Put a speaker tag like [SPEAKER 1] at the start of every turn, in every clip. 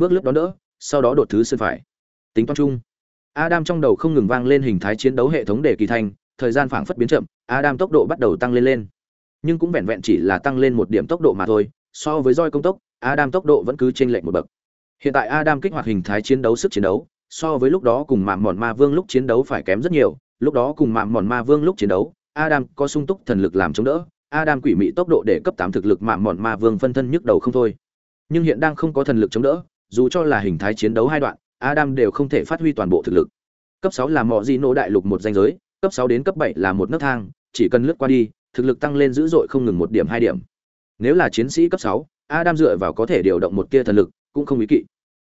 [SPEAKER 1] bước lướt đón đỡ, sau đó đột thứ sân phải. Tính toán chung, adam trong đầu không ngừng vang lên hình thái chiến đấu hệ thống để kỳ thành. thời gian phảng phất biến chậm, adam tốc độ bắt đầu tăng lên lên. Nhưng cũng vẹn vẹn chỉ là tăng lên một điểm tốc độ mà thôi, so với roi công tốc, adam tốc độ vẫn cứ chênh lệch một bậc. Hiện tại adam kích hoạt hình thái chiến đấu sức chiến đấu, so với lúc đó cùng mạm mòn ma vương lúc chiến đấu phải kém rất nhiều, lúc đó cùng mạm mòn ma vương lúc chiến đấu, adam có sung túc thần lực làm chống đỡ, adam quỷ mị tốc độ để cấp tám thực lực mạm mòn ma vương phân thân nhức đầu không thôi. Nhưng hiện đang không có thần lực chống đỡ dù cho là hình thái chiến đấu hai đoạn, adam đều không thể phát huy toàn bộ thực lực. Cấp sáu là mọ gì nô đại lục một danh giới, cấp sáu đến cấp bảy là một nấc thang, chỉ cần lướt qua đi, thực lực tăng lên dữ dội không ngừng một điểm hai điểm. Nếu là chiến sĩ cấp sáu, adam dựa vào có thể điều động một tia thần lực, cũng không ý kỵ.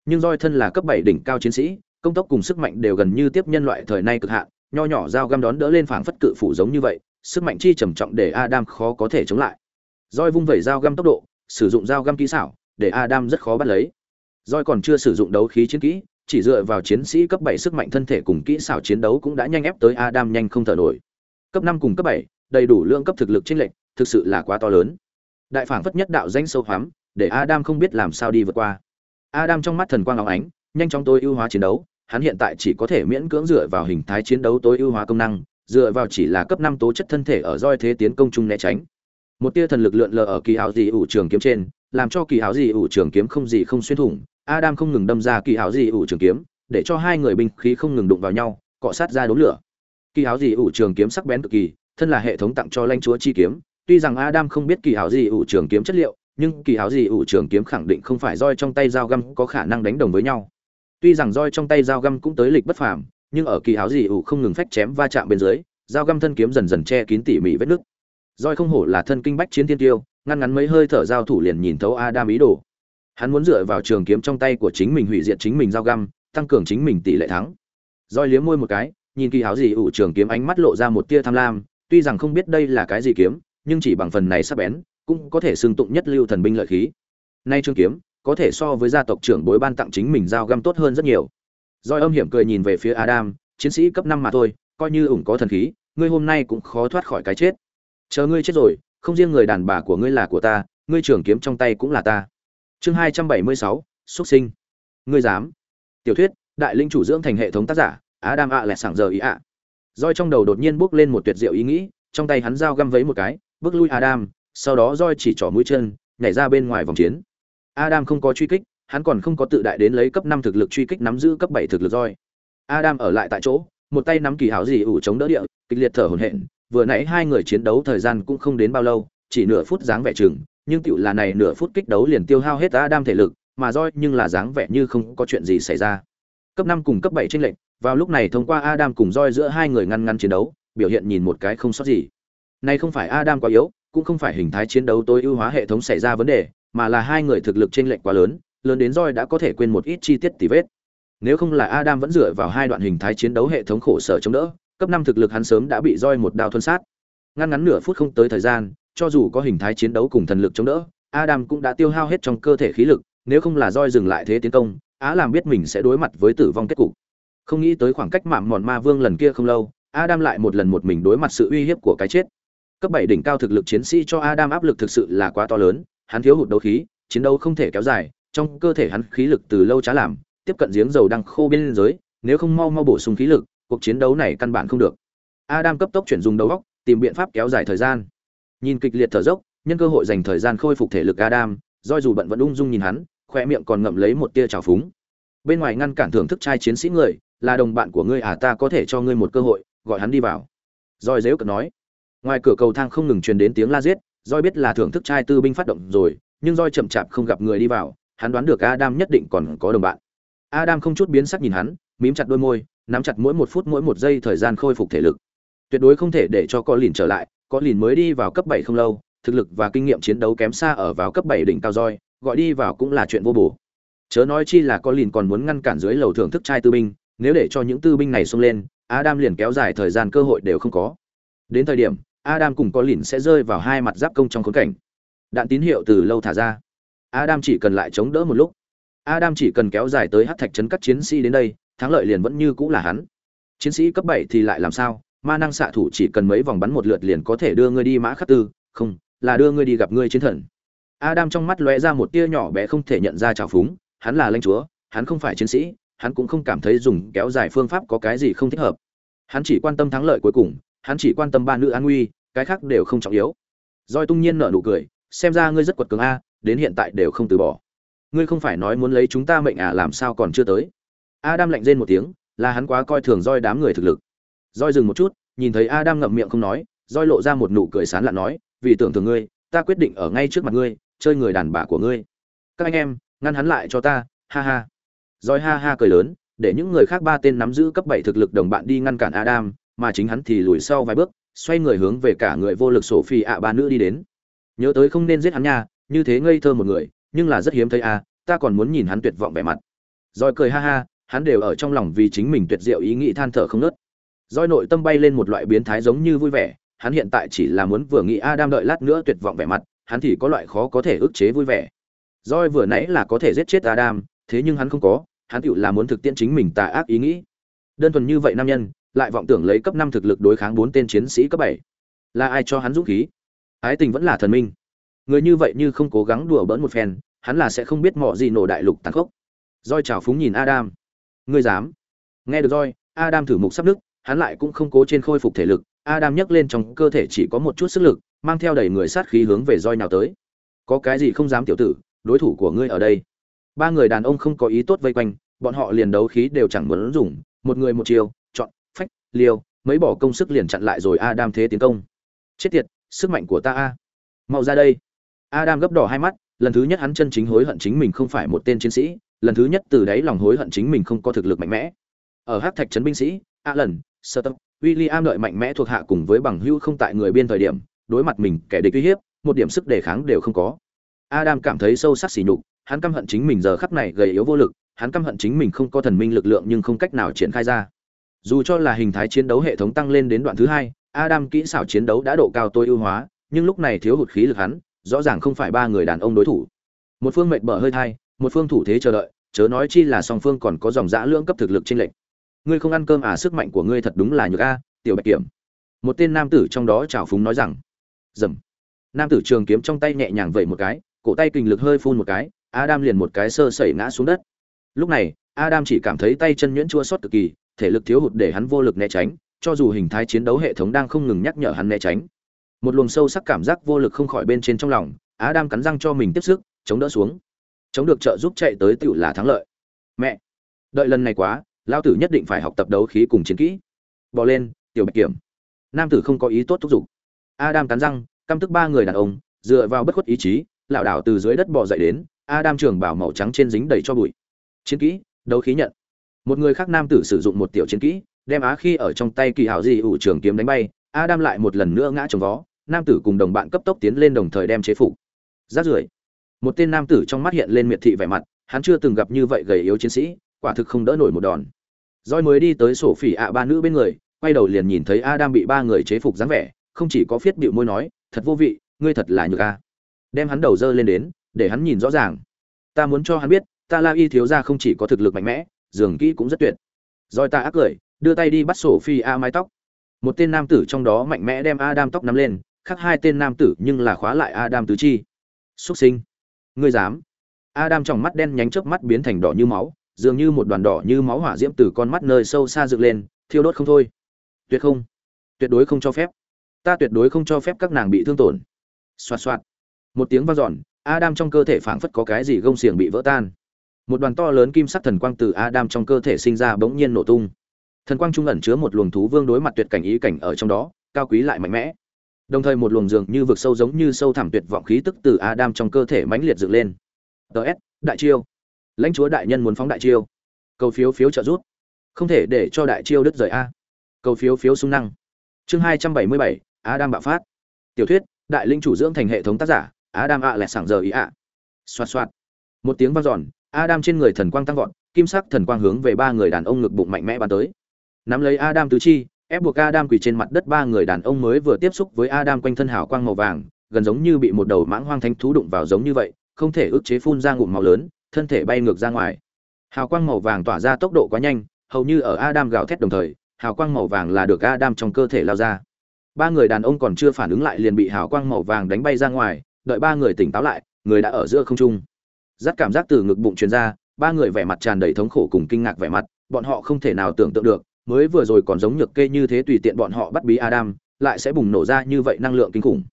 [SPEAKER 1] Nhưng roi thân là cấp bảy đỉnh cao chiến sĩ, công tốc cùng sức mạnh đều gần như tiếp nhân loại thời nay cực hạn, nho nhỏ dao găm đón đỡ lên phảng phất cự phủ giống như vậy, sức mạnh chi trầm trọng để adam khó có thể chống lại. Roi vung vẩy dao găm tốc độ, sử dụng dao găm kỹ xảo, để adam rất khó bắt lấy roi còn chưa sử dụng đấu khí chiến kỹ, chỉ dựa vào chiến sĩ cấp bảy sức mạnh thân thể cùng kỹ xảo chiến đấu cũng đã nhanh ép tới adam nhanh không thở nổi. Cấp năm cùng cấp bảy, đầy đủ lượng cấp thực lực chênh lệch, thực sự là quá to lớn. Đại phảng phất nhất đạo danh sâu hoắm, để adam không biết làm sao đi vượt qua. Adam trong mắt thần quang lóe ánh, nhanh chóng tối ưu hóa chiến đấu, hắn hiện tại chỉ có thể miễn cưỡng dựa vào hình thái chiến đấu tối ưu hóa công năng, dựa vào chỉ là cấp năm tố chất thân thể ở roi thế tiến công chung né tránh. Một tia thần lực lượn lờ ở kỳ ảo dị ủ trường kiếm trên, làm cho kỳ ảo dị ủ trường kiếm không gì không xuyên thủng adam không ngừng đâm ra kỳ áo gì ủ trường kiếm, để cho hai người binh khí không ngừng đụng vào nhau, cọ sát ra đố lửa. Kỳ áo gì ủ trường kiếm sắc bén cực kỳ, thân là hệ thống tặng cho lãnh chúa chi kiếm. Tuy rằng adam không biết kỳ áo gì ủ trường kiếm chất liệu, nhưng kỳ áo gì ủ trường kiếm khẳng định không phải roi trong tay dao găm có khả năng đánh đồng với nhau. Tuy rằng roi trong tay dao găm cũng tới lịch bất phàm, nhưng ở kỳ áo gì ủ không ngừng phách chém va chạm bên dưới, dao găm thân kiếm dần dần che kín tỉ mỉ vết nứt. Roi không hổ là thân kinh bách chiến thiên tiêu, ngăn ngắn mấy hơi thở giao thủ liền nhìn thấu adam ý đồ hắn muốn dựa vào trường kiếm trong tay của chính mình hủy diệt chính mình dao găm, tăng cường chính mình tỷ lệ thắng. Roi liếm môi một cái, nhìn kỳ háo gì ủ trường kiếm ánh mắt lộ ra một tia tham lam, tuy rằng không biết đây là cái gì kiếm, nhưng chỉ bằng phần này sắp bén, cũng có thể xưng tụng nhất lưu thần binh lợi khí. Nay trường kiếm, có thể so với gia tộc trưởng bối ban tặng chính mình dao găm tốt hơn rất nhiều. Roi âm hiểm cười nhìn về phía adam, chiến sĩ cấp năm mà thôi, coi như ủng có thần khí, ngươi hôm nay cũng khó thoát khỏi cái chết. Chờ ngươi chết rồi, không riêng người đàn bà của ngươi là của ta, ngươi trường kiếm trong tay cũng là ta chương hai trăm bảy mươi sáu, xuất sinh. Ngươi dám. Tiểu thuyết, đại linh chủ dưỡng thành hệ thống tác giả, adam ạ lẹ sảng giờ ý ạ roi trong đầu đột nhiên bước lên một tuyệt diệu ý nghĩ, trong tay hắn dao găm vấy một cái, bước lui adam, sau đó roi chỉ trỏ mũi chân, nhảy ra bên ngoài vòng chiến. Adam không có truy kích, hắn còn không có tự đại đến lấy cấp năm thực lực truy kích nắm giữ cấp bảy thực lực roi adam ở lại tại chỗ, một tay nắm kỳ hảo gì ủ chống đỡ địa, kịch liệt thở hổn hển, vừa nãy hai người chiến đấu thời gian cũng không đến bao lâu, chỉ nửa phút dáng vẻ chừng nhưng tựu là này nửa phút kích đấu liền tiêu hao hết adam thể lực, mà roi nhưng là dáng vẻ như không có chuyện gì xảy ra. Cấp năm cùng cấp bảy tranh lệnh vào lúc này thông qua adam cùng roi giữa hai người ngăn ngăn chiến đấu, biểu hiện nhìn một cái không sót gì. Này không phải adam quá yếu, cũng không phải hình thái chiến đấu tối ưu hóa hệ thống xảy ra vấn đề, mà là hai người thực lực chênh lệch quá lớn lớn đến roi đã có thể quên một ít chi tiết tỉ vết. Nếu không là adam vẫn dựa vào hai đoạn hình thái chiến đấu hệ thống khổ sở chống đỡ, cấp năm thực lực hắn sớm đã bị roi một đao thuần sát. Ngăn ngắn nửa phút không tới thời gian cho dù có hình thái chiến đấu cùng thần lực chống đỡ, adam cũng đã tiêu hao hết trong cơ thể khí lực, nếu không là roi dừng lại thế tiến công, á làm biết mình sẽ đối mặt với tử vong kết cục. Không nghĩ tới khoảng cách mạm mòn ma vương lần kia không lâu, adam lại một lần một mình đối mặt sự uy hiếp của cái chết. Cấp bảy đỉnh cao thực lực chiến sĩ cho adam áp lực thực sự là quá to lớn, hắn thiếu hụt đấu khí, chiến đấu không thể kéo dài, trong cơ thể hắn khí lực từ lâu chá làm, tiếp cận giếng dầu đang khô bên dưới, nếu không mau mau bổ sung khí lực, cuộc chiến đấu này căn bản không được. Adam cấp tốc chuyển dùng đầu óc, tìm biện pháp kéo dài thời gian nhìn kịch liệt thở dốc, nhân cơ hội dành thời gian khôi phục thể lực adam doi dù bận vẫn ung dung nhìn hắn khoe miệng còn ngậm lấy một tia trào phúng. Bên ngoài ngăn cản thưởng thức trai chiến sĩ người, là đồng bạn của ngươi à ta có thể cho ngươi một cơ hội, gọi hắn đi vào. Roi dếu cợt nói. Ngoài cửa cầu thang không ngừng truyền đến tiếng la giết, roi biết là thưởng thức trai tư binh phát động rồi, nhưng roi chậm chạp không gặp người đi vào, hắn đoán được adam nhất định còn có đồng bạn. Adam không chút biến sắc nhìn hắn, mím chặt đôi môi, nắm chặt mỗi một phút mỗi một giây thời gian khôi phục thể lực. Tuyệt đối không thể để cho có lìn trở lại có lìn mới đi vào cấp bảy không lâu, thực lực và kinh nghiệm chiến đấu kém xa ở vào cấp bảy đỉnh cao roi, gọi đi vào cũng là chuyện vô bổ. Chớ nói chi là có lìn còn muốn ngăn cản dưới lầu thưởng thức trai tư binh, nếu để cho những tư binh này xông lên, adam liền kéo dài thời gian cơ hội đều không có. Đến thời điểm, adam cùng có lìn sẽ rơi vào hai mặt giáp công trong khốn cảnh. Đạn tín hiệu từ lâu thả ra. Adam chỉ cần lại chống đỡ một lúc. Adam chỉ cần kéo dài tới hát thạch chấn các chiến sĩ đến đây, thắng lợi liền vẫn như cũ là hắn. Chiến sĩ cấp bảy thì lại làm sao? Ma năng xạ thủ chỉ cần mấy vòng bắn một lượt liền có thể đưa ngươi đi mã khắc tư, không, là đưa ngươi đi gặp ngươi chiến thần. Adam trong mắt lóe ra một tia nhỏ bé không thể nhận ra trào phúng, hắn là lãnh chúa, hắn không phải chiến sĩ, hắn cũng không cảm thấy dùng kéo dài phương pháp có cái gì không thích hợp. Hắn chỉ quan tâm thắng lợi cuối cùng, hắn chỉ quan tâm ba nữ an nguy, cái khác đều không trọng yếu. Roi tung nhiên nở nụ cười, xem ra ngươi rất quật cường a, đến hiện tại đều không từ bỏ. Ngươi không phải nói muốn lấy chúng ta mệnh à làm sao còn chưa tới? Adam lạnh rên một tiếng, là hắn quá coi thường roi đám người thực lực roi dừng một chút, nhìn thấy adam ngậm miệng không nói, roi lộ ra một nụ cười sán lạn nói, vì tưởng thường ngươi, ta quyết định ở ngay trước mặt ngươi, chơi người đàn bà của ngươi. Các anh em, ngăn hắn lại cho ta, ha ha. Roi ha ha cười lớn, để những người khác ba tên nắm giữ cấp bảy thực lực đồng bạn đi ngăn cản adam, mà chính hắn thì lùi sau vài bước, xoay người hướng về cả người vô lực sổ phi ạ ba nữ đi đến. Nhớ tới không nên giết hắn nha, như thế ngây thơ một người, nhưng là rất hiếm thấy a, ta còn muốn nhìn hắn tuyệt vọng vẻ mặt. Roi cười ha ha, hắn đều ở trong lòng vì chính mình tuyệt diệu ý nghĩ than thở không nớt roi nội tâm bay lên một loại biến thái giống như vui vẻ hắn hiện tại chỉ là muốn vừa nghĩ adam đợi lát nữa tuyệt vọng vẻ mặt hắn thì có loại khó có thể ức chế vui vẻ. Roi vừa nãy là có thể giết chết adam thế nhưng hắn không có hắn tựu là muốn thực tiễn chính mình tà ác ý nghĩ. Đơn thuần như vậy nam nhân lại vọng tưởng lấy cấp năm thực lực đối kháng bốn tên chiến sĩ cấp bảy. Là ai cho hắn dũng khí? Ái tình vẫn là thần minh. Người như vậy như không cố gắng đùa bỡn một phen hắn là sẽ không biết mọ gì nổ đại lục tàn khốc. Roi chào phúng nhìn adam. Ngươi dám? Nghe được Doi, adam thử mục sắp đức hắn lại cũng không cố trên khôi phục thể lực, adam nhấc lên trong cơ thể chỉ có một chút sức lực, mang theo đầy người sát khí hướng về roi nào tới. Có cái gì không dám tiểu tử, đối thủ của ngươi ở đây. Ba người đàn ông không có ý tốt vây quanh, bọn họ liền đấu khí đều chẳng muốn dùng, một người một chiều chọn, phách liều mấy bỏ công sức liền chặn lại rồi adam thế tiến công. Chết tiệt, sức mạnh của ta a. Mau ra đây. Adam gấp đỏ hai mắt, lần thứ nhất hắn chân chính hối hận chính mình không phải một tên chiến sĩ, lần thứ nhất từ đấy lòng hối hận chính mình không có thực lực mạnh mẽ. Ở Hắc thạch trấn binh sĩ a lần, sơ tâm William đợi mạnh mẽ thuộc hạ cùng với bằng hữu không tại người biên thời điểm, đối mặt mình kẻ địch uy hiếp, một điểm sức đề kháng đều không có. Adam cảm thấy sâu sắc sỉ nhục, hắn căm hận chính mình giờ khắc này gầy yếu vô lực, hắn căm hận chính mình không có thần minh lực lượng nhưng không cách nào triển khai ra. Dù cho là hình thái chiến đấu hệ thống tăng lên đến đoạn thứ hai, adam kỹ xảo chiến đấu đã độ cao tối ưu hóa, nhưng lúc này thiếu hụt khí lực hắn, rõ ràng không phải ba người đàn ông đối thủ. Một phương mệt bở hơi thai, một phương thủ thế chờ đợi, chớ nói chi là song phương còn có dòng dã lưỡng cấp thực lực trên lệnh ngươi không ăn cơm à sức mạnh của ngươi thật đúng là nhược a, tiểu bạch kiểm. Một tên nam tử trong đó trào phúng nói rằng, dầm. Nam tử trường kiếm trong tay nhẹ nhàng vẩy một cái, cổ tay kình lực hơi phun một cái, adam liền một cái sơ sẩy ngã xuống đất. Lúc này, adam chỉ cảm thấy tay chân nhuyễn chua xót cực kỳ, thể lực thiếu hụt để hắn vô lực né tránh, cho dù hình thái chiến đấu hệ thống đang không ngừng nhắc nhở hắn né tránh. Một luồng sâu sắc cảm giác vô lực không khỏi bên trên trong lòng, adam cắn răng cho mình tiếp sức, chống đỡ xuống. Chống được trợ giúp chạy tới tựu là thắng lợi. Mẹ, đợi lần này quá lao tử nhất định phải học tập đấu khí cùng chiến kỹ. Bỏ lên, tiểu bạch kiểm. Nam tử không có ý tốt thúc giục. Adam cắn răng, căm tức ba người đàn ông, dựa vào bất khuất ý chí, lảo đảo từ dưới đất bò dậy đến, adam trường bảo màu trắng trên dính đầy cho bụi. Chiến kỹ, đấu khí nhận. Một người khác nam tử sử dụng một tiểu chiến kỹ, đem á khi ở trong tay kỳ hảo gì ủ trường kiếm đánh bay, adam lại một lần nữa ngã trồng vó, nam tử cùng đồng bạn cấp tốc tiến lên đồng thời đem chế phục. Rát rưởi. Một tên nam tử trong mắt hiện lên miệt thị vẻ mặt, hắn chưa từng gặp như vậy gầy yếu chiến sĩ quả thực không đỡ nổi một đòn. Roi mới đi tới sổ phỉ ạ ba nữ bên người, quay đầu liền nhìn thấy adam bị ba người chế phục dáng vẻ, không chỉ có phiết bịu môi nói, thật vô vị, ngươi thật là nhược a. Đem hắn đầu dơ lên đến, để hắn nhìn rõ ràng. Ta muốn cho hắn biết, ta la y thiếu gia không chỉ có thực lực mạnh mẽ, dường kỹ cũng rất tuyệt. Roi ta ác cười, đưa tay đi bắt sổ phi a mái tóc. Một tên nam tử trong đó mạnh mẽ đem adam tóc nắm lên, khác hai tên nam tử nhưng là khóa lại adam tứ chi. Xuất sinh. Ngươi dám. Adam trong mắt đen nhánh chớp mắt biến thành đỏ như máu dường như một đoàn đỏ như máu hỏa diễm từ con mắt nơi sâu xa dựng lên, thiêu đốt không thôi. Tuyệt không, tuyệt đối không cho phép. Ta tuyệt đối không cho phép các nàng bị thương tổn. Xoạt xoạt. Một tiếng vang dọn, adam trong cơ thể phảng phất có cái gì gông xiềng bị vỡ tan. Một đoàn to lớn kim sắc thần quang từ adam trong cơ thể sinh ra bỗng nhiên nổ tung. Thần quang trung ẩn chứa một luồng thú vương đối mặt tuyệt cảnh ý cảnh ở trong đó, cao quý lại mạnh mẽ. Đồng thời một luồng dường như vực sâu giống như sâu thẳm tuyệt vọng khí tức từ adam trong cơ thể mãnh liệt dựng lên. Ts đại chiêu lãnh chúa đại nhân muốn phóng đại chiêu. Cầu phiếu phiếu trợ rút không thể để cho đại chiêu đứt rời a. Cầu phiếu phiếu sung năng. Chương hai trăm bảy mươi bảy, adam bạo phát. Tiểu thuyết, đại linh chủ dưỡng thành hệ thống tác giả, adam ạ lẹt sảng giờ ý ạ. Xoạt xoạt. Một tiếng vang giòn a đam trên người thần quang tăng vọt, kim sắc thần quang hướng về ba người đàn ông ngực bụng mạnh mẽ bắn tới. Nắm lấy a đam tứ chi, ép buộc a đam quỳ trên mặt đất ba người đàn ông mới vừa tiếp xúc với a đam quanh thân hào quang màu vàng, gần giống như bị một đầu mãng hoang thánh thú đụng vào giống như vậy, không thể ức chế phun ra ngụm màu lớn thân thể bay ngược ra ngoài. Hào quang màu vàng tỏa ra tốc độ quá nhanh, hầu như ở adam gào thét đồng thời, hào quang màu vàng là được adam trong cơ thể lao ra. Ba người đàn ông còn chưa phản ứng lại liền bị hào quang màu vàng đánh bay ra ngoài, đợi ba người tỉnh táo lại, người đã ở giữa không trung. Dắt cảm giác từ ngực bụng truyền ra, ba người vẻ mặt tràn đầy thống khổ cùng kinh ngạc vẻ mặt, bọn họ không thể nào tưởng tượng được, mới vừa rồi còn giống nhược kê như thế tùy tiện bọn họ bắt bí adam, lại sẽ bùng nổ ra như vậy năng lượng kinh khủng.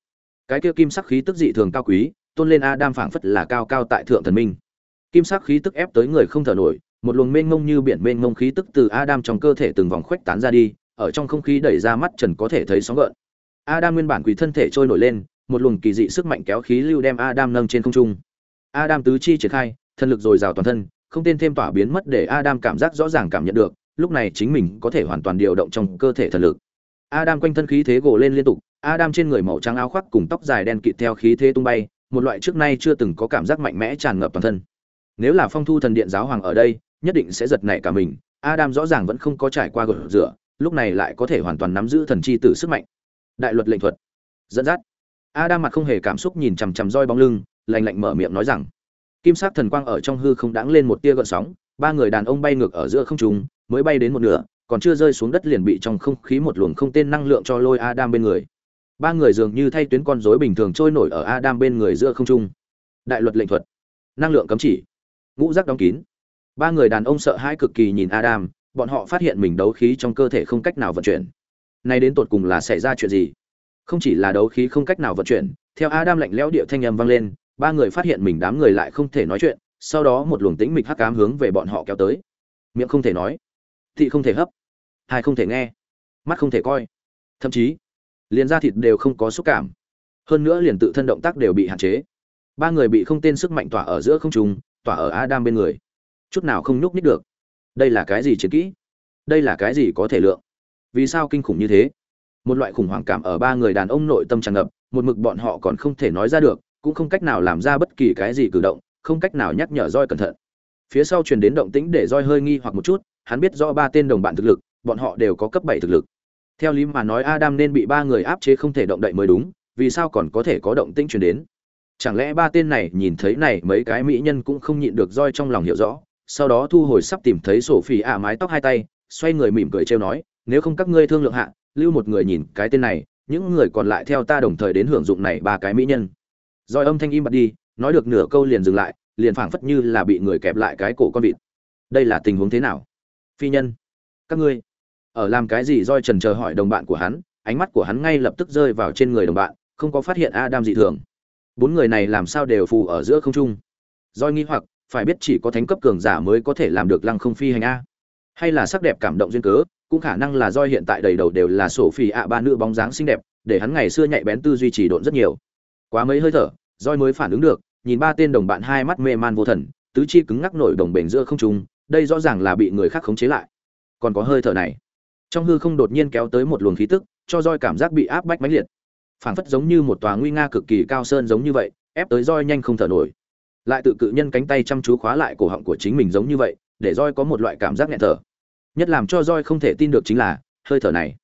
[SPEAKER 1] Cái kia kim sắc khí tức dị thường cao quý, tôn lên adam phảng phất là cao cao tại thượng thần minh kim sắc khí tức ép tới người không thở nổi, một luồng mênh mông như biển mênh mông khí tức từ adam trong cơ thể từng vòng khuếch tán ra đi, ở trong không khí đẩy ra mắt trần có thể thấy sóng gợn. Adam nguyên bản quỳ thân thể trôi nổi lên, một luồng kỳ dị sức mạnh kéo khí lưu đem adam nâng trên không trung. Adam tứ chi triển khai, thân lực dồi dào toàn thân, không tên thêm tỏa biến mất để adam cảm giác rõ ràng cảm nhận được, lúc này chính mình có thể hoàn toàn điều động trong cơ thể thần lực. Adam quanh thân khí thế gồ lên liên tục, adam trên người màu trắng áo khoác cùng tóc dài đen kịt theo khí thế tung bay, một loại trước nay chưa từng có cảm giác mạnh mẽ tràn ngập toàn thân nếu là phong thu thần điện giáo hoàng ở đây, nhất định sẽ giật nảy cả mình, adam rõ ràng vẫn không có trải qua gột rửa, lúc này lại có thể hoàn toàn nắm giữ thần chi tử sức mạnh. Đại luật lệnh thuật. Dẫn dắt. Adam mặt không hề cảm xúc nhìn chằm chằm roi bóng lưng, lạnh lạnh mở miệng nói rằng, kim sắc thần quang ở trong hư không đãng lên một tia gợn sóng, ba người đàn ông bay ngược ở giữa không trung, mới bay đến một nửa, còn chưa rơi xuống đất liền bị trong không khí một luồng không tên năng lượng cho lôi adam bên người. Ba người dường như thay tuyến con rối bình thường trôi nổi ở adam bên người giữa không trung. Đại luật lệnh thuật. Năng lượng cấm chỉ ngũ giác đóng kín. Ba người đàn ông sợ hãi cực kỳ nhìn adam, bọn họ phát hiện mình đấu khí trong cơ thể không cách nào vận chuyển. Nay đến tột cùng là xảy ra chuyện gì? Không chỉ là đấu khí không cách nào vận chuyển, theo adam lạnh lẽo địa thanh âm vang lên, ba người phát hiện mình đám người lại không thể nói chuyện, sau đó một luồng tĩnh mịch hắc ám hướng về bọn họ kéo tới. Miệng không thể nói thị không thể hấp, hai không thể nghe, mắt không thể coi. Thậm chí, liền da thịt đều không có xúc cảm. Hơn nữa liền tự thân động tác đều bị hạn chế. Ba người bị không tên sức mạnh tỏa ở giữa không trùng tỏa ở adam bên người. Chút nào không nhúc nhích được. Đây là cái gì chiến kỹ? Đây là cái gì có thể lượng? Vì sao kinh khủng như thế? Một loại khủng hoảng cảm ở ba người đàn ông nội tâm tràn ngập, một mực bọn họ còn không thể nói ra được, cũng không cách nào làm ra bất kỳ cái gì cử động, không cách nào nhắc nhở roi cẩn thận. Phía sau truyền đến động tĩnh để roi hơi nghi hoặc một chút, hắn biết rõ ba tên đồng bạn thực lực, bọn họ đều có cấp bảy thực lực. Theo lý mà nói adam nên bị ba người áp chế không thể động đậy mới đúng, vì sao còn có thể có động tĩnh truyền đến? Chẳng lẽ ba tên này nhìn thấy này mấy cái mỹ nhân cũng không nhịn được roi trong lòng hiểu rõ, sau đó thu hồi sắp tìm thấy sổ phỉ ạ mái tóc hai tay, xoay người mỉm cười trêu nói, nếu không các ngươi thương lượng hạ, lưu một người nhìn cái tên này, những người còn lại theo ta đồng thời đến hưởng dụng này ba cái mỹ nhân. Roi âm thanh im bặt đi, nói được nửa câu liền dừng lại, liền phảng phất như là bị người kẹp lại cái cổ con vịt. Đây là tình huống thế nào? Phi nhân, các ngươi, ở làm cái gì? Roi trần chờ hỏi đồng bạn của hắn, ánh mắt của hắn ngay lập tức rơi vào trên người đồng bạn, không có phát hiện adam dị thường bốn người này làm sao đều phù ở giữa không trung. Roi nghi hoặc, phải biết chỉ có thánh cấp cường giả mới có thể làm được lăng không phi hành a. Hay là sắc đẹp cảm động duyên cớ, cũng khả năng là doi hiện tại đầy đầu đều là sổ phi ạ ba nữ bóng dáng xinh đẹp, để hắn ngày xưa nhạy bén tư duy trì độn rất nhiều. Quá mấy hơi thở roi mới phản ứng được, nhìn ba tên đồng bạn hai mắt mê man vô thần, tứ chi cứng ngắc nổi đồng bền giữa không trung, đây rõ ràng là bị người khác khống chế lại. Còn có hơi thở này. Trong hư không đột nhiên kéo tới một luồng khí tức, cho roi cảm giác bị áp bách mãnh liệt phảng phất giống như một tòa nguy nga cực kỳ cao sơn giống như vậy, ép tới roi nhanh không thở nổi. Lại tự cự nhân cánh tay chăm chú khóa lại cổ họng của chính mình giống như vậy, để roi có một loại cảm giác nghẹn thở. Nhất làm cho roi không thể tin được chính là, hơi thở này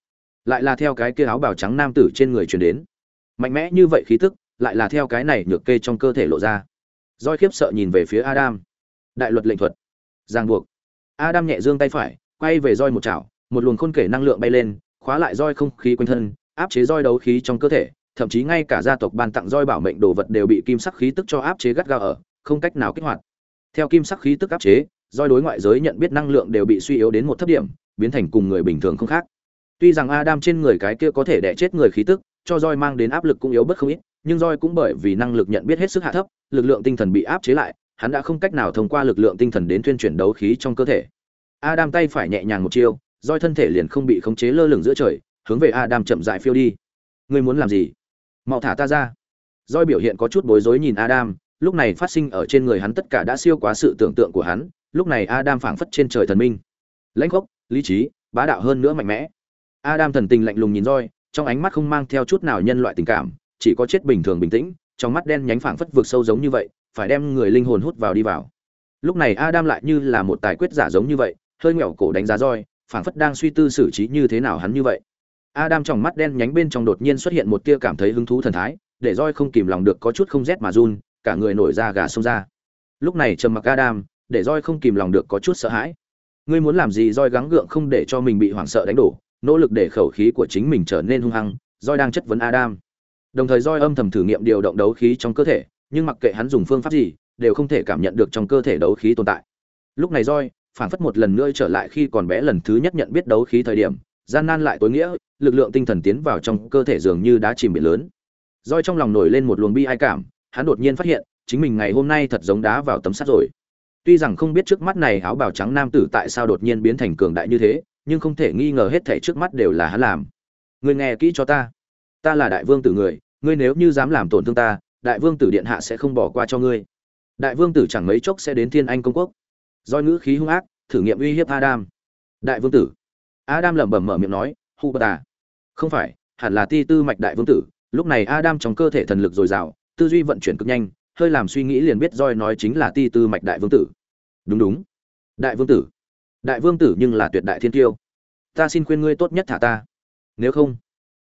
[SPEAKER 1] lại là theo cái kia áo bào trắng nam tử trên người truyền đến. Mạnh mẽ như vậy khí tức, lại là theo cái này nhược kê trong cơ thể lộ ra. Roi khiếp sợ nhìn về phía adam. Đại luật lệnh thuật. Giang buộc. Adam nhẹ dương tay phải, quay về roi một chảo, một luồng khôn kể năng lượng bay lên, khóa lại roi không khí quanh thân áp chế roi đấu khí trong cơ thể, thậm chí ngay cả gia tộc ban tặng roi bảo mệnh đồ vật đều bị kim sắc khí tức cho áp chế gắt gao ở, không cách nào kích hoạt. Theo kim sắc khí tức áp chế, roi đối ngoại giới nhận biết năng lượng đều bị suy yếu đến một thấp điểm, biến thành cùng người bình thường không khác. Tuy rằng adam trên người cái kia có thể đẻ chết người khí tức, cho roi mang đến áp lực cũng yếu bất không ít, nhưng roi cũng bởi vì năng lực nhận biết hết sức hạ thấp, lực lượng tinh thần bị áp chế lại, hắn đã không cách nào thông qua lực lượng tinh thần đến tuyên chuyển đấu khí trong cơ thể. Adam tay phải nhẹ nhàng một chiêu, roi thân thể liền không bị khống chế lơ lửng giữa trời hướng về adam chậm rãi phiêu đi. Ngươi muốn làm gì? Mau thả ta ra. Roi biểu hiện có chút bối rối nhìn adam, lúc này phát sinh ở trên người hắn tất cả đã siêu quá sự tưởng tượng của hắn, lúc này adam phảng phất trên trời thần minh. Lãnh khốc, lý trí, bá đạo hơn nữa mạnh mẽ. Adam thần tình lạnh lùng nhìn roi, trong ánh mắt không mang theo chút nào nhân loại tình cảm, chỉ có chết bình thường bình tĩnh, trong mắt đen nhánh phảng phất vượt sâu giống như vậy, phải đem người linh hồn hút vào đi vào. Lúc này adam lại như là một tài quyết giả giống như vậy, hơi ngẹo cổ đánh giá roi, phảng phất đang suy tư xử trí như thế nào hắn như vậy adam trong mắt đen nhánh bên trong đột nhiên xuất hiện một tia cảm thấy hứng thú thần thái, để roi không kìm lòng được có chút không rét mà run, cả người nổi da gà xông ra. Lúc này trầm mặc adam, để roi không kìm lòng được có chút sợ hãi. Ngươi muốn làm gì? Roi gắng gượng không để cho mình bị hoảng sợ đánh đổ, nỗ lực để khẩu khí của chính mình trở nên hung hăng roi đang chất vấn adam. Đồng thời roi âm thầm thử nghiệm điều động đấu khí trong cơ thể, nhưng mặc kệ hắn dùng phương pháp gì, đều không thể cảm nhận được trong cơ thể đấu khí tồn tại. Lúc này roi phản phất một lần nữa trở lại khi còn bé lần thứ nhất nhận biết đấu khí thời điểm gian nan lại tối nghĩa, lực lượng tinh thần tiến vào trong cơ thể dường như đã chìm biển lớn. Roi trong lòng nổi lên một luồng bi ai cảm, hắn đột nhiên phát hiện, chính mình ngày hôm nay thật giống đá vào tấm sắt rồi. Tuy rằng không biết trước mắt này áo bào trắng nam tử tại sao đột nhiên biến thành cường đại như thế, nhưng không thể nghi ngờ hết thảy trước mắt đều là hắn làm. Ngươi nghe kỹ cho ta. Ta là đại vương tử người, ngươi nếu như dám làm tổn thương ta, đại vương tử điện hạ sẽ không bỏ qua cho ngươi. Đại vương tử chẳng mấy chốc sẽ đến thiên anh công quốc. Doi ngữ khí hung ác, thử nghiệm uy hiếp adam. Đại vương tử adam lẩm bẩm mở miệng nói hu à, không phải hẳn là ti tư mạch đại vương tử. Lúc này adam trong cơ thể thần lực dồi dào tư duy vận chuyển cực nhanh hơi làm suy nghĩ liền biết roi nói chính là ti tư mạch đại vương tử. Đúng đúng. Đại vương tử. Đại vương tử nhưng là tuyệt đại thiên tiêu ta xin khuyên ngươi tốt nhất thả ta. Nếu không.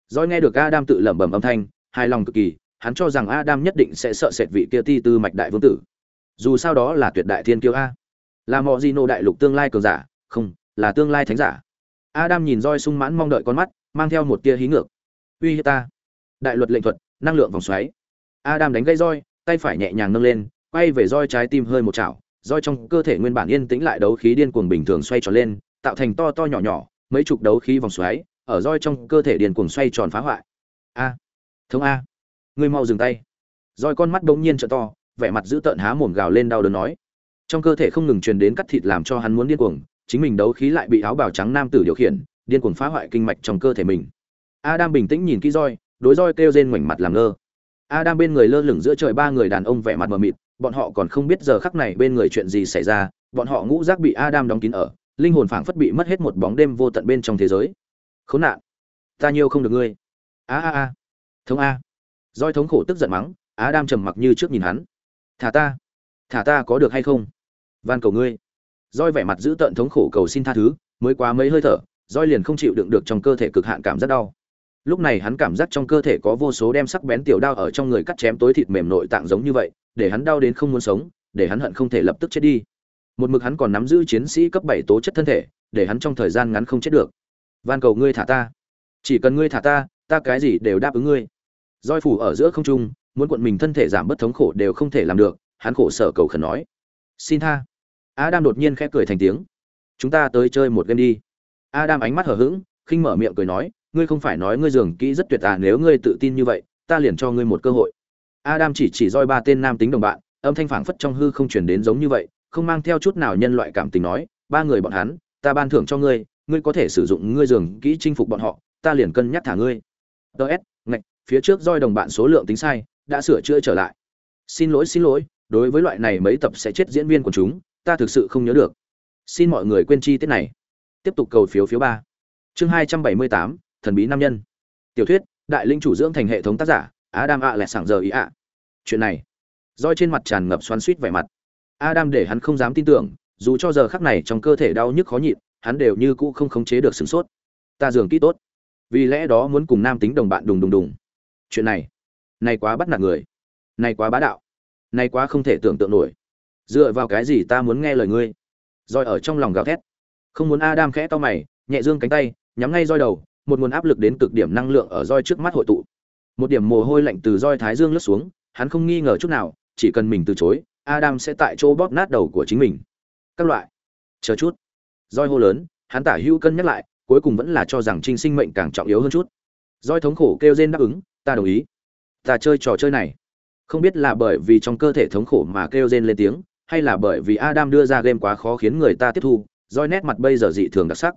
[SPEAKER 1] Roi nghe được adam tự lẩm bẩm âm thanh hài lòng cực kỳ hắn cho rằng adam nhất định sẽ sợ sệt vị kia ti tư mạch đại vương tử. Dù sao đó là tuyệt đại thiên kiêu a. Là mọi di nô đại lục tương lai cường giả không là tương lai thánh giả adam nhìn roi sung mãn mong đợi con mắt, mang theo một tia hí ngược. Uy hiếp ta. Đại luật lệnh thuật, năng lượng vòng xoáy. Adam đánh gây roi, tay phải nhẹ nhàng nâng lên, quay về roi trái tim hơi một chảo. Roi trong cơ thể nguyên bản yên tĩnh lại đấu khí điên cuồng bình thường xoay tròn lên, tạo thành to to nhỏ nhỏ, mấy chục đấu khí vòng xoáy, ở roi trong cơ thể điên cuồng xoay tròn phá hoại. A. Thống a. Ngươi mau dừng tay. Roi con mắt bỗng nhiên trợ to, vẻ mặt dữ tợn há mồm gào lên đau đớn nói. Trong cơ thể không ngừng truyền đến cắt thịt làm cho hắn muốn điên cuồng chính mình đấu khí lại bị áo bào trắng nam tử điều khiển, điên cuồng phá hoại kinh mạch trong cơ thể mình. Adam bình tĩnh nhìn kỹ roi, đối roi kêu rên ngoảnh mặt làm ngơ. Adam bên người lơ lửng giữa trời ba người đàn ông vẻ mặt mờ mịt, bọn họ còn không biết giờ khắc này bên người chuyện gì xảy ra, bọn họ ngũ giác bị adam đóng kín ở, linh hồn phảng phất bị mất hết một bóng đêm vô tận bên trong thế giới. Khốn nạn, ta nhiều không được ngươi. A a a, thống a. Roi thống khổ tức giận mắng, adam trầm mặc như trước nhìn hắn. Thả ta thả ta có được hay không? Van cầu ngươi roi vẻ mặt giữ tợn thống khổ cầu xin tha thứ, mới quá mấy hơi thở, roi liền không chịu đựng được trong cơ thể cực hạn cảm giác đau. Lúc này hắn cảm giác trong cơ thể có vô số đem sắc bén tiểu đao ở trong người cắt chém tối thịt mềm nội tạng giống như vậy, để hắn đau đến không muốn sống, để hắn hận không thể lập tức chết đi. Một mực hắn còn nắm giữ chiến sĩ cấp bảy tố chất thân thể, để hắn trong thời gian ngắn không chết được. Van cầu ngươi thả ta. Chỉ cần ngươi thả ta ta cái gì đều đáp ứng ngươi. Roi phủ ở giữa không trung, muốn cuộn mình thân thể giảm bớt thống khổ đều không thể làm được, hắn khổ sở cầu khẩn nói. Xin tha adam đột nhiên khẽ cười thành tiếng. Chúng ta tới chơi một game đi. Adam ánh mắt hờ hững, khinh mở miệng cười nói, ngươi không phải nói ngươi dường kỹ rất tuyệt à nếu ngươi tự tin như vậy, ta liền cho ngươi một cơ hội. Adam chỉ chỉ roi ba tên nam tính đồng bạn, âm thanh phảng phất trong hư không truyền đến giống như vậy, không mang theo chút nào nhân loại cảm tình nói, ba người bọn hắn, ta ban thưởng cho ngươi ngươi có thể sử dụng ngươi dường kỹ chinh phục bọn họ, ta liền cân nhắc thả ngươi. Ts ngạch, phía trước roi đồng bạn số lượng tính sai, đã sửa chữa trở lại. Xin lỗi xin lỗi, đối với loại này mấy tập sẽ chết diễn viên của chúng ta thực sự không nhớ được. Xin mọi người quên chi tiết này. Tiếp tục cầu phiếu phiếu ba. Chương hai trăm bảy mươi tám, thần bí nam nhân. Tiểu thuyết, đại linh chủ dưỡng thành hệ thống tác giả, adam ạ lẹ sảng giờ ý ạ. Chuyện này, roi trên mặt tràn ngập xoắn suýt vẻ mặt. Adam để hắn không dám tin tưởng, dù cho giờ khắc này trong cơ thể đau nhức khó nhịn, hắn đều như cũ không khống chế được sửng sốt. Ta dường kỹ tốt. Vì lẽ đó muốn cùng nam tính đồng bạn đùng đùng đùng. Chuyện này này quá bắt nạt người. Này quá bá đạo. Này quá không thể tưởng tượng nổi dựa vào cái gì ta muốn nghe lời ngươi? Roi ở trong lòng gào thét. Không muốn adam khẽ to mày, nhẹ dương cánh tay, nhắm ngay roi đầu, một nguồn áp lực đến cực điểm năng lượng ở roi trước mắt hội tụ. Một điểm mồ hôi lạnh từ roi thái dương lướt xuống, hắn không nghi ngờ chút nào, chỉ cần mình từ chối, adam sẽ tại chỗ bóp nát đầu của chính mình. Các loại. Chờ chút. Roi hô lớn, hắn tả hữu cân nhắc lại, cuối cùng vẫn là cho rằng trinh sinh mệnh càng trọng yếu hơn chút. Roi thống khổ kêu rên đáp ứng, ta đồng ý. Ta chơi trò chơi này. Không biết là bởi vì trong cơ thể thống khổ mà kêu rên lên tiếng hay là bởi vì adam đưa ra game quá khó khiến người ta tiếp thu doi nét mặt bây giờ dị thường đặc sắc.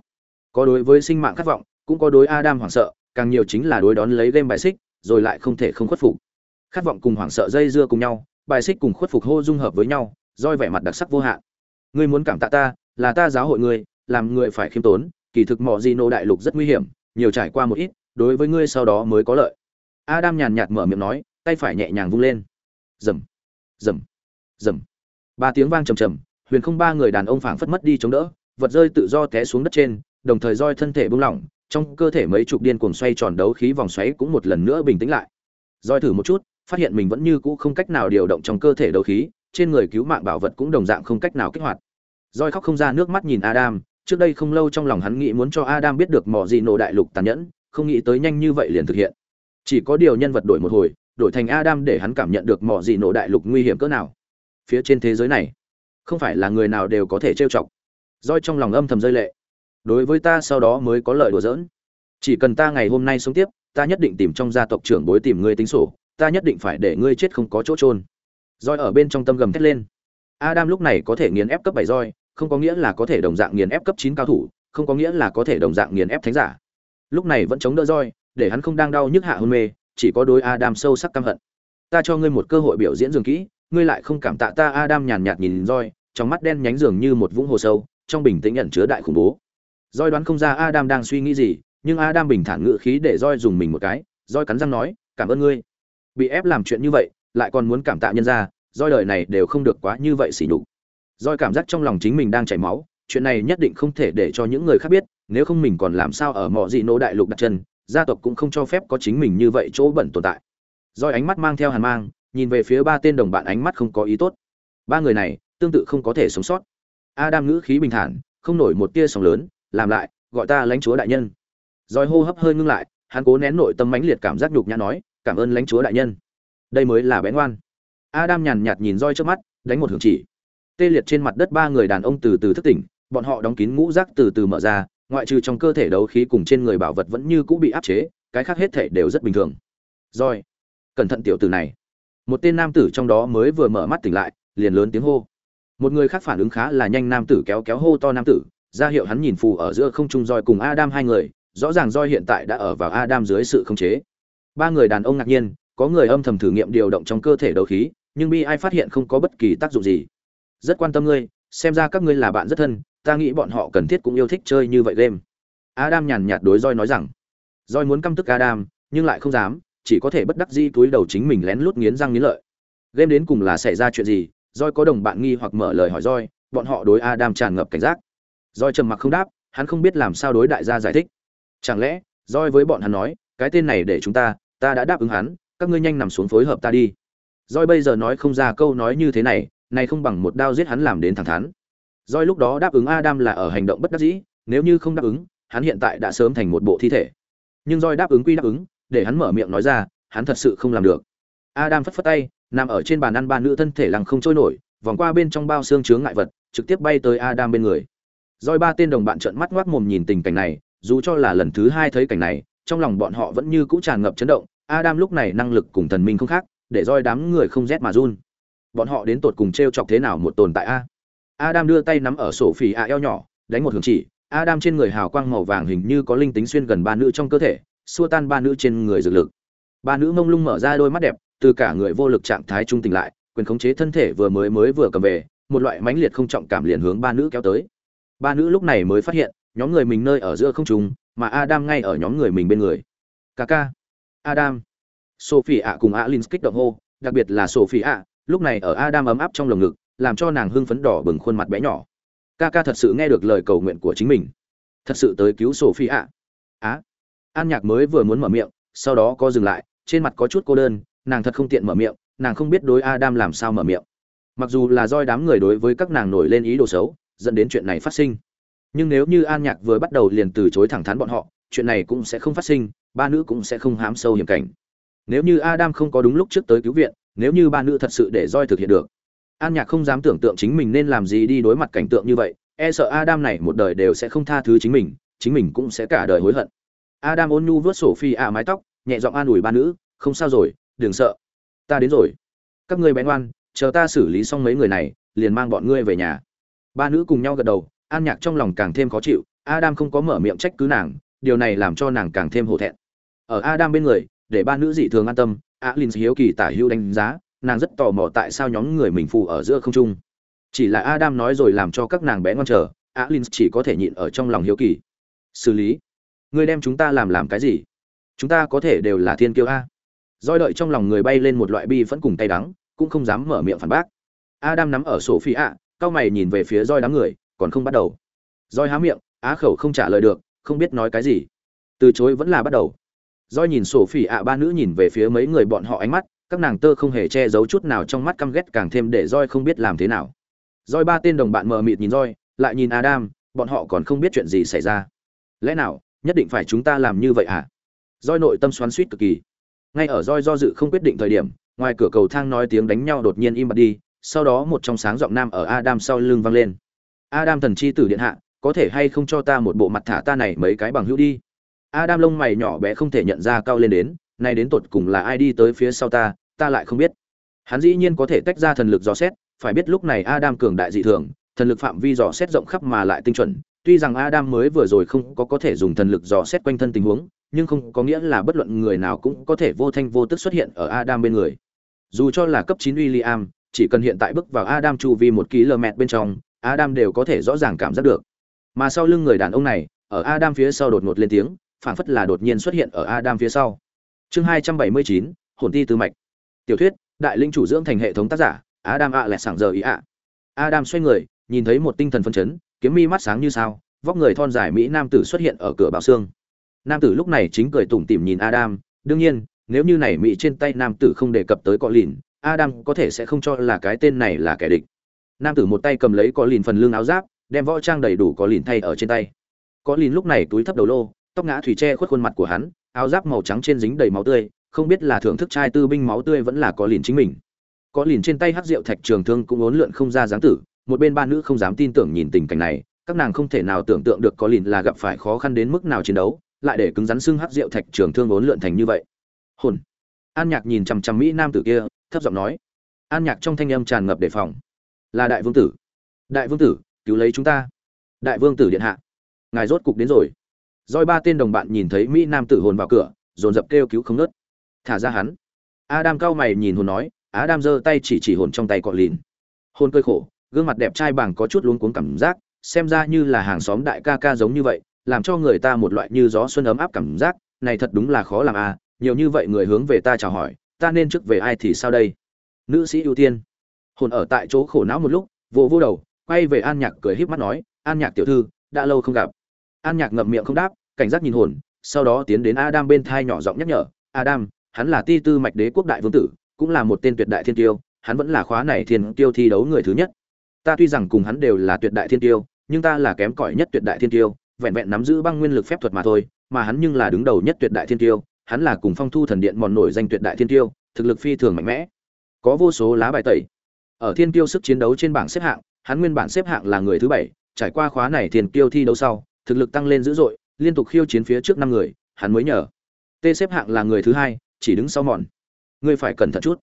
[SPEAKER 1] Có đối với sinh mạng khát vọng, cũng có đối adam hoảng sợ, càng nhiều chính là đối đón lấy game bài xích, rồi lại không thể không khuất phục. Khát vọng cùng hoảng sợ dây dưa cùng nhau, bài xích cùng khuất phục hô dung hợp với nhau roi vẻ mặt đặc sắc vô hạn. Ngươi muốn cảm tạ ta, là ta giáo hội ngươi, làm người phải khiêm tốn, kỳ thực mọ di nô đại lục rất nguy hiểm, nhiều trải qua một ít, đối với ngươi sau đó mới có lợi. Adam nhàn nhạt mở miệng nói, tay phải nhẹ nhàng vung lên. Rầm rầm rầm ba tiếng vang trầm trầm, huyền không ba người đàn ông phảng phất mất đi chống đỡ, vật rơi tự do té xuống đất trên, đồng thời roi thân thể bung lỏng, trong cơ thể mấy chục điên cuồng xoay tròn đấu khí vòng xoáy cũng một lần nữa bình tĩnh lại. Roi thử một chút, phát hiện mình vẫn như cũ không cách nào điều động trong cơ thể đấu khí, trên người cứu mạng bảo vật cũng đồng dạng không cách nào kích hoạt. Roi khóc không ra nước mắt nhìn adam, trước đây không lâu trong lòng hắn nghĩ muốn cho adam biết được mỏ gì nổ đại lục tàn nhẫn, không nghĩ tới nhanh như vậy liền thực hiện. Chỉ có điều nhân vật đổi một hồi, đổi thành adam để hắn cảm nhận được mỏ gì nổ đại lục nguy hiểm cỡ nào phía trên thế giới này. Không phải là người nào đều có thể trêu chọc. Roi trong lòng âm thầm rơi lệ. Đối với ta sau đó mới có lợi đùa giỡn. Chỉ cần ta ngày hôm nay sống tiếp, ta nhất định tìm trong gia tộc trưởng bối tìm ngươi tính sổ. Ta nhất định phải để ngươi chết không có chỗ trôn roi ở bên trong tâm gầm thét lên. Adam lúc này có thể nghiền ép cấp bảy roi, không có nghĩa là có thể đồng dạng nghiền ép cấp chín cao thủ, không có nghĩa là có thể đồng dạng nghiền ép thánh giả. Lúc này vẫn chống đỡ roi, để hắn không đang đau nhức hạ hôn mê, chỉ có đôi adam sâu sắc căm hận. Ta cho ngươi một cơ hội biểu diễn dường kỹ ngươi lại không cảm tạ ta, adam nhàn nhạt nhìn roi trong mắt đen nhánh dường như một vũng hồ sâu, trong bình tĩnh ẩn chứa đại khủng bố. Roi đoán không ra adam đang suy nghĩ gì, nhưng adam bình thản ngữ khí để roi dùng mình một cái. Roi cắn răng nói, cảm ơn ngươi. Bị ép làm chuyện như vậy, lại còn muốn cảm tạ nhân ra roi đời này đều không được quá như vậy xỉ nhục. Roi cảm giác trong lòng chính mình đang chảy máu, chuyện này nhất định không thể để cho những người khác biết, nếu không mình còn làm sao ở mọ dị nỗ đại lục đặt chân, gia tộc cũng không cho phép có chính mình như vậy chỗ bẩn tồn tại. Roi ánh mắt mang theo hàn mang nhìn về phía ba tên đồng bạn ánh mắt không có ý tốt. Ba người này, tương tự không có thể sống sót. Adam ngữ khí bình thản, không nổi một tia sóng lớn, làm lại, gọi ta lãnh chúa đại nhân. Roi hô hấp hơi ngưng lại, hắn cố nén nội tâm mãnh liệt cảm giác nhục nhã nói, cảm ơn lãnh chúa đại nhân. Đây mới là bé ngoan. Adam nhàn nhạt nhìn roi trước mắt, đánh một hưởng chỉ. Tê liệt trên mặt đất ba người đàn ông từ từ thức tỉnh, bọn họ đóng kín ngũ rác từ từ mở ra, ngoại trừ trong cơ thể đấu khí cùng trên người bảo vật vẫn như cũ bị áp chế, cái khác hết thể đều rất bình thường. Roi cẩn thận tiểu tử này một tên nam tử trong đó mới vừa mở mắt tỉnh lại, liền lớn tiếng hô. Một người khác phản ứng khá là nhanh, nam tử kéo kéo hô to nam tử, ra hiệu hắn nhìn phù ở giữa không trung roi cùng adam hai người, rõ ràng roi hiện tại đã ở vào adam dưới sự khống chế. Ba người đàn ông ngạc nhiên, có người âm thầm thử nghiệm điều động trong cơ thể đấu khí, nhưng bi ai phát hiện không có bất kỳ tác dụng gì. Rất quan tâm ngươi, xem ra các ngươi là bạn rất thân, ta nghĩ bọn họ cần thiết cũng yêu thích chơi như vậy game. Adam nhàn nhạt đối roi nói rằng. Roi muốn căm tức adam, nhưng lại không dám chỉ có thể bất đắc dĩ túi đầu chính mình lén lút nghiến răng nghiến lợi. Game đến cùng là xảy ra chuyện gì? Roi có đồng bạn nghi hoặc mở lời hỏi roi bọn họ đối adam tràn ngập cảnh giác. Roi trầm mặc không đáp hắn không biết làm sao đối đại gia giải thích. Chẳng lẽ roi với bọn hắn nói cái tên này để chúng ta ta đã đáp ứng hắn các ngươi nhanh nằm xuống phối hợp ta đi. Roi bây giờ nói không ra câu nói như thế này này không bằng một đao giết hắn làm đến thẳng thắn. Roi lúc đó đáp ứng Adam là ở hành động bất đắc dĩ, nếu như không đáp ứng, hắn hiện tại đã sớm thành một bộ thi thể. Nhưng roi đáp ứng quy đáp ứng, để hắn mở miệng nói ra, hắn thật sự không làm được. Adam phất phất tay, nằm ở trên bàn ăn ba nữ thân thể lằng không trôi nổi, vòng qua bên trong bao xương chướng ngại vật, trực tiếp bay tới Adam bên người. Doi ba tên đồng bạn trợn mắt ngoác mồm nhìn tình cảnh này, dù cho là lần thứ hai thấy cảnh này, trong lòng bọn họ vẫn như cũ tràn ngập chấn động. Adam lúc này năng lực cùng thần minh không khác, để Doi đám người không rét mà run. Bọn họ đến tột cùng treo chọc thế nào một tồn tại a? Adam đưa tay nắm ở sổ phỉ a eo nhỏ, đánh một hướng chỉ, Adam trên người hào quang màu vàng hình như có linh tính xuyên gần ba nữ trong cơ thể, xua tan ba nữ trên người dược lực. Ba nữ mông lung mở ra đôi mắt đẹp, từ cả người vô lực trạng thái trung tình lại, quyền khống chế thân thể vừa mới mới vừa cầm về, một loại mãnh liệt không trọng cảm liền hướng ba nữ kéo tới. Ba nữ lúc này mới phát hiện, nhóm người mình nơi ở giữa không trung, mà Adam ngay ở nhóm người mình bên người. Kaka, Adam, Sophie ạ cùng Alin kích động hô, đặc biệt là Sophie ạ, lúc này ở Adam ấm áp trong lồng ngực, làm cho nàng hưng phấn đỏ bừng khuôn mặt bé nhỏ ca ca thật sự nghe được lời cầu nguyện của chính mình thật sự tới cứu sophie phi ạ á an nhạc mới vừa muốn mở miệng, sau đó có dừng lại, trên mặt có chút cô đơn, nàng thật không tiện mở miệng, nàng không biết đối adam làm sao mở miệng. Mặc dù là doi đám người đối với các nàng nổi lên ý đồ xấu, dẫn đến chuyện này phát sinh. Nhưng nếu như an nhạc vừa bắt đầu liền từ chối thẳng thắn bọn họ, chuyện này cũng sẽ không phát sinh, ba nữ cũng sẽ không hám sâu hiểm cảnh. Nếu như adam không có đúng lúc trước tới cứu viện, nếu như ba nữ thật sự để roi thực hiện được, an nhạc không dám tưởng tượng chính mình nên làm gì đi đối mặt cảnh tượng như vậy e sợ adam này một đời đều sẽ không tha thứ chính mình chính mình cũng sẽ cả đời hối hận adam ôn nhu vớt sổ phi ạ mái tóc, nhẹ giọng an ủi ba nữ, không sao rồi, đừng sợ. Ta đến rồi. Các ngươi bé ngoan chờ ta xử lý xong mấy người này, liền mang bọn ngươi về nhà. Ba nữ cùng nhau gật đầu, an nhạc trong lòng càng thêm khó chịu, adam không có mở miệng trách cứ nàng, điều này làm cho nàng càng thêm hổ thẹn. Ở adam bên người, để ba nữ dị thường an tâm, alin hiếu kỳ tả hữu đánh giá, nàng rất tò mò tại sao nhóm người mình phù ở giữa không trung. Chỉ là adam nói rồi làm cho các nàng bé ngoan chờ, alin chỉ có thể nhịn ở trong lòng hiếu kỳ. Xử lý ngươi đem chúng ta làm làm cái gì? Chúng ta có thể đều là thiên kiêu a. Roi đợi trong lòng người bay lên một loại bi vẫn cùng tay đắng, cũng không dám mở miệng phản bác. Adam nắm ở sổ phi ạ, cao mày nhìn về phía roi đám người, còn không bắt đầu. Roi há miệng, á khẩu không trả lời được, không biết nói cái gì. Từ chối vẫn là bắt đầu. Roi nhìn sổ phi ạ ba nữ nhìn về phía mấy người bọn họ ánh mắt, các nàng tơ không hề che giấu chút nào trong mắt căm ghét càng thêm để roi không biết làm thế nào. Roi ba tên đồng bạn mờ mịt nhìn roi lại nhìn adam, bọn họ còn không biết chuyện gì xảy ra. Lẽ nào nhất định phải chúng ta làm như vậy à? Roi nội tâm xoắn suýt cực kỳ. Ngay ở roi do dự không quyết định thời điểm, ngoài cửa cầu thang nói tiếng đánh nhau đột nhiên im bặt đi, sau đó một trong sáng giọng nam ở adam sau lưng vang lên. Adam thần chi tử điện hạ, có thể hay không cho ta một bộ mặt thả ta này mấy cái bằng hữu đi? Adam lông mày nhỏ bé không thể nhận ra cao lên đến, nay đến tột cùng là ai đi tới phía sau ta ta lại không biết. Hắn dĩ nhiên có thể tách ra thần lực dò xét, phải biết lúc này adam cường đại dị thường, thần lực phạm vi dò xét rộng khắp mà lại tinh chuẩn tuy rằng adam mới vừa rồi không có có thể dùng thần lực dò xét quanh thân tình huống nhưng không có nghĩa là bất luận người nào cũng có thể vô thanh vô tức xuất hiện ở adam bên người. Dù cho là cấp chín William, chỉ cần hiện tại bước vào adam chu vi một km bên trong adam đều có thể rõ ràng cảm giác được. Mà sau lưng người đàn ông này ở adam phía sau đột ngột lên tiếng phảng phất là đột nhiên xuất hiện ở adam phía sau. Chương hai trăm bảy mươi chín hồn ti tứ mạch. Tiểu thuyết đại linh chủ dưỡng thành hệ thống tác giả adam ạ lẹ sảng giờ ý ạ. Adam xoay người nhìn thấy một tinh thần phân chấn kiếm mi mắt sáng như sao, vóc người thon dài mỹ nam tử xuất hiện ở cửa bảo xương. Nam tử lúc này chính cười tủm tỉm nhìn adam, đương nhiên, nếu như này mỹ trên tay nam tử không đề cập tới cọ lìn, adam có thể sẽ không cho là cái tên này là kẻ địch. Nam tử một tay cầm lấy cọ lìn phần lưng áo giáp, đem võ trang đầy đủ cọ lìn thay ở trên tay. Cọ lìn lúc này túi thấp đầu lô, tóc ngã thủy che khuất khuôn mặt của hắn, áo giáp màu trắng trên dính đầy máu tươi, không biết là thưởng thức trai tư binh máu tươi vẫn là có lìn chính mình. Có lìn trên tay hắc rượu thạch trường thương cũng ốn lượn không ra dáng tử một bên ba nữ không dám tin tưởng nhìn tình cảnh này, các nàng không thể nào tưởng tượng được có lìn là gặp phải khó khăn đến mức nào chiến đấu, lại để cứng rắn xương hắc rượu thạch trường thương vốn lượn thành như vậy. Hồn. An nhạc nhìn chằm chằm mỹ nam tử kia, thấp giọng nói. An nhạc trong thanh âm tràn ngập đề phòng. Là đại vương tử. Đại vương tử, cứu lấy chúng ta. Đại vương tử điện hạ. Ngài rốt cục đến rồi. Roi ba tên đồng bạn nhìn thấy mỹ nam tử hồn vào cửa, dồn dập kêu cứu không nớt. Thả ra hắn. Adam cao mày nhìn hồn nói, adam giơ tay chỉ chỉ hồn trong tay cọ lìn. Hồn cơi khổ gương mặt đẹp trai bằng có chút luống cuống cảm giác, xem ra như là hàng xóm đại ca ca giống như vậy, làm cho người ta một loại như gió xuân ấm áp cảm giác, này thật đúng là khó làm à nhiều như vậy người hướng về ta chào hỏi, ta nên trước về ai thì sao đây? Nữ sĩ ưu tiên. Hồn ở tại chỗ khổ não một lúc, vô vô đầu, quay về an nhạc cười híp mắt nói, an nhạc tiểu thư, đã lâu không gặp. An nhạc ngậm miệng không đáp, cảnh giác nhìn hồn, sau đó tiến đến adam bên thai nhỏ giọng nhắc nhở, adam, hắn là ti tư mạch đế quốc đại vương tử, cũng là một tên tuyệt đại thiên tiêu, hắn vẫn là khóa này thiên tiêu thi đấu người thứ nhất ta tuy rằng cùng hắn đều là tuyệt đại thiên tiêu, nhưng ta là kém cỏi nhất tuyệt đại thiên tiêu, vẹn vẹn nắm giữ băng nguyên lực phép thuật mà thôi, mà hắn nhưng là đứng đầu nhất tuyệt đại thiên tiêu, hắn là cùng phong thu thần điện mòn nổi danh tuyệt đại thiên tiêu, thực lực phi thường mạnh mẽ. Có vô số lá bài tẩy. Ở thiên tiêu sức chiến đấu trên bảng xếp hạng, hắn nguyên bản xếp hạng là người thứ bảy, trải qua khóa này thiên tiêu thi đấu sau, thực lực tăng lên dữ dội, liên tục khiêu chiến phía trước năm người, hắn mới nhờ. Tê xếp hạng là người thứ hai, chỉ đứng sau mòn. Ngươi phải cẩn thận chút.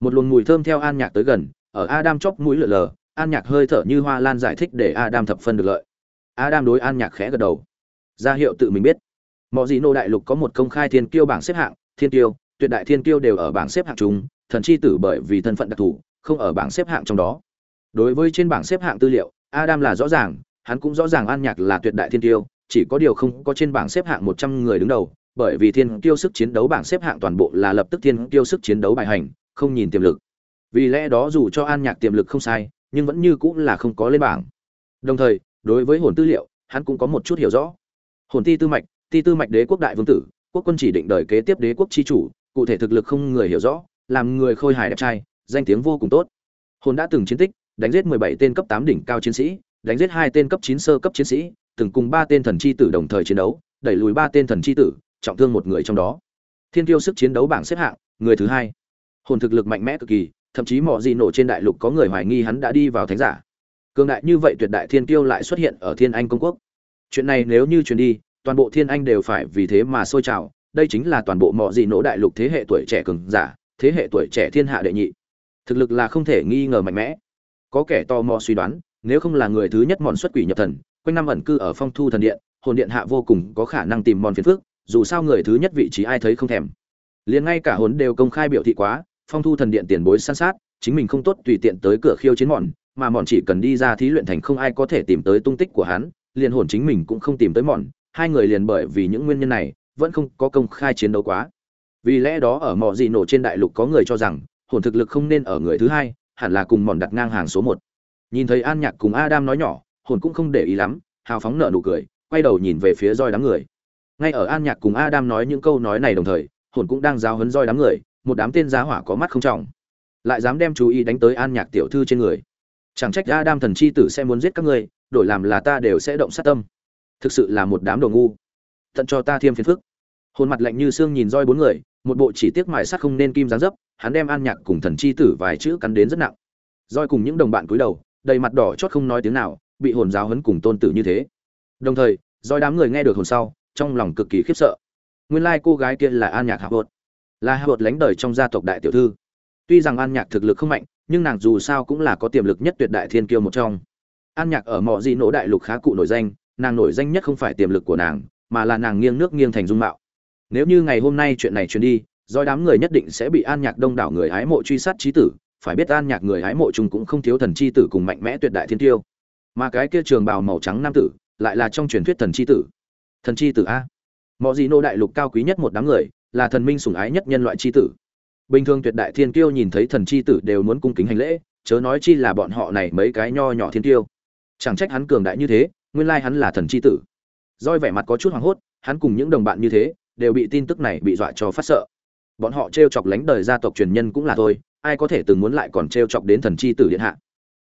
[SPEAKER 1] Một luồng mùi thơm theo an nhạc tới gần, ở adam chóp mũi lở lờ an nhạc hơi thở như hoa lan giải thích để adam thập phân được lợi. Adam đối an nhạc khẽ gật đầu. Ra hiệu tự mình biết. Mọi gì nô đại lục có một công khai thiên kiêu bảng xếp hạng, thiên kiêu, tuyệt đại thiên kiêu đều ở bảng xếp hạng chúng. thần chi tử bởi vì thân phận đặc thù, không ở bảng xếp hạng trong đó. Đối với trên bảng xếp hạng tư liệu, adam là rõ ràng, hắn cũng rõ ràng an nhạc là tuyệt đại thiên kiêu, chỉ có điều không có trên bảng xếp hạng một trăm người đứng đầu, bởi vì thiên Kiêu sức chiến đấu bảng xếp hạng toàn bộ là lập tức thiên Kiêu sức chiến đấu bài hành, không nhìn tiềm lực. Vì lẽ đó dù cho an nhạc tiềm lực không sai nhưng vẫn như cũng là không có lên bảng. Đồng thời, đối với hồn tư liệu, hắn cũng có một chút hiểu rõ. Hồn ti tư mạch, ti tư mạch đế quốc đại vương tử, quốc quân chỉ định đời kế tiếp đế quốc chi chủ, cụ thể thực lực không người hiểu rõ, làm người khôi hài đẹp trai, danh tiếng vô cùng tốt. Hồn đã từng chiến tích, đánh giết 17 tên cấp 8 đỉnh cao chiến sĩ, đánh giết hai tên cấp 9 sơ cấp chiến sĩ, từng cùng ba tên thần chi tử đồng thời chiến đấu, đẩy lùi ba tên thần chi tử, trọng thương một người trong đó. Thiên tiêu sức chiến đấu bảng xếp hạng, người thứ hai. Hồn thực lực mạnh mẽ cực kỳ thậm chí mọi gì nổ trên đại lục có người hoài nghi hắn đã đi vào thánh giả. Cường đại như vậy tuyệt đại thiên tiêu lại xuất hiện ở thiên anh công quốc. Chuyện này nếu như truyền đi, toàn bộ thiên anh đều phải vì thế mà sôi trào. Đây chính là toàn bộ mọi gì nổ đại lục thế hệ tuổi trẻ cường giả, thế hệ tuổi trẻ thiên hạ đệ nhị. Thực lực là không thể nghi ngờ mạnh mẽ. Có kẻ to mò suy đoán, nếu không là người thứ nhất mòn xuất quỷ nhập thần, quanh năm ẩn cư ở phong thu thần điện, hồn điện hạ vô cùng có khả năng tìm mòn phiền phước dù sao người thứ nhất vị trí ai thấy không thèm. Liền ngay cả hồn đều công khai biểu thị quá phong thu thần điện tiền bối săn sát, chính mình không tốt tùy tiện tới cửa khiêu chiến mòn mà mòn chỉ cần đi ra thí luyện thành không ai có thể tìm tới tung tích của hắn, liền hồn chính mình cũng không tìm tới mòn hai người liền bởi vì những nguyên nhân này, vẫn không có công khai chiến đấu quá. Vì lẽ đó ở mỏ gì nổ trên đại lục có người cho rằng, hồn thực lực không nên ở người thứ hai, hẳn là cùng mòn đặt ngang hàng số một. Nhìn thấy an nhạc cùng adam nói nhỏ, hồn cũng không để ý lắm, hào phóng nợ nụ cười, quay đầu nhìn về phía roi đám người. Ngay ở an nhạc cùng adam nói những câu nói này đồng thời, hồn cũng đang giáo hấn roi đám người một đám tên giá hỏa có mắt không trọng. Lại dám đem chú ý đánh tới an nhạc tiểu thư trên người. Chẳng trách adam thần chi tử sẽ muốn giết các ngươi, đổi làm là ta đều sẽ động sát tâm. Thực sự là một đám đồ ngu. Tận cho ta thêm phiền phức. Hồn mặt lạnh như xương nhìn roi bốn người, một bộ chỉ tiếc mài sắt không nên kim giáng dấp, hắn đem an nhạc cùng thần chi tử vài chữ cắn đến rất nặng. Roi cùng những đồng bạn cúi đầu, đầy mặt đỏ chót không nói tiếng nào, bị hồn giáo hấn cùng tôn tử như thế. Đồng thời, roi đám người nghe được hồn sau, trong lòng cực kỳ khiếp sợ. Nguyên lai cô gái kia là an nhạc hạ bột là hạ bột lánh đời trong gia tộc đại tiểu thư. Tuy rằng an nhạc thực lực không mạnh, nhưng nàng dù sao cũng là có tiềm lực nhất tuyệt đại thiên kiêu một trong. An nhạc ở mọi dị nỗ đại lục khá cụ nổi danh, nàng nổi danh nhất không phải tiềm lực của nàng, mà là nàng nghiêng nước nghiêng thành dung mạo. Nếu như ngày hôm nay chuyện này truyền đi, do đám người nhất định sẽ bị an nhạc đông đảo người hái mộ truy sát trí tử, phải biết an nhạc người hái mộ chúng cũng không thiếu thần chi tử cùng mạnh mẽ tuyệt đại thiên tiêu mà cái kia trường bào màu trắng nam tử, lại là trong truyền thuyết thần chi tử. Thần chi tử a. Mọi gì nô đại lục cao quý nhất một đám người là thần minh sủng ái nhất nhân loại chi tử. Bình thường tuyệt đại thiên kiêu nhìn thấy thần chi tử đều muốn cung kính hành lễ, chớ nói chi là bọn họ này mấy cái nho nhỏ thiên kiêu. Chẳng trách hắn cường đại như thế, nguyên lai hắn là thần chi tử. Doi vẻ mặt có chút hoảng hốt, hắn cùng những đồng bạn như thế, đều bị tin tức này bị dọa cho phát sợ. Bọn họ treo chọc lánh đời gia tộc truyền nhân cũng là thôi, ai có thể từng muốn lại còn treo chọc đến thần chi tử điện hạ.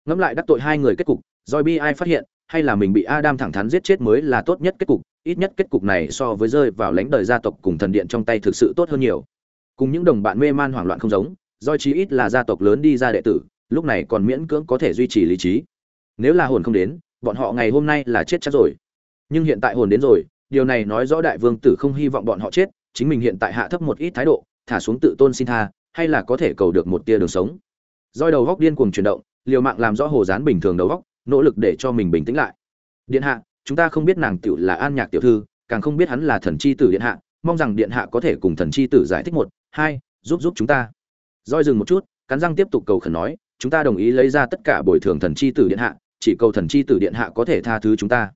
[SPEAKER 1] Ngẫm lại đắc tội hai người kết cục Doi bi ai phát hiện hay là mình bị adam thẳng thắn giết chết mới là tốt nhất kết cục, ít nhất kết cục này so với rơi vào lãnh đời gia tộc cùng thần điện trong tay thực sự tốt hơn nhiều. Cùng những đồng bạn mê man hoảng loạn không giống Doi chí ít là gia tộc lớn đi ra đệ tử, lúc này còn miễn cưỡng có thể duy trì lý trí. Nếu là hồn không đến, bọn họ ngày hôm nay là chết chắc rồi. Nhưng hiện tại hồn đến rồi, điều này nói rõ đại vương tử không hy vọng bọn họ chết, chính mình hiện tại hạ thấp một ít thái độ, thả xuống tự tôn xin tha, hay là có thể cầu được một tia đường sống. Doi đầu góc điên cuồng chuyển động, liều mạng làm rõ hồ dán bình thường đầu góc nỗ lực để cho mình bình tĩnh lại điện hạ chúng ta không biết nàng tiểu là an nhạc tiểu thư càng không biết hắn là thần chi tử điện hạ mong rằng điện hạ có thể cùng thần chi tử giải thích một hai giúp giúp chúng ta roi dừng một chút cắn răng tiếp tục cầu khẩn nói chúng ta đồng ý lấy ra tất cả bồi thường thần chi tử điện hạ chỉ cầu thần chi tử điện hạ có thể tha thứ chúng ta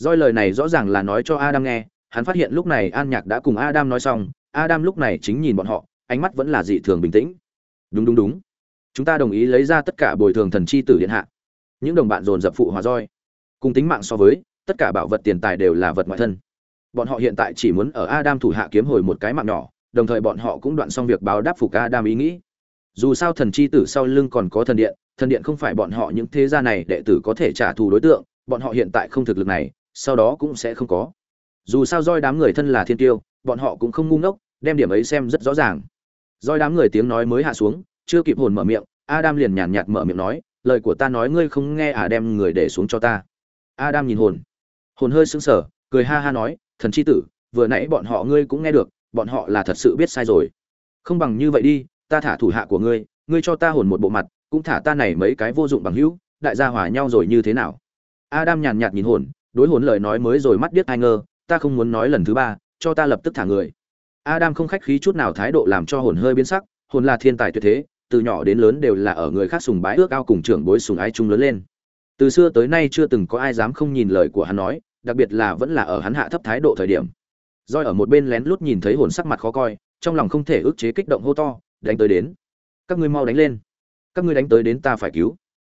[SPEAKER 1] Doi lời này rõ ràng là nói cho Adam nghe, hắn phát hiện lúc này An Nhạc đã cùng Adam nói xong, Adam lúc này chính nhìn bọn họ, ánh mắt vẫn là dị thường bình tĩnh. Đúng đúng đúng. Chúng ta đồng ý lấy ra tất cả bồi thường thần chi tử điện hạ. Những đồng bạn dồn dập phụ hòa roi. Cùng tính mạng so với, tất cả bảo vật tiền tài đều là vật ngoại thân. Bọn họ hiện tại chỉ muốn ở Adam thủ hạ kiếm hồi một cái mạng nhỏ, đồng thời bọn họ cũng đoạn xong việc báo đáp phục Adam ý nghĩ. Dù sao thần chi tử sau lưng còn có thần điện, thần điện không phải bọn họ những thế gia này đệ tử có thể trả thù đối tượng, bọn họ hiện tại không thực lực này, sau đó cũng sẽ không có dù sao roi đám người thân là thiên tiêu bọn họ cũng không ngu ngốc đem điểm ấy xem rất rõ ràng roi đám người tiếng nói mới hạ xuống chưa kịp hồn mở miệng adam liền nhàn nhạt mở miệng nói lời của ta nói ngươi không nghe à đem người để xuống cho ta. Adam nhìn hồn. Hồn hơi sững sờ, cười ha ha nói, thần chi tử, vừa nãy bọn họ ngươi cũng nghe được, bọn họ là thật sự biết sai rồi. Không bằng như vậy đi, ta thả thủ hạ của ngươi ngươi cho ta hồn một bộ mặt, cũng thả ta này mấy cái vô dụng bằng hữu, đại gia hòa nhau rồi như thế nào? Adam nhàn nhạt nhìn hồn, đối hồn lời nói mới rồi mắt điếc ai ngơ, ta không muốn nói lần thứ ba, cho ta lập tức thả người. Adam không khách khí chút nào thái độ làm cho hồn hơi biến sắc, hồn là thiên tài tuyệt thế từ nhỏ đến lớn đều là ở người khác sùng bái ước ao cùng trưởng bối sùng ái chung lớn lên. Từ xưa tới nay chưa từng có ai dám không nhìn lời của hắn nói, đặc biệt là vẫn là ở hắn hạ thấp thái độ thời điểm. Roi ở một bên lén lút nhìn thấy hồn sắc mặt khó coi, trong lòng không thể ức chế kích động hô to, đánh tới đến. Các ngươi mau đánh lên. Các ngươi đánh tới đến ta phải cứu.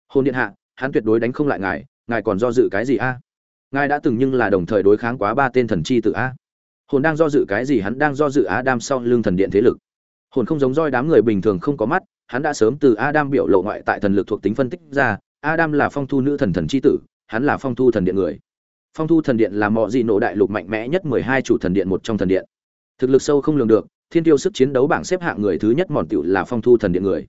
[SPEAKER 1] Hồn điện hạ, hắn tuyệt đối đánh không lại ngài ngài còn do dự cái gì a? Ngài đã từng nhưng là đồng thời đối kháng quá ba tên thần chi tự a. Hồn đang do dự cái gì hắn đang do dự á đam sau lưng thần điện thế lực. Hồn không giống roi đám người bình thường không có mắt hắn đã sớm từ adam biểu lộ ngoại tại thần lực thuộc tính phân tích ra, adam là phong thu nữ thần thần chi tử, hắn là phong thu thần điện người. Phong thu thần điện là mọi gì nổ đại lục mạnh mẽ nhất mười hai chủ thần điện một trong thần điện. Thực lực sâu không lường được, thiên tiêu sức chiến đấu bảng xếp hạng người thứ nhất mòn tiểu là phong thu thần điện người.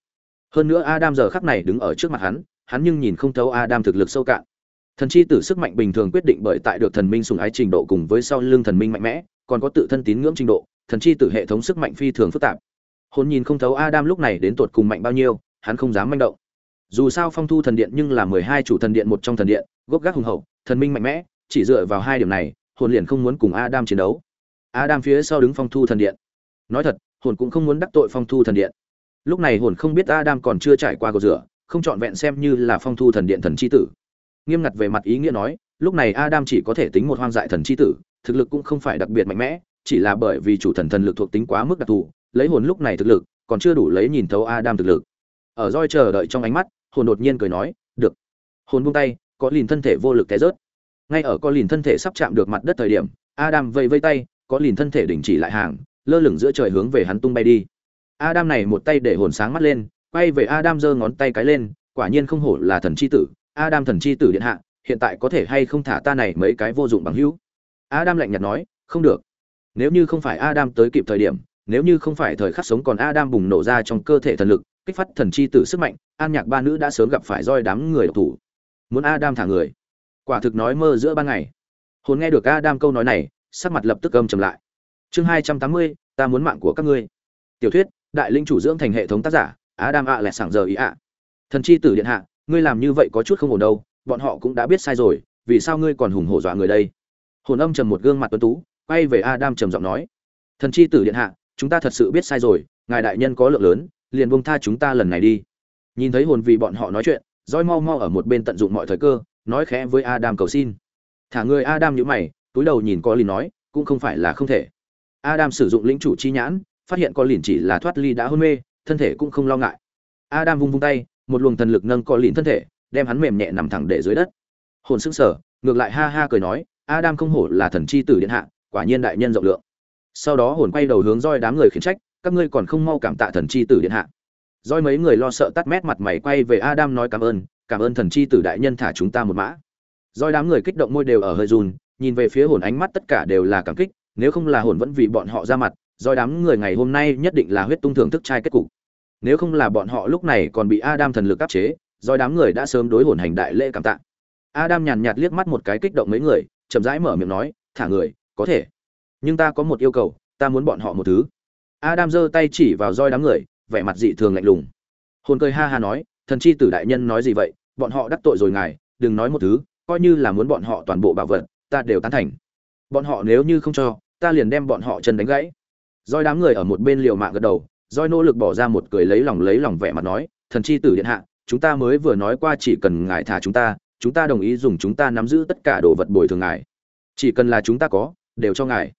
[SPEAKER 1] Hơn nữa adam giờ khắc này đứng ở trước mặt hắn hắn nhưng nhìn không thấu adam thực lực sâu cạn. Thần chi tử sức mạnh bình thường quyết định bởi tại được thần minh sùng ái trình độ cùng với sau lưng thần minh mạnh mẽ, còn có tự thân tín ngưỡng trình độ, thần chi tử hệ thống sức mạnh phi thường phức tạp hồn nhìn không thấu adam lúc này đến tột cùng mạnh bao nhiêu, hắn không dám manh động. Dù sao phong thu thần điện nhưng là mười hai chủ thần điện một trong thần điện, gốc gác hùng hậu, thần minh mạnh mẽ, chỉ dựa vào hai điểm này, hồn liền không muốn cùng adam chiến đấu. Adam phía sau đứng phong thu thần điện. Nói thật, hồn cũng không muốn đắc tội phong thu thần điện. Lúc này hồn không biết adam còn chưa trải qua cầu rửa, không trọn vẹn xem như là phong thu thần điện thần chi tử. Nghiêm ngặt về mặt ý nghĩa nói, lúc này adam chỉ có thể tính một hoang dại thần chi tử, thực lực cũng không phải đặc biệt mạnh mẽ, chỉ là bởi vì chủ thần thần lực thuộc tính quá mức đặc thù lấy hồn lúc này thực lực còn chưa đủ lấy nhìn thấu adam thực lực ở roi chờ đợi trong ánh mắt hồn đột nhiên cười nói được hồn buông tay có lìn thân thể vô lực té rớt ngay ở có lìn thân thể sắp chạm được mặt đất thời điểm adam vây vây tay có lìn thân thể đình chỉ lại hàng lơ lửng giữa trời hướng về hắn tung bay đi adam này một tay để hồn sáng mắt lên quay về adam giơ ngón tay cái lên quả nhiên không hổ là thần chi tử Adam thần chi tử điện hạ, hiện tại có thể hay không thả ta này mấy cái vô dụng bằng hữu? Adam lạnh nhạt nói, không được. Nếu như không phải Adam tới kịp thời điểm, nếu như không phải thời khắc sống còn Adam bùng nổ ra trong cơ thể thần lực, kích phát thần chi tử sức mạnh an nhạc ba nữ đã sớm gặp phải roi đám người độc thủ. Muốn adam thả người. Quả thực nói mơ giữa ban ngày. Hồn nghe được adam câu nói này sắc mặt lập tức âm trầm lại. Chương hai trăm tám mươi ta muốn mạng của các ngươi. Tiểu thuyết đại linh chủ dưỡng thành hệ thống tác giả adam ạ lẻ sảng giờ ý ạ. Thần chi tử điện hạ ngươi làm như vậy có chút không ổn đâu bọn họ cũng đã biết sai rồi vì sao ngươi còn hùng hổ dọa người đây? Hồn âm trầm một gương mặt tuấn tú quay về adam trầm giọng nói. Thần chi tử điện hạ chúng ta thật sự biết sai rồi, ngài đại nhân có lượng lớn, liền buông tha chúng ta lần này đi. Nhìn thấy hồn vì bọn họ nói chuyện roi mau mau ở một bên tận dụng mọi thời cơ, nói khẽ với adam cầu xin. Thả người adam nhữ mày, túi đầu nhìn có lìn nói, cũng không phải là không thể. Adam sử dụng lĩnh chủ chi nhãn, phát hiện có lìn chỉ là thoát ly đã hôn mê, thân thể cũng không lo ngại. Adam vung vung tay, một luồng thần lực nâng có lìn thân thể, đem hắn mềm nhẹ nằm thẳng để dưới đất. Hồn sững sờ, ngược lại ha ha cười nói, adam không hổ là thần chi tử điện hạ, quả nhiên đại nhân rộng lượng sau đó hồn quay đầu hướng roi đám người khiển trách, các ngươi còn không mau cảm tạ thần chi tử điện hạ. Roi mấy người lo sợ tắt mét mặt mày quay về adam nói cảm ơn cảm ơn thần chi tử đại nhân thả chúng ta một mã. Roi đám người kích động môi đều ở hơi run, nhìn về phía hồn ánh mắt tất cả đều là cảm kích, nếu không là hồn vẫn vì bọn họ ra mặt, roi đám người ngày hôm nay nhất định là huyết tung thưởng thức trai kết cục. Nếu không là bọn họ lúc này còn bị adam thần lực áp chế, roi đám người đã sớm đối hồn hành đại lễ cảm tạ. Adam nhàn nhạt liếc mắt một cái kích động mấy người, chậm rãi mở miệng nói, thả người, có thể nhưng ta có một yêu cầu, ta muốn bọn họ một thứ. Adam giơ tay chỉ vào roi đám người, vẻ mặt dị thường lạnh lùng. Hồn cười ha ha nói, thần chi tử đại nhân nói gì vậy? Bọn họ đắc tội rồi ngài, đừng nói một thứ, coi như là muốn bọn họ toàn bộ bảo vật, ta đều tán thành. Bọn họ nếu như không cho, ta liền đem bọn họ chân đánh gãy. Roi đám người ở một bên liều mạng gật đầu, roi nỗ lực bỏ ra một cười lấy lòng lấy lòng vẻ mặt nói, thần chi tử điện hạ, chúng ta mới vừa nói qua chỉ cần ngài thả chúng ta chúng ta đồng ý dùng chúng ta nắm giữ tất cả đồ vật bồi thường ngài. Chỉ cần là chúng ta có, đều cho ngài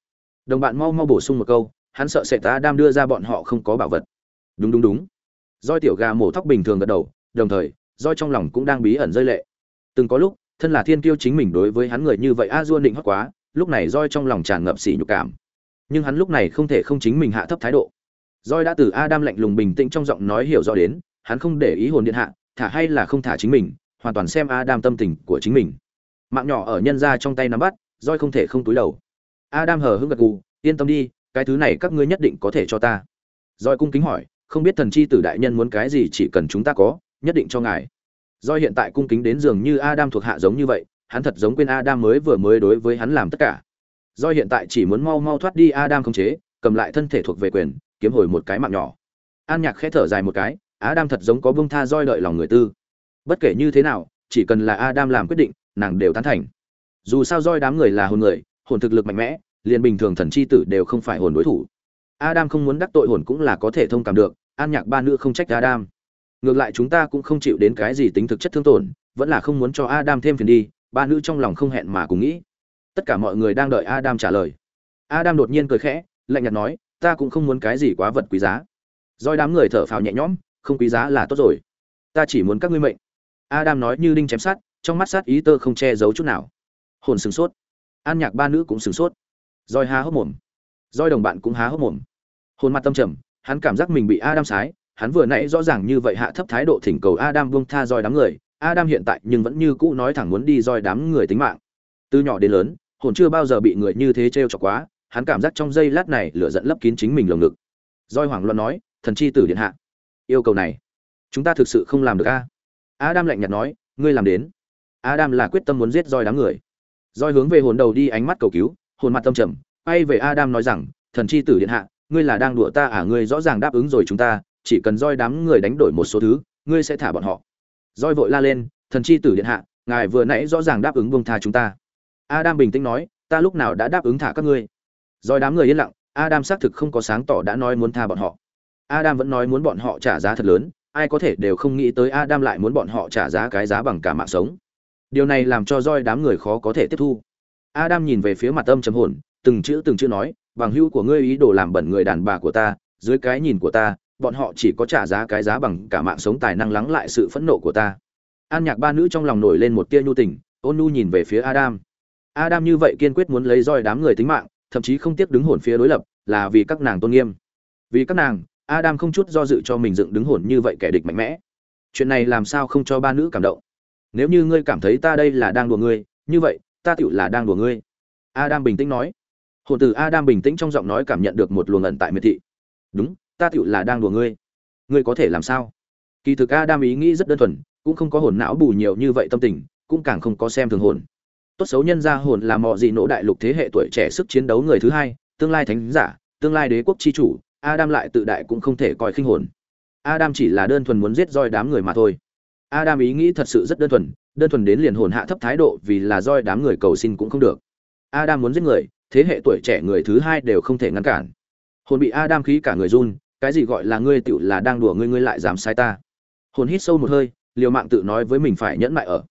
[SPEAKER 1] đồng bạn mau mau bổ sung một câu, hắn sợ sẽ ta đam đưa ra bọn họ không có bảo vật. Đúng đúng đúng. Roi tiểu gà mổ thóc bình thường gật đầu, đồng thời, roi trong lòng cũng đang bí ẩn rơi lệ. Từng có lúc, thân là thiên kiêu chính mình đối với hắn người như vậy a dua định hót quá, lúc này roi trong lòng tràn ngập sỉ nhục cảm. Nhưng hắn lúc này không thể không chính mình hạ thấp thái độ. Roi đã từ adam lạnh lùng bình tĩnh trong giọng nói hiểu rõ đến, hắn không để ý hồn điện hạ, thả hay là không thả chính mình, hoàn toàn xem adam tâm tình của chính mình. Mạng nhỏ ở nhân ra trong tay nắm bắt, roi không thể không túi đầu adam hờ hững gật gù, yên tâm đi, cái thứ này các ngươi nhất định có thể cho ta. Rồi cung kính hỏi, không biết thần chi tử đại nhân muốn cái gì chỉ cần chúng ta có, nhất định cho ngài. Rồi hiện tại cung kính đến dường như adam thuộc hạ giống như vậy, hắn thật giống quên adam mới vừa mới đối với hắn làm tất cả. Rồi hiện tại chỉ muốn mau mau thoát đi adam không chế, cầm lại thân thể thuộc về quyền, kiếm hồi một cái mạng nhỏ. An nhạc khẽ thở dài một cái, adam thật giống có buông tha roi đợi lòng người tư. Bất kể như thế nào, chỉ cần là adam làm quyết định, nàng đều tán thành. Dù sao roi đám người là hồn người hồn thực lực mạnh mẽ, liền bình thường thần chi tử đều không phải hồn đối thủ. Adam không muốn đắc tội hồn cũng là có thể thông cảm được, an nhạc ba nữ không trách adam. Ngược lại chúng ta cũng không chịu đến cái gì tính thực chất thương tổn, vẫn là không muốn cho adam thêm phiền đi, ba nữ trong lòng không hẹn mà cùng nghĩ. Tất cả mọi người đang đợi adam trả lời. Adam đột nhiên cười khẽ, lạnh nhạt nói, ta cũng không muốn cái gì quá vật quý giá. Doi đám người thở phào nhẹ nhõm, không quý giá là tốt rồi. Ta chỉ muốn các ngươi mệnh. Adam nói như đinh chém sát trong mắt sát ý tơ không che giấu chút nào. Hồn sừng sốt an nhạc ba nữ cũng sửng sốt. Roi há hốc mồm. Roi đồng bạn cũng há hốc mồm. Hồn mặt tâm trầm, hắn cảm giác mình bị adam sái, hắn vừa nãy rõ ràng như vậy hạ thấp thái độ thỉnh cầu adam buông tha roi đám người, adam hiện tại nhưng vẫn như cũ nói thẳng muốn đi roi đám người tính mạng. Từ nhỏ đến lớn, hồn chưa bao giờ bị người như thế trêu chọc quá, hắn cảm giác trong giây lát này lửa giận lấp kín chính mình lồng ngực. Roi hoảng loạn nói, thần chi tử điện hạ, yêu cầu này, chúng ta thực sự không làm được a? Adam lạnh nhạt nói, ngươi làm đến. Adam là quyết tâm muốn giết roi đám người roi hướng về hồn đầu đi ánh mắt cầu cứu, hồn mặt tâm trầm bay về adam nói rằng, thần chi tử điện hạ, ngươi là đang đùa ta à? Ngươi rõ ràng đáp ứng rồi chúng ta, chỉ cần roi đám người đánh đổi một số thứ, ngươi sẽ thả bọn họ. Roi vội la lên, thần chi tử điện hạ, ngài vừa nãy rõ ràng đáp ứng buông tha chúng ta. Adam bình tĩnh nói, ta lúc nào đã đáp ứng thả các ngươi? Roi đám người yên lặng, adam xác thực không có sáng tỏ đã nói muốn tha bọn họ. Adam vẫn nói muốn bọn họ trả giá thật lớn, ai có thể đều không nghĩ tới adam lại muốn bọn họ trả giá cái giá bằng cả mạng sống điều này làm cho roi đám người khó có thể tiếp thu. Adam nhìn về phía mặt âm trầm hồn, từng chữ từng chữ nói, bằng hữu của ngươi ý đồ làm bẩn người đàn bà của ta, dưới cái nhìn của ta, bọn họ chỉ có trả giá cái giá bằng cả mạng sống tài năng lắng lại sự phẫn nộ của ta. An nhạc ba nữ trong lòng nổi lên một tia nhu tình, ôn nu nhìn về phía adam. Adam như vậy kiên quyết muốn lấy roi đám người tính mạng, thậm chí không tiếc đứng hồn phía đối lập, là vì các nàng tôn nghiêm. Vì các nàng, adam không chút do dự cho mình dựng đứng hồn như vậy kẻ địch mạnh mẽ. Chuyện này làm sao không cho ba nữ cảm động? Nếu như ngươi cảm thấy ta đây là đang đùa ngươi, như vậy, ta tựu là đang đùa ngươi. Adam bình tĩnh nói. Hồn từ adam bình tĩnh trong giọng nói cảm nhận được một luồng ẩn tại miệt thị. Đúng, ta tựu là đang đùa ngươi. Ngươi có thể làm sao? Kỳ thực adam ý nghĩ rất đơn thuần, cũng không có hồn não bù nhiều như vậy tâm tình, cũng càng không có xem thường hồn. Tốt xấu nhân ra hồn là mọi gì nỗ đại lục thế hệ tuổi trẻ sức chiến đấu người thứ hai, tương lai thánh giả, tương lai đế quốc chi chủ, adam lại tự đại cũng không thể coi khinh hồn. Adam chỉ là đơn thuần muốn giết roi đám người mà thôi adam ý nghĩ thật sự rất đơn thuần đơn thuần đến liền hồn hạ thấp thái độ vì là roi đám người cầu xin cũng không được. Adam muốn giết người, thế hệ tuổi trẻ người thứ hai đều không thể ngăn cản. Hồn bị adam khí cả người run, cái gì gọi là ngươi tiểu là đang đùa ngươi ngươi lại dám sai ta? Hồn hít sâu một hơi, liều mạng tự nói với mình phải nhẫn lại ở.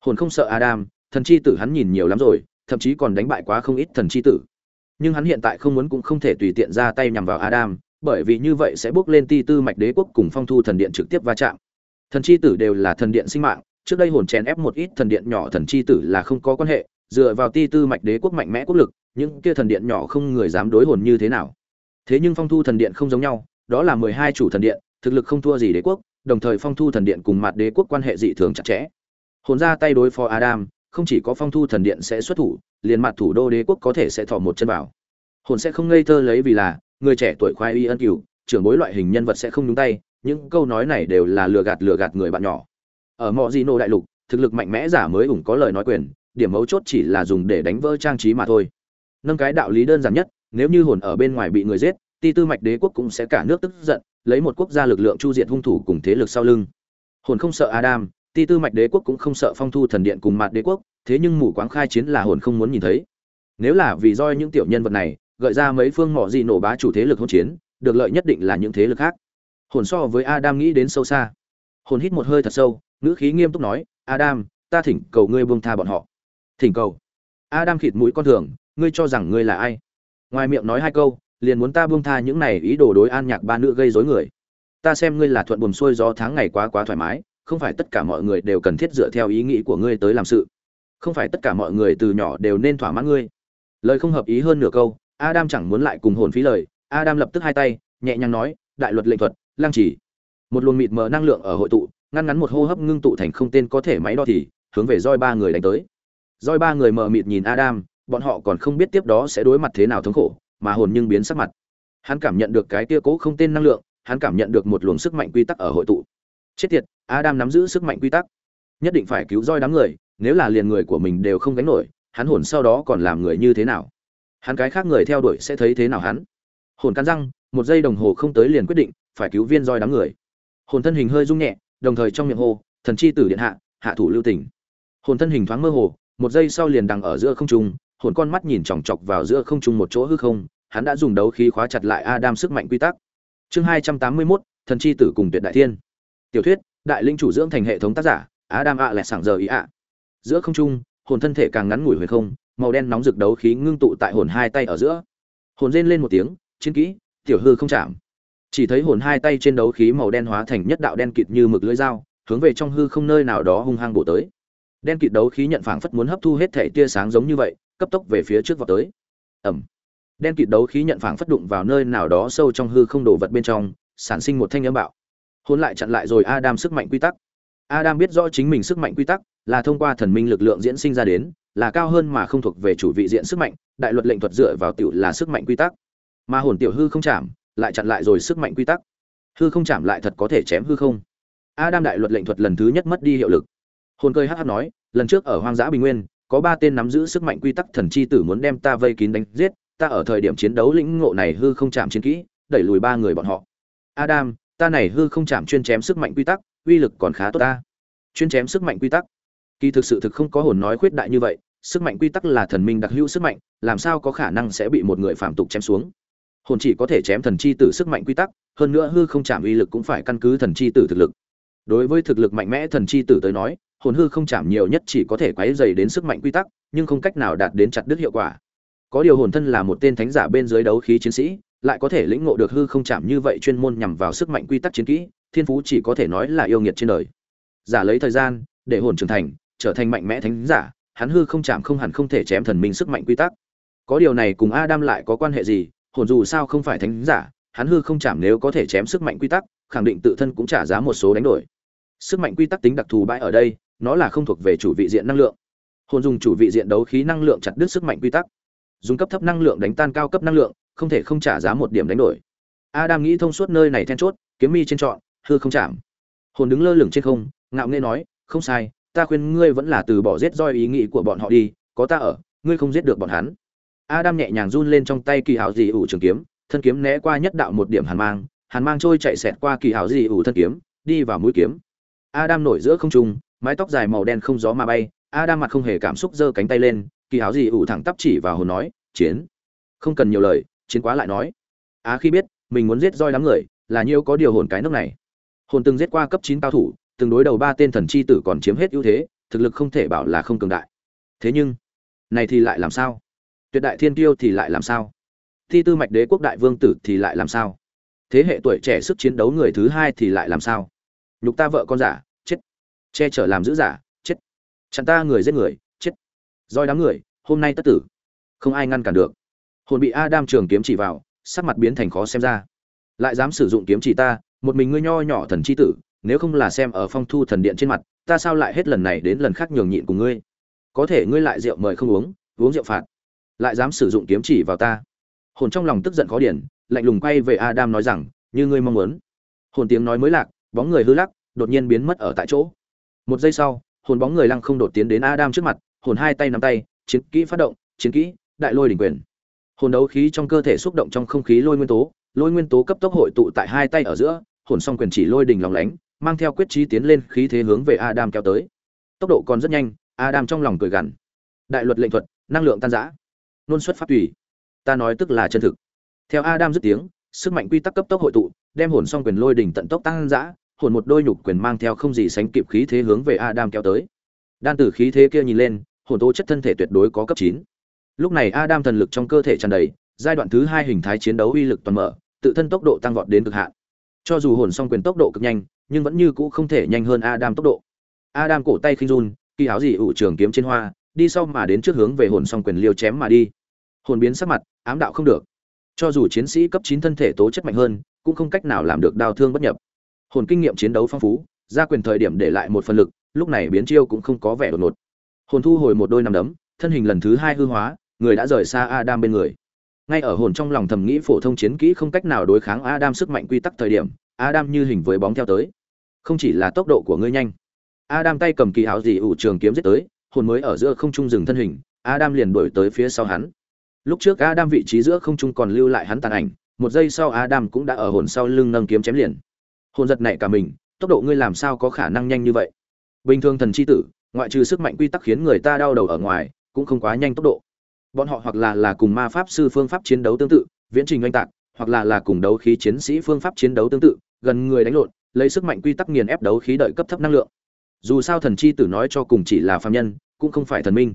[SPEAKER 1] Hồn không sợ adam, thần chi tử hắn nhìn nhiều lắm rồi, thậm chí còn đánh bại quá không ít thần chi tử. Nhưng hắn hiện tại không muốn cũng không thể tùy tiện ra tay nhằm vào adam, bởi vì như vậy sẽ bước lên ti tư mạch đế quốc cùng phong thu thần điện trực tiếp va chạm thần chi tử đều là thần điện sinh mạng, trước đây hồn chèn ép một ít thần điện nhỏ thần chi tử là không có quan hệ, dựa vào ti tư mạch đế quốc mạnh mẽ quốc lực, những kia thần điện nhỏ không người dám đối hồn như thế nào. Thế nhưng phong thu thần điện không giống nhau, đó là mười hai chủ thần điện, thực lực không thua gì đế quốc, đồng thời phong thu thần điện cùng mặt đế quốc quan hệ dị thường chặt chẽ. Hồn ra tay đối phó adam, không chỉ có phong thu thần điện sẽ xuất thủ, liền mặt thủ đô đế quốc có thể sẽ thỏ một chân vào hồn sẽ không ngây thơ lấy vì là, người trẻ tuổi khoai y ân cửu, trưởng bối loại hình nhân vật sẽ không nhúng tay những câu nói này đều là lừa gạt lừa gạt người bạn nhỏ. Ở mọi di nô đại lục, thực lực mạnh mẽ giả mới ủng có lời nói quyền, điểm mấu chốt chỉ là dùng để đánh vỡ trang trí mà thôi. Nâng cái đạo lý đơn giản nhất, nếu như hồn ở bên ngoài bị người giết, ti tư mạch đế quốc cũng sẽ cả nước tức giận, lấy một quốc gia lực lượng chu diệt hung thủ cùng thế lực sau lưng. Hồn không sợ adam, ti tư mạch đế quốc cũng không sợ phong thu thần điện cùng mặt đế quốc, thế nhưng mù quáng khai chiến là hồn không muốn nhìn thấy. Nếu là vì do những tiểu nhân vật này, gợi ra mấy phương mỏ gì nổ bá chủ thế lực hỗn chiến, được lợi nhất định là những thế lực khác hồn so với adam nghĩ đến sâu xa. Hồn hít một hơi thật sâu, ngữ khí nghiêm túc nói, adam, ta thỉnh cầu ngươi buông tha bọn họ. Thỉnh cầu? Adam khịt mũi con thường, ngươi cho rằng ngươi là ai? Ngoài miệng nói hai câu, liền muốn ta buông tha những này ý đồ đối an nhạc ba nữ gây rối người. Ta xem ngươi là thuận buồm xuôi gió tháng ngày quá quá thoải mái, không phải tất cả mọi người đều cần thiết dựa theo ý nghĩ của ngươi tới làm sự. Không phải tất cả mọi người từ nhỏ đều nên thỏa mãn ngươi. Lời không hợp ý hơn nửa câu, adam chẳng muốn lại cùng hồn phí lời, adam lập tức hai tay, nhẹ nhàng nói, đại luật lệnh thuật lang chỉ một luồng mịt mờ năng lượng ở hội tụ, ngăn ngắn một hô hấp ngưng tụ thành không tên có thể máy đo thì, hướng về roi ba người đánh tới. Roi ba người mờ mịt nhìn adam, bọn họ còn không biết tiếp đó sẽ đối mặt thế nào thống khổ, mà hồn nhưng biến sắc mặt. Hắn cảm nhận được cái tia cố không tên năng lượng, hắn cảm nhận được một luồng sức mạnh quy tắc ở hội tụ. Chết tiệt, adam nắm giữ sức mạnh quy tắc. Nhất định phải cứu roi đám người, nếu là liền người của mình đều không gánh nổi, hắn hồn sau đó còn làm người như thế nào? Hắn cái khác người theo đuổi sẽ thấy thế nào hắn? Hồn cắn răng một giây đồng hồ không tới liền quyết định phải cứu viên roi đám người. Hồn thân hình hơi rung nhẹ đồng thời trong miệng hô thần chi tử điện hạ hạ thủ lưu tỉnh hồn thân hình thoáng mơ hồ một giây sau liền đằng ở giữa không trung hồn con mắt nhìn chòng chọc vào giữa không trung một chỗ hư không hắn đã dùng đấu khí khóa chặt lại adam sức mạnh quy tắc. Chương hai trăm tám mươi 281, thần chi tử cùng tuyệt đại thiên. Tiểu thuyết đại linh chủ dưỡng thành hệ thống tác giả adam ạ lẹ sảng giờ ý ạ giữa không trung hồn thân thể càng ngắn ngủi huyền không màu đen nóng rực đấu khí ngưng tụ tại hồn hai tay ở giữa. Hồn rên lên một tiếng chiến kỹ tiểu hư không chạm. Chỉ thấy hồn hai tay trên đấu khí màu đen hóa thành nhất đạo đen kịt như mực lưỡi dao, hướng về trong hư không nơi nào đó hung hăng bổ tới. Đen kịt đấu khí nhận phảng phất muốn hấp thu hết thể tia sáng giống như vậy, cấp tốc về phía trước vào tới. Ẩm đen kịt đấu khí nhận phảng phất đụng vào nơi nào đó sâu trong hư không đổ vật bên trong, sản sinh một thanh âm bạo. Hôn lại chặn lại rồi adam sức mạnh quy tắc. Adam biết rõ chính mình sức mạnh quy tắc, là thông qua thần minh lực lượng diễn sinh ra đến, là cao hơn mà không thuộc về chủ vị diện sức mạnh, đại luật lệnh thuật dựa vào tiểu là sức mạnh quy tắc mà hồn tiểu hư không chạm, lại chặn lại rồi sức mạnh quy tắc. Hư không chạm lại thật có thể chém hư không? Adam đại luật lệnh thuật lần thứ nhất mất đi hiệu lực. Hồn cơi hh nói, lần trước ở hoang dã bình nguyên, có ba tên nắm giữ sức mạnh quy tắc thần chi tử muốn đem ta vây kín đánh giết, ta ở thời điểm chiến đấu lĩnh ngộ này hư không chạm chiến kỹ, đẩy lùi ba người bọn họ. Adam, ta này hư không chạm chuyên chém sức mạnh quy tắc, uy lực còn khá tốt ta. Chuyên chém sức mạnh quy tắc. Kỳ thực sự thực không có hồn nói khuyết đại như vậy, sức mạnh quy tắc là thần minh đặc hữu sức mạnh, làm sao có khả năng sẽ bị một người phạm tục chém xuống? Hồn chỉ có thể chém thần chi tử sức mạnh quy tắc, hơn nữa hư không chạm uy lực cũng phải căn cứ thần chi tử thực lực. Đối với thực lực mạnh mẽ thần chi tử tới nói, hồn hư không chạm nhiều nhất chỉ có thể quấy dày đến sức mạnh quy tắc, nhưng không cách nào đạt đến chặt đứt hiệu quả. Có điều hồn thân là một tên thánh giả bên dưới đấu khí chiến sĩ, lại có thể lĩnh ngộ được hư không chạm như vậy chuyên môn nhằm vào sức mạnh quy tắc chiến kỹ, thiên phú chỉ có thể nói là yêu nghiệt trên đời. Giả lấy thời gian, để hồn trưởng thành, trở thành mạnh mẽ thánh giả, hắn hư không chạm không hẳn không thể chém thần minh sức mạnh quy tắc. Có điều này cùng adam lại có quan hệ gì? Hồn dù sao không phải thánh giả, hắn hư không chạm nếu có thể chém sức mạnh quy tắc, khẳng định tự thân cũng trả giá một số đánh đổi. Sức mạnh quy tắc tính đặc thù bãi ở đây, nó là không thuộc về chủ vị diện năng lượng. Hồn dùng chủ vị diện đấu khí năng lượng chặt đứt sức mạnh quy tắc. Dùng cấp thấp năng lượng đánh tan cao cấp năng lượng, không thể không trả giá một điểm đánh đổi. Adam nghĩ thông suốt nơi này then chốt, kiếm mi trên trọn, hư không chạm hồn đứng lơ lửng trên không, ngạo nghễ nói, không sai, ta khuyên ngươi vẫn là từ bỏ giết roi ý nghĩ của bọn họ đi, có ta ở, ngươi không giết được bọn hắn adam nhẹ nhàng run lên trong tay kỳ hảo dị ủ trường kiếm, thân kiếm né qua nhất đạo một điểm hàn mang hàn mang trôi chạy xẹt qua kỳ hảo dị ủ thân kiếm, đi vào mũi kiếm. Adam nổi giữa không trung, mái tóc dài màu đen không gió mà bay, adam mặt không hề cảm xúc giơ cánh tay lên, kỳ hảo dị ủ thẳng tắp chỉ vào hồn nói, chiến. Không cần nhiều lời, chiến quá lại nói. Á, khi biết, mình muốn giết roi đám người, là nhiêu có điều hồn cái nước này. Hồn từng giết qua cấp chín cao thủ, từng đối đầu ba tên thần chi tử còn chiếm hết ưu thế, thực lực không thể bảo là không cường đại. Thế nhưng, này thì lại làm sao? Tuyệt đại thiên tiêu thì lại làm sao? Thi tư mạch đế quốc đại vương tử thì lại làm sao? Thế hệ tuổi trẻ sức chiến đấu người thứ hai thì lại làm sao? Nhục ta vợ con giả, chết. Che chở làm giữ giả, chết. Chặn ta người giết người, chết. Roi đám người, hôm nay tất tử. Không ai ngăn cản được. Hồn bị adam trường kiếm chỉ vào, sắc mặt biến thành khó xem ra. Lại dám sử dụng kiếm chỉ ta, một mình ngươi nho nhỏ thần chi tử, nếu không là xem ở phong thu thần điện trên mặt, ta sao lại hết lần này đến lần khác nhường nhịn cùng ngươi? Có thể ngươi lại rượu mời không uống uống rượu phạt lại dám sử dụng kiếm chỉ vào ta. Hồn trong lòng tức giận khó điển, lạnh lùng quay về adam nói rằng, như ngươi mong muốn. Hồn tiếng nói mới lạc, bóng người hư lắc, đột nhiên biến mất ở tại chỗ. Một giây sau, hồn bóng người lăng không đột tiến đến adam trước mặt, hồn hai tay nắm tay, chiến kỹ phát động, chiến kỹ, đại lôi đỉnh quyền. Hồn đấu khí trong cơ thể xúc động trong không khí lôi nguyên tố, lôi nguyên tố cấp tốc hội tụ tại hai tay ở giữa, hồn song quyền chỉ lôi đỉnh lòng lánh, mang theo quyết trí tiến lên khí thế hướng về adam kéo tới. Tốc độ còn rất nhanh, adam trong lòng cười gằn. Đại luật lệnh thuật, năng lượng tan giã nôn xuất pháp tùy. Ta nói tức là chân thực. Theo adam dứt tiếng, sức mạnh quy tắc cấp tốc hội tụ, đem hồn song quyền lôi đỉnh tận tốc tăng dã, hồn một đôi nhục quyền mang theo không gì sánh kịp khí thế hướng về adam kéo tới. Đan tử khí thế kia nhìn lên, hồn tố chất thân thể tuyệt đối có cấp chín. Lúc này adam thần lực trong cơ thể tràn đầy, giai đoạn thứ hai hình thái chiến đấu uy lực toàn mở, tự thân tốc độ tăng vọt đến cực hạn. Cho dù hồn song quyền tốc độ cực nhanh, nhưng vẫn như cũ không thể nhanh hơn adam tốc độ. Adam cổ tay khinh run, kỳ áo gì ủ trường kiếm trên hoa đi sau mà đến trước hướng về hồn song quyền liêu chém mà đi. Hồn biến sắc mặt, ám đạo không được. Cho dù chiến sĩ cấp chín thân thể tố chất mạnh hơn, cũng không cách nào làm được đau thương bất nhập. Hồn kinh nghiệm chiến đấu phong phú, ra quyền thời điểm để lại một phần lực, lúc này biến chiêu cũng không có vẻ đột ngột. Hồn thu hồi một đôi nằm đấm, thân hình lần thứ hai hư hóa, người đã rời xa adam bên người. Ngay ở hồn trong lòng thầm nghĩ phổ thông chiến kỹ không cách nào đối kháng adam sức mạnh quy tắc thời điểm, adam như hình với bóng theo tới. Không chỉ là tốc độ của ngươi nhanh. Adam tay cầm kỳ áo dị ủ trường kiếm giết tới hồn mới ở giữa không trung dừng thân hình, adam liền đuổi tới phía sau hắn. Lúc trước adam vị trí giữa không trung còn lưu lại hắn tàn ảnh, một giây sau adam cũng đã ở hồn sau lưng nâng kiếm chém liền. Hồn giật nảy cả mình, tốc độ ngươi làm sao có khả năng nhanh như vậy? Bình thường thần chi tử, ngoại trừ sức mạnh quy tắc khiến người ta đau đầu ở ngoài, cũng không quá nhanh tốc độ. Bọn họ hoặc là là cùng ma pháp sư phương pháp chiến đấu tương tự, viễn trình oanh tạc, hoặc là là cùng đấu khí chiến sĩ phương pháp chiến đấu tương tự, gần người đánh lộn, lấy sức mạnh quy tắc nghiền ép đấu khí đợi cấp thấp năng lượng. Dù sao thần chi tử nói cho cùng chỉ là phàm nhân cũng không phải thần minh.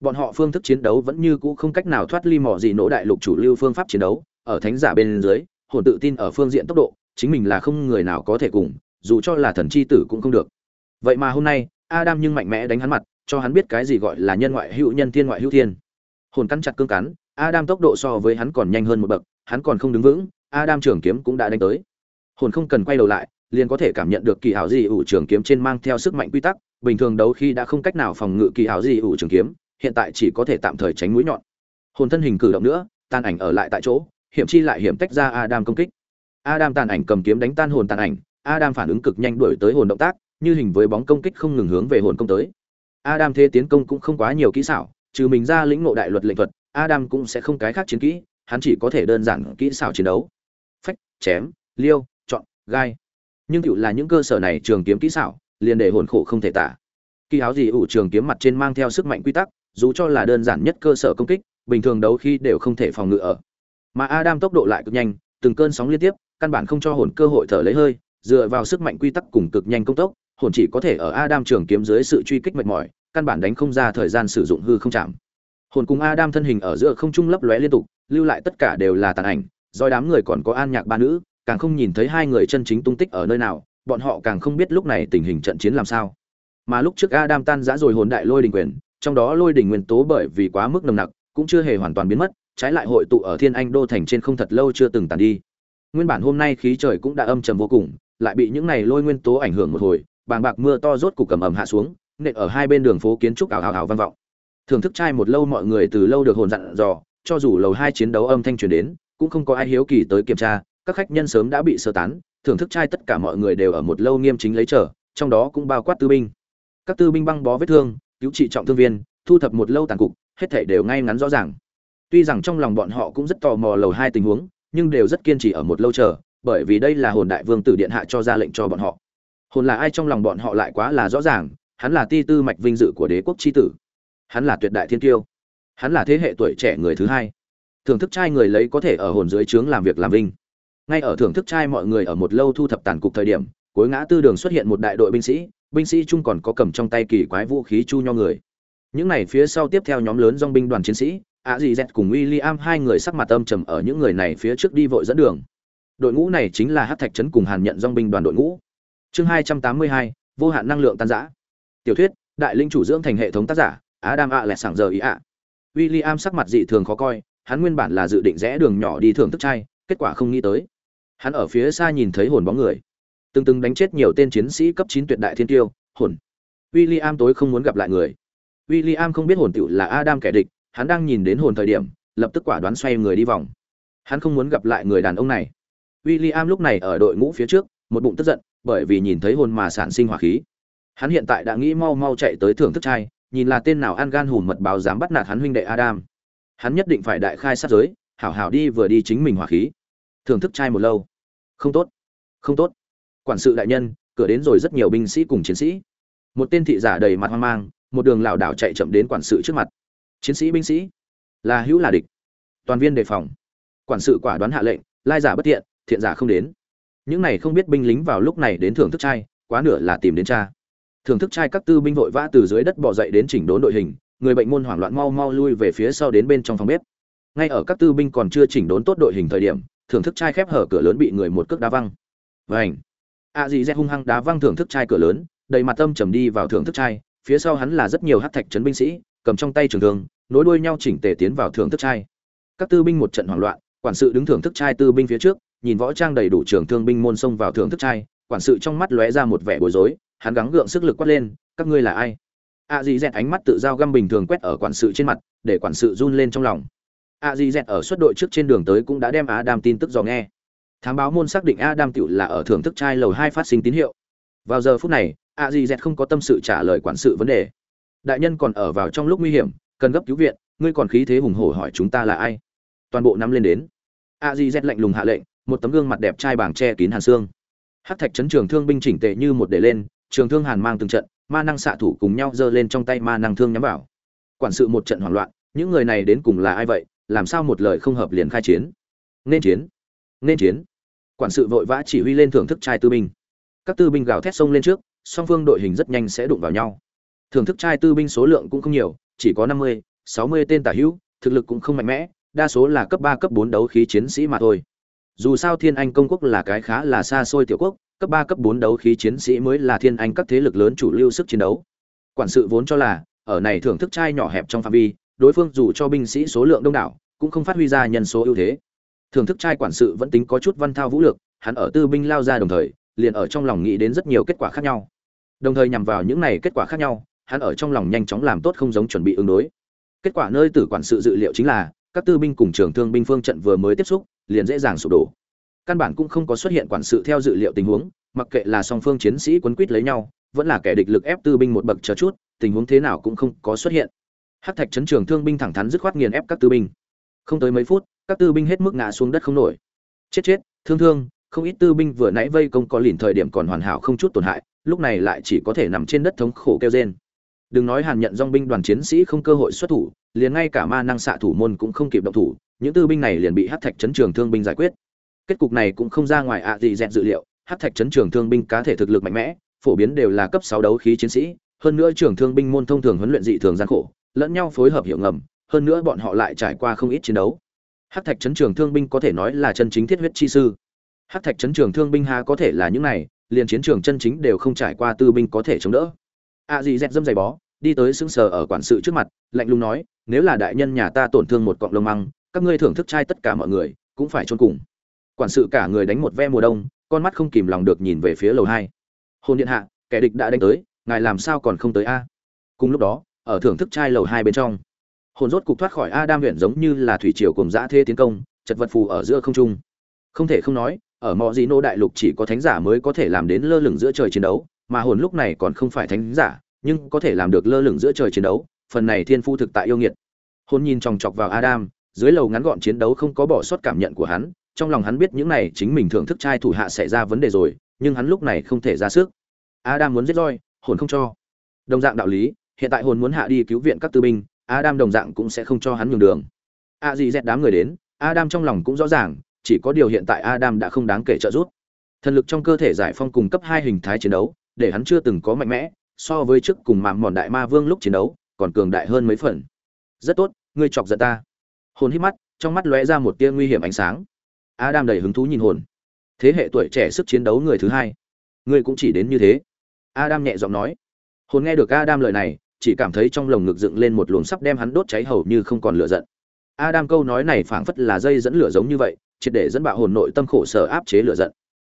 [SPEAKER 1] Bọn họ phương thức chiến đấu vẫn như cũ không cách nào thoát ly mỏ gì nỗ đại lục chủ lưu phương pháp chiến đấu, ở thánh giả bên dưới, hồn tự tin ở phương diện tốc độ, chính mình là không người nào có thể cùng, dù cho là thần chi tử cũng không được. Vậy mà hôm nay, adam nhưng mạnh mẽ đánh hắn mặt, cho hắn biết cái gì gọi là nhân ngoại hữu nhân thiên ngoại hữu thiên. Hồn cắn chặt cương cắn, adam tốc độ so với hắn còn nhanh hơn một bậc, hắn còn không đứng vững, adam trường kiếm cũng đã đánh tới. Hồn không cần quay đầu lại, liền có thể cảm nhận được kỳ hảo gì, ủ trường kiếm trên mang theo sức mạnh quy tắc bình thường đấu khi đã không cách nào phòng ngự kỳ hảo gì ủ trường kiếm, hiện tại chỉ có thể tạm thời tránh mũi nhọn. Hồn thân hình cử động nữa tan ảnh ở lại tại chỗ, hiểm chi lại hiểm tách ra adam công kích. Adam tàn ảnh cầm kiếm đánh tan hồn tàn ảnh, adam phản ứng cực nhanh đuổi tới hồn động tác, như hình với bóng công kích không ngừng hướng về hồn công tới. Adam thế tiến công cũng không quá nhiều kỹ xảo, trừ mình ra lĩnh ngộ đại luật lệnh thuật, adam cũng sẽ không cái khác chiến kỹ, hắn chỉ có thể đơn giản kỹ xảo chiến đấu. Phách, chém, liêu, chọn, gai. Nhưng cựu là những cơ sở này trường kiếm kỹ xảo liền để hồn khổ không thể tả. Kỳ áo gì ủ trường kiếm mặt trên mang theo sức mạnh quy tắc, dù cho là đơn giản nhất cơ sở công kích, bình thường đấu khi đều không thể phòng ngự ở. Mà adam tốc độ lại cực nhanh, từng cơn sóng liên tiếp, căn bản không cho hồn cơ hội thở lấy hơi, dựa vào sức mạnh quy tắc cùng cực nhanh công tốc, hồn chỉ có thể ở adam trường kiếm dưới sự truy kích mệt mỏi, căn bản đánh không ra thời gian sử dụng hư không chạm. Hồn cùng adam thân hình ở giữa không trung lấp lóe liên tục, lưu lại tất cả đều là tàn ảnh, do đám người còn có an nhạc ba nữ, càng không nhìn thấy hai người chân chính tung tích ở nơi nào bọn họ càng không biết lúc này tình hình trận chiến làm sao. Mà lúc trước adam tan rã rồi hồn đại lôi đình quyền, trong đó lôi đình nguyên tố bởi vì quá mức nồng nặc, cũng chưa hề hoàn toàn biến mất, trái lại hội tụ ở thiên anh đô thành trên không thật lâu chưa từng tàn đi. Nguyên bản hôm nay khí trời cũng đã âm trầm vô cùng, lại bị những này lôi nguyên tố ảnh hưởng một hồi, bàng bạc mưa to rốt cục cầm ẩm hạ xuống, nện ở hai bên đường phố kiến trúc ảo ảo ảo vang vọng. Thưởng thức trai một lâu mọi người từ lâu được hồn dặn dò, cho dù lầu hai chiến đấu âm thanh truyền đến, cũng không có ai hiếu kỳ tới kiểm tra, các khách nhân sớm đã bị sơ tán thưởng thức trai tất cả mọi người đều ở một lâu nghiêm chính lấy chờ, trong đó cũng bao quát tư binh. Các tư binh băng bó vết thương, cứu trị trọng thương viên, thu thập một lâu tàn cục, hết thảy đều ngay ngắn rõ ràng. Tuy rằng trong lòng bọn họ cũng rất tò mò lầu hai tình huống, nhưng đều rất kiên trì ở một lâu chờ, bởi vì đây là hồn đại vương tử điện hạ cho ra lệnh cho bọn họ. Hồn là ai trong lòng bọn họ lại quá là rõ ràng, hắn là ti tư mạch vinh dự của đế quốc tri tử. Hắn là tuyệt đại thiên tiêu. Hắn là thế hệ tuổi trẻ người thứ hai. Thưởng thức trai người lấy có thể ở hồn dưới trướng làm việc làm vinh ngay ở thưởng thức trai mọi người ở một lâu thu thập tàn cục thời điểm, cuối ngã tư đường xuất hiện một đại đội binh sĩ binh sĩ chung còn có cầm trong tay kỳ quái vũ khí chu nho người. Những này phía sau tiếp theo nhóm lớn dong binh đoàn chiến sĩ ạ dì dẹt cùng w i l l i am hai người sắc mặt âm trầm ở những người này phía trước đi vội dẫn đường. Đội ngũ này chính là hát thạch trấn cùng hàn nhận dong binh đoàn đội ngũ. Chương hai trăm tám mươi hai, vô hạn năng lượng tan giã tiểu thuyết, đại linh chủ dưỡng thành hệ thống tác giả á đam ạ lại sảng giờ ý ạ w i l l i am sắc mặt dị thường khó coi, hắn nguyên bản là dự định rẽ đường nhỏ đi thưởng thức trai kết quả không nghĩ tới hắn ở phía xa nhìn thấy hồn bóng người. Từng từng đánh chết nhiều tên chiến sĩ cấp chín tuyệt đại thiên tiêu, hồn. W i l l i am tối không muốn gặp lại người. W i l l i am không biết hồn tựu là adam kẻ địch, hắn đang nhìn đến hồn thời điểm, lập tức quả đoán xoay người đi vòng. Hắn không muốn gặp lại người đàn ông này. W i l l i am lúc này ở đội ngũ phía trước, một bụng tức giận, bởi vì nhìn thấy hồn mà sản sinh hỏa khí. Hắn hiện tại đã nghĩ mau mau chạy tới thưởng thức trai nhìn là tên nào ăn gan hùm mật báo dám bắt nạt hắn huynh đệ adam. Hắn nhất định phải đại khai sát giới, hảo hảo đi vừa đi chính mình hỏa khí. Thưởng thức trai một lâu không tốt không tốt. Quản sự đại nhân, cửa đến rồi rất nhiều binh sĩ cùng chiến sĩ. Một tên thị giả đầy mặt hoang mang, một đường lảo đảo chạy chậm đến quản sự trước mặt. Chiến sĩ binh sĩ, là hữu là địch. Toàn viên đề phòng. Quản sự quả đoán hạ lệnh, lai giả bất thiện thiện giả không đến. Những này không biết binh lính vào lúc này đến thưởng thức trai quá nửa là tìm đến cha. Thưởng thức trai các tư binh vội vã từ dưới đất bỏ dậy đến chỉnh đốn đội hình, người bệnh môn hoảng loạn mau mau lui về phía sau đến bên trong phòng bếp. Ngay ở các tư binh còn chưa chỉnh đốn tốt đội hình thời điểm thưởng thức chai khép hở cửa lớn bị người một cước đá văng vảnh a dì dẹt hung hăng đá văng thưởng thức chai cửa lớn, đầy mặt tâm trầm đi vào thưởng thức chai. phía sau hắn là rất nhiều hát thạch trấn binh sĩ, cầm trong tay trường thương, nối đuôi nhau chỉnh tề tiến vào thưởng thức chai. các tư binh một trận hoảng loạn, quản sự đứng thưởng thức trai tư binh phía trước, nhìn võ trang đầy đủ trường thương binh môn xông vào thưởng thức trai quản sự trong mắt lóe ra một vẻ bối rối, hắn gắng gượng sức lực quát lên, các ngươi là ai a dì dẹt ánh mắt tự giao găm bình thường quét ở quản sự trên mặt, để quản sự run lên trong lòng a di dẹt ở suất đội trước trên đường tới cũng đã đem adam tin tức dò nghe. Thám báo môn xác định adam tựu là ở thưởng thức trai lầu hai phát sinh tín hiệu. Vào giờ phút này, a di dẹt không có tâm sự trả lời quản sự vấn đề. Đại nhân còn ở vào trong lúc nguy hiểm, cần gấp cứu viện, ngươi còn khí thế hùng hổ hỏi chúng ta là ai? Toàn bộ nắm lên đến. A di z lạnh lùng hạ lệnh, một tấm gương mặt đẹp trai bảng che kín hàn xương. Hát thạch chấn trường thương binh chỉnh tệ như một để lên, trường thương hàn mang từng trận, ma năng xạ thủ cùng nhau giơ lên trong tay ma năng thương nhắm vào. Quản sự một trận hoảng loạn, những người này đến cùng là ai vậy? Làm sao một lời không hợp liền khai chiến? Nên chiến nên chiến. Quản sự vội vã chỉ huy lên thưởng thức trai tư binh. Các tư binh gào thét sông lên trước, song phương đội hình rất nhanh sẽ đụng vào nhau. Thưởng thức trai tư binh số lượng cũng không nhiều, chỉ có năm mươi, sáu mươi tên tả hữu, thực lực cũng không mạnh mẽ, đa số là cấp ba, cấp bốn đấu khí chiến sĩ mà thôi. Dù sao thiên anh công quốc là cái khá là xa xôi tiểu quốc, cấp ba, cấp bốn đấu khí chiến sĩ mới là thiên anh các thế lực lớn chủ lưu sức chiến đấu. Quản sự vốn cho là, ở này thưởng thức trai nhỏ hẹp trong phạm vi đối phương dù cho binh sĩ số lượng đông đảo, cũng không phát huy ra nhân số ưu thế. Thưởng thức trai quản sự vẫn tính có chút văn thao vũ lược, hắn ở tư binh lao ra đồng thời, liền ở trong lòng nghĩ đến rất nhiều kết quả khác nhau. Đồng thời nhằm vào những này kết quả khác nhau, hắn ở trong lòng nhanh chóng làm tốt không giống chuẩn bị ứng đối. Kết quả nơi tử quản sự dự liệu chính là, các tư binh cùng trường thương binh phương trận vừa mới tiếp xúc, liền dễ dàng sụp đổ. Căn bản cũng không có xuất hiện quản sự theo dự liệu tình huống, mặc kệ là song phương chiến sĩ quấn quýt lấy nhau, vẫn là kẻ địch lực ép tư binh một bậc chờ chút, tình huống thế nào cũng không có xuất hiện hát thạch chấn trường thương binh thẳng thắn dứt khoát nghiền ép các tư binh. Không tới mấy phút, các tư binh hết mức ngã xuống đất không nổi. Chết chết, thương thương, không ít tư binh vừa nãy vây công có lìn thời điểm còn hoàn hảo không chút tổn hại, lúc này lại chỉ có thể nằm trên đất thống khổ kêu rên. Đừng nói hàn nhận dong binh đoàn chiến sĩ không cơ hội xuất thủ, liền ngay cả ma năng xạ thủ môn cũng không kịp động thủ, những tư binh này liền bị hát thạch chấn trường thương binh giải quyết. Kết cục này cũng không ra ngoài ạ gì dẹn dự liệu, hát thạch chấn trường thương binh cá thể thực lực mạnh mẽ, phổ biến đều là cấp sáu đấu khí chiến sĩ, hơn nữa trường thương binh môn thông thường huấn luyện dị thường gian khổ lẫn nhau phối hợp hiệu ngầm, hơn nữa bọn họ lại trải qua không ít chiến đấu. Hát thạch chấn trường thương binh có thể nói là chân chính thiết huyết chi sư. Hát thạch chấn trường thương binh ha có thể là những này, liền chiến trường chân chính đều không trải qua tư binh có thể chống đỡ. A dì dẹt dâm dày bó, đi tới sững sờ ở quản sự trước mặt, lạnh lùng nói, nếu là đại nhân nhà ta tổn thương một cọng lông măng, các ngươi thưởng thức trai tất cả mọi người, cũng phải chôn cùng. Quản sự cả người đánh một ve mùa đông, con mắt không kìm lòng được nhìn về phía lầu hai. Hôn điện hạ, kẻ địch đã đánh tới, ngài làm sao còn không tới a? Cùng lúc đó ở thưởng thức chai lầu hai bên trong. Hồn rốt cục thoát khỏi Adam huyện giống như là thủy triều cùng dã thế tiến công, chật vật phù ở giữa không trung. Không thể không nói, ở mọi gì nô đại lục chỉ có thánh giả mới có thể làm đến lơ lửng giữa trời chiến đấu, mà hồn lúc này còn không phải thánh giả, nhưng có thể làm được lơ lửng giữa trời chiến đấu, phần này thiên phu thực tại yêu nghiệt. Hồn nhìn chòng chọc vào adam, dưới lầu ngắn gọn chiến đấu không có bỏ sót cảm nhận của hắn, trong lòng hắn biết những này chính mình thưởng thức trai thủ hạ xảy ra vấn đề rồi, nhưng hắn lúc này không thể ra sức. Adam muốn giết roi, hồn không cho. Đồng dạng đạo lý hiện tại hồn muốn hạ đi cứu viện các tư binh, adam đồng dạng cũng sẽ không cho hắn nhường đường. A gì dẹt đám người đến, adam trong lòng cũng rõ ràng, chỉ có điều hiện tại adam đã không đáng kể trợ giúp. Thần lực trong cơ thể giải phong cùng cấp hai hình thái chiến đấu, để hắn chưa từng có mạnh mẽ, so với trước cùng mạng mòn đại ma vương lúc chiến đấu, còn cường đại hơn mấy phần. Rất tốt, ngươi chọc giận ta. Hồn hít mắt, trong mắt lóe ra một tia nguy hiểm ánh sáng. Adam đầy hứng thú nhìn hồn. Thế hệ tuổi trẻ sức chiến đấu người thứ hai. Ngươi cũng chỉ đến như thế. Adam nhẹ giọng nói. Hồn nghe được adam lời này chỉ cảm thấy trong lồng ngực dựng lên một luồng sắp đem hắn đốt cháy hầu như không còn lửa giận. Adam câu nói này phảng phất là dây dẫn lửa giống như vậy, triệt để dẫn bạo hồn nội tâm khổ sở áp chế lửa giận.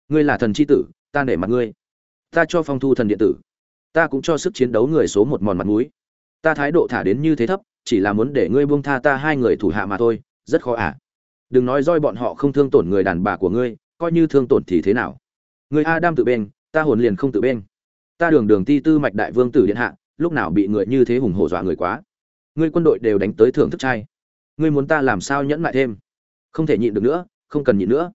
[SPEAKER 1] Ngươi là thần chi tử, ta nể mặt ngươi. Ta cho phong thu thần điện tử. Ta cũng cho sức chiến đấu người số một mòn mặt mũi. Ta thái độ thả đến như thế thấp, chỉ là muốn để ngươi buông tha ta hai người thủ hạ mà thôi, rất khó à. Đừng nói roi bọn họ không thương tổn người đàn bà của ngươi, coi như thương tổn thì thế nào? Ngươi adam tự bên, ta hồn liền không tự bên. Ta đường đường ti tư mạch đại vương tử điện hạ lúc nào bị người như thế hùng hổ dọa người quá. Ngươi quân đội đều đánh tới thưởng thức trai ngươi muốn ta làm sao nhẫn lại thêm? Không thể nhịn được nữa, không cần nhịn nữa.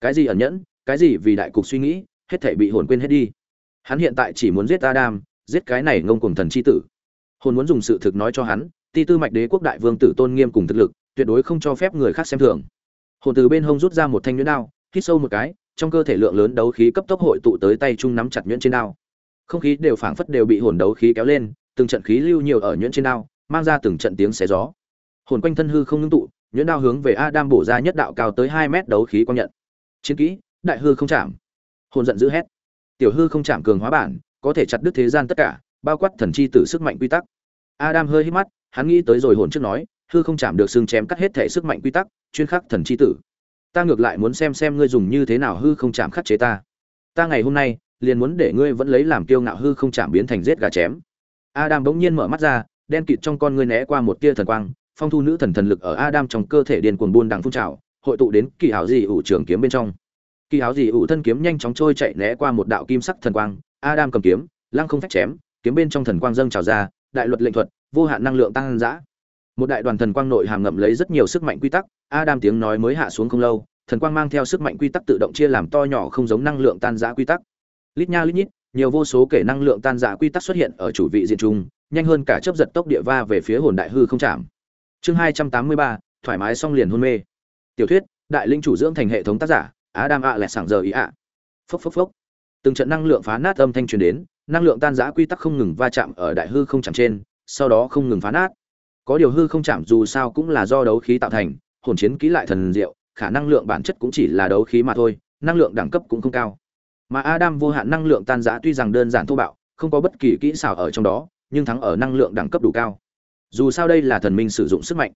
[SPEAKER 1] Cái gì ẩn nhẫn, cái gì vì đại cục suy nghĩ, hết thể bị hồn quên hết đi. Hắn hiện tại chỉ muốn giết adam, giết cái này ngông cùng thần chi tử. Hồn muốn dùng sự thực nói cho hắn, ti tư mạch đế quốc đại vương tử tôn nghiêm cùng thực lực, tuyệt đối không cho phép người khác xem thường. Hồn từ bên hông rút ra một thanh nhuyễn đao, hít sâu một cái, trong cơ thể lượng lớn đấu khí cấp tốc hội tụ tới tay trung nắm chặt nhuyễn trên đao không khí đều phảng phất đều bị hồn đấu khí kéo lên, từng trận khí lưu nhiều ở nhuyễn trên đao, mang ra từng trận tiếng xé gió. Hồn quanh thân hư không ngưng tụ, nhuyễn đao hướng về adam bổ ra nhất đạo cao tới hai mét đấu khí quang nhận. Chiến kỹ, đại hư không chạm. Hồn giận dữ hét. Tiểu hư không chạm cường hóa bản, có thể chặt đứt thế gian tất cả, bao quát thần chi tử sức mạnh quy tắc. Adam hơi hít mắt, hắn nghĩ tới rồi hồn trước nói, hư không chạm được xương chém cắt hết thể sức mạnh quy tắc, chuyên khắc thần chi tử. Ta ngược lại muốn xem xem ngươi dùng như thế nào hư không chạm khắc chế ta. Ta ngày hôm nay liền muốn để ngươi vẫn lấy làm kiêu ngạo hư không chạm biến thành giết gà chém. Adam bỗng nhiên mở mắt ra, đen kịt trong con ngươi né qua một tia thần quang, phong thu nữ thần thần lực ở adam trong cơ thể điền cuồng buôn đằng phun trào, hội tụ đến kỳ hảo dị ủ trường kiếm bên trong. Kỳ hảo dị ủ thân kiếm nhanh chóng trôi chạy né qua một đạo kim sắc thần quang, adam cầm kiếm, lăng không phách chém, kiếm bên trong thần quang dâng trào ra, đại luật lệnh thuật, vô hạn năng lượng tăng dã. Một đại đoàn thần quang nội hàm ngậm lấy rất nhiều sức mạnh quy tắc, adam tiếng nói mới hạ xuống không lâu, thần quang mang theo sức mạnh quy tắc tự động chia làm to nhỏ không giống năng lượng tan dã quy tắc lít nha lít nhít, nhiều vô số kể năng lượng tan dã quy tắc xuất hiện ở chủ vị diện trung, nhanh hơn cả chớp giật tốc địa va về phía hồn đại hư không chạm. Chương hai trăm tám mươi ba, thoải mái xong liền hôn mê. Tiểu thuyết, đại linh chủ dưỡng thành hệ thống tác giả, adam ạ lẹ sảng giờ ý ạ phốc phốc phốc. Từng trận năng lượng phá nát âm thanh truyền đến, năng lượng tan giã quy tắc không ngừng va chạm ở đại hư không chạm trên, sau đó không ngừng phá nát. Có điều hư không chạm dù sao cũng là do đấu khí tạo thành, hồn chiến kỹ lại thần diệu, khả năng lượng bản chất cũng chỉ là đấu khí mà thôi, năng lượng đẳng cấp cũng không cao mà adam vô hạn năng lượng tan giã tuy rằng đơn giản thô bạo, không có bất kỳ kỹ xảo ở trong đó, nhưng thắng ở năng lượng đẳng cấp đủ cao. Dù sao đây là thần minh sử dụng sức mạnh.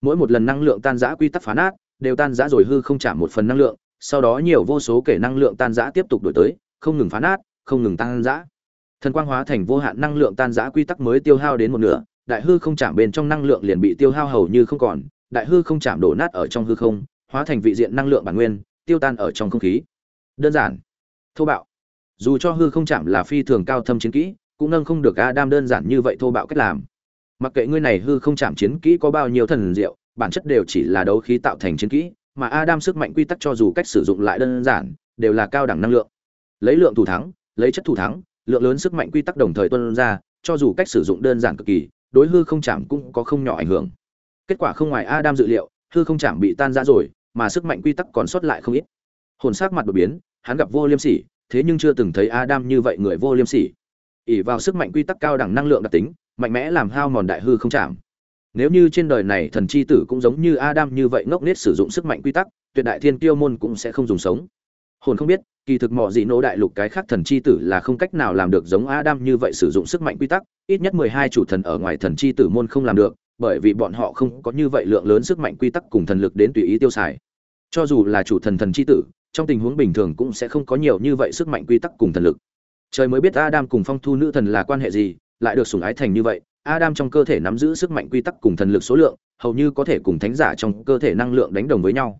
[SPEAKER 1] Mỗi một lần năng lượng tan giã quy tắc phá nát, đều tan giã rồi hư không chạm một phần năng lượng, sau đó nhiều vô số kể năng lượng tan giã tiếp tục đổi tới, không ngừng phá nát, không ngừng tan giã thần quang hóa thành vô hạn năng lượng tan giã quy tắc mới tiêu hao đến một nửa, đại hư không chạm bên trong năng lượng liền bị tiêu hao hầu như không còn, đại hư không chạm đổ nát ở trong hư không, hóa thành vị diện năng lượng bản nguyên, tiêu tan ở trong không khí. Đơn giản thô bạo. Dù cho hư không chạm là phi thường cao thâm chiến kỹ, cũng nâng không được adam đơn giản như vậy thô bạo cách làm. Mặc kệ ngươi này hư không chạm chiến kỹ có bao nhiêu thần diệu, bản chất đều chỉ là đấu khí tạo thành chiến kỹ, mà adam sức mạnh quy tắc cho dù cách sử dụng lại đơn giản, đều là cao đẳng năng lượng. Lấy lượng thủ thắng, lấy chất thủ thắng, lượng lớn sức mạnh quy tắc đồng thời tuân ra, cho dù cách sử dụng đơn giản cực kỳ, đối hư không chạm cũng có không nhỏ ảnh hưởng. Kết quả không ngoài adam dự liệu, hư không chạm bị tan ra rồi, mà sức mạnh quy tắc còn sót lại không ít. Hồn sắc mặt đột biến hắn gặp vô liêm sỉ, thế nhưng chưa từng thấy adam như vậy người vô liêm sỉ. ỉ vào sức mạnh quy tắc cao đẳng năng lượng đặc tính, mạnh mẽ làm hao mòn đại hư không chạm. Nếu như trên đời này thần chi tử cũng giống như adam như vậy ngốc nết sử dụng sức mạnh quy tắc, tuyệt đại thiên tiêu môn cũng sẽ không dùng sống. Hồn không biết, kỳ thực mọi dị nỗ đại lục cái khác thần chi tử là không cách nào làm được giống adam như vậy sử dụng sức mạnh quy tắc, ít nhất mười hai chủ thần ở ngoài thần chi tử môn không làm được, bởi vì bọn họ không có như vậy lượng lớn sức mạnh quy tắc cùng thần lực đến tùy ý tiêu xài. Cho dù là chủ thần thần chi tử trong tình huống bình thường cũng sẽ không có nhiều như vậy sức mạnh quy tắc cùng thần lực. Trời mới biết adam cùng phong thu nữ thần là quan hệ gì, lại được sủng ái thành như vậy, adam trong cơ thể nắm giữ sức mạnh quy tắc cùng thần lực số lượng, hầu như có thể cùng thánh giả trong cơ thể năng lượng đánh đồng với nhau.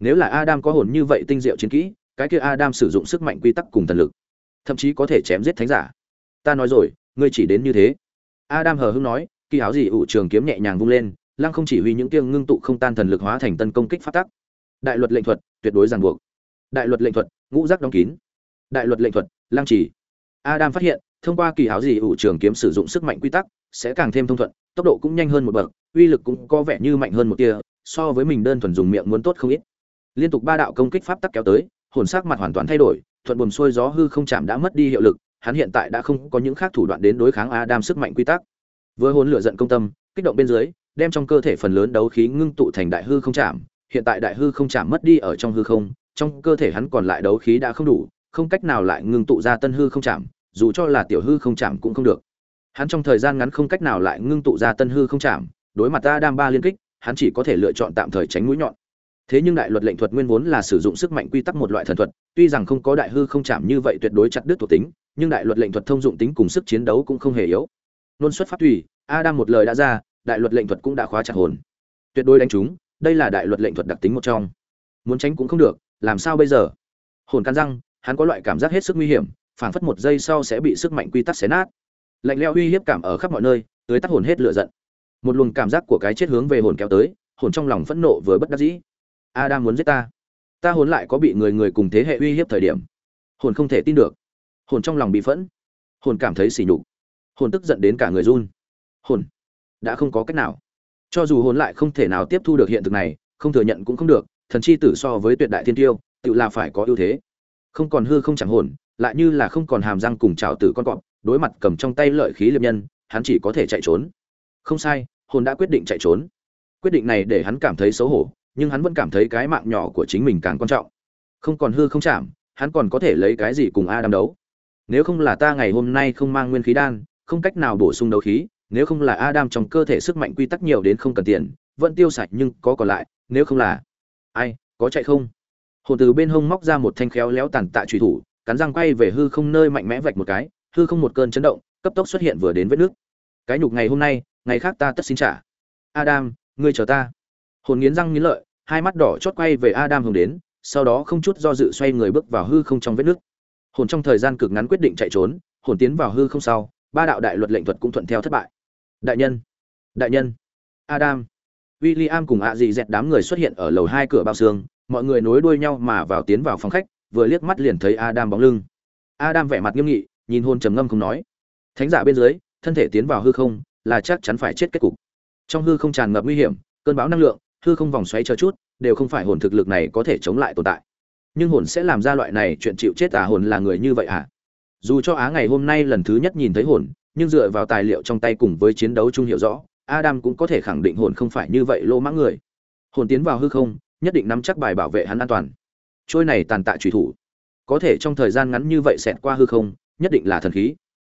[SPEAKER 1] Nếu là adam có hồn như vậy tinh diệu chiến kỹ, cái kia adam sử dụng sức mạnh quy tắc cùng thần lực, thậm chí có thể chém giết thánh giả. Ta nói rồi, ngươi chỉ đến như thế. Adam hờ hững nói, kỳ áo gì ủ trường kiếm nhẹ nhàng vung lên, lăng không chỉ huy những kiêng ngưng tụ không tan thần lực hóa thành tân công kích phát tắc. Đại luật lệnh thuật, tuyệt đối ràng buộc đại luật lệnh thuật, ngũ giác đóng kín. Đại luật lệnh thuật, lăng trì. adam phát hiện, thông qua kỳ háo gì ủ trường kiếm sử dụng sức mạnh quy tắc, sẽ càng thêm thông thuận, tốc độ cũng nhanh hơn một bậc, uy lực cũng có vẻ như mạnh hơn một tia, so với mình đơn thuần dùng miệng muốn tốt không ít. Liên tục ba đạo công kích pháp tắc kéo tới, hồn sắc mặt hoàn toàn thay đổi, thuận buồm xuôi gió hư không chạm đã mất đi hiệu lực, hắn hiện tại đã không có những khác thủ đoạn đến đối kháng adam sức mạnh quy tắc. Với hồn lửa giận công tâm, kích động bên dưới, đem trong cơ thể phần lớn đấu khí ngưng tụ thành đại hư không chạm, hiện tại đại hư không chạm mất đi ở trong hư không trong cơ thể hắn còn lại đấu khí đã không đủ, không cách nào lại ngưng tụ ra tân hư không chạm, dù cho là tiểu hư không chạm cũng không được. Hắn trong thời gian ngắn không cách nào lại ngưng tụ ra tân hư không chạm, đối mặt ta đam ba liên kích, hắn chỉ có thể lựa chọn tạm thời tránh mũi nhọn. Thế nhưng đại luật lệnh thuật nguyên vốn là sử dụng sức mạnh quy tắc một loại thần thuật, tuy rằng không có đại hư không chạm như vậy tuyệt đối chặt đứt thuộc tính, nhưng đại luật lệnh thuật thông dụng tính cùng sức chiến đấu cũng không hề yếu. Luân xuất phát thủy adam một lời đã ra, đại luật lệnh thuật cũng đã khóa chặt hồn. Tuyệt đối đánh chúng đây là đại luật lệnh thuật đặc tính một trong. Muốn tránh cũng không được làm sao bây giờ? Hồn cắn răng, hắn có loại cảm giác hết sức nguy hiểm, phảng phất một giây sau sẽ bị sức mạnh quy tắc xé nát. Lạnh leo uy hiếp cảm ở khắp mọi nơi tới tắt hồn hết lửa giận. Một luồng cảm giác của cái chết hướng về hồn kéo tới, hồn trong lòng phẫn nộ vừa bất đắc dĩ. A đang muốn giết ta. Ta hồn lại có bị người người cùng thế hệ uy hiếp thời điểm. Hồn không thể tin được. Hồn trong lòng bị phẫn. Hồn cảm thấy sỉ nhục. Hồn tức giận đến cả người run. Hồn đã không có cách nào. Cho dù hồn lại không thể nào tiếp thu được hiện thực này, không thừa nhận cũng không được thần chi tử so với tuyệt đại thiên tiêu, tự là phải có ưu thế. Không còn hư không chẳng hồn, lại như là không còn hàm răng cùng chảo tử con cọp, đối mặt cầm trong tay lợi khí liệp nhân, hắn chỉ có thể chạy trốn. Không sai, hồn đã quyết định chạy trốn. Quyết định này để hắn cảm thấy xấu hổ, nhưng hắn vẫn cảm thấy cái mạng nhỏ của chính mình càng quan trọng. Không còn hư không chạm, hắn còn có thể lấy cái gì cùng a đam đấu? Nếu không là ta ngày hôm nay không mang nguyên khí đan, không cách nào bổ sung đấu khí, nếu không là adam trong cơ thể sức mạnh quy tắc nhiều đến không cần tiền, vẫn tiêu sạch nhưng có còn lại, nếu không là ai, có chạy không? Hồn từ bên hông móc ra một thanh khéo léo tàn tạ trùy thủ, cắn răng quay về hư không nơi mạnh mẽ vạch một cái, hư không một cơn chấn động, cấp tốc xuất hiện vừa đến vết nước. Cái nhục ngày hôm nay, ngày khác ta tất xin trả. Adam, ngươi chờ ta. Hồn nghiến răng nghiến lợi, hai mắt đỏ chót quay về adam hướng đến, sau đó không chút do dự xoay người bước vào hư không trong vết nước. Hồn trong thời gian cực ngắn quyết định chạy trốn, hồn tiến vào hư không sau, ba đạo đại luật lệnh thuật cũng thuận theo thất bại. Đại nhân đại nhân. Adam. William cùng ạ dị dẹt đám người xuất hiện ở lầu hai cửa bao xương, mọi người nối đuôi nhau mà vào tiến vào phòng khách, vừa liếc mắt liền thấy adam bóng lưng. Adam vẻ mặt nghiêm nghị, nhìn hôn trầm ngâm không nói. Thánh giả bên dưới, thân thể tiến vào hư không, là chắc chắn phải chết kết cục. Trong hư không tràn ngập nguy hiểm, cơn bão năng lượng, hư không vòng xoáy chờ chút, đều không phải hồn thực lực này có thể chống lại tồn tại. Nhưng hồn sẽ làm ra loại này chuyện chịu chết à hồn là người như vậy à? Dù cho á ngày hôm nay lần thứ nhất nhìn thấy hồn, nhưng dựa vào tài liệu trong tay cùng với chiến đấu chung hiểu rõ adam cũng có thể khẳng định hồn không phải như vậy lô mãng người. Hồn tiến vào hư không, nhất định nắm chắc bài bảo vệ hắn an toàn. Trôi này tàn tạ chủy thủ. Có thể trong thời gian ngắn như vậy xẹt qua hư không, nhất định là thần khí.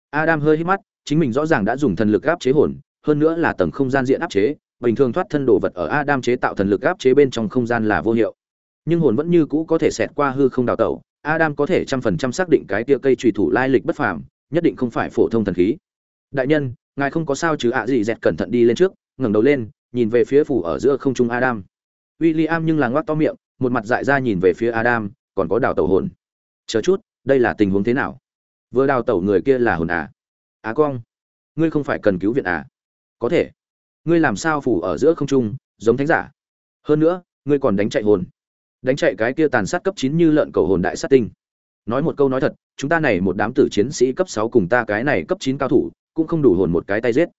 [SPEAKER 1] Adam hơi hít mắt, chính mình rõ ràng đã dùng thần lực áp chế hồn, hơn nữa là tầng không gian diện áp chế, bình thường thoát thân đồ vật ở adam chế tạo thần lực áp chế bên trong không gian là vô hiệu. Nhưng hồn vẫn như cũ có thể xẹt qua hư không đào tẩu, adam có thể trăm phần trăm xác định cái tia cây chủy thủ lai lịch bất phàm, nhất định không phải phổ thông thần khí. Đại nhân ngài không có sao chứ ạ gì dẹt cẩn thận đi lên trước, ngẩng đầu lên, nhìn về phía phủ ở giữa không trung adam. W i l l i am nhưng là ngoác to miệng, một mặt dại ra nhìn về phía adam, còn có đào tẩu hồn. Chờ chút, đây là tình huống thế nào? Vừa đào tẩu người kia là hồn à? Á cong, ngươi không phải cần cứu viện à? Có thể. Ngươi làm sao phủ ở giữa không trung, giống thánh giả? Hơn nữa, ngươi còn đánh chạy hồn. Đánh chạy cái kia tàn sát cấp chín như lợn cầu hồn đại sát tinh. Nói một câu nói thật, chúng ta này một đám tử chiến sĩ cấp sáu cùng ta cái này cấp chín cao thủ cũng không đủ hồn một cái tay giết.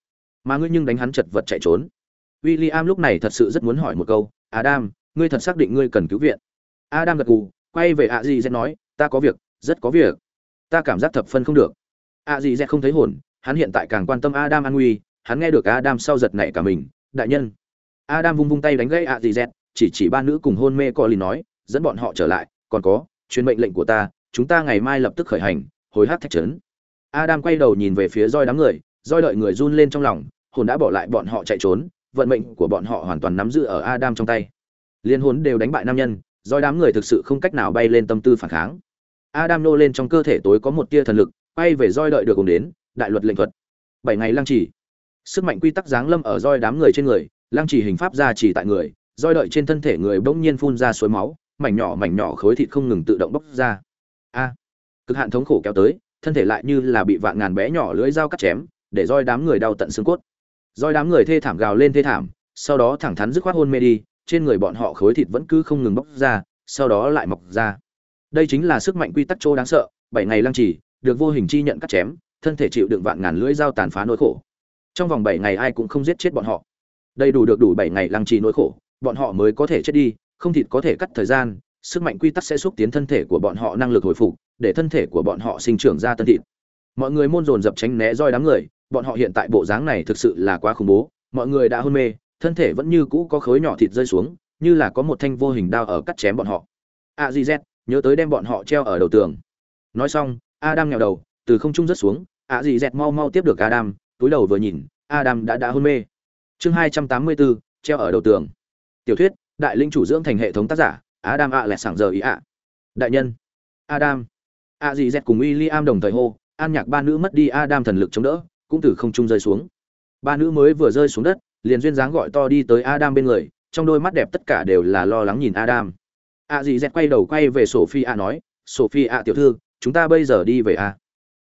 [SPEAKER 1] Mà ngươi nhưng đánh hắn chật vật chạy trốn. William lúc này thật sự rất muốn hỏi một câu, Adam, ngươi thật xác định ngươi cần cứu viện? Adam gật gù, quay về ạ gì dẹt nói, ta có việc, rất có việc. Ta cảm giác thập phân không được. Ạ gì dẹt không thấy hồn, hắn hiện tại càng quan tâm Adam an nguy, hắn nghe được Adam sau giật nảy cả mình, đại nhân. Adam vung vung tay đánh gãy ạ gì dẹt chỉ chỉ ba nữ cùng hôn mê có lì nói, dẫn bọn họ trở lại, còn có, truyền mệnh lệnh của ta, chúng ta ngày mai lập tức khởi hành, hồi hát thạch trấn adam quay đầu nhìn về phía roi đám người roi đợi người run lên trong lòng, hồn đã bỏ lại bọn họ chạy trốn, vận mệnh của bọn họ hoàn toàn nắm giữ ở adam trong tay. Liên hồn đều đánh bại nam nhân roi đám người thực sự không cách nào bay lên tâm tư phản kháng. Adam nô lên trong cơ thể tối có một tia thần lực bay về roi đợi được cùng đến, đại luật lệnh thuật. Bảy ngày lăng trì. Sức mạnh quy tắc giáng lâm ở roi đám người trên người, lăng trì hình pháp ra chỉ tại người roi đợi trên thân thể người bỗng nhiên phun ra suối máu, mảnh nhỏ mảnh nhỏ khối thịt không ngừng tự động bốc ra. A, cực hạn thống khổ kéo tới thân thể lại như là bị vạn ngàn bé nhỏ lưỡi dao cắt chém, để roi đám người đau tận xương cốt. Roi đám người thê thảm gào lên thê thảm, sau đó thẳng thắn dứt khoát hôn mê đi, trên người bọn họ khối thịt vẫn cứ không ngừng bốc ra, sau đó lại mọc ra. Đây chính là sức mạnh quy tắc chỗ đáng sợ, bảy ngày lăng trì, được vô hình chi nhận cắt chém, thân thể chịu đựng vạn ngàn lưỡi dao tàn phá nỗi khổ. Trong vòng bảy ngày ai cũng không giết chết bọn họ. Đầy đủ được đủ bảy ngày lăng trì nỗi khổ, bọn họ mới có thể chết đi, không thịt có thể cắt thời gian sức mạnh quy tắc sẽ xúc tiến thân thể của bọn họ năng lực hồi phục, để thân thể của bọn họ sinh trưởng ra tân thịt. Mọi người môn dồn dập tránh né roi đám người, bọn họ hiện tại bộ dáng này thực sự là quá khủng bố. Mọi người đã hôn mê, thân thể vẫn như cũ có khối nhỏ thịt rơi xuống, như là có một thanh vô hình đao ở cắt chém bọn họ. A di z, nhớ tới đem bọn họ treo ở đầu tường. Nói xong, adam nghèo đầu, từ không trung rớt xuống. A di z mau mau tiếp được adam, túi đầu vừa nhìn, adam đã đã hôn mê. Chương hai trăm tám mươi bốn, treo ở đầu tường. Tiểu thuyết, đại linh chủ dưỡng thành hệ thống tác giả adam ạ lẹt sảng giờ ý ạ. Đại nhân. Adam. A di dẹt cùng w i l l i am đồng thời hô, an nhạc ba nữ mất đi adam thần lực chống đỡ, cũng từ không trung rơi xuống. Ba nữ mới vừa rơi xuống đất, liền duyên dáng gọi to đi tới adam bên người, trong đôi mắt đẹp tất cả đều là lo lắng nhìn adam. A dì dẹt quay đầu quay về sophie a nói sophie a tiểu thư, chúng ta bây giờ đi về a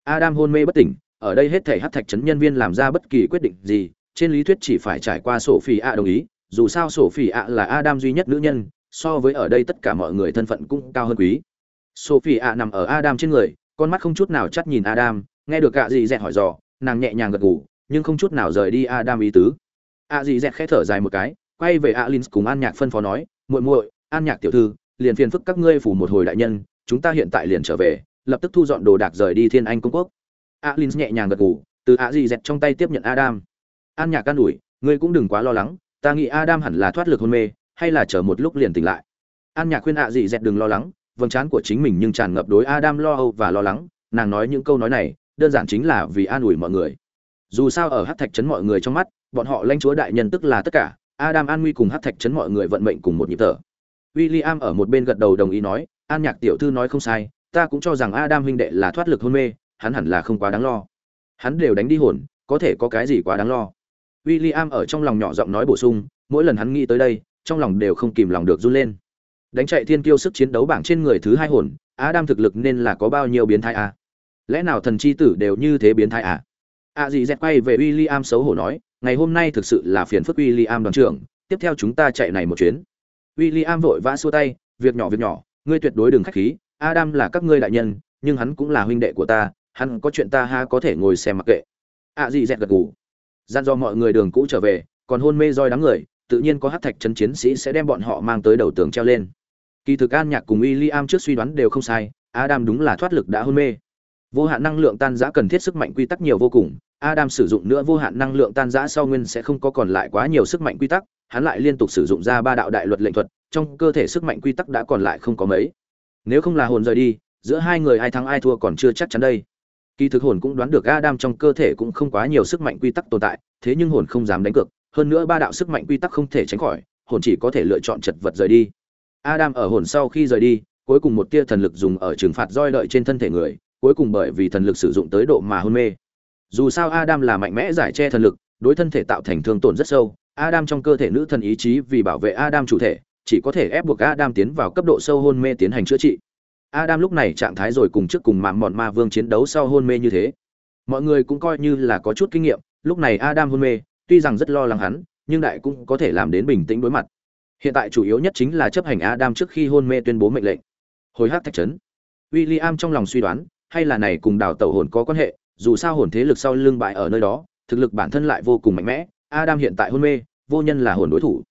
[SPEAKER 1] adam hôn mê bất tỉnh, ở đây hết thể hát thạch trấn nhân viên làm ra bất kỳ quyết định gì, trên lý thuyết chỉ phải trải qua sophie ạ đồng ý, dù sao sophie ạ là adam duy nhất nữ nhân so với ở đây tất cả mọi người thân phận cũng cao hơn quý. Sophie ạ nằm ở adam trên người, con mắt không chút nào chắt nhìn adam, nghe được gạ gì dẹt hỏi dò, nàng nhẹ nhàng gật gù, nhưng không chút nào rời đi adam ý tứ. a dì dẹt khẽ thở dài một cái, quay về alin cùng an nhạc phân phó nói, muội muội, an nhạc tiểu thư, liền phiền phức các ngươi phủ một hồi đại nhân, chúng ta hiện tại liền trở về, lập tức thu dọn đồ đạc rời đi thiên anh công quốc. alin nhẹ nhàng gật gù, từ a dì dẹt trong tay tiếp nhận adam. An nhạc can ủi, ngươi cũng đừng quá lo lắng, ta nghĩ adam hẳn là thoát lực hôn mê hay là chờ một lúc liền tỉnh lại. An nhạc khuyên a dì dẹt đừng lo lắng, vầng trán của chính mình nhưng tràn ngập đối adam lo âu và lo lắng, nàng nói những câu nói này, đơn giản chính là vì an ủi mọi người. Dù sao ở hát thạch trấn mọi người trong mắt, bọn họ lãnh chúa đại nhân tức là tất cả, adam an nguy cùng hát thạch trấn mọi người vận mệnh cùng một nhịp thở. William ở một bên gật đầu đồng ý nói, an nhạc tiểu thư nói không sai, ta cũng cho rằng adam huynh đệ là thoát lực hôn mê, hắn hẳn là không quá đáng lo. Hắn đều đánh đi hồn, có thể có cái gì quá đáng lo. William ở trong lòng nhỏ giọng nói bổ sung, mỗi lần hắn nghĩ tới đây trong lòng đều không kìm lòng được run lên đánh chạy thiên kiêu sức chiến đấu bảng trên người thứ hai hồn, adam thực lực nên là có bao nhiêu biến thái à? lẽ nào thần chi tử đều như thế biến thái à? a dì dẹt quay về w i l l i am xấu hổ nói, ngày hôm nay thực sự là phiền phức w i l l i am đoàn trưởng, tiếp theo chúng ta chạy này một chuyến w i l l i am vội vã xua tay, việc nhỏ việc nhỏ, ngươi tuyệt đối đừng khách khí, adam là các ngươi đại nhân, nhưng hắn cũng là huynh đệ của ta, hắn có chuyện ta ha có thể ngồi xem mặc kệ a dì dẹt gật gù gian do mọi người đường cũ trở về, còn hôn mê roi đám người tự nhiên có hát thạch chân chiến sĩ sẽ đem bọn họ mang tới đầu tường treo lên. Kỳ thực an nhạc cùng w i l am trước suy đoán đều không sai, adam đúng là thoát lực đã hôn mê. Vô hạn năng lượng tan giã cần thiết sức mạnh quy tắc nhiều vô cùng, adam sử dụng nữa vô hạn năng lượng tan giã sau nguyên sẽ không có còn lại quá nhiều sức mạnh quy tắc, hắn lại liên tục sử dụng ra ba đạo đại luật lệnh thuật, trong cơ thể sức mạnh quy tắc đã còn lại không có mấy. Nếu không là hồn rời đi, giữa hai người ai thắng ai thua còn chưa chắc chắn đây. Kỳ thực hồn cũng đoán được adam trong cơ thể cũng không quá nhiều sức mạnh quy tắc tồn tại, thế nhưng hồn không dám đánh cược hơn nữa ba đạo sức mạnh quy tắc không thể tránh khỏi, hồn chỉ có thể lựa chọn chật vật rời đi. Adam ở hồn sau khi rời đi, cuối cùng một tia thần lực dùng ở trừng phạt roi đợi trên thân thể người, cuối cùng bởi vì thần lực sử dụng tới độ mà hôn mê. Dù sao adam là mạnh mẽ giải che thần lực, đối thân thể tạo thành thương tổn rất sâu, adam trong cơ thể nữ thần ý chí vì bảo vệ adam chủ thể, chỉ có thể ép buộc adam tiến vào cấp độ sâu hôn mê tiến hành chữa trị. Adam lúc này trạng thái rồi cùng trước cùng mạm mọn ma vương chiến đấu sau hôn mê như thế. Mọi người cũng coi như là có chút kinh nghiệm, lúc này adam hôn mê tuy rằng rất lo lắng hắn, nhưng đại cũng có thể làm đến bình tĩnh đối mặt. Hiện tại chủ yếu nhất chính là chấp hành adam trước khi hôn mê tuyên bố mệnh lệnh. Hồi hắc thạch trấn. William trong lòng suy đoán, hay là này cùng đào tẩu hồn có quan hệ, dù sao hồn thế lực sau lưng bại ở nơi đó, thực lực bản thân lại vô cùng mạnh mẽ, adam hiện tại hôn mê, vô nhân là hồn đối thủ.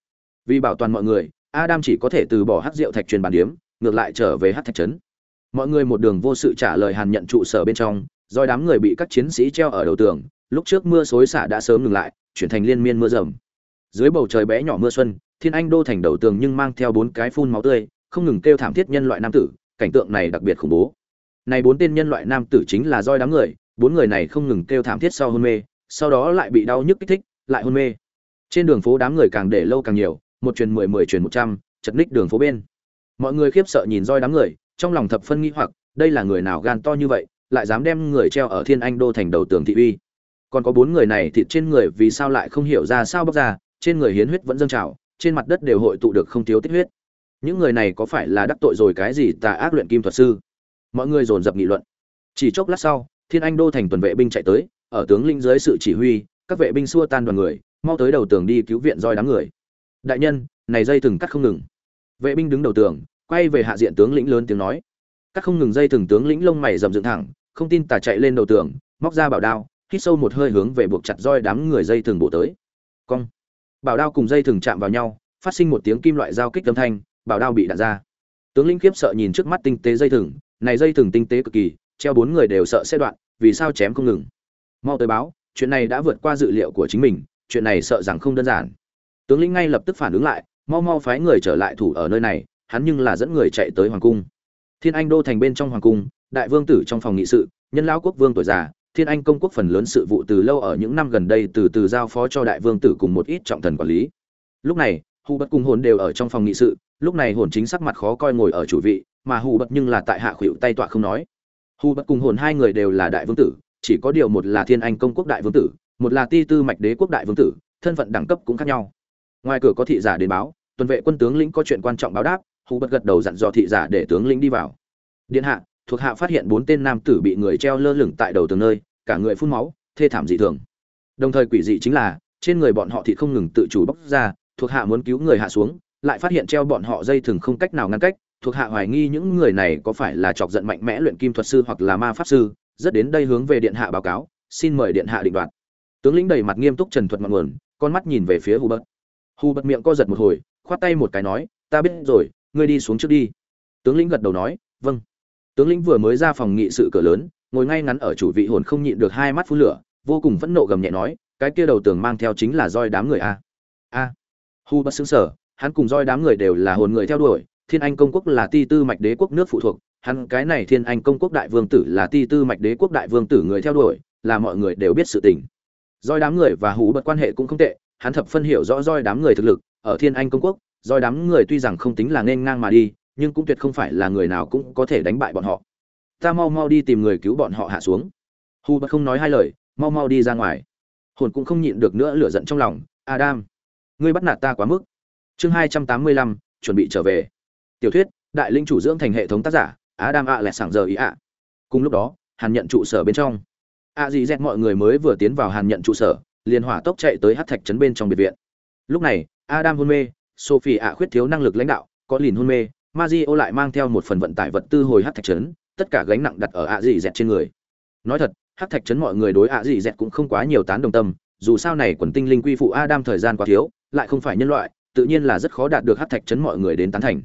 [SPEAKER 1] Vì bảo toàn mọi người, adam chỉ có thể từ bỏ hắc rượu thạch truyền bản điếm, ngược lại trở về hắc thạch trấn. Mọi người một đường vô sự trả lời hàn nhận trụ sở bên trong doi đám người bị các chiến sĩ treo ở đầu tường, lúc trước mưa xối xả đã sớm ngừng lại chuyển thành liên miên mưa rầm. Dưới bầu trời bé nhỏ mưa xuân, thiên anh đô thành đầu tường nhưng mang theo bốn cái phun máu tươi, không ngừng kêu thảm thiết nhân loại nam tử, cảnh tượng này đặc biệt khủng bố. Này bốn tên nhân loại nam tử chính là roi đám người, bốn người này không ngừng kêu thảm thiết sau hôn mê, sau đó lại bị đau nhức kích thích, lại hôn mê. Trên đường phố đám người càng để lâu càng nhiều, một truyền mười mười truyền một trăm, chật ních đường phố bên. Mọi người khiếp sợ nhìn roi đám người, trong lòng thập phân nghi hoặc, đây là người nào gan to như vậy, lại dám đem người treo ở thiên anh đô thành đầu tường thị uy? Còn có bốn người này thịt trên người vì sao lại không hiểu ra sao bóc ra, trên người hiến huyết vẫn dâng trào, trên mặt đất đều hội tụ được không thiếu tích huyết. Những người này có phải là đắc tội rồi cái gì tà ác luyện kim thuật sư? Mọi người dồn dập nghị luận. Chỉ chốc lát sau, thiên anh đô thành tuần vệ binh chạy tới, ở tướng linh dưới sự chỉ huy, các vệ binh xua tan đoàn người, mau tới đầu tường đi cứu viện roi đám người. Đại nhân, này dây thừng cắt không ngừng. Vệ binh đứng đầu tường, quay về hạ diện tướng lĩnh lớn tiếng nói. Cắt không ngừng dây thừng tướng lĩnh lông mày rậm dựng thẳng, không tin tà chạy lên đầu tường, móc ra bảo đao hít sâu một hơi hướng về buộc chặt roi đám người dây thừng bổ tới. Cong. Bảo đao cùng dây thừng chạm vào nhau, phát sinh một tiếng kim loại giao kích âm thanh, bảo đao bị đạn ra. Tướng lĩnh khiếp sợ nhìn trước mắt tinh tế dây thừng, này dây thừng tinh tế cực kỳ, treo bốn người đều sợ sẽ đoạn, vì sao chém không ngừng. Mau tới báo, chuyện này đã vượt qua dự liệu của chính mình, chuyện này sợ rằng không đơn giản. Tướng lĩnh ngay lập tức phản ứng lại, mau mau phái người trở lại thủ ở nơi này, hắn nhưng là dẫn người chạy tới hoàng cung. Thiên anh đô thành bên trong hoàng cung, đại vương tử trong phòng nghị sự, nhân lão quốc vương tuổi già thiên anh công quốc phần lớn sự vụ từ lâu ở những năm gần đây từ từ giao phó cho đại vương tử cùng một ít trọng thần quản lý. Lúc này, hù bất cùng hồn đều ở trong phòng nghị sự, lúc này hồn chính sắc mặt khó coi ngồi ở chủ vị, mà hù bất nhưng là tại hạ khuỵu tay tọa không nói. Hù bất cùng hồn hai người đều là đại vương tử, chỉ có điều một là thiên anh công quốc đại vương tử, một là ti tư mạch đế quốc đại vương tử, thân phận đẳng cấp cũng khác nhau. Ngoài cửa có thị giả đến báo, tuần vệ quân tướng lĩnh có chuyện quan trọng báo đáp, hù bất gật đầu dặn dò thị giả để tướng lĩnh đi vào. Điện hạ thuộc hạ phát hiện bốn tên nam tử bị người treo lơ lửng tại đầu tường nơi, cả người phun máu, thê thảm dị thường. Đồng thời quỷ dị chính là, trên người bọn họ thì không ngừng tự chủ bóc ra, thuộc hạ muốn cứu người hạ xuống, lại phát hiện treo bọn họ dây thừng không cách nào ngăn cách, thuộc hạ hoài nghi những người này có phải là chọc giận mạnh mẽ luyện kim thuật sư hoặc là ma pháp sư, rất đến đây hướng về điện hạ báo cáo, xin mời điện hạ định đoạt. Tướng lĩnh đầy mặt nghiêm túc trần thuật mặn nguồn, con mắt nhìn về phía hù bật hù bật miệng co giật một hồi, khoát tay một cái nói, ta biết rồi, ngươi đi xuống trước đi. Tướng lĩnh gật đầu nói vâng tướng lĩnh vừa mới ra phòng nghị sự cửa lớn, ngồi ngay ngắn ở chủ vị hồn không nhịn được hai mắt phun lửa, vô cùng phẫn nộ gầm nhẹ nói, cái kia đầu tường mang theo chính là roi đám người a. A? Hu bất xứng sở, hắn cùng roi đám người đều là hồn người theo đuổi, thiên anh công quốc là ti tư mạch đế quốc nước phụ thuộc, hắn cái này thiên anh công quốc đại vương tử là ti tư mạch đế quốc đại vương tử người theo đuổi, là mọi người đều biết sự tình. Roi đám người và hú bật quan hệ cũng không tệ, hắn thập phân hiểu rõ roi đám người thực lực, ở thiên anh công quốc, roi đám người tuy rằng không tính là nên ngang mà đi nhưng cũng tuyệt không phải là người nào cũng có thể đánh bại bọn họ. Ta mau mau đi tìm người cứu bọn họ hạ xuống. Hu bất không nói hai lời, mau mau đi ra ngoài. Hồn cũng không nhịn được nữa lửa giận trong lòng. Adam, ngươi bắt nạt ta quá mức. Chương hai trăm tám mươi lăm, chuẩn bị trở về. Tiểu thuyết, đại linh chủ dưỡng thành hệ thống tác giả, adam ạ lẹ sảng giờ ý ạ. Cùng lúc đó, hàn nhận trụ sở bên trong. A dì dẹt mọi người mới vừa tiến vào hàn nhận trụ sở, liền hỏa tốc chạy tới hát thạch trấn bên trong biệt viện. Lúc này, adam hôn mê, sophie ạ khuyết thiếu năng lực lãnh đạo, có lìn hôn mê Mazio lại mang theo một phần vận tải vật tư hồi hắc thạch trấn, tất cả gánh nặng đặt ở ạ dị dẹt trên người. Nói thật, hắc thạch trấn mọi người đối ạ dị dẹt cũng không quá nhiều tán đồng tâm, dù sao này quần tinh linh quy phụ Adam thời gian quá thiếu, lại không phải nhân loại, tự nhiên là rất khó đạt được hắc thạch trấn mọi người đến tán thành.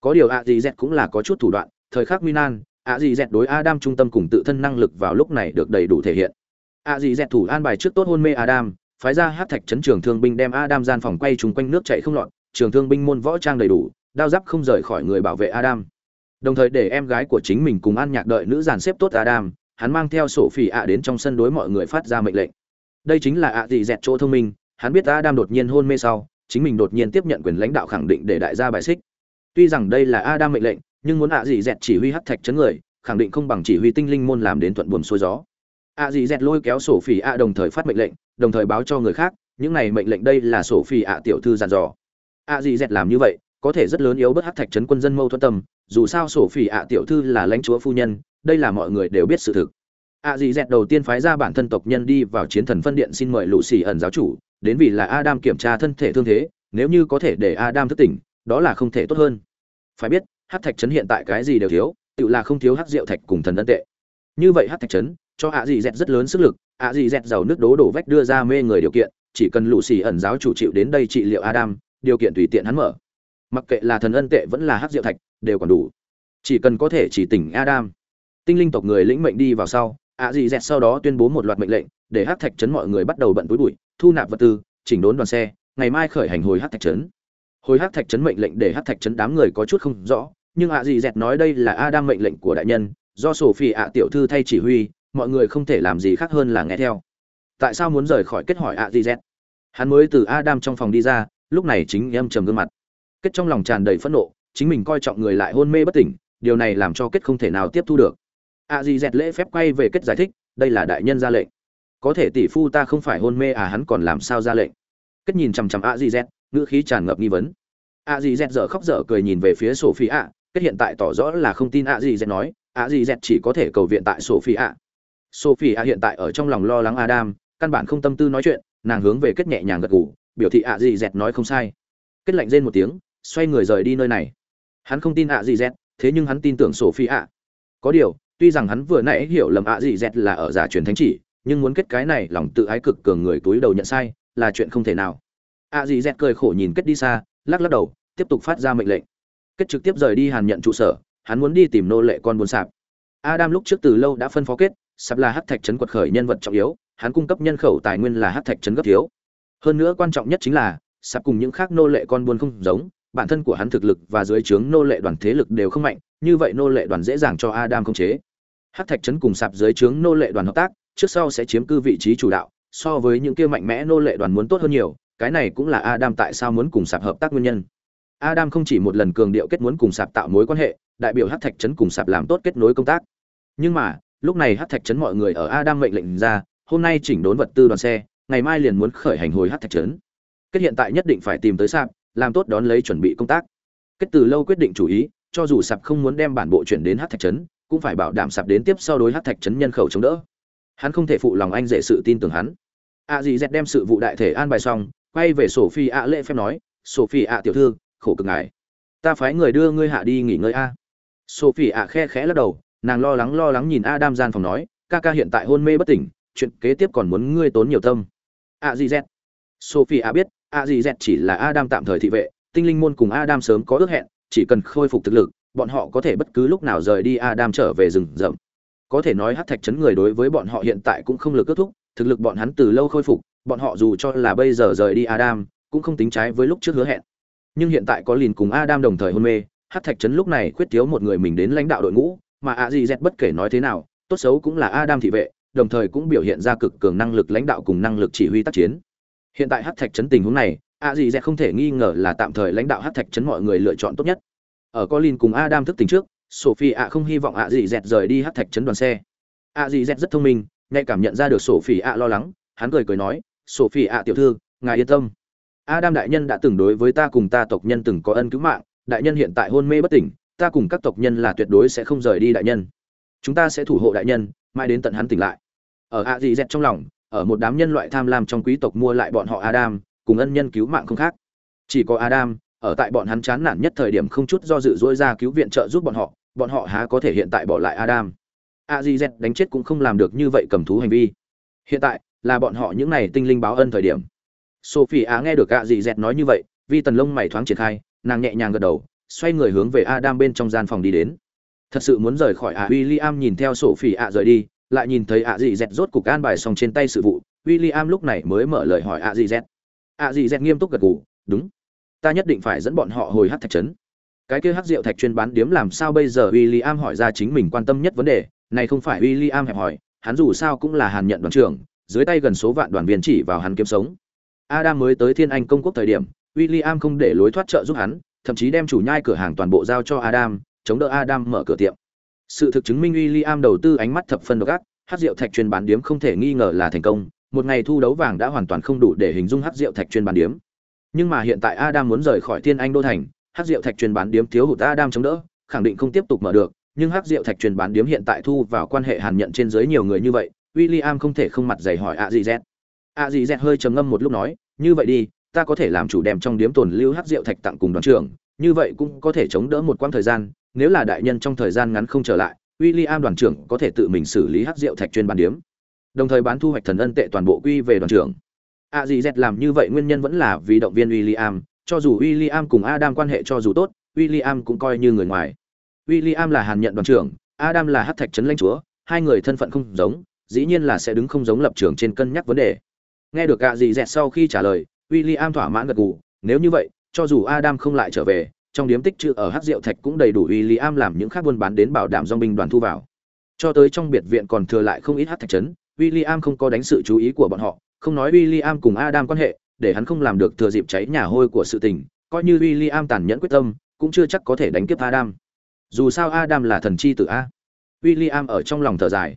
[SPEAKER 1] Có điều ạ dị dẹt cũng là có chút thủ đoạn, thời khắc nguy nan, ạ dị dẹt đối Adam trung tâm cùng tự thân năng lực vào lúc này được đầy đủ thể hiện. ạ dị dẹt thủ an bài trước tốt hôn mê Adam, phái ra hắc thạch trấn trường thương binh đem Adam gian phòng quay trùng quanh nước chảy không lọt, trường thương binh môn võ trang đầy đủ, đao giáp không rời khỏi người bảo vệ Adam. Đồng thời để em gái của chính mình cùng An Nhạc đợi nữ giàn xếp tốt Adam, hắn mang theo sổ phỉ ạ đến trong sân đối mọi người phát ra mệnh lệnh. Đây chính là ạ gì dẹt chỗ thông minh, hắn biết Adam đột nhiên hôn mê sau, chính mình đột nhiên tiếp nhận quyền lãnh đạo khẳng định để đại gia bài xích. Tuy rằng đây là Adam mệnh lệnh, nhưng muốn ạ gì dẹt chỉ huy hắc thạch chấn người, khẳng định không bằng chỉ huy tinh linh môn làm đến thuận buồm xuôi gió. ạ gì dẹt lôi kéo sổ phỉ ạ đồng thời phát mệnh lệnh, đồng thời báo cho người khác, những này mệnh lệnh đây là sổ phỉ ạ tiểu thư dặn dò. ạ gì dẹt làm như vậy, có thể rất lớn yếu bất hắc thạch trấn quân dân mâu thuẫn tâm, dù sao sổ phỉ ạ tiểu thư là lãnh chúa phu nhân, đây là mọi người đều biết sự thực. Ạ dị dẹt đầu tiên phái ra bản thân tộc nhân đi vào chiến thần phân điện xin mời lũ xì ẩn giáo chủ, đến vì là adam kiểm tra thân thể thương thế, nếu như có thể để adam thức tỉnh, đó là không thể tốt hơn. Phải biết hắc thạch trấn hiện tại cái gì đều thiếu, tự là không thiếu hắc rượu thạch cùng thần ân tệ. Như vậy hắc thạch trấn, cho ạ dị dẹt rất lớn sức lực ạ dị dẹt giàu nước đố đổ vách đưa ra mê người điều kiện, chỉ cần lũ xì ẩn giáo chủ chịu đến đây trị liệu adam, điều kiện tùy tiện hắn mở mặc kệ là thần ân tệ vẫn là hắc diệu thạch, đều còn đủ. Chỉ cần có thể chỉ tỉnh adam. Tinh linh tộc người lĩnh mệnh đi vào sau ạ dị dẹt sau đó tuyên bố một loạt mệnh lệnh, để hắc thạch trấn mọi người bắt đầu bận túi bụi, thu nạp vật tư, chỉnh đốn đoàn xe, ngày mai khởi hành hồi hắc thạch trấn hồi hắc thạch trấn mệnh lệnh để hắc thạch trấn đám người có chút không rõ, nhưng ạ dị dẹt nói đây là adam mệnh lệnh của đại nhân, do sổ phi ạ tiểu thư thay chỉ huy, mọi người không thể làm gì khác hơn là nghe theo. Tại sao muốn rời khỏi kết hỏi ạ dị dẹt? Hắn mới từ adam trong phòng đi ra, lúc này chính em trầm gương mặt kết trong lòng tràn đầy phẫn nộ, chính mình coi trọng người lại hôn mê bất tỉnh, điều này làm cho kết không thể nào tiếp thu được. A di dẹt lễ phép quay về kết giải thích, đây là đại nhân ra lệnh. Có thể tỷ phu ta không phải hôn mê à hắn còn làm sao ra lệnh? Kết nhìn chằm chằm a di dẹt, ngữ khí tràn ngập nghi vấn. A dì dẹt dở khóc dở cười nhìn về phía sổ phi ạ kết hiện tại tỏ rõ là không tin a dì dẹt nói, a dì dẹt chỉ có thể cầu viện tại sổ phi ạ sophie a hiện tại ở trong lòng lo lắng adam, căn bản không tâm tư nói chuyện, nàng hướng về kết nhẹ nhàng gật gù, biểu thị a dì dẹt nói không sai. Kết lạnh rên một tiếng xoay người rời đi nơi này. Hắn không tin ạ dì dẹt, thế nhưng hắn tin tưởng sophie ạ. Có điều, tuy rằng hắn vừa nãy hiểu lầm ạ dì dẹt là ở giả truyền thánh chỉ, nhưng muốn kết cái này lòng tự ái cực cường người túi đầu nhận sai, là chuyện không thể nào. Ạ dì dẹt cười khổ nhìn kết đi xa, lắc lắc đầu, tiếp tục phát ra mệnh lệnh. Kết trực tiếp rời đi hàn nhận trụ sở, hắn muốn đi tìm nô lệ con buôn sạp. Adam lúc trước từ lâu đã phân phó kết, sạp là hát thạch trấn quật khởi nhân vật trọng yếu, hắn cung cấp nhân khẩu tài nguyên là hát thạch trấn gấp thiếu. Hơn nữa quan trọng nhất chính là, sạp cùng những khác nô lệ con buôn không giống bản thân của hắn thực lực và dưới trướng nô lệ đoàn thế lực đều không mạnh, như vậy nô lệ đoàn dễ dàng cho adam khống chế. Hắc thạch trấn cùng sạp dưới trướng nô lệ đoàn hợp tác, trước sau sẽ chiếm cư vị trí chủ đạo, so với những kia mạnh mẽ nô lệ đoàn muốn tốt hơn nhiều, cái này cũng là adam tại sao muốn cùng sạp hợp tác nguyên nhân. Adam không chỉ một lần cường điệu kết muốn cùng sạp tạo mối quan hệ, đại biểu hắc thạch trấn cùng sạp làm tốt kết nối công tác. Nhưng mà, lúc này hắc thạch trấn mọi người ở adam mệnh lệnh ra, hôm nay chỉnh đốn vật tư đoàn xe, ngày mai liền muốn khởi hành hồi hắc thạch trấn. Kết hiện tại nhất định phải tìm tới sạp làm tốt đón lấy chuẩn bị công tác. Kết từ lâu quyết định chủ ý, cho dù sạp không muốn đem bản bộ chuyển đến Hát thạch trấn, cũng phải bảo đảm sạp đến tiếp sau đối Hát thạch trấn nhân khẩu chống đỡ. Hắn không thể phụ lòng anh dễ sự tin tưởng hắn. A dì dẹt đem sự vụ đại thể an bài xong, quay về sophie ạ lễ phép nói, sophie ạ tiểu thư, khổ cực ngài. Ta phái người đưa ngươi hạ đi nghỉ ngơi a. Sophie ạ khe khẽ lắc đầu, nàng lo lắng lo lắng nhìn adam gian phòng nói, ca ca hiện tại hôn mê bất tỉnh, chuyện kế tiếp còn muốn ngươi tốn nhiều tâm. A dì z sophie a biết a dì z chỉ là adam tạm thời thị vệ, tinh linh môn cùng adam sớm có ước hẹn, chỉ cần khôi phục thực lực, bọn họ có thể bất cứ lúc nào rời đi adam trở về rừng rậm. Có thể nói hát thạch chấn người đối với bọn họ hiện tại cũng không lực kết thúc, thực lực bọn hắn từ lâu khôi phục, bọn họ dù cho là bây giờ rời đi adam, cũng không tính trái với lúc trước hứa hẹn. Nhưng hiện tại có lìn cùng adam đồng thời hôn mê hát thạch chấn lúc này khuyết thiếu một người mình đến lãnh đạo đội ngũ, mà a di z bất kể nói thế nào, tốt xấu cũng là adam thị vệ, đồng thời cũng biểu hiện ra cực cường năng lực lãnh đạo cùng năng lực chỉ huy tác chiến hiện tại hát thạch chấn tình huống này, a dì dẹ không thể nghi ngờ là tạm thời lãnh đạo hát thạch chấn mọi người lựa chọn tốt nhất. Ở colin cùng adam thức tỉnh trước sophie ạ không hy vọng a dì dẹt rời đi hát thạch chấn đoàn xe. A dì dẹt rất thông minh, ngay cảm nhận ra được sophie ạ lo lắng, hắn cười cười nói sophie ạ tiểu thư, ngài yên tâm. Adam đại nhân đã từng đối với ta cùng ta tộc nhân từng có ân cứu mạng, đại nhân hiện tại hôn mê bất tỉnh, ta cùng các tộc nhân là tuyệt đối sẽ không rời đi đại nhân. Chúng ta sẽ thủ hộ đại nhân, mãi đến tận hắn tỉnh lại. Ở a dị dẹt trong lòng ở một đám nhân loại tham lam trong quý tộc mua lại bọn họ adam cùng ân nhân cứu mạng không khác. Chỉ có adam ở tại bọn hắn chán nản nhất thời điểm không chút do dự dỗi ra cứu viện trợ giúp bọn họ bọn họ há có thể hiện tại bỏ lại adam. Azizet đánh chết cũng không làm được như vậy cầm thú hành vi. Hiện tại là bọn họ những này tinh linh báo ân thời điểm. Sophie á nghe được Azizet nói như vậy vì tần lông mày thoáng triển khai nàng nhẹ nhàng gật đầu xoay người hướng về Adam bên trong gian phòng đi đến. Thật sự muốn rời khỏi à? William nhìn theo Sophie ạ rời đi, lại nhìn thấy ạ dị dẹt rốt cục an bài xong trên tay sự vụ, William lúc này mới mở lời hỏi ạ dị dẹt. ạ dị dẹt nghiêm túc gật gù, đúng, ta nhất định phải dẫn bọn họ hồi hát thạch trấn. Cái kia hắc rượu thạch chuyên bán điếm làm sao bây giờ William hỏi ra chính mình quan tâm nhất vấn đề, này không phải William hẹp hỏi, hắn dù sao cũng là hàn nhận đoàn trưởng, dưới tay gần số vạn đoàn viên chỉ vào hắn kiếm sống. Adam mới tới Thiên Anh công quốc thời điểm, William không để lối thoát trợ giúp hắn, thậm chí đem chủ nhai cửa hàng toàn bộ giao cho Adam, chống đỡ Adam mở cửa tiệm. Sự thực chứng minh William đầu tư ánh mắt thập phân độc ác, hắc rượu thạch chuyên bán điếm không thể nghi ngờ là thành công, một ngày thu đấu vàng đã hoàn toàn không đủ để hình dung hắc rượu thạch chuyên bán điếm. Nhưng mà hiện tại Adam muốn rời khỏi Thiên Anh đô thành, hắc rượu thạch chuyên bán điếm thiếu hụt Adam chống đỡ, khẳng định không tiếp tục mở được, nhưng hắc rượu thạch chuyên bán điếm hiện tại thu vào quan hệ hàn nhận trên dưới nhiều người như vậy, William không thể không mặt dày hỏi ạ gì Z. ạ gì Z hơi trầm ngâm một lúc nói, như vậy đi, ta có thể làm chủ đem trong điếm tồn lưu hắc rượu thạch tặng cùng đoàn trưởng, như vậy cũng có thể chống đỡ một quãng thời gian, nếu là đại nhân trong thời gian ngắn không trở lại, William đoàn trưởng có thể tự mình xử lý hắc rượu thạch chuyên bán điểm, Đồng thời bán thu hoạch thần ân tệ toàn bộ quy về đoàn trưởng. A gì Z làm như vậy nguyên nhân vẫn là vì động viên William, cho dù William cùng Adam quan hệ cho dù tốt, William cũng coi như người ngoài. William là hàn nhận đoàn trưởng, Adam là hắc thạch trấn lãnh chúa, hai người thân phận không giống, dĩ nhiên là sẽ đứng không giống lập trường trên cân nhắc vấn đề. Nghe được gạ gì dẹt sau khi trả lời, William thỏa mãn gật gù, nếu như vậy, cho dù Adam không lại trở về, trong điếm tích chữ ở Hắc Diệu Thạch cũng đầy đủ William làm những khác buôn bán đến bảo đảm dòng binh đoàn thu vào. Cho tới trong biệt viện còn thừa lại không ít hắc thạch trấn, William không có đánh sự chú ý của bọn họ, không nói William cùng Adam quan hệ, để hắn không làm được thừa dịp cháy nhà hôi của sự tình, coi như William tàn nhẫn quyết tâm, cũng chưa chắc có thể đánh kiếp Adam. Dù sao Adam là thần chi tử a. William ở trong lòng thở dài.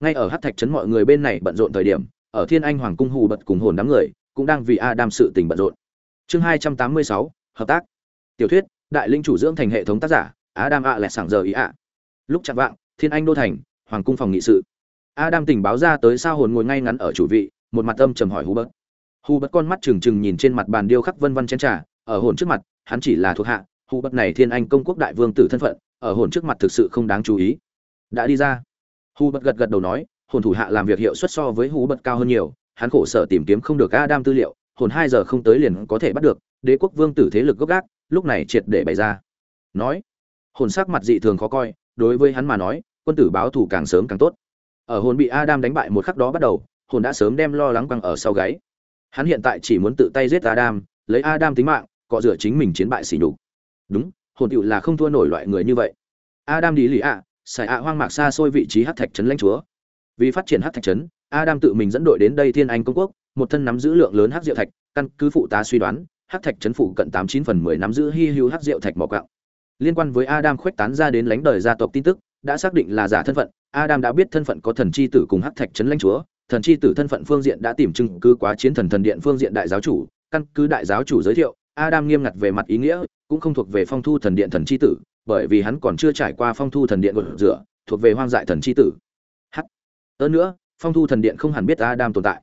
[SPEAKER 1] Ngay ở hắc thạch trấn mọi người bên này bận rộn thời điểm, ở Thiên Anh Hoàng cung hù bật cùng hồn đám người, cũng đang vì Adam sự tình bận rộn chương hai trăm tám mươi sáu hợp tác tiểu thuyết đại linh chủ dưỡng thành hệ thống tác giả, adam ạ lẹt sảng giờ ý ạ. Lúc chạm vạng, thiên anh đô thành, hoàng cung phòng nghị sự. Adam tình báo ra tới sao hồn ngồi ngay ngắn ở chủ vị, một mặt âm trầm hỏi hubert. Hubert con mắt trừng trừng nhìn trên mặt bàn điêu khắc vân vân chén trà, ở hồn trước mặt, hắn chỉ là thuộc hạ, hubert này thiên anh công quốc đại vương tử thân phận, ở hồn trước mặt thực sự không đáng chú ý. Đã đi ra. Hubert gật gật đầu nói, hồn thủ hạ làm việc hiệu suất so với hubert cao hơn nhiều, hắn khổ sở tìm kiếm không được adam tư liệu, hồn hai giờ không tới liền có thể bắt được, đế quốc vương tử thế lực gốc gác lúc này triệt để bày ra. Nói, hồn sắc mặt dị thường khó coi, đối với hắn mà nói, quân tử báo thù càng sớm càng tốt. Ở hồn bị adam đánh bại một khắc đó bắt đầu, hồn đã sớm đem lo lắng quăng ở sau gáy. Hắn hiện tại chỉ muốn tự tay giết adam, lấy adam tính mạng, cọ rửa chính mình chiến bại xỉ nhục. Đúng, hồn tựu là không thua nổi loại người như vậy. Adam đi lì ạ xài ạ hoang mạc xa xôi vị trí hát thạch trấn lãnh chúa. Vì phát triển hát thạch trấn, adam tự mình dẫn đội đến đây thiên anh công quốc, một thân nắm giữ lượng lớn hát diệu thạch, căn cứ phụ tá suy đoán Hắc thạch trấn phụ cận tám chín phần mười nắm giữ hy hữu Hắc diệu thạch mỏ quặng liên quan với adam khuếch tán ra đến lãnh đời gia tộc tin tức, đã xác định là giả thân phận, adam đã biết thân phận có thần chi tử cùng Hắc thạch trấn lãnh chúa, thần chi tử thân phận phương diện đã tìm chứng cứ quá chiến thần thần điện phương diện đại giáo chủ, căn cứ đại giáo chủ giới thiệu, adam nghiêm ngặt về mặt ý nghĩa, cũng không thuộc về phong thu thần điện thần chi tử, bởi vì hắn còn chưa trải qua phong thu thần điện gột rửa, thuộc về hoang dại thần chi tử. Hắc. hơn nữa, phong thu thần điện không hẳn biết adam tồn tại.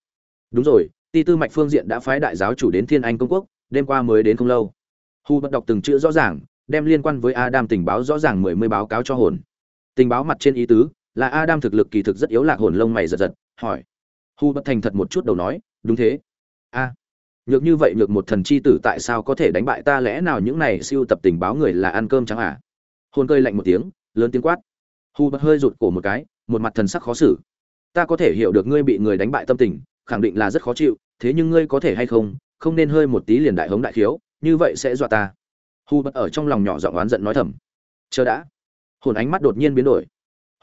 [SPEAKER 1] Đúng rồi, ti tư mạch phương diện đã phái đại giáo chủ đến thiên anh công quốc đêm qua mới đến không lâu. Hu bất đọc từng chữ rõ ràng, đem liên quan với adam tình báo rõ ràng mười mươi báo cáo cho hồn. Tình báo mặt trên ý tứ là adam thực lực kỳ thực rất yếu lạc hồn lông mày giật giật, hỏi. Hu bất thành thật một chút đầu nói, đúng thế. A, nhược như vậy nhược một thần chi tử tại sao có thể đánh bại ta lẽ nào những này siêu tập tình báo người là ăn cơm chẳng à? Hồn cơi lạnh một tiếng, lớn tiếng quát. Hu bất hơi rụt cổ một cái, một mặt thần sắc khó xử. Ta có thể hiểu được ngươi bị người đánh bại tâm tình, khẳng định là rất khó chịu, thế nhưng ngươi có thể hay không? Không nên hơi một tí liền đại hống đại khiếu, như vậy sẽ dọa ta. Hu bất ở trong lòng nhỏ giọng oán giận nói thầm. Chờ đã. Hồn ánh mắt đột nhiên biến đổi.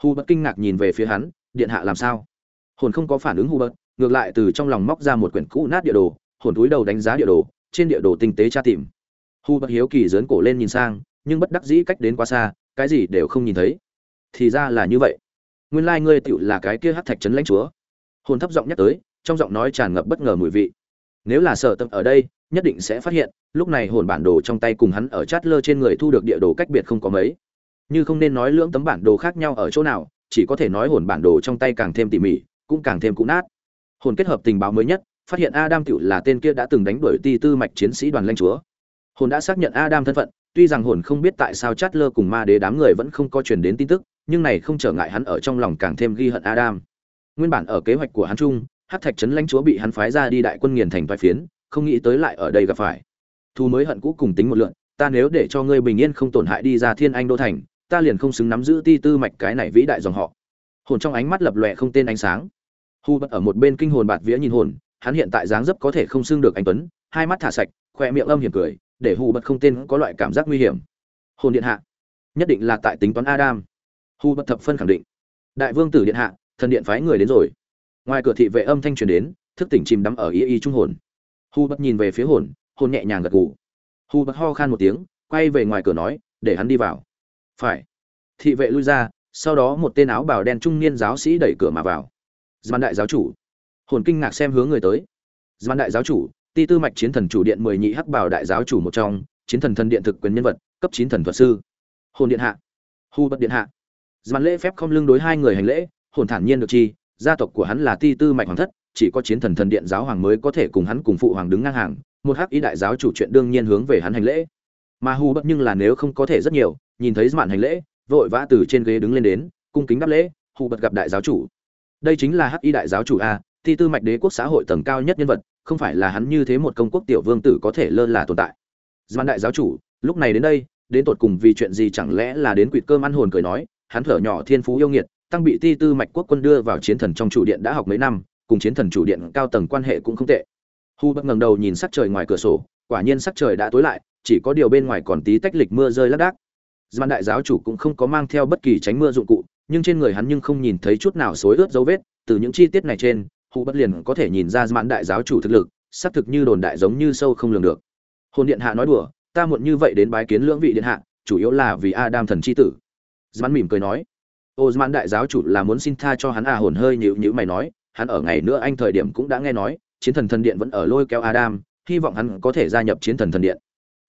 [SPEAKER 1] Hu bất kinh ngạc nhìn về phía hắn, điện hạ làm sao? Hồn không có phản ứng hu bất ngược lại từ trong lòng móc ra một quyển cũ nát địa đồ, hồn túi đầu đánh giá địa đồ, trên địa đồ tinh tế tra tìm. Hu bất hiếu kỳ dớn cổ lên nhìn sang, nhưng bất đắc dĩ cách đến quá xa, cái gì đều không nhìn thấy. Thì ra là như vậy. Nguyên lai ngươi tựu là cái kia hát thạch trấn lãnh chúa. Hồn thấp giọng nhắc tới, trong giọng nói tràn ngập bất ngờ mùi vị nếu là sở tâm ở đây, nhất định sẽ phát hiện, lúc này hồn bản đồ trong tay cùng hắn ở chát lơ trên người thu được địa đồ cách biệt không có mấy. Như không nên nói lưỡng tấm bản đồ khác nhau ở chỗ nào, chỉ có thể nói hồn bản đồ trong tay càng thêm tỉ mỉ, cũng càng thêm cũ nát. Hồn kết hợp tình báo mới nhất, phát hiện adam cựu là tên kia đã từng đánh đuổi ti tư mạch chiến sĩ đoàn lanh chúa. Hồn đã xác nhận adam thân phận, tuy rằng hồn không biết tại sao chát lơ cùng ma đế đám người vẫn không có truyền đến tin tức, nhưng này không trở ngại hắn ở trong lòng càng thêm ghi hận adam. Nguyên bản ở kế hoạch của hắn chung hát thạch trấn lãnh chúa bị hắn phái ra đi đại quân nghiền thành vai phiến, không nghĩ tới lại ở đây gặp phải. Thu mới hận cũ cùng tính một lượn, ta nếu để cho ngươi bình yên không tổn hại đi ra thiên anh đô thành, ta liền không xứng nắm giữ ti tư mạch cái này vĩ đại dòng họ. Hồn trong ánh mắt lập lòe không tên ánh sáng. Hu bất ở một bên kinh hồn bạt vía nhìn hồn, hắn hiện tại dáng dấp có thể không xưng được anh tuấn, hai mắt thả sạch, khoe miệng âm hiểm cười, để hu bất không tên có loại cảm giác nguy hiểm. Hồn điện hạ, nhất định là tại tính toán adam. Hu bất thập phân khẳng định. Đại vương tử điện hạ, thần điện phái người đến rồi ngoài cửa thị vệ âm thanh truyền đến, thức tỉnh chìm đắm ở y y trung hồn. Hu bất nhìn về phía hồn hồn nhẹ nhàng gật gù. Hu bất ho khan một tiếng, quay về ngoài cửa nói, để hắn đi vào. Phải. Thị vệ lui ra, sau đó một tên áo bào đen trung niên giáo sĩ đẩy cửa mà vào. Giàn đại giáo chủ. Hồn kinh ngạc xem hướng người tới. Giàn đại giáo chủ, ti tư mạch chiến thần chủ điện mười nhị hắc bào đại giáo chủ một trong, chiến thần thần điện thực quyền nhân vật, cấp chín thần thuật sư. Hồn điện hạ. Hu bất điện hạ. Giàn lễ phép không lưng đối hai người hành lễ, hồn thản nhiên được chi gia tộc của hắn là ti tư mạch hoàng thất chỉ có chiến thần thần điện giáo hoàng mới có thể cùng hắn cùng phụ hoàng đứng ngang hàng một hắc ý đại giáo chủ chuyện đương nhiên hướng về hắn hành lễ. Mà hù bất nhưng là nếu không có thể rất nhiều nhìn thấy mạn hành lễ vội vã từ trên ghế đứng lên đến cung kính đáp lễ hù bật gặp đại giáo chủ. Đây chính là hắc y đại giáo chủ a thi tư mạch đế quốc xã hội tầng cao nhất nhân vật không phải là hắn như thế một công quốc tiểu vương tử có thể lơ là tồn tại. Doan đại giáo chủ, lúc này đến đây, đến tột cùng vì chuyện gì chẳng lẽ là đến quỵt cơm ăn hồn cười nói, hắn thở nhỏ thiên phú yêu nghiệt, tăng bị ti tư mạch quốc quân đưa vào chiến thần trong chủ điện đã học mấy năm, cùng chiến thần chủ điện cao tầng quan hệ cũng không tệ. Hu bất ngẩng đầu nhìn sắc trời ngoài cửa sổ, quả nhiên sắc trời đã tối lại, chỉ có điều bên ngoài còn tí tách lịch mưa rơi lác đác. Giản đại giáo chủ cũng không có mang theo bất kỳ tránh mưa dụng cụ, nhưng trên người hắn nhưng không nhìn thấy chút nào xối ướt dấu vết, từ những chi tiết này trên, Hu bất liền có thể nhìn ra Giản đại giáo chủ thực lực, xác thực như đồn đại giống như sâu không lường được. Hồn điện hạ nói đùa, ta muộn như vậy đến bái kiến lưỡng vị điện hạ, chủ yếu là vì Adam thần chi tử. Giản mỉm cười nói, Osman đại giáo chủ là muốn xin tha cho hắn à hồn hơi nhíu nhíu mày nói, hắn ở ngày nữa anh thời điểm cũng đã nghe nói, chiến thần thần điện vẫn ở lôi kéo Adam, hy vọng hắn có thể gia nhập chiến thần thần điện.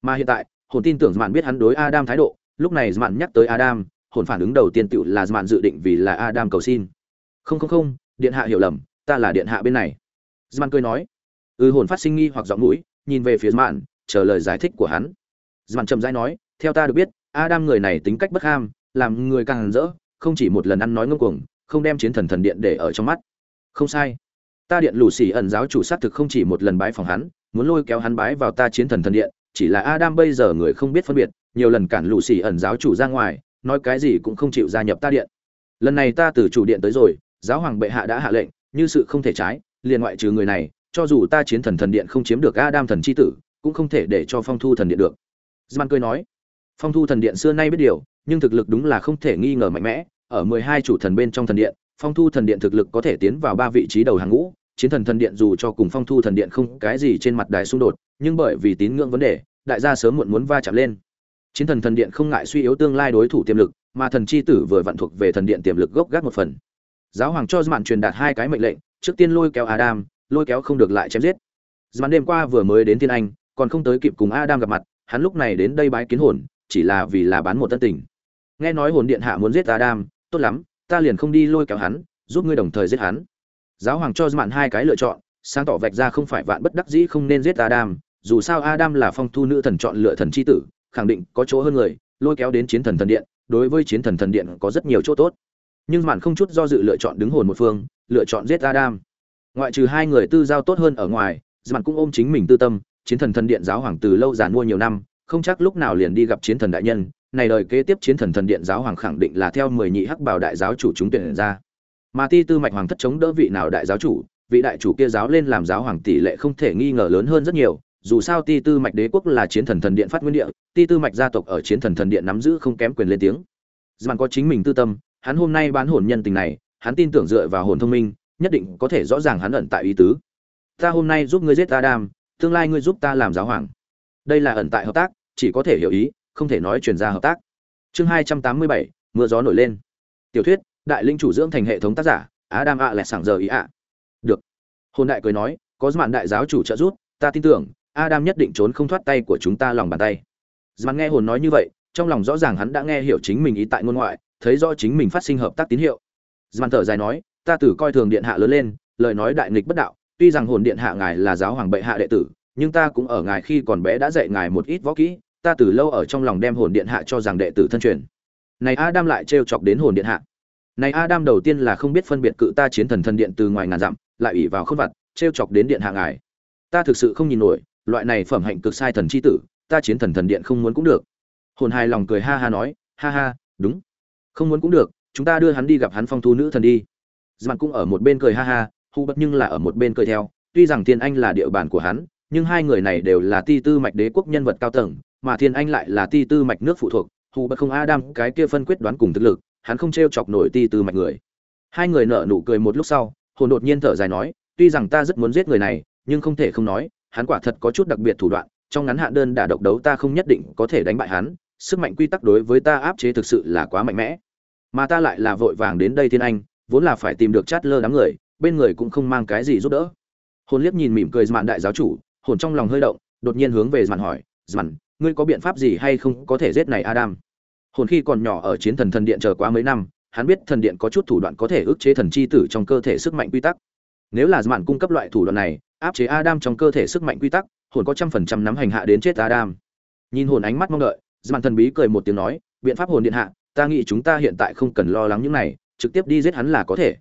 [SPEAKER 1] Mà hiện tại hồn tin tưởng mạn biết hắn đối adam thái độ lúc này mạn nhắc tới adam hồn phản ứng đầu tiên tựu là mạn dự định vì là adam cầu xin. Không không không điện hạ hiểu lầm ta là điện hạ bên này. Mạn cười nói ư ừ, hồn phát sinh nghi hoặc giọng mũi nhìn về phía mạn chờ lời giải thích của hắn. Mạn chậm rãi nói theo ta được biết adam người này tính cách bất ham làm người càng rỡ không chỉ một lần ăn nói ngông cuồng, không đem chiến thần thần điện để ở trong mắt. Không sai. Ta điện lù xì ẩn giáo chủ xác thực không chỉ một lần bái phòng hắn, muốn lôi kéo hắn bái vào ta chiến thần thần điện, chỉ là adam bây giờ người không biết phân biệt, nhiều lần cản lù xì ẩn giáo chủ ra ngoài, nói cái gì cũng không chịu gia nhập ta điện. Lần này ta từ chủ điện tới rồi, giáo hoàng bệ hạ đã hạ lệnh, như sự không thể trái, liền ngoại trừ người này, cho dù ta chiến thần thần điện không chiếm được adam thần c h i tử, cũng không thể để cho phong thu thần điện được. Dman cười nói phong thu thần điện xưa nay biết điều, nhưng thực lực đúng là không thể nghi ngờ mạnh mẽ. Ở mười hai chủ thần bên trong thần điện, phong thu thần điện thực lực có thể tiến vào ba vị trí đầu hàng ngũ. Chiến thần thần điện dù cho cùng phong thu thần điện không cái gì trên mặt đài xung đột, nhưng bởi vì tín ngưỡng vấn đề, đại gia sớm muộn muốn va chạm lên. Chiến thần thần điện không ngại suy yếu tương lai đối thủ tiềm lực, mà thần chi tử vừa vặn thuộc về thần điện tiềm lực gốc gác một phần. Giáo hoàng cho mạn truyền đạt hai cái mệnh lệnh, trước tiên lôi kéo adam, lôi kéo không được lại chém giết. Dàn đêm qua vừa mới đến thiên anh, còn không tới kịp cùng adam gặp mặt, hắn lúc này đến đây bái kiến hồn chỉ là vì là bán một tân tình. Nghe nói hồn điện hạ muốn giết adam, tốt lắm, ta liền không đi lôi kéo hắn, giúp ngươi đồng thời giết hắn. Giáo hoàng cho mạn hai cái lựa chọn, sáng tỏ vạch ra không phải vạn bất đắc dĩ không nên giết adam, dù sao adam là phong thu nữ thần chọn lựa thần chi tử, khẳng định có chỗ hơn người, lôi kéo đến chiến thần thần điện, đối với chiến thần thần điện có rất nhiều chỗ tốt. Nhưng mạn không chút do dự lựa chọn đứng hồn một phương, lựa chọn giết adam. Ngoại trừ hai người tư giao tốt hơn ở ngoài, mạn cũng ôm chính mình tư tâm, chiến thần thần điện giáo hoàng từ lâu giàn mua nhiều năm không chắc lúc nào liền đi gặp chiến thần đại nhân này đời kế tiếp chiến thần thần điện giáo hoàng khẳng định là theo mười nhị hắc bảo đại giáo chủ chúng tuyển ra. Mà ti tư mạch hoàng thất chống đỡ vị nào đại giáo chủ vị đại chủ kia giáo lên làm giáo hoàng tỷ lệ không thể nghi ngờ lớn hơn rất nhiều dù sao ti tư mạch đế quốc là chiến thần thần điện phát nguyên địa ti tư mạch gia tộc ở chiến thần thần điện nắm giữ không kém quyền lên tiếng. Dàn có chính mình tư tâm hắn hôm nay bán hồn nhân tình này hắn tin tưởng dựa vào hồn thông minh nhất định có thể rõ ràng hắn ẩn tại ý tứ. Ta hôm nay giúp ngươi giết ta đam, tương lai ngươi giúp ta làm giáo hoàng. Đây là ẩn tại hợp tác chỉ có thể hiểu ý, không thể nói chuyển ra hợp tác. Chương hai trăm tám mươi bảy, mưa gió nổi lên. Tiểu thuyết, đại linh chủ dưỡng thành hệ thống tác giả, adam ạ à lẹ sảng giờ ý ạ được. Hồn đại cười nói, có mạn đại giáo chủ trợ giúp, ta tin tưởng, adam nhất định trốn không thoát tay của chúng ta lòng bàn tay. Dàn nghe hồn nói như vậy, trong lòng rõ ràng hắn đã nghe hiểu chính mình ý tại ngôn ngoại, thấy rõ chính mình phát sinh hợp tác tín hiệu. Dàn thở dài nói, ta tử coi thường điện hạ lớn lên, lời nói đại nghịch bất đạo, tuy rằng hồn điện hạ ngài là giáo hoàng bệ hạ đệ tử, nhưng ta cũng ở ngài khi còn bé đã dạy ngài một ít võ kỹ ta từ lâu ở trong lòng đem hồn điện hạ cho rằng đệ tử thân truyền. Này adam lại trêu chọc đến hồn điện hạ. Này adam đầu tiên là không biết phân biệt cự ta chiến thần thần điện từ ngoài ngàn dặm, lại ủy vào khôn vặt, trêu chọc đến điện hạ ngài. Ta thực sự không nhìn nổi, loại này phẩm hạnh cực sai thần chi tử, ta chiến thần thần điện không muốn cũng được. Hồn hài lòng cười ha ha nói, ha ha, đúng. Không muốn cũng được, chúng ta đưa hắn đi gặp hắn phong thu nữ thần đi. Dạ Dặn cũng ở một bên cười ha ha hu bất nhưng là ở một bên cười theo, tuy rằng thiên anh là địa bàn của hắn, nhưng hai người này đều là ti tư mạch đế quốc nhân vật cao tầng mà thiên anh lại là ti tư mạch nước phụ thuộc, hù bất không adam, cái kia phân quyết đoán cùng thực lực, hắn không t r e o chọc nổi ti tư mạch người. Hai người nở nụ cười một lúc sau, hồn đột nhiên thở dài nói, tuy rằng ta rất muốn giết người này, nhưng không thể không nói, hắn quả thật có chút đặc biệt thủ đoạn, trong ngắn hạn đơn đả độc đấu ta không nhất định có thể đánh bại hắn, sức mạnh quy tắc đối với ta áp chế thực sự là quá mạnh mẽ. Mà ta lại là vội vàng đến đây thiên anh, vốn là phải tìm được chát lơ đám người, bên người cũng không mang cái gì giúp đỡ. Hồn liếc nhìn mỉm cười mạn đại giáo chủ, hồn trong lòng hơi động, đột nhiên hướng về mạn hỏi, mạn ngươi có biện pháp gì hay không có thể giết này adam? Hồn khi còn nhỏ ở chiến thần thần điện chờ quá mấy năm, hắn biết thần điện có chút thủ đoạn có thể ức chế thần chi tử trong cơ thể sức mạnh quy tắc. Nếu là mạn cung cấp loại thủ đoạn này, áp chế adam trong cơ thể sức mạnh quy tắc, hồn có trăm phần trăm nắm hành hạ đến chết adam. Nhìn hồn ánh mắt mong đợi, mạn thần bí cười một tiếng nói, biện pháp hồn điện hạ, ta nghĩ chúng ta hiện tại không cần lo lắng những này, trực tiếp đi giết hắn là có thể.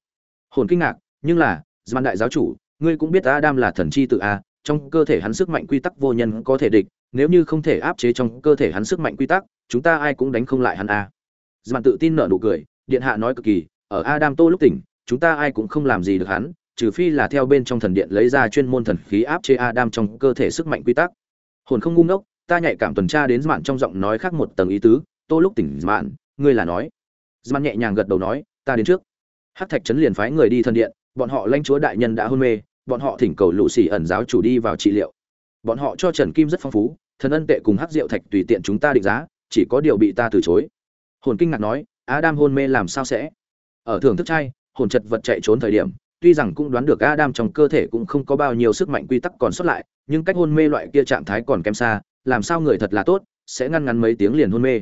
[SPEAKER 1] Hồn kinh ngạc, nhưng là, mạn đại giáo chủ, ngươi cũng biết adam là thần chi tử a trong cơ thể hắn sức mạnh quy tắc vô nhân có thể địch nếu như không thể áp chế trong cơ thể hắn sức mạnh quy tắc, chúng ta ai cũng đánh không lại hắn a. Dạn tự tin nở nụ cười, điện hạ nói cực kỳ, ở adam tô lúc tỉnh, chúng ta ai cũng không làm gì được hắn, trừ phi là theo bên trong thần điện lấy ra chuyên môn thần khí áp chế adam trong cơ thể sức mạnh quy tắc. Hồn không ngu ngốc, ta nhạy cảm tuần tra đến mạn trong giọng nói khác một tầng ý tứ, tô lúc tỉnh mạn ngươi là nói. Mạn nhẹ nhàng gật đầu nói, ta đến trước. Hắc thạch trấn liền phái người đi thần điện, bọn họ lãnh chúa đại nhân đã hôn mê, bọn họ thỉnh cầu lũ sĩ ẩn giáo chủ đi vào trị liệu. Bọn họ cho trần kim rất phong phú thần ân tệ cùng hắc rượu thạch tùy tiện chúng ta định giá, chỉ có điều bị ta từ chối. Hồn kinh ngạc nói, adam hôn mê làm sao sẽ? Ở thưởng thức trai hồn chật vật chạy trốn thời điểm, tuy rằng cũng đoán được adam trong cơ thể cũng không có bao nhiêu sức mạnh quy tắc còn sót lại, nhưng cách hôn mê loại kia trạng thái còn kém xa, làm sao người thật là tốt, sẽ ngăn ngắn mấy tiếng liền hôn mê.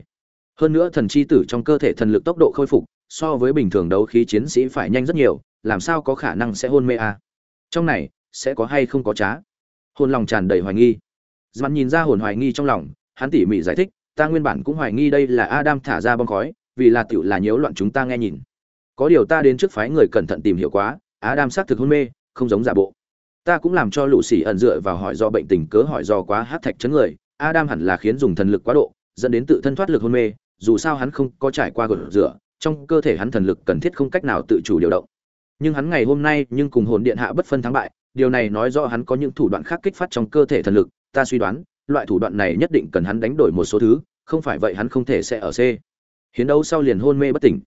[SPEAKER 1] Hơn nữa thần chi tử trong cơ thể thần lực tốc độ khôi phục, so với bình thường đấu khí chiến sĩ phải nhanh rất nhiều, làm sao có khả năng sẽ hôn mê à? trong này, sẽ có hay không có trá? Hồn lòng tràn đầy hoài nghi dặn nhìn ra hồn hoài nghi trong lòng, hắn tỉ mỉ giải thích, ta nguyên bản cũng hoài nghi đây là adam thả ra bom khói, vì là tiểu là nhiễu loạn chúng ta nghe nhìn. Có điều ta đến trước phái người cẩn thận tìm hiểu quá, adam xác thực hôn mê, không giống giả bộ. Ta cũng làm cho lũ sĩ ẩn dựa vào hỏi do bệnh tình cớ hỏi do quá hắc thạch chấn người, adam hẳn là khiến dùng thần lực quá độ, dẫn đến tự thân thoát lực hôn mê, dù sao hắn không có trải qua gột rửa, trong cơ thể hắn thần lực cần thiết không cách nào tự chủ điều động. Nhưng hắn ngày hôm nay nhưng cùng hồn điện hạ bất phân thắng bại, điều này nói rõ hắn có những thủ đoạn khác kích phát trong cơ thể thần lực ta suy đoán, loại thủ đoạn này nhất định cần hắn đánh đổi một số thứ, không phải vậy hắn không thể sẽ ở c. Hiến đấu sau liền hôn mê bất tỉnh.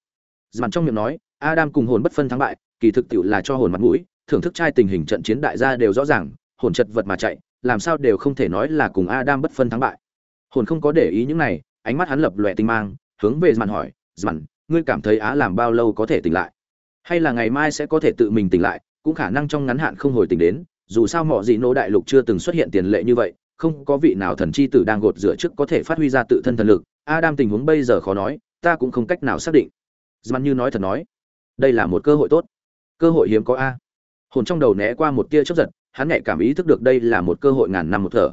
[SPEAKER 1] Dàn trong miệng nói, adam cùng hồn bất phân thắng bại, kỳ thực tiệu là cho hồn mặt mũi, thưởng thức trai tình hình trận chiến đại gia đều rõ ràng, hồn chật vật mà chạy, làm sao đều không thể nói là cùng adam bất phân thắng bại. Hồn không có để ý những này, ánh mắt hắn lập lòe tinh mang, hướng về dàn hỏi dàn ngươi cảm thấy á làm bao lâu có thể tỉnh lại? Hay là ngày mai sẽ có thể tự mình tỉnh lại, cũng khả năng trong ngắn hạn không hồi tỉnh đến dù sao mọi gì nô đại lục chưa từng xuất hiện tiền lệ như vậy, không có vị nào thần chi tử đang gột rửa trước có thể phát huy ra tự thân thần lực. Adam tình huống bây giờ khó nói, ta cũng không cách nào xác định. Dman như nói thật nói, đây là một cơ hội tốt. Cơ hội hiếm có a. Hồn trong đầu né qua một tia chớp giật, hắn nhạy cảm ý thức được đây là một cơ hội ngàn năm một thở.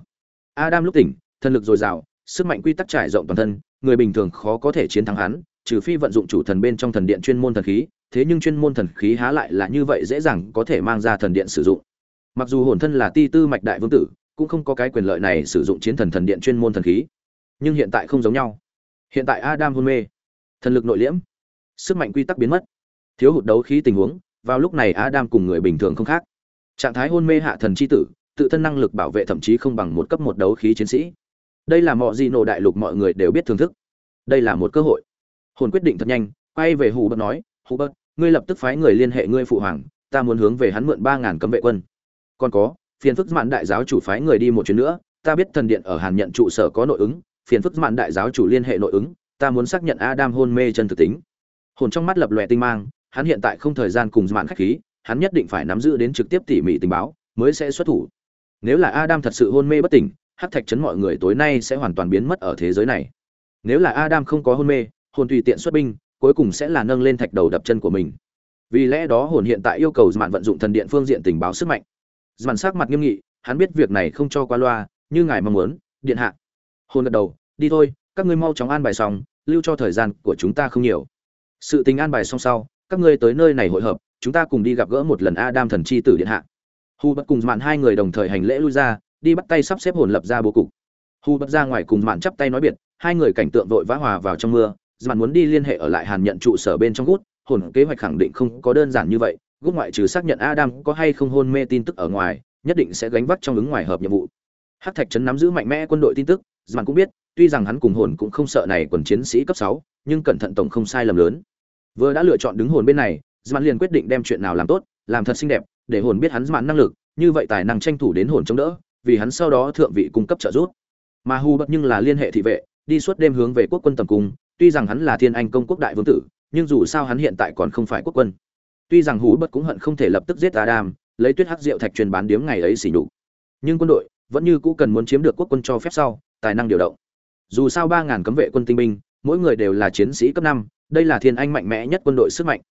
[SPEAKER 1] Adam lúc tỉnh, thần lực dồi dào, sức mạnh quy tắc trải rộng toàn thân, người bình thường khó có thể chiến thắng hắn, trừ phi vận dụng chủ thần bên trong thần điện chuyên môn thần khí, thế nhưng chuyên môn thần khí há lại là như vậy dễ dàng có thể mang ra thần điện sử dụng mặc dù hồn thân là ti tư mạch đại vương tử, cũng không có cái quyền lợi này sử dụng chiến thần thần điện chuyên môn thần khí. Nhưng hiện tại không giống nhau. Hiện tại adam hôn mê. Thần lực nội liễm. Sức mạnh quy tắc biến mất. Thiếu hụt đấu khí tình huống, vào lúc này adam cùng người bình thường không khác. Trạng thái hôn mê hạ thần c h i tử, tự thân năng lực bảo vệ thậm chí không bằng một cấp một đấu khí chiến sĩ. Đây là mọi di nộ đại lục mọi người đều biết thưởng thức. Đây là một cơ hội. Hồn quyết định thật nhanh, quay về hù bớt nói, hù bớt, ngươi lập tức phái người liên hệ ngươi phụ hoàng, ta muốn hướng về hắn mượn ba ngàn cấm vệ quân còn có, phiền phức mạn đại giáo chủ phái người đi một chuyến nữa, ta biết thần điện ở hàn nhận trụ sở có nội ứng, phiền phức mạn đại giáo chủ liên hệ nội ứng, ta muốn xác nhận adam hôn mê chân thực tính. Hồn trong mắt lập lòe tinh mang, hắn hiện tại không thời gian cùng mạn khách khí, hắn nhất định phải nắm giữ đến trực tiếp tỉ mỉ tình báo, mới sẽ xuất thủ. Nếu là adam thật sự hôn mê bất tỉnh, hắc thạch chấn mọi người tối nay sẽ hoàn toàn biến mất ở thế giới này. Nếu là adam không có hôn mê, hồn tùy tiện xuất binh, cuối cùng sẽ là nâng lên thạch đầu đập chân của mình. Vì lẽ đó hồn hiện tại yêu cầu mạn vận dụng thần điện phương diện tình báo sức mạnh dàn sắc mặt nghiêm nghị, hắn biết việc này không cho qua loa, như ngài mong muốn, điện hạ. Hôn gật đầu, đi thôi, các ngươi mau chóng an bài xong, lưu cho thời gian của chúng ta không nhiều. Sự tình an bài xong sau, các ngươi tới nơi này hội hợp, chúng ta cùng đi gặp gỡ một lần adam thần chi tử điện hạ. Hu bất cùng mạn hai người đồng thời hành lễ lui ra, đi bắt tay sắp xếp hồn lập ra bố cục. Hu bất ra ngoài cùng mạn chắp tay nói biệt, hai người cảnh tượng vội vã hòa vào trong mưa, mạn muốn đi liên hệ ở lại hàn nhận trụ sở bên trong gút, hồn kế hoạch khẳng định không có đơn giản như vậy gút ngoại trừ xác nhận adam có hay không hôn mê tin tức ở ngoài, nhất định sẽ gánh vác trong ứng ngoài hợp nhiệm vụ. Hắc thạch trấn nắm giữ mạnh mẽ quân đội tin tức mạn cũng biết, tuy rằng hắn cùng hồn cũng không sợ này quần chiến sĩ cấp sáu, nhưng cẩn thận tổng không sai lầm lớn. Vừa đã lựa chọn đứng hồn bên này dman liền quyết định đem chuyện nào làm tốt, làm thật xinh đẹp, để hồn biết hắn dman năng lực, như vậy tài năng tranh thủ đến hồn chống đỡ, vì hắn sau đó thượng vị cung cấp trợ giúp. Mà hu bất nhưng là liên hệ thị vệ, đi suốt đêm hướng về quốc quân tầm cung, tuy rằng hắn là thiên anh công quốc đại vương tử, nhưng dù sao hắn hiện tại còn không phải quốc quân tuy rằng hú bất cũng hận không thể lập tức giết adam, lấy tuyết hắc rượu thạch truyền bán điếm ngày ấy xỉ nhục. Nhưng quân đội vẫn như cũ cần muốn chiếm được quốc quân cho phép sau, tài năng điều động. Dù sao ba ngàn cấm vệ quân tinh binh, mỗi người đều là chiến sĩ cấp năm, đây là thiên anh mạnh mẽ nhất quân đội sức mạnh.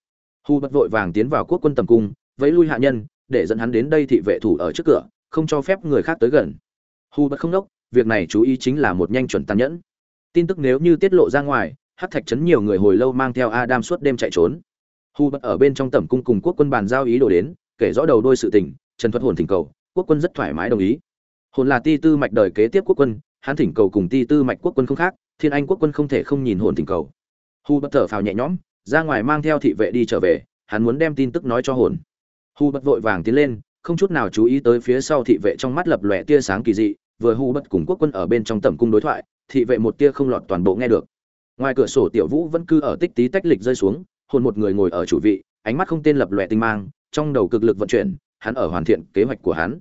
[SPEAKER 1] Hu bất vội vàng tiến vào quốc quân tầm cung, vẫy lui hạ nhân, để dẫn hắn đến đây thị vệ thủ ở trước cửa, không cho phép người khác tới gần. Hu bất không đốc, việc này chú ý chính là một nhanh chuẩn tàn nhẫn. Tin tức nếu như tiết lộ ra ngoài, hắc thạch chấn nhiều người hồi lâu mang theo adam suốt đêm chạy trốn hu bất ở bên trong tẩm cung cùng quốc quân bàn giao ý đồ đến, kể rõ đầu đôi sự tình, trần thuật hồn thỉnh cầu, quốc quân rất thoải mái đồng ý. Hồn là ti tư mạch đời kế tiếp quốc quân, hắn thỉnh cầu cùng ti tư mạch quốc quân không khác, thiên anh quốc quân không thể không nhìn hồn thỉnh cầu. Hu bất thở phào nhẹ nhõm, ra ngoài mang theo thị vệ đi trở về, hắn muốn đem tin tức nói cho hồn. Hu bất vội vàng tiến lên, không chút nào chú ý tới phía sau thị vệ trong mắt lập lòe tia sáng kỳ dị, vừa hu bất cùng quốc quân ở bên trong tẩm cung đối thoại, thị vệ một tia không lọt toàn bộ nghe được. Ngoài cửa sổ tiểu vũ vẫn cứ ở tích tí tách lịch rơi xuống hồn một người ngồi ở chủ vị, ánh mắt không tên lập lòe tinh mang, trong đầu cực lực vận chuyển, hắn ở hoàn thiện kế hoạch của hắn.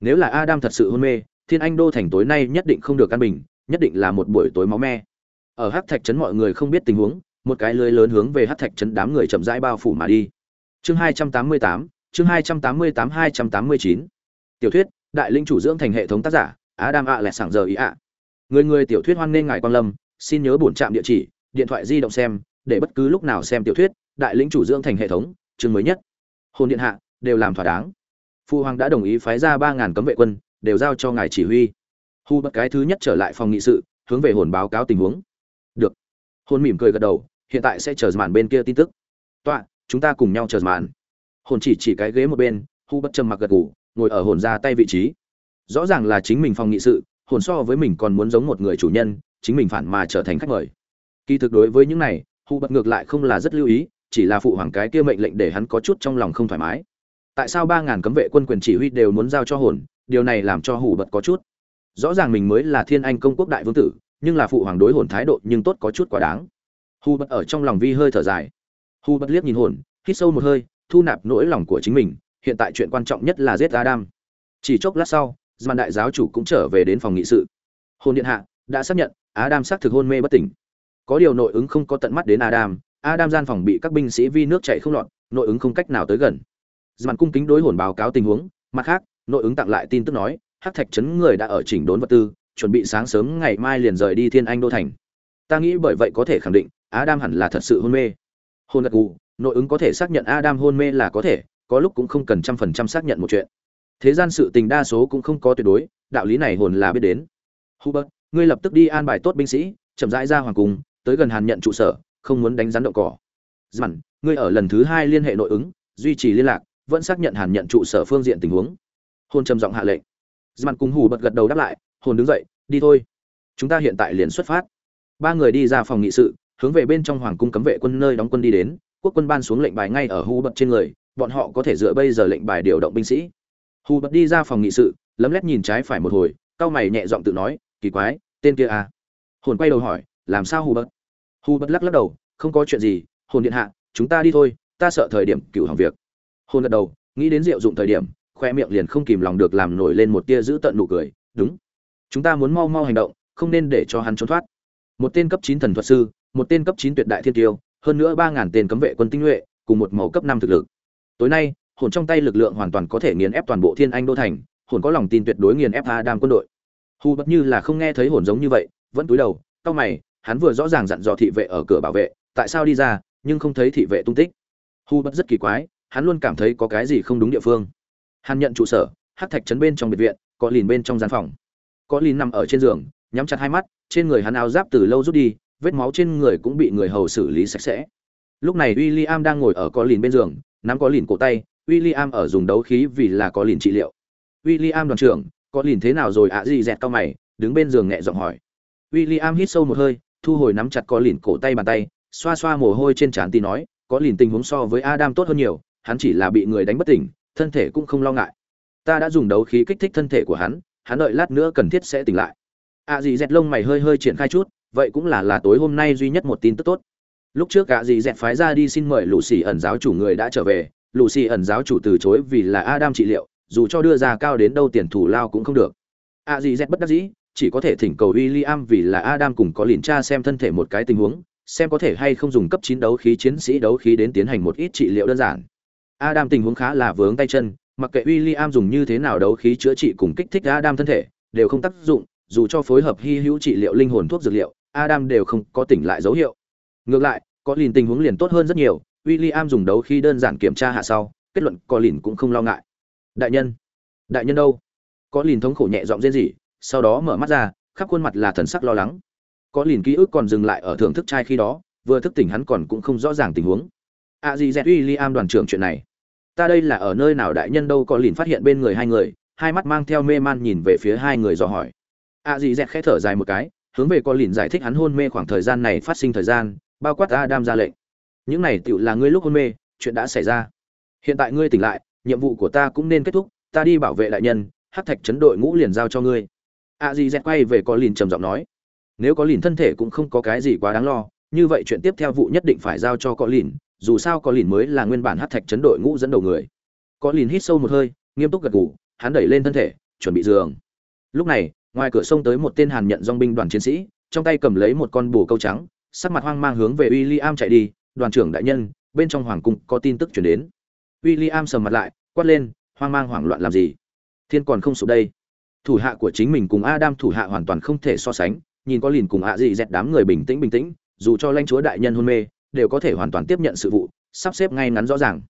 [SPEAKER 1] Nếu là adam thật sự hôn mê, thiên anh đô thành tối nay nhất định không được căn bình, nhất định là một buổi tối máu me. Ở Hát thạch trấn mọi người không biết tình huống, một cái lưới lớn hướng về Hát thạch trấn đám người chậm rãi bao phủ mà đi. Chương hai trăm tám mươi tám, chương hai trăm tám mươi tám, hai trăm tám mươi chín. Tiểu thuyết, đại linh chủ dưỡng thành hệ thống tác giả, adam ạ lẹ sảng giờ ý ạ. Người người tiểu thuyết hoan nghênh ngài quan lâm, xin nhớ bổn trạm địa chỉ, điện thoại di động xem để bất cứ lúc nào xem tiểu thuyết, đại lĩnh chủ dưỡng thành hệ thống, chương mới nhất. Hồn điện hạ, đều làm thỏa đáng. Phu hoàng đã đồng ý phái ra ba ngàn cấm vệ quân, đều giao cho ngài chỉ huy. Hu bất cái thứ nhất trở lại phòng nghị sự, hướng về hồn báo cáo tình huống. Được. Hồn mỉm cười gật đầu, hiện tại sẽ chờ màn bên kia tin tức. Tọa, chúng ta cùng nhau chờ màn. Hồn chỉ chỉ cái ghế một bên, hu bất trầm mặc gật gù, ngồi ở hồn ra tay vị trí. Rõ ràng là chính mình phòng nghị sự, hồn so với mình còn muốn giống một người chủ nhân, chính mình phản mà trở thành khách mời. Kỳ thực đối với những này Hù bật ngược lại không là rất lưu ý, chỉ là phụ hoàng cái kia mệnh lệnh để hắn có chút trong lòng không thoải mái. Tại sao ba ngàn cấm vệ quân quyền chỉ huy đều muốn giao cho hồn, điều này làm cho Hù bật có chút. Rõ ràng mình mới là thiên anh công quốc đại vương tử, nhưng là phụ hoàng đối hồn thái độ nhưng tốt có chút quá đáng. Hù bật ở trong lòng vi hơi thở dài. Hù bật liếc nhìn hồn, hít sâu một hơi, thu nạp nỗi lòng của chính mình, hiện tại chuyện quan trọng nhất là giết adam. Chỉ chốc lát sau dàn đại giáo chủ cũng trở về đến phòng nghị sự. Hồn điện hạ, đã xác nhận, adam xác thực hôn mê bất tỉnh có điều nội ứng không có tận mắt đến adam adam gian phòng bị các binh sĩ vi nước chảy không lọt, nội ứng không cách nào tới gần. Dàn cung kính đối hồn báo cáo tình huống, mặt khác, nội ứng tặng lại tin tức nói, hắc thạch trấn người đã ở chỉnh đốn vật tư, chuẩn bị sáng sớm ngày mai liền rời đi thiên anh đô thành. Ta nghĩ bởi vậy có thể khẳng định, adam hẳn là thật sự hôn mê. Hôn gật gù, nội ứng có thể xác nhận adam hôn mê là có thể, có lúc cũng không cần trăm phần trăm xác nhận một chuyện. Thế gian sự tình đa số cũng không có tuyệt đối, đạo lý này hồn là biết đến. Hubert, ngươi lập tức đi an bài tốt binh sĩ, chậm rãi ra hoàng cung tới gần hàn nhận trụ sở, không muốn đánh rắn động cỏ. Dặn, ngươi ở lần thứ hai liên hệ nội ứng, duy trì liên lạc, vẫn xác nhận hàn nhận trụ sở phương diện tình huống. Hồn trầm giọng hạ lệnh. Dặn cùng hù bật gật đầu đáp lại, hồn đứng dậy, đi thôi. Chúng ta hiện tại liền xuất phát. Ba người đi ra phòng nghị sự, hướng về bên trong hoàng cung cấm vệ quân nơi đóng quân đi đến, quốc quân ban xuống lệnh bài ngay ở hù bật trên người, bọn họ có thể dựa bây giờ lệnh bài điều động binh sĩ. Hù bật đi ra phòng nghị sự, lấm lét nhìn trái phải một hồi cao mày nhẹ giọng tự nói, kỳ quái, tên kia à? Hồn quay đầu hỏi làm sao hù bật hù bật lắc lắc đầu, không có chuyện gì, hồn điện hạ, chúng ta đi thôi, ta sợ thời điểm cựu hỏng việc. Hồn gật đầu, nghĩ đến diệu dụng thời điểm, khoe miệng liền không kìm lòng được làm nổi lên một tia giữ tận nụ cười, đúng, chúng ta muốn mau mau hành động, không nên để cho hắn trốn thoát. Một tên cấp chín thần thuật sư, một tên cấp chín tuyệt đại thiên tiêu, hơn nữa ba ngàn tên cấm vệ quân tinh nhuệ, cùng một màu cấp năm thực lực. Tối nay, hồn trong tay lực lượng hoàn toàn có thể nghiền ép toàn bộ thiên anh đô thành, hồn có lòng tin tuyệt đối nghiền ép adam quân đội. Hù bất như là không nghe thấy hồn giống như vậy, vẫn cúi đầu, cau mày hắn vừa rõ ràng dặn dò thị vệ ở cửa bảo vệ, tại sao đi ra, nhưng không thấy thị vệ tung tích. Hu bất rất kỳ quái, hắn luôn cảm thấy có cái gì không đúng địa phương. Hắn nhận trụ sở, hát thạch trấn bên trong biệt viện, có lìn bên trong gian phòng. Có lìn nằm ở trên giường, nhắm chặt hai mắt, trên người hắn áo giáp từ lâu rút đi, vết máu trên người cũng bị người hầu xử lý sạch sẽ. Lúc này w i l l i am đang ngồi ở có lìn bên giường, nắm có lìn cổ tay w i l l i am ở dùng đấu khí vì là có lìn trị liệu. W i l l i am đoàn trưởng, có lìn thế nào rồi ạ? Gì dẹt cao mày, đứng bên giường nhẹ giọng hỏi. W i l l i am hít sâu một hơi thu hồi nắm chặt có lìn cổ tay bàn tay, xoa xoa mồ hôi trên trán tí nói, có lìn tình huống so với adam tốt hơn nhiều, hắn chỉ là bị người đánh bất tỉnh, thân thể cũng không lo ngại. Ta đã dùng đấu khí kích thích thân thể của hắn hắn đợi lát nữa cần thiết sẽ tỉnh lại. Ạ à gì dẹt lông mày hơi hơi triển khai chút, vậy cũng là là tối hôm nay duy nhất một tin tức tốt. Lúc trước ạ gì dẹt phái ra đi xin mời lũ xì ẩn giáo chủ người đã trở về lũ xì ẩn giáo chủ từ chối vì là adam trị liệu, dù cho đưa ra cao đến đâu tiền thủ lao cũng không được. Ạ gì dẹt bất đắc dĩ chỉ có thể thỉnh cầu William vì là Adam cùng có liền tra xem thân thể một cái tình huống, xem có thể hay không dùng cấp 9 đấu khí chiến sĩ đấu khí đến tiến hành một ít trị liệu đơn giản. Adam tình huống khá là vướng tay chân, mặc kệ William dùng như thế nào đấu khí chữa trị cùng kích thích Adam thân thể, đều không tác dụng, dù cho phối hợp hy hữu trị liệu linh hồn thuốc dược liệu, Adam đều không có tỉnh lại dấu hiệu. Ngược lại, có liền tình huống liền tốt hơn rất nhiều, William dùng đấu khí đơn giản kiểm tra hạ sau, kết luận có liền cũng không lo ngại. Đại nhân, đại nhân đâu? Có liền thống khổ nhẹ giọng rên rỉ, sau đó mở mắt ra, khắp khuôn mặt là thần sắc lo lắng. Có liền ký ức còn dừng lại ở thưởng thức trai khi đó, vừa thức tỉnh hắn còn cũng không rõ ràng tình huống. A Di Zet William đoàn trưởng chuyện này. Ta đây là ở nơi nào đại nhân đâu có liền phát hiện bên người hai người hai mắt mang theo mê man nhìn về phía hai người dò hỏi. À, A di dẹt khẽ thở dài một cái hướng về có liền giải thích hắn hôn mê khoảng thời gian này phát sinh thời gian bao quát adam ra lệnh. Những này tựu là ngươi lúc hôn mê chuyện đã xảy ra. Hiện tại ngươi tỉnh lại nhiệm vụ của ta cũng nên kết thúc ta đi bảo vệ đại nhân hát thạch chấn đội ngũ liền giao cho ngươi a di dẹt quay về có Lìn trầm giọng nói, nếu có Lìn thân thể cũng không có cái gì quá đáng lo, như vậy chuyện tiếp theo vụ nhất định phải giao cho có Lìn. dù sao có lìn mới là nguyên bản hát thạch chấn đội ngũ dẫn đầu người. Có lìn hít sâu một hơi, nghiêm túc gật gù, hắn đẩy lên thân thể, chuẩn bị giường. Lúc này, ngoài cửa sông tới một tên hàn nhận dong binh đoàn chiến sĩ, trong tay cầm lấy một con bồ câu trắng, sắc mặt hoang mang hướng về w i l l i am chạy đi, đoàn trưởng đại nhân, bên trong hoàng cung có tin tức chuyển đến. W i l l i am sầm mặt lại, quát lên, hoang mang hoảng loạn làm gì? Thiên còn không sụp đây thủ hạ của chính mình cùng adam thủ hạ hoàn toàn không thể so sánh, nhìn có lìn cùng ạ gì dẹt đám người bình tĩnh bình tĩnh, dù cho lãnh chúa đại nhân hôn mê, đều có thể hoàn toàn tiếp nhận sự vụ, sắp xếp ngay ngắn rõ ràng.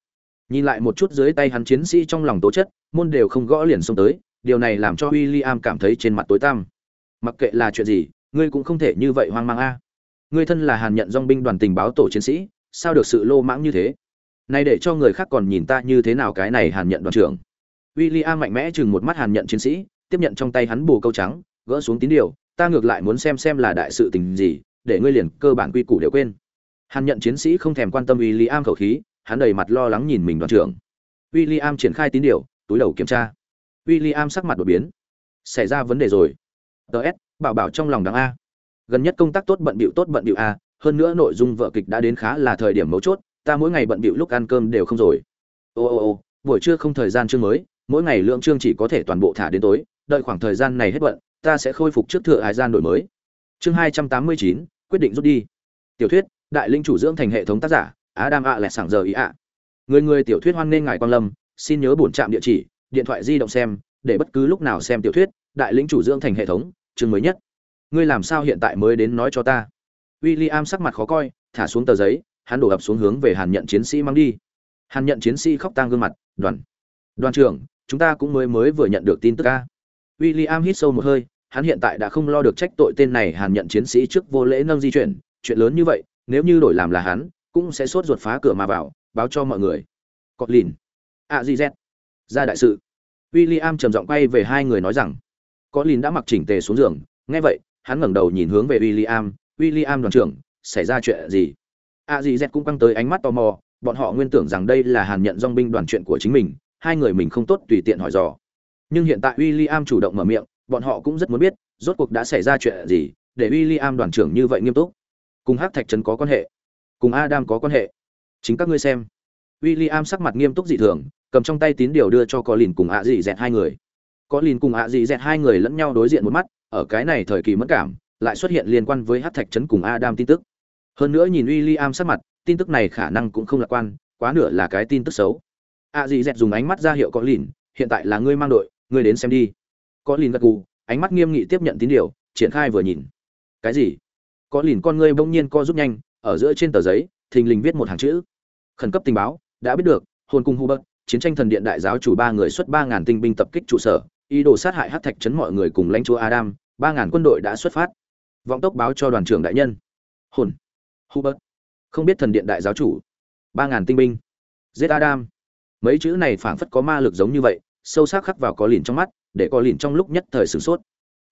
[SPEAKER 1] Nhìn lại một chút dưới tay hắn chiến sĩ trong lòng tố chất, môn đều không gõ liền xông tới, điều này làm cho William cảm thấy trên mặt tối tăm. Mặc kệ là chuyện gì, ngươi cũng không thể như vậy hoang mang a. Ngươi thân là hàn nhận dong binh đoàn tình báo tổ chiến sĩ, sao được sự lô mãng như thế? Này để cho người khác còn nhìn ta như thế nào cái này hàn nhận đoàn trưởng? William mạnh mẽ chừng một mắt hàn nhận chiến sĩ tiếp nhận trong tay hắn bù câu trắng, gỡ xuống tín điều, ta ngược lại muốn xem xem là đại sự tình gì, để ngươi liền cơ bản quy củ đều quên. Hàn nhận chiến sĩ không thèm quan tâm William khẩu khí, hắn đầy mặt lo lắng nhìn mình đoàn trưởng. William triển khai tín điều, túi đầu kiểm tra. William sắc mặt đột biến. Xảy ra vấn đề rồi. Ts bảo bảo trong lòng đáng a. Gần nhất công tác tốt bận bịu tốt bận bịu a, hơn nữa nội dung vở kịch đã đến khá là thời điểm mấu chốt, ta mỗi ngày bận bịu lúc ăn cơm đều không rồi. Ô ô ô, buổi trưa không thời gian chương mới, mỗi ngày lượng chương chỉ có thể toàn bộ thả đến tối đợi khoảng thời gian này hết bận, ta sẽ khôi phục trước thừa hải gian đổi mới. Chương hai trăm tám mươi chín, quyết định rút đi. Tiểu thuyết, đại linh chủ dưỡng thành hệ thống tác giả á đam ạ lẹ sảng giờ ý ạ người người tiểu thuyết hoan nghênh ngài quan lâm, xin nhớ bổn trạm địa chỉ, điện thoại di động xem, để bất cứ lúc nào xem tiểu thuyết, đại lĩnh chủ dưỡng thành hệ thống, chương mới nhất. Ngươi làm sao hiện tại mới đến nói cho ta? William sắc mặt khó coi, thả xuống tờ giấy, hắn đổ ập xuống hướng về hàn nhận chiến sĩ mang đi. Hàn nhận chiến sĩ khóc tang gương mặt, đoàn đoàn trưởng, chúng ta cũng mới mới vừa nhận được tin tức ca William hít sâu một hơi, hắn hiện tại đã không lo được trách tội tên này hàn nhận chiến sĩ trước vô lễ nâng di chuyển, chuyện lớn như vậy, nếu như đổi làm là hắn, cũng sẽ sốt ruột phá cửa mà vào, báo cho mọi người. Cọt lìn a di z. Ra đại sự. William trầm giọng quay về hai người nói rằng có lìn đã mặc chỉnh tề xuống giường, nghe vậy, hắn ngẩng đầu nhìn hướng về William William đoàn trưởng, xảy ra chuyện gì? A di z cũng căng tới ánh mắt tò mò, bọn họ nguyên tưởng rằng đây là hàn nhận dong binh đoàn chuyện của chính mình, hai người mình không tốt tùy tiện hỏi dò nhưng hiện tại William chủ động mở miệng, bọn họ cũng rất muốn biết, rốt cuộc đã xảy ra chuyện gì để William đoàn trưởng như vậy nghiêm túc. Cùng hắc thạch trấn có quan hệ, cùng adam có quan hệ. Chính các ngươi xem. William sắc mặt nghiêm túc dị thường, cầm trong tay tín điều đưa cho có lìn cùng ạ dị dẹt hai người. Có lìn cùng ạ dị dẹt hai người lẫn nhau đối diện một mắt, ở cái này thời kỳ mất cảm, lại xuất hiện liên quan với hát thạch trấn cùng adam tin tức. Hơn nữa nhìn William sắc mặt, tin tức này khả năng cũng không lạc quan, quá nửa là cái tin tức xấu. Ạ dị dẹt dùng ánh mắt ra hiệu có lìn hiện tại là ngươi mang đội ngươi đến xem đi. Có lìn gật gù, ánh mắt nghiêm nghị tiếp nhận tín điều, triển khai vừa nhìn. Cái gì? Có lìn con ngươi bỗng nhiên co rút nhanh, ở giữa trên tờ giấy, thình lình viết một hàng chữ. Khẩn cấp tình báo, đã biết được, hồn cung hubert, chiến tranh thần điện đại giáo chủ ba người xuất ba ngàn tinh binh tập kích trụ sở, ý đồ sát hại hát thạch chấn mọi người cùng lãnh chúa adam, ba ngàn quân đội đã xuất phát. Vọng tốc báo cho đoàn trưởng đại nhân. Hồn, hubert, không biết thần điện đại giáo chủ, ba ngàn tinh binh. Giết adam. Mấy chữ này phảng phất có ma lực giống như vậy sâu sắc khắc vào có lìn trong mắt để có lìn trong lúc nhất thời sửng sốt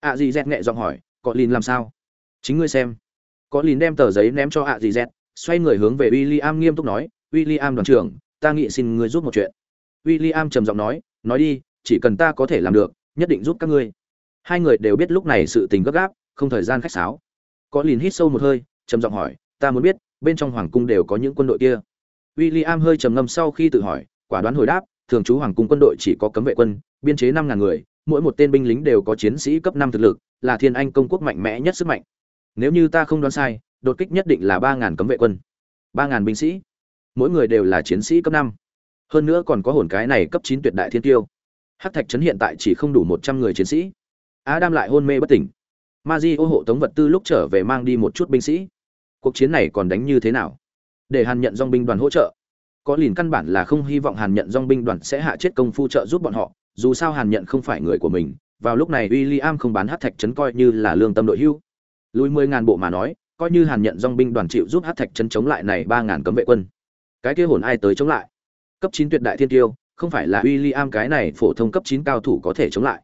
[SPEAKER 1] ạ à dẹt nhẹ giọng hỏi có lìn làm sao chính ngươi xem có lìn đem tờ giấy ném cho ạ à dẹt xoay người hướng về w i l l i am nghiêm túc nói w i l l i am đoàn trưởng ta nghĩ xin ngươi giúp một chuyện William trầm giọng nói, nói đi, chỉ cần ta có thể làm được, nhất định giúp các ngươi. Hai người đều biết lúc này sự tình gấp gáp, không thời gian khách sáo. Có lìn hít sâu một hơi, trầm giọng hỏi, ta muốn biết, bên trong hoàng cung đều có những quân đội kia. William hơi trầm ngâm sau khi tự hỏi, quả đoán hồi đáp, thường trú hoàng cung quân đội chỉ có cấm vệ quân, biên chế 5000 người, mỗi một tên binh lính đều có chiến sĩ cấp 5 thực lực, là thiên anh công quốc mạnh mẽ nhất sức mạnh. Nếu như ta không đoán sai, đột kích nhất định là 3000 cấm vệ quân. 3000 binh sĩ, mỗi người đều là chiến sĩ cấp 5 hơn nữa còn có hồn cái này cấp chín tuyệt đại thiên tiêu. Hắc thạch trấn hiện tại chỉ không đủ một trăm người chiến sĩ. Adam lại hôn mê bất tỉnh. Ma di ô hộ tống vật tư lúc trở về mang đi một chút binh sĩ. Cuộc chiến này còn đánh như thế nào? Để hàn nhận dong binh đoàn hỗ trợ có lìn căn bản là không hy vọng hàn nhận dong binh đoàn sẽ hạ chết công phu trợ giúp bọn họ, dù sao hàn nhận không phải người của mình, vào lúc này w i l l i am không bán hát thạch trấn coi như là lương tâm đội hưu. Lùi mười ngàn bộ mà nói, coi như hàn nhận dong binh đoàn chịu giúp hát thạch trấn chống lại này ba ngàn cấm vệ quân. Cái kia hồn ai tới chống lại? Cấp chín tuyệt đại thiên tiêu, không phải là William cái này phổ thông cấp chín cao thủ có thể chống lại.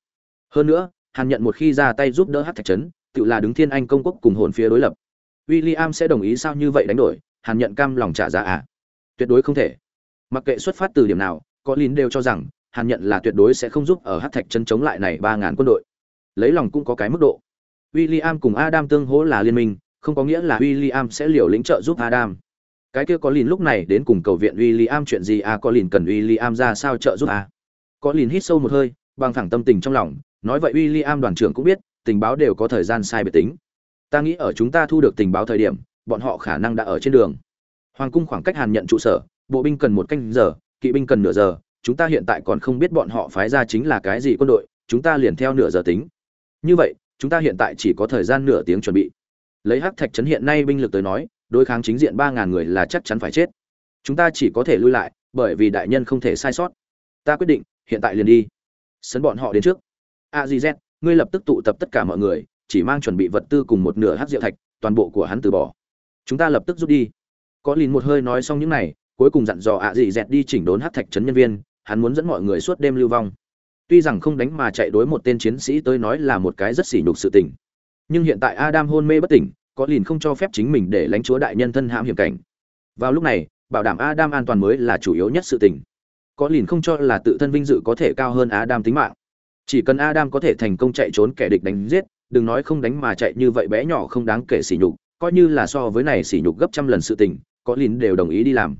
[SPEAKER 1] Hơn nữa, hàn nhận một khi ra tay giúp đỡ hát thạch trấn, tự là đứng thiên anh công quốc cùng hồn phía đối lập. William sẽ đồng ý sao như vậy đánh đổi, hàn nhận cam lòng trả giá à? Tuyệt đối không thể. Mặc kệ xuất phát từ điểm nào, có lín đều cho rằng, hàn nhận là tuyệt đối sẽ không giúp ở hát thạch chân chống lại này ba ngàn quân đội. Lấy lòng cũng có cái mức độ. William cùng Adam tương hỗ là liên minh, không có nghĩa là William sẽ liều lĩnh trợ giúp Adam. Cái kia có lìn lúc này đến cùng cầu viện William chuyện gì à có lìn cần William ra sao trợ giúp à? Có lìn hít sâu một hơi, bằng thẳng tâm tình trong lòng, nói vậy William đoàn trưởng cũng biết, tình báo đều có thời gian sai biệt tính. Ta nghĩ ở chúng ta thu được tình báo thời điểm, bọn họ khả năng đã ở trên đường hoàng cung khoảng cách hàn nhận trụ sở, bộ binh cần một canh giờ, kỵ binh cần nửa giờ, chúng ta hiện tại còn không biết bọn họ phái ra chính là cái gì quân đội, chúng ta liền theo nửa giờ tính. Như vậy, chúng ta hiện tại chỉ có thời gian nửa tiếng chuẩn bị. Lấy hắc thạch trấn hiện nay binh lực tới nói, đối kháng chính diện ba ngàn người là chắc chắn phải chết. Chúng ta chỉ có thể lui lại, bởi vì đại nhân không thể sai sót. Ta quyết định, hiện tại liền đi. Sấn bọn họ đến trước. A di z, ngươi lập tức tụ tập tất cả mọi người, chỉ mang chuẩn bị vật tư cùng một nửa hát rượu thạch, toàn bộ của hắn từ bỏ. Chúng ta lập tức rút đi có lìn một hơi nói xong những này, cuối cùng dặn dò ạ dị dẹt đi chỉnh đốn hát thạch trấn nhân viên, hắn muốn dẫn mọi người suốt đêm lưu vong. Tuy rằng không đánh mà chạy đối một tên chiến sĩ tới nói là một cái rất sỉ nhục sự tình. Nhưng hiện tại adam hôn mê bất tỉnh, có lìn không cho phép chính mình để lãnh chúa đại nhân thân hãm hiểm cảnh. Vào lúc này, bảo đảm adam an toàn mới là chủ yếu nhất sự tình. Có lìn không cho là tự thân vinh dự có thể cao hơn adam tính mạng. Chỉ cần adam có thể thành công chạy trốn kẻ địch đánh giết, đừng nói không đánh mà chạy như vậy bé nhỏ không đáng kể sỉ nhục, coi như là so với này sỉ nhục gấp trăm lần sự tình có lìn đều đồng ý đi làm.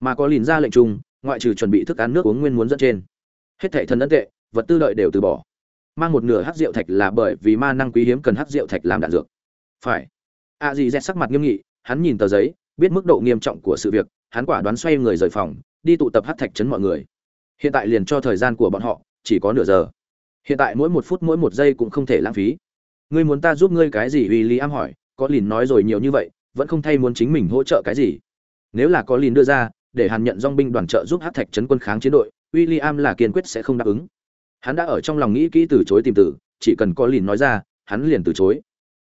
[SPEAKER 1] Mà có lìn ra lệnh chung, ngoại trừ chuẩn bị thức ăn nước uống nguyên muốn dẫn trên. Hết thảy thân ấn tệ, vật tư lợi đều từ bỏ. Mang một nửa hát rượu thạch là bởi vì ma năng quý hiếm cần hát rượu thạch làm đạn dược. Phải. A dì dẹt sắc mặt nghiêm nghị, hắn nhìn tờ giấy, biết mức độ nghiêm trọng của sự việc, hắn quả đoán xoay người rời phòng, đi tụ tập hát thạch chấn mọi người. Hiện tại liền cho thời gian của bọn họ, chỉ có nửa giờ. Hiện tại mỗi một phút mỗi một giây cũng không thể lãng phí. Ngươi muốn ta giúp ngươi cái gì w i l l am hỏi, có lìn nói rồi nhiều như vậy vẫn không thay muốn chính mình hỗ trợ cái gì. Nếu là có lìn đưa ra, để hàn nhận dong binh đoàn trợ giúp hát thạch trấn quân kháng chiến đội w i l l am là kiên quyết sẽ không đáp ứng. Hắn đã ở trong lòng nghĩ kỹ từ chối tìm tử, chỉ cần có lìn nói ra, hắn liền từ chối.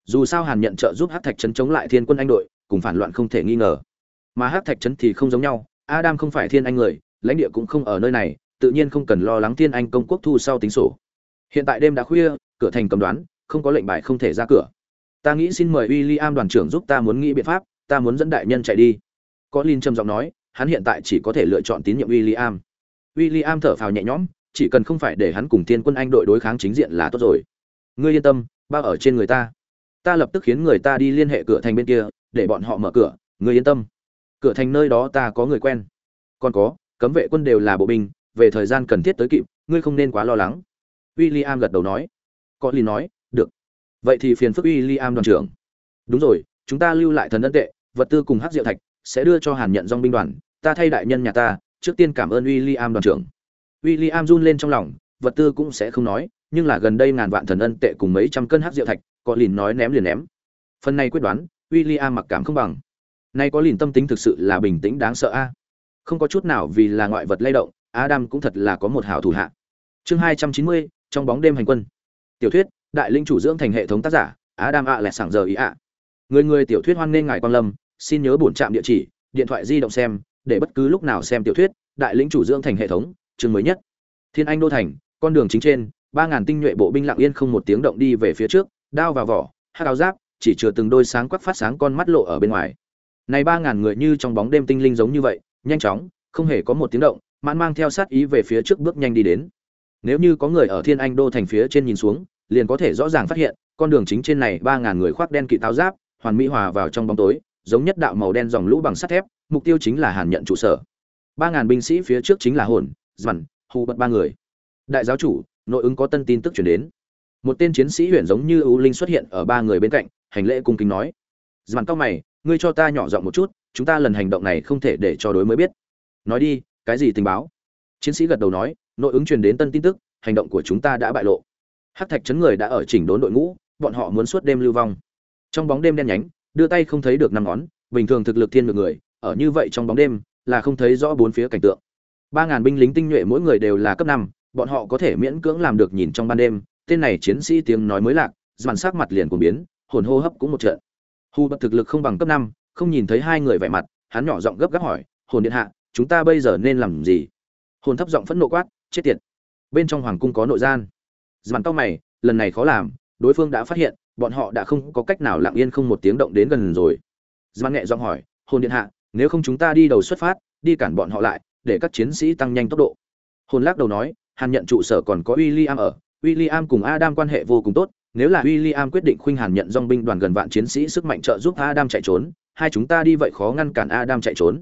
[SPEAKER 1] Dù sao hàn nhận trợ giúp hát thạch trấn chống lại thiên quân anh đội, cùng phản loạn không thể nghi ngờ. Mà hát thạch trấn thì không giống nhau, adam không phải thiên anh người, lãnh địa cũng không ở nơi này, tự nhiên không cần lo lắng thiên anh công quốc thu sau tính sổ. Hiện tại đêm đã khuya, cửa thành cầm đoán, không có lệnh bài không thể ra cửa ta nghĩ xin mời w i l l i am đoàn trưởng giúp ta muốn nghĩ biện pháp, ta muốn dẫn đại nhân chạy đi. Có lin trầm giọng nói, hắn hiện tại chỉ có thể lựa chọn tín nhiệm w i l l i am w i l l i am thở phào nhẹ nhõm, chỉ cần không phải để hắn cùng thiên quân anh đội đối kháng chính diện là tốt rồi. Ngươi yên tâm, bao ở trên người ta. Ta lập tức khiến người ta đi liên hệ cửa thành bên kia, để bọn họ mở cửa, ngươi yên tâm. Cửa thành nơi đó ta có người quen. Còn có, cấm vệ quân đều là bộ binh, về thời gian cần thiết tới kịp, ngươi không nên quá lo lắng. W i l l i am gật đầu nói. Có lì nói vậy thì phiền phức uy i am đoàn trưởng. Đúng rồi, chúng ta lưu lại thần ân tệ, vật tư cùng hát diệu thạch sẽ đưa cho hàn nhận dong binh đoàn, ta thay đại nhân nhà ta, trước tiên cảm ơn w i l l i am đoàn trưởng. W i l l i am run lên trong lòng, vật tư cũng sẽ không nói, nhưng là gần đây ngàn vạn thần ân tệ cùng mấy trăm cân hát diệu thạch, có lìn nói ném liền ném. Phần này quyết đoán w i l l i am mặc cảm không bằng. Nay có lìn tâm tính thực sự là bình tĩnh đáng sợ a. Không có chút nào vì là ngoại vật lay động, adam cũng thật là có một hảo thủ hạ. Chương hai trăm chín mươi, trong bóng đêm hành quân. Tiểu thuyết đại linh chủ dưỡng thành hệ thống tác giả á đam ạ lẹ sảng giờ ý ạ. Người người tiểu thuyết hoan nghênh ngài quan lâm, xin nhớ bổn trạm địa chỉ, điện thoại di động xem, để bất cứ lúc nào xem tiểu thuyết, đại linh chủ dưỡng thành hệ thống, chương mới nhất. Thiên anh đô thành, con đường chính trên, ba ngàn tinh nhuệ bộ binh lặng yên không một tiếng động đi về phía trước, đao vào vỏ, hát áo giáp, chỉ chừa từng đôi sáng quắc phát sáng con mắt lộ ở bên ngoài. Này ba ngàn người như trong bóng đêm tinh linh giống như vậy, nhanh chóng, không hề có một tiếng động, mãn mang theo sát ý về phía trước bước nhanh đi đến. Nếu như có người ở thiên anh đô thành phía trên nhìn xuống liền có thể rõ ràng phát hiện, con đường chính trên này ba ngàn người khoác đen kỵ táo giáp, hoàn mỹ hòa vào trong bóng tối, giống nhất đạo màu đen dòng lũ bằng sắt thép, mục tiêu chính là hàn nhận trụ sở. Ba ngàn binh sĩ phía trước chính là hồn dằn hù bật ba người. Đại giáo chủ, nội ứng có tân tin tức chuyển đến. Một tên chiến sĩ huyền giống như ưu linh xuất hiện ở ba người bên cạnh, hành lễ cung kính nói. Dằn cao mày, ngươi cho ta nhỏ giọng một chút, chúng ta lần hành động này không thể để cho đối mới biết. Nói đi, cái gì tình báo? Chiến sĩ gật đầu nói, nội ứng truyền đến tân tin tức, hành động của chúng ta đã bại lộ hắc thạch chấn người đã ở chỉnh đốn đội ngũ, bọn họ muốn suốt đêm lưu vong. Trong bóng đêm đen nhánh, đưa tay không thấy được năm ngón, bình thường thực lực thiên được người, ở như vậy trong bóng đêm, là không thấy rõ bốn phía cảnh tượng. Ba ngàn binh lính tinh nhuệ mỗi người đều là cấp năm, bọn họ có thể miễn cưỡng làm được nhìn trong ban đêm, tên này chiến sĩ tiếng nói mới lạc, dàn sắc mặt liền cuồng biến, hồn hô hấp cũng một trận. Hu bật thực lực không bằng cấp năm, không nhìn thấy hai người vẻ mặt, hắn nhỏ giọng gấp gáp hỏi, hồn điện hạ, chúng ta bây giờ nên làm gì? Hồn thấp giọng phẫn nộ quát, chết tiệt. Bên trong hoàng cung có nội gian dàn tao mày, lần này khó làm, đối phương đã phát hiện, bọn họ đã không có cách nào lặng yên không một tiếng động đến gần rồi. Dàn nhẹ giọng hỏi, hồn điện hạ, nếu không chúng ta đi đầu xuất phát, đi cản bọn họ lại, để các chiến sĩ tăng nhanh tốc độ. Hồn lắc đầu nói, hàn nhận trụ sở còn có William ở, William cùng Adam quan hệ vô cùng tốt, nếu là William quyết định khuynh hàn nhận dòng binh đoàn gần vạn chiến sĩ sức mạnh trợ giúp Adam chạy trốn, hai chúng ta đi vậy khó ngăn cản Adam chạy trốn.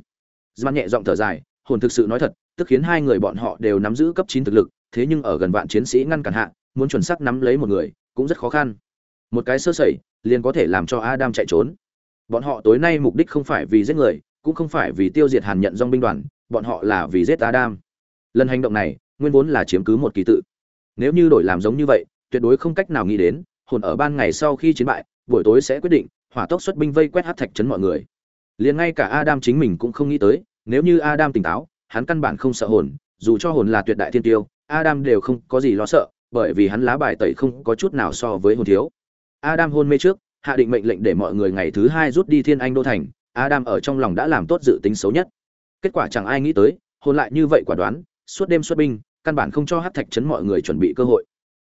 [SPEAKER 1] Dàn nhẹ giọng thở dài, hồn thực sự nói thật, tức khiến hai người bọn họ đều nắm giữ cấp chín thực lực, thế nhưng ở gần vạn chiến sĩ ngăn cản hạ muốn chuẩn xác nắm lấy một người, cũng rất khó khăn. Một cái sơ sẩy, liền có thể làm cho Adam chạy trốn. Bọn họ tối nay mục đích không phải vì giết người, cũng không phải vì tiêu diệt hàn nhận dong binh đoàn, bọn họ là vì giết Adam. Lần hành động này, nguyên vốn là chiếm cứ một kỳ tự. Nếu như đổi làm giống như vậy, tuyệt đối không cách nào nghĩ đến, hồn ở ban ngày sau khi chiến bại, buổi tối sẽ quyết định, hỏa tốc xuất binh vây quét hát thạch chấn mọi người. Liền ngay cả adam chính mình cũng không nghĩ tới, nếu như adam tỉnh táo, hắn căn bản không sợ hồn, dù cho hồn là tuyệt đại thiên tiêu, adam đều không có gì lo sợ bởi vì hắn lá bài tẩy không có chút nào so với hồn thiếu. Adam hôn mê trước, hạ định mệnh lệnh để mọi người ngày thứ hai rút đi thiên anh đô thành, adam ở trong lòng đã làm tốt dự tính xấu nhất. Kết quả chẳng ai nghĩ tới, hồn lại như vậy quả đoán, suốt đêm xuất binh, căn bản không cho hắc thạch trấn mọi người chuẩn bị cơ hội.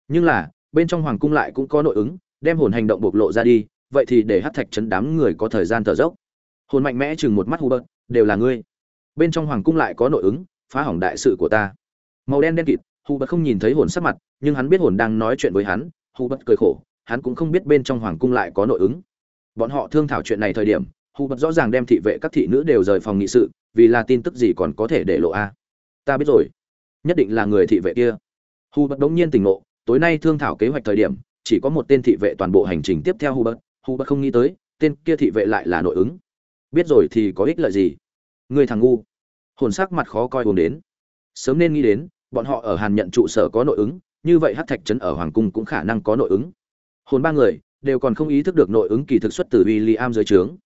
[SPEAKER 1] Nhưng là, bên trong hoàng cung lại cũng có nội ứng, đem hồn hành động bộc lộ ra đi, vậy thì để hắc thạch trấn đám người có thời gian thở dốc. Hồn mạnh mẽ chừng một mắt hubert, đều là ngươi. Bên trong hoàng cung lại có nội ứng, phá hỏng đại sự của ta. Màu đen đen kịt hubert không nhìn thấy hồn sắc mặt, nhưng hắn biết hồn đang nói chuyện với hắn hubert cười khổ, hắn cũng không biết bên trong hoàng cung lại có nội ứng. Bọn họ thương thảo chuyện này thời điểm hubert rõ ràng đem thị vệ các thị nữ đều rời phòng nghị sự, vì là tin tức gì còn có thể để lộ a? Ta biết rồi, nhất định là người thị vệ kia. Hubert đống nhiên tỉnh ngộ, tối nay thương thảo kế hoạch thời điểm, chỉ có một tên thị vệ toàn bộ hành trình tiếp theo hubert hubert không nghĩ tới, tên kia thị vệ lại là nội ứng. Biết rồi thì có ích lợi gì? Người thằng ngu, hồn sắc mặt khó coi hồn đến. Sớm nên nghĩ đến bọn họ ở hàn nhận trụ sở có nội ứng, như vậy hát thạch trấn ở hoàng cung cũng khả năng có nội ứng. Hồn ba người đều còn không ý thức được nội ứng kỳ thực xuất từ w i l l i am dưới trướng.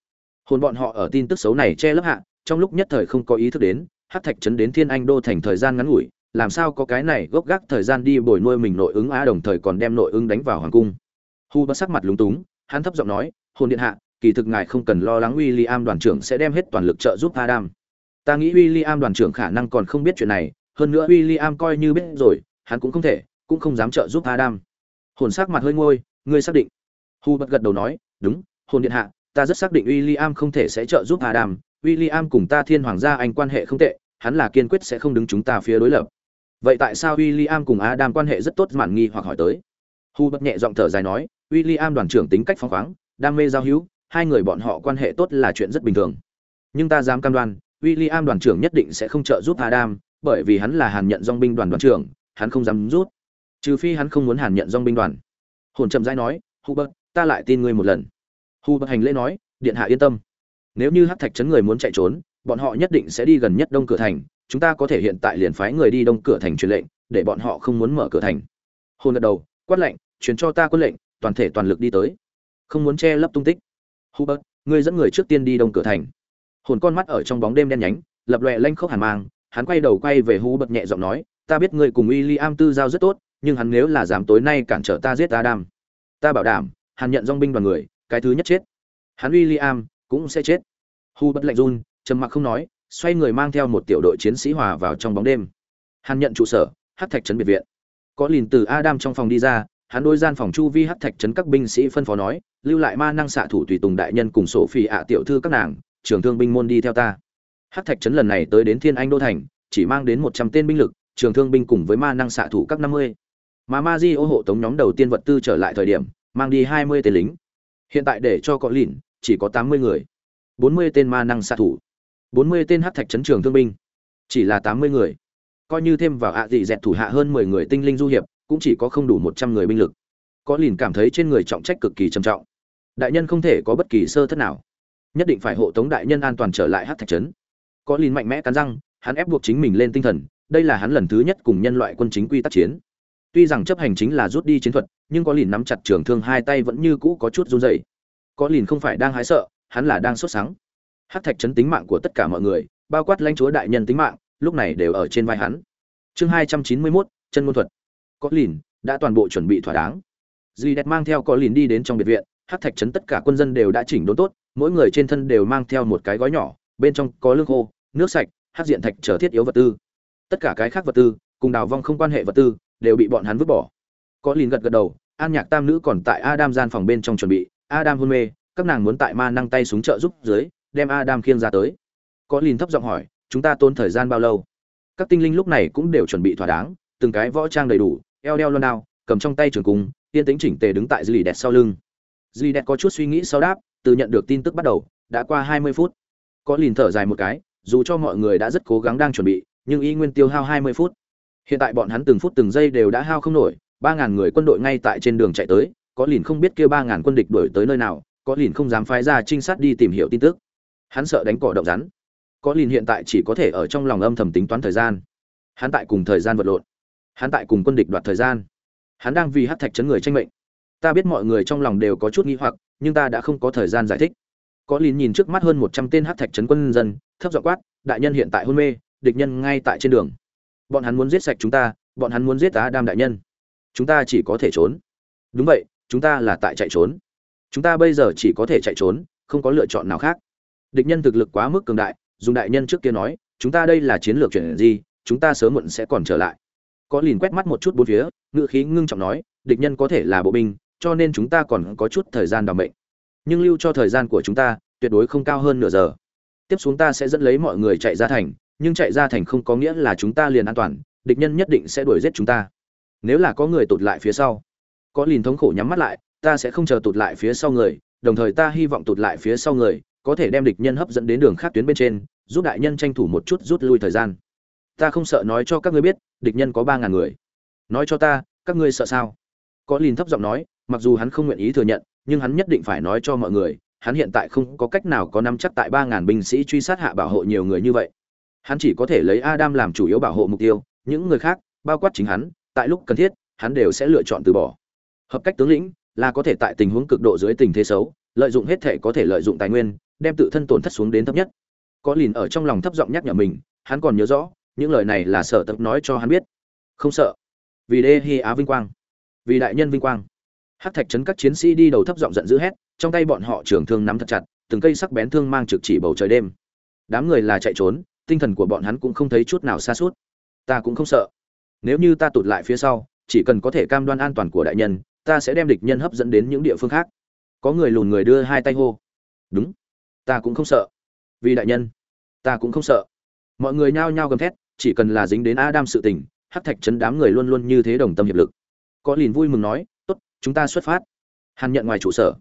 [SPEAKER 1] Hồn bọn họ ở tin tức xấu này che lấp hạ, trong lúc nhất thời không có ý thức đến hát thạch trấn đến thiên anh đô thành thời gian ngắn ngủi, làm sao có cái này gốc gác thời gian đi bồi nuôi mình nội ứng á đồng thời còn đem nội ứng đánh vào hoàng cung. Hu bất sắc mặt lúng túng, hắn thấp giọng nói, hồn điện hạ, kỳ thực ngài không cần lo lắng w i l l i am đoàn trưởng sẽ đem hết toàn lực trợ giúp adam. Ta nghĩ w i l l i am đoàn trưởng khả năng còn không biết chuyện này hơn nữa William coi như biết rồi, hắn cũng không thể, cũng không dám trợ giúp adam. Hồn sắc mặt hơi ngôi, ngươi xác định. Hu bật gật đầu nói, đúng, hồn điện hạ, ta rất xác định William không thể sẽ trợ giúp adam. William cùng ta thiên hoàng gia anh quan hệ không tệ, hắn là kiên quyết sẽ không đứng chúng ta phía đối lập. Vậy tại sao William cùng adam quan hệ rất tốt mạn nghi hoặc hỏi tới? Hu bật nhẹ giọng thở dài nói, William đoàn trưởng tính cách phóng khoáng, đam mê giao hữu, hai người bọn họ quan hệ tốt là chuyện rất bình thường. Nhưng ta dám cam đoan, William đoàn trưởng nhất định sẽ không trợ giúp adam bởi vì hắn là hàn nhận dong binh đoàn đoàn trưởng, hắn không dám rút. Trừ phi hắn không muốn hàn nhận dong binh đoàn. Hồn chậm rãi nói, hubert, ta lại tin ngươi một lần. Hubert hành lễ nói, điện hạ yên tâm. Nếu như Hát thạch chấn người muốn chạy trốn, bọn họ nhất định sẽ đi gần nhất đông cửa thành. Chúng ta có thể hiện tại liền phái người đi đông cửa thành truyền lệnh, để bọn họ không muốn mở cửa thành. Hồn gật đầu, quát lệnh, truyền cho ta quân lệnh, toàn thể toàn lực đi tới. Không muốn che lấp tung tích. Hubert, ngươi dẫn người trước tiên đi đông cửa thành. Hồn con mắt ở trong bóng đêm đen nhánh, lập lòe lanh khốc hàn mang hắn quay đầu quay về hubert nhẹ giọng nói ta biết ngươi cùng William tư giao rất tốt nhưng hắn nếu là dám tối nay cản trở ta giết Adam, ta bảo đảm, hắn nhận dòng binh đoàn người, cái thứ nhất chết. Hắn William cũng sẽ chết. Hu bất lạnh run, trầm mặc không nói, xoay người mang theo một tiểu đội chiến sĩ hòa vào trong bóng đêm. Hắn nhận trụ sở, Hắc Thạch trấn biệt viện. Có lìn từ Adam trong phòng đi ra, hắn đôi gian phòng chu vi Hắc Thạch trấn các binh sĩ phân phó nói, lưu lại ma năng xạ thủ tùy tùng đại nhân cùng sổ phi ạ tiểu thư các nàng, trưởng thương binh môn đi theo ta. Hắc Thạch trấn lần này tới đến Thiên Anh đô thành, chỉ mang đến một trăm tên binh lực, trường thương binh cùng với ma năng xạ thủ các năm mươi. Mà ma di ô hộ tống nhóm đầu tiên vật tư trở lại thời điểm mang đi hai mươi tên lính. Hiện tại để cho có lìn chỉ có tám mươi người. Bốn mươi tên ma năng xạ thủ. Bốn mươi tên Hắc thạch Trấn trường thương binh. Chỉ là tám mươi người. Coi như thêm vào ạ à dị dẹt thủ hạ hơn mười người tinh linh du hiệp cũng chỉ có không đủ một trăm người binh lực. Có lìn cảm thấy trên người trọng trách cực kỳ trầm trọng. Đại nhân không thể có bất kỳ sơ thất nào. Nhất định phải hộ tống đại nhân an toàn trở lại hát thạch trấn có lìn mạnh mẽ cắn răng hắn ép buộc chính mình lên tinh thần đây là hắn lần thứ nhất cùng nhân loại quân chính quy tác chiến Tuy rằng chấp hành chính là rút đi chiến thuật, nhưng có lìn nắm chặt trường thương hai tay vẫn như cũ có chút run rẩy. Có lìn không phải đang hái sợ, hắn là đang sốt sắng. Hắc thạch chấn tính mạng của tất cả mọi người, bao quát lãnh chúa đại nhân tính mạng, lúc này đều ở trên vai hắn. Chương hai trăm chín mươi mốt chân môn thuật. Có lìn đã toàn bộ chuẩn bị thỏa đáng. Duy đẹp mang theo có lìn đi đến trong biệt viện, Hắc thạch chấn tất cả quân dân đều đã chỉnh đốn tốt, mỗi người trên thân đều mang theo một cái gói nhỏ, bên trong có lương khô, nước sạch, hắc diện thạch trở thiết yếu vật tư. Tất cả cái khác vật tư, cùng đào vong không quan hệ vật tư, đều bị bọn hắn vứt bỏ. Có lìn gật gật đầu an nhạc tam nữ còn tại adam gian phòng bên trong chuẩn bị. Adam hôn mê các nàng muốn tại ma năng tay súng trợ giúp dưới đem adam khiêng ra tới. Có lìn thấp giọng hỏi chúng ta tốn thời gian bao lâu? Các tinh linh lúc này cũng đều chuẩn bị thỏa đáng từng cái võ trang đầy đủ eo đeo loan đao cầm trong tay trường cung yên tĩnh chỉnh tề đứng tại dì đẹp sau lưng. Dì đẹp có chút suy nghĩ sau đáp từ nhận được tin tức bắt đầu đã qua hai mươi phút có lìn thở dài một cái, dù cho mọi người đã rất cố gắng đang chuẩn bị, nhưng y nguyên tiêu hao hai mươi phút. Hiện tại bọn hắn từng phút từng giây đều đã hao không nổi, ba ngàn người quân đội ngay tại trên đường chạy tới, có lìn không biết kia ba ngàn quân địch đuổi tới nơi nào, có lìn không dám phái ra trinh sát đi tìm hiểu tin tức. Hắn sợ đánh cỏ động rắn. Có lìn hiện tại chỉ có thể ở trong lòng âm thầm tính toán thời gian. Hắn tại cùng thời gian vật lộn. Hắn tại cùng quân địch đoạt thời gian. Hắn đang vì hát thạch chấn người tranh mệnh. Ta biết mọi người trong lòng đều có chút nghi hoặc, nhưng ta đã không có thời gian giải thích có lìn nhìn trước mắt hơn một trăm tên hát thạch chấn quân dân, thấp dọ quát, đại nhân hiện tại hôn mê, địch nhân ngay tại trên đường. Bọn hắn muốn giết sạch chúng ta, bọn hắn muốn giết tá đam đại nhân. Chúng ta chỉ có thể trốn. Đúng vậy, chúng ta là tại chạy trốn. Chúng ta bây giờ chỉ có thể chạy trốn, không có lựa chọn nào khác. Địch nhân thực lực quá mức cường đại, dùng đại nhân trước kia nói, chúng ta đây là chiến lược chuyển gì, chúng ta sớm muộn sẽ còn trở lại. Có lìn quét mắt một chút bốn phía ngự khí ngưng trọng nói, địch nhân có thể là bộ binh, cho nên chúng ta còn có chút thời gian đảm mệnh nhưng lưu cho thời gian của chúng ta tuyệt đối không cao hơn nửa giờ. Tiếp xuống ta sẽ dẫn lấy mọi người chạy ra thành, nhưng chạy ra thành không có nghĩa là chúng ta liền an toàn, địch nhân nhất định sẽ đuổi giết chúng ta. Nếu là có người tụt lại phía sau, có lìn thống khổ nhắm mắt lại, ta sẽ không chờ tụt lại phía sau người, đồng thời ta hy vọng tụt lại phía sau người có thể đem địch nhân hấp dẫn đến đường khác tuyến bên trên, giúp đại nhân tranh thủ một chút rút lui thời gian. Ta không sợ nói cho các ngươi biết, địch nhân có ba ngàn người. Nói cho ta, các ngươi sợ sao? Có lìn thấp giọng nói, mặc dù hắn không nguyện ý thừa nhận nhưng hắn nhất định phải nói cho mọi người, hắn hiện tại không có cách nào có nắm chắc tại ba ngàn binh sĩ truy sát hạ bảo hộ nhiều người như vậy. Hắn chỉ có thể lấy adam làm chủ yếu bảo hộ mục tiêu, những người khác, bao quát chính hắn, tại lúc cần thiết, hắn đều sẽ lựa chọn từ bỏ. Hợp cách tướng lĩnh là có thể tại tình huống cực độ dưới tình thế xấu, lợi dụng hết thể có thể lợi dụng tài nguyên, đem tự thân tổn thất xuống đến thấp nhất. Có lìn ở trong lòng thấp giọng nhắc nhở mình, hắn còn nhớ rõ, những lời này là sở tập nói cho hắn biết. Không sợ. Vì đê hi á vinh quang. Vì đại nhân vinh quang hắc thạch trấn các chiến sĩ đi đầu thấp giọng giận dữ hét, trong tay bọn họ trường thương nắm thật chặt, từng cây sắc bén thương mang trực chỉ bầu trời đêm. Đám người là chạy trốn, tinh thần của bọn hắn cũng không thấy chút nào xa suốt. Ta cũng không sợ. Nếu như ta tụt lại phía sau, chỉ cần có thể cam đoan an toàn của đại nhân, ta sẽ đem địch nhân hấp dẫn đến những địa phương khác. Có người lùn người đưa hai tay hô. Đúng. Ta cũng không sợ. Vì đại nhân, ta cũng không sợ. Mọi người nhao nhao gầm thét, chỉ cần là dính đến adam sự tình, hắc thạch chấn đám người luôn luôn như thế đồng tâm hiệp lực. Có lìn vui mừng nói chúng ta xuất phát. Hàn nhận ngoài trụ sở.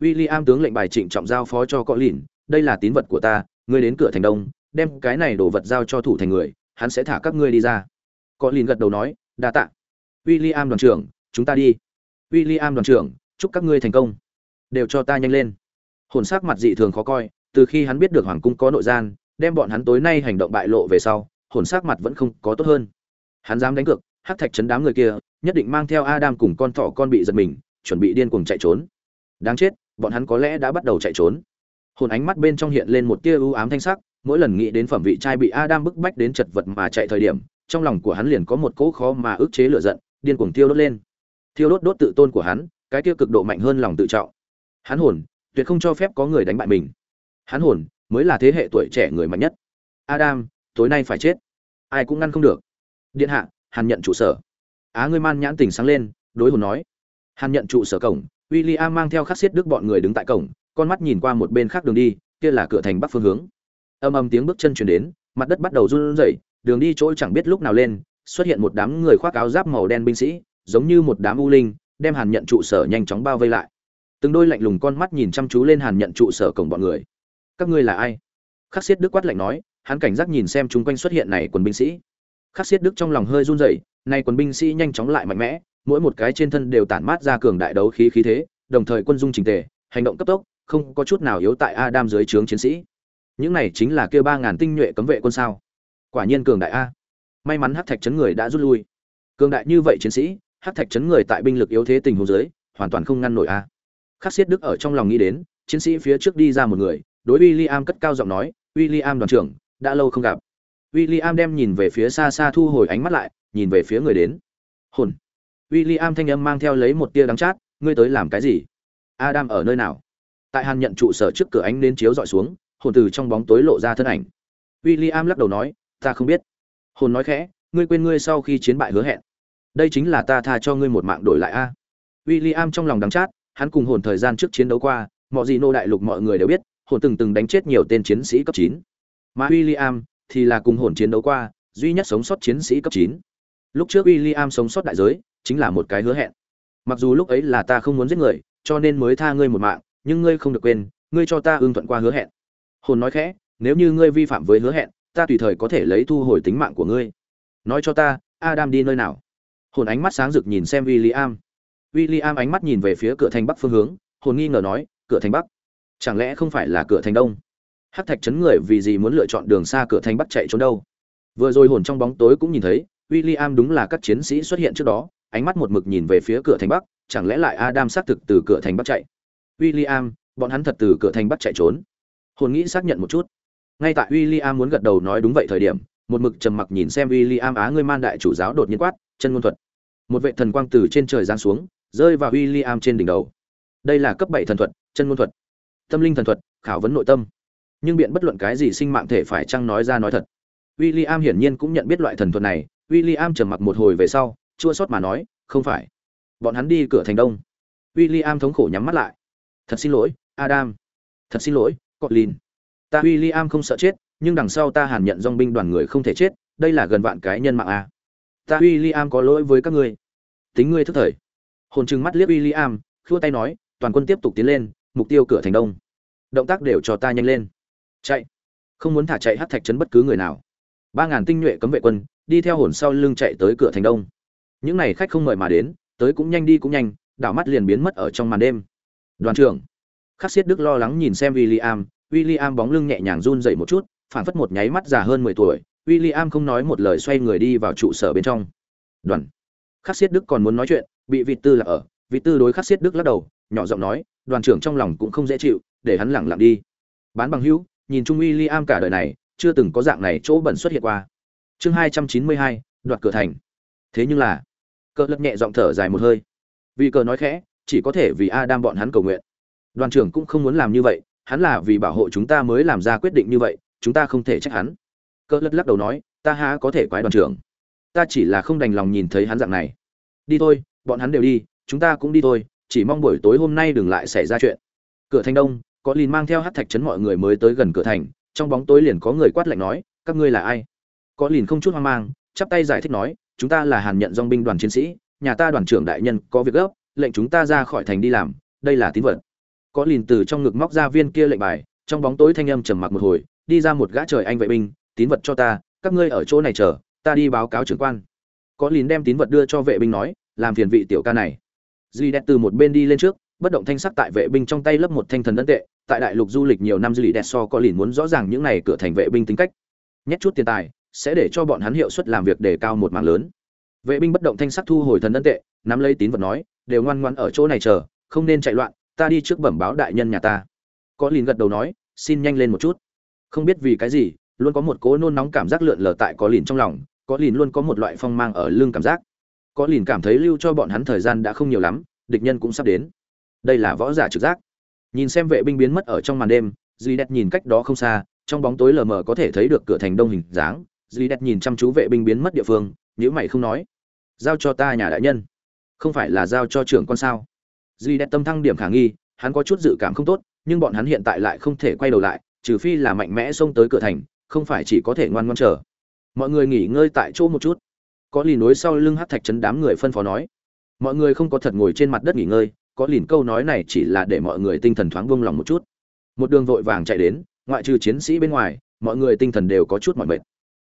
[SPEAKER 1] W i l l i am tướng lệnh bài trịnh trọng giao phó cho có lìn, đây là tín vật của ta, ngươi đến cửa thành đông, đem cái này đồ vật giao cho thủ thành người, hắn sẽ thả các ngươi đi ra. Có lìn gật đầu nói, đa tạ. W i l l i am đoàn trưởng, chúng ta đi. W i l l i am đoàn trưởng, chúc các ngươi thành công. Đều cho ta nhanh lên. Hồn sắc mặt dị thường khó coi, từ khi hắn biết được hoàng cung có nội gian, đem bọn hắn tối nay hành động bại lộ về sau, hồn sắc mặt vẫn không có tốt hơn. Hắn dám đánh cược hắc thạch chấn đám người kia, nhất định mang theo adam cùng con thỏ con bị giật mình, chuẩn bị điên cuồng chạy trốn. Đáng chết, bọn hắn có lẽ đã bắt đầu chạy trốn. Hồn ánh mắt bên trong hiện lên một tia ưu ám thanh sắc, mỗi lần nghĩ đến phẩm vị trai bị adam bức bách đến chật vật mà chạy thời điểm, trong lòng của hắn liền có một cỗ khó mà ức chế lửa giận, điên cuồng tiêu đốt lên. Thiêu đốt đốt tự tôn của hắn, cái tiêu cực độ mạnh hơn lòng tự trọng. Hắn hồn, tuyệt không cho phép có người đánh bại mình. Hắn hồn, mới là thế hệ tuổi trẻ người mạnh nhất. Adam, tối nay phải chết. Ai cũng ngăn không được. Điện hạ hàn nhận trụ sở. Á ngươi man nhãn tình sáng lên, đối hồn nói. Hàn nhận trụ sở cổng w i l l i am mang theo khắc xiết đức bọn người đứng tại cổng, con mắt nhìn qua một bên khác đường đi, kia là cửa thành bắc phương hướng. Âm âm tiếng bước chân chuyển đến, mặt đất bắt đầu run rẩy, đường đi chỗ chẳng biết lúc nào lên, xuất hiện một đám người khoác áo giáp màu đen binh sĩ, giống như một đám u linh, đem hàn nhận trụ sở nhanh chóng bao vây lại. Từng đôi lạnh lùng con mắt nhìn chăm chú lên hàn nhận trụ sở cổng bọn người. Các ngươi là ai? Khắc xiết đức quát lạnh nói, hắn cảnh giác nhìn xem chung quanh xuất hiện này quần binh sĩ khắc xiết đức trong lòng hơi run rẩy, nay quân binh sĩ nhanh chóng lại mạnh mẽ, mỗi một cái trên thân đều tản mát ra cường đại đấu khí khí thế, đồng thời quân dung trình tề, hành động cấp tốc, không có chút nào yếu tại adam dưới trướng chiến sĩ. Những này chính là kêu ba ngàn tinh nhuệ cấm vệ quân sao? Quả nhiên cường đại a. May mắn hắc thạch chấn người đã rút lui. Cường đại như vậy chiến sĩ, hắc thạch chấn người tại binh lực yếu thế tình huống dưới, hoàn toàn không ngăn nổi a. Khắc xiết đức ở trong lòng nghĩ đến, chiến sĩ phía trước đi ra một người, đối William cất cao giọng nói, William đoàn trưởng, đã lâu không gặp. William đem nhìn về phía xa xa thu hồi ánh mắt lại, nhìn về phía người đến. Hồn. William thanh âm mang theo lấy một tia đắng chát, ngươi tới làm cái gì? Adam ở nơi nào? Tại hàn nhận trụ sở trước cửa ánh đến chiếu dọi xuống, hồn từ trong bóng tối lộ ra thân ảnh. William lắc đầu nói, ta không biết. Hồn nói khẽ, ngươi quên ngươi sau khi chiến bại hứa hẹn. Đây chính là ta tha cho ngươi một mạng đổi lại a. William trong lòng đắng chát, hắn cùng hồn thời gian trước chiến đấu qua, mọi gì nô đại lục mọi người đều biết, hồn từng từng đánh chết nhiều tên chiến sĩ cấp chín. Mà William thì là cùng hồn chiến đấu qua, duy nhất sống sót chiến sĩ cấp chín. Lúc trước William sống sót đại giới, chính là một cái hứa hẹn. Mặc dù lúc ấy là ta không muốn giết người, cho nên mới tha ngươi một mạng, nhưng ngươi không được quên, ngươi cho ta ưng thuận qua hứa hẹn. Hồn nói khẽ, nếu như ngươi vi phạm với hứa hẹn, ta tùy thời có thể lấy thu hồi tính mạng của ngươi. Nói cho ta, adam đi nơi nào? Hồn ánh mắt sáng rực nhìn xem William. William ánh mắt nhìn về phía cửa thành bắc phương hướng, hồn nghi ngờ nói, cửa thành bắc? Chẳng lẽ không phải là cửa thành đông? Hắc thạch chấn người vì gì muốn lựa chọn đường xa cửa thành bắc chạy trốn đâu? Vừa rồi hồn trong bóng tối cũng nhìn thấy William đúng là các chiến sĩ xuất hiện trước đó ánh mắt một mực nhìn về phía cửa thành bắc chẳng lẽ lại adam xác thực từ cửa thành bắc chạy? William, bọn hắn thật từ cửa thành bắc chạy trốn. Hồn nghĩ xác nhận một chút. Ngay tại William muốn gật đầu nói đúng vậy thời điểm một mực trầm mặc nhìn xem William á ngươi man đại chủ giáo đột nhiên quát chân ngôn thuật. Một vệ thần quang từ trên trời giáng xuống rơi vào William trên đỉnh đầu. Đây là cấp bảy thần thuật chân ngôn thuật. Tâm linh thần thuật khảo vấn nội tâm nhưng biện bất luận cái gì sinh mạng thể phải chăng nói ra nói thật. William hiển nhiên cũng nhận biết loại thần thuật này, William trầm mặc một hồi về sau, chua xót mà nói, không phải. Bọn hắn đi cửa thành đông. William thống khổ nhắm mắt lại. Thật xin lỗi, Adam. Thật xin lỗi, Colin. Ta, William không sợ chết, nhưng đằng sau ta hàn nhận dòng binh đoàn người không thể chết, đây là gần vạn cái nhân mạng a ta, William có lỗi với các ngươi. Tính ngươi thức thời. Hồn trừng mắt liếc William, khua tay nói, toàn quân tiếp tục tiến lên, mục tiêu cửa thành đông. Động tác đều cho ta nhanh lên chạy. Không muốn thả chạy hát thạch trấn bất cứ người nào. Ba ngàn tinh nhuệ cấm vệ quân, đi theo hồn sau lưng chạy tới cửa thành đông. Những n à y khách không mời mà đến, tới cũng nhanh đi cũng nhanh, đảo mắt liền biến mất ở trong màn đêm. Đoàn trưởng. Khắc siết đức lo lắng nhìn xem w i l l i am w i l l i am bóng lưng nhẹ nhàng run dậy một chút phản phất một nháy mắt già hơn mười tuổi w i l l i am không nói một lời xoay người đi vào trụ sở bên trong. Đoàn. Khắc siết đức còn muốn nói chuyện, bị vị tư là ở vị tư đối khắc siết đức lắc đầu, nhỏ giọng nói, đoàn trưởng trong lòng cũng không dễ chịu, để hắn lẳng lặng đi. Bán bằng hữu nhìn chung w i l l i am cả đời này, chưa từng có dạng này chỗ bẩn xuất hiện qua. Chương hai trăm chín mươi hai, đoạt cửa thành. Thế nhưng là, cờ lật nhẹ giọng thở dài một hơi. Vì cờ nói khẽ, chỉ có thể vì adam bọn hắn cầu nguyện. Đoàn trưởng cũng không muốn làm như vậy, hắn là vì bảo hộ chúng ta mới làm ra quyết định như vậy, chúng ta không thể trách hắn. Cờ lật lắc đầu nói, ta há có thể quái đoàn trưởng? Ta chỉ là không đành lòng nhìn thấy hắn dạng này. Đi thôi, bọn hắn đều đi, chúng ta cũng đi thôi, chỉ mong buổi tối hôm nay đừng lại xảy ra chuyện. Cửa thành đông có lìn mang theo hát thạch chấn mọi người mới tới gần cửa thành, trong bóng tối liền có người quát lạnh nói, các ngươi là ai? Có lìn không chút hoang mang, chắp tay giải thích nói, chúng ta là hàn nhận dong binh đoàn chiến sĩ, nhà ta đoàn trưởng đại nhân có việc gấp, lệnh chúng ta ra khỏi thành đi làm, đây là tín vật. Có lìn từ trong ngực móc ra viên kia lệnh bài, trong bóng tối thanh âm trầm mặc một hồi, đi ra một gã trời anh vệ binh, tín vật cho ta, các ngươi ở chỗ này chờ, ta đi báo cáo trưởng quan. Có lìn đem tín vật đưa cho vệ binh nói, làm phiền vị tiểu ca này. Duy đẹp từ một bên đi lên trước, bất động thanh sắc tại vệ binh trong tay lấp một thanh thần ấn tệ tại đại lục du lịch nhiều năm duy đẹp so có lìn muốn rõ ràng những này cửa thành vệ binh tính cách. Nhét chút tiền tài, sẽ để cho bọn hắn hiệu suất làm việc đề cao một mảng lớn. Vệ binh bất động thanh sắc thu hồi thần ân tệ, nắm lấy tín vật nói, đều ngoan ngoan ở chỗ này chờ, không nên chạy loạn, ta đi trước bẩm báo đại nhân nhà ta. Có lìn gật đầu nói, xin nhanh lên một chút. Không biết vì cái gì, luôn có một cố nôn nóng cảm giác lượn lờ tại có lìn trong lòng, có lìn luôn có một loại phong mang ở lưng cảm giác. Có lìn cảm thấy lưu cho bọn hắn thời gian đã không nhiều lắm, địch nhân cũng sắp đến. Đây là võ giả trực giác nhìn xem vệ binh biến mất ở trong màn đêm, duy đẹp nhìn cách đó không xa, trong bóng tối lờ mờ có thể thấy được cửa thành đông hình dáng. Duy đẹp nhìn chăm chú vệ binh biến mất địa phương nếu mày không nói. Giao cho ta nhà đại nhân. Không phải là giao cho trưởng con sao? Duy đẹp tâm thăng điểm khả nghi, hắn có chút dự cảm không tốt, nhưng bọn hắn hiện tại lại không thể quay đầu lại, trừ phi là mạnh mẽ xông tới cửa thành, không phải chỉ có thể ngoan ngoan chờ. Mọi người nghỉ ngơi tại chỗ một chút. Có lì nối sau lưng hát thạch chấn đám người phân phó nói. Mọi người không có thật ngồi trên mặt đất nghỉ ngơi có lìn câu nói này chỉ là để mọi người tinh thần thoáng buông lòng một chút. Một đường vội vàng chạy đến, ngoại trừ chiến sĩ bên ngoài, mọi người tinh thần đều có chút mỏi mệt.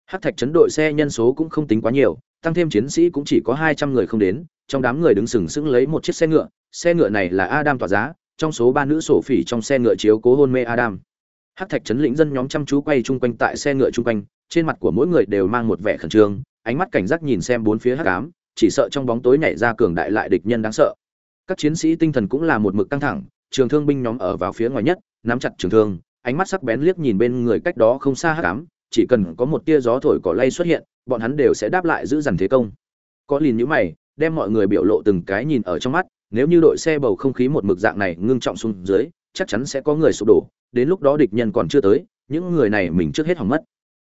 [SPEAKER 1] Hát thạch chấn đội xe nhân số cũng không tính quá nhiều, tăng thêm chiến sĩ cũng chỉ có hai trăm người không đến, trong đám người đứng sừng sững lấy một chiếc xe ngựa xe ngựa này là adam tỏa giá, trong số ba nữ sổ phỉ trong xe ngựa chiếu cố hôn mê adam. Hát thạch chấn lĩnh dân nhóm chăm chú quay chung quanh tại xe ngựa chung quanh, trên mặt của mỗi người đều mang một vẻ khẩn trương, ánh mắt cảnh giác nhìn xem bốn phía hắc ám, chỉ sợ trong bóng tối nhảy ra cường đại lại địch nhân đáng sợ các chiến sĩ tinh thần cũng là một mực căng thẳng, trường thương binh nhóm ở vào phía ngoài nhất, nắm chặt trường thương, ánh mắt sắc bén liếc nhìn bên người cách đó không xa hắc ám, chỉ cần có một tia gió thổi cỏ lay xuất hiện, bọn hắn đều sẽ đáp lại giữ dằn thế công. Có lìn nhíu mày, đem mọi người biểu lộ từng cái nhìn ở trong mắt, nếu như đội xe bầu không khí một mực dạng này ngưng trọng xuống dưới, chắc chắn sẽ có người sụp đổ, đến lúc đó địch nhân còn chưa tới, những người này mình trước hết hỏng mất.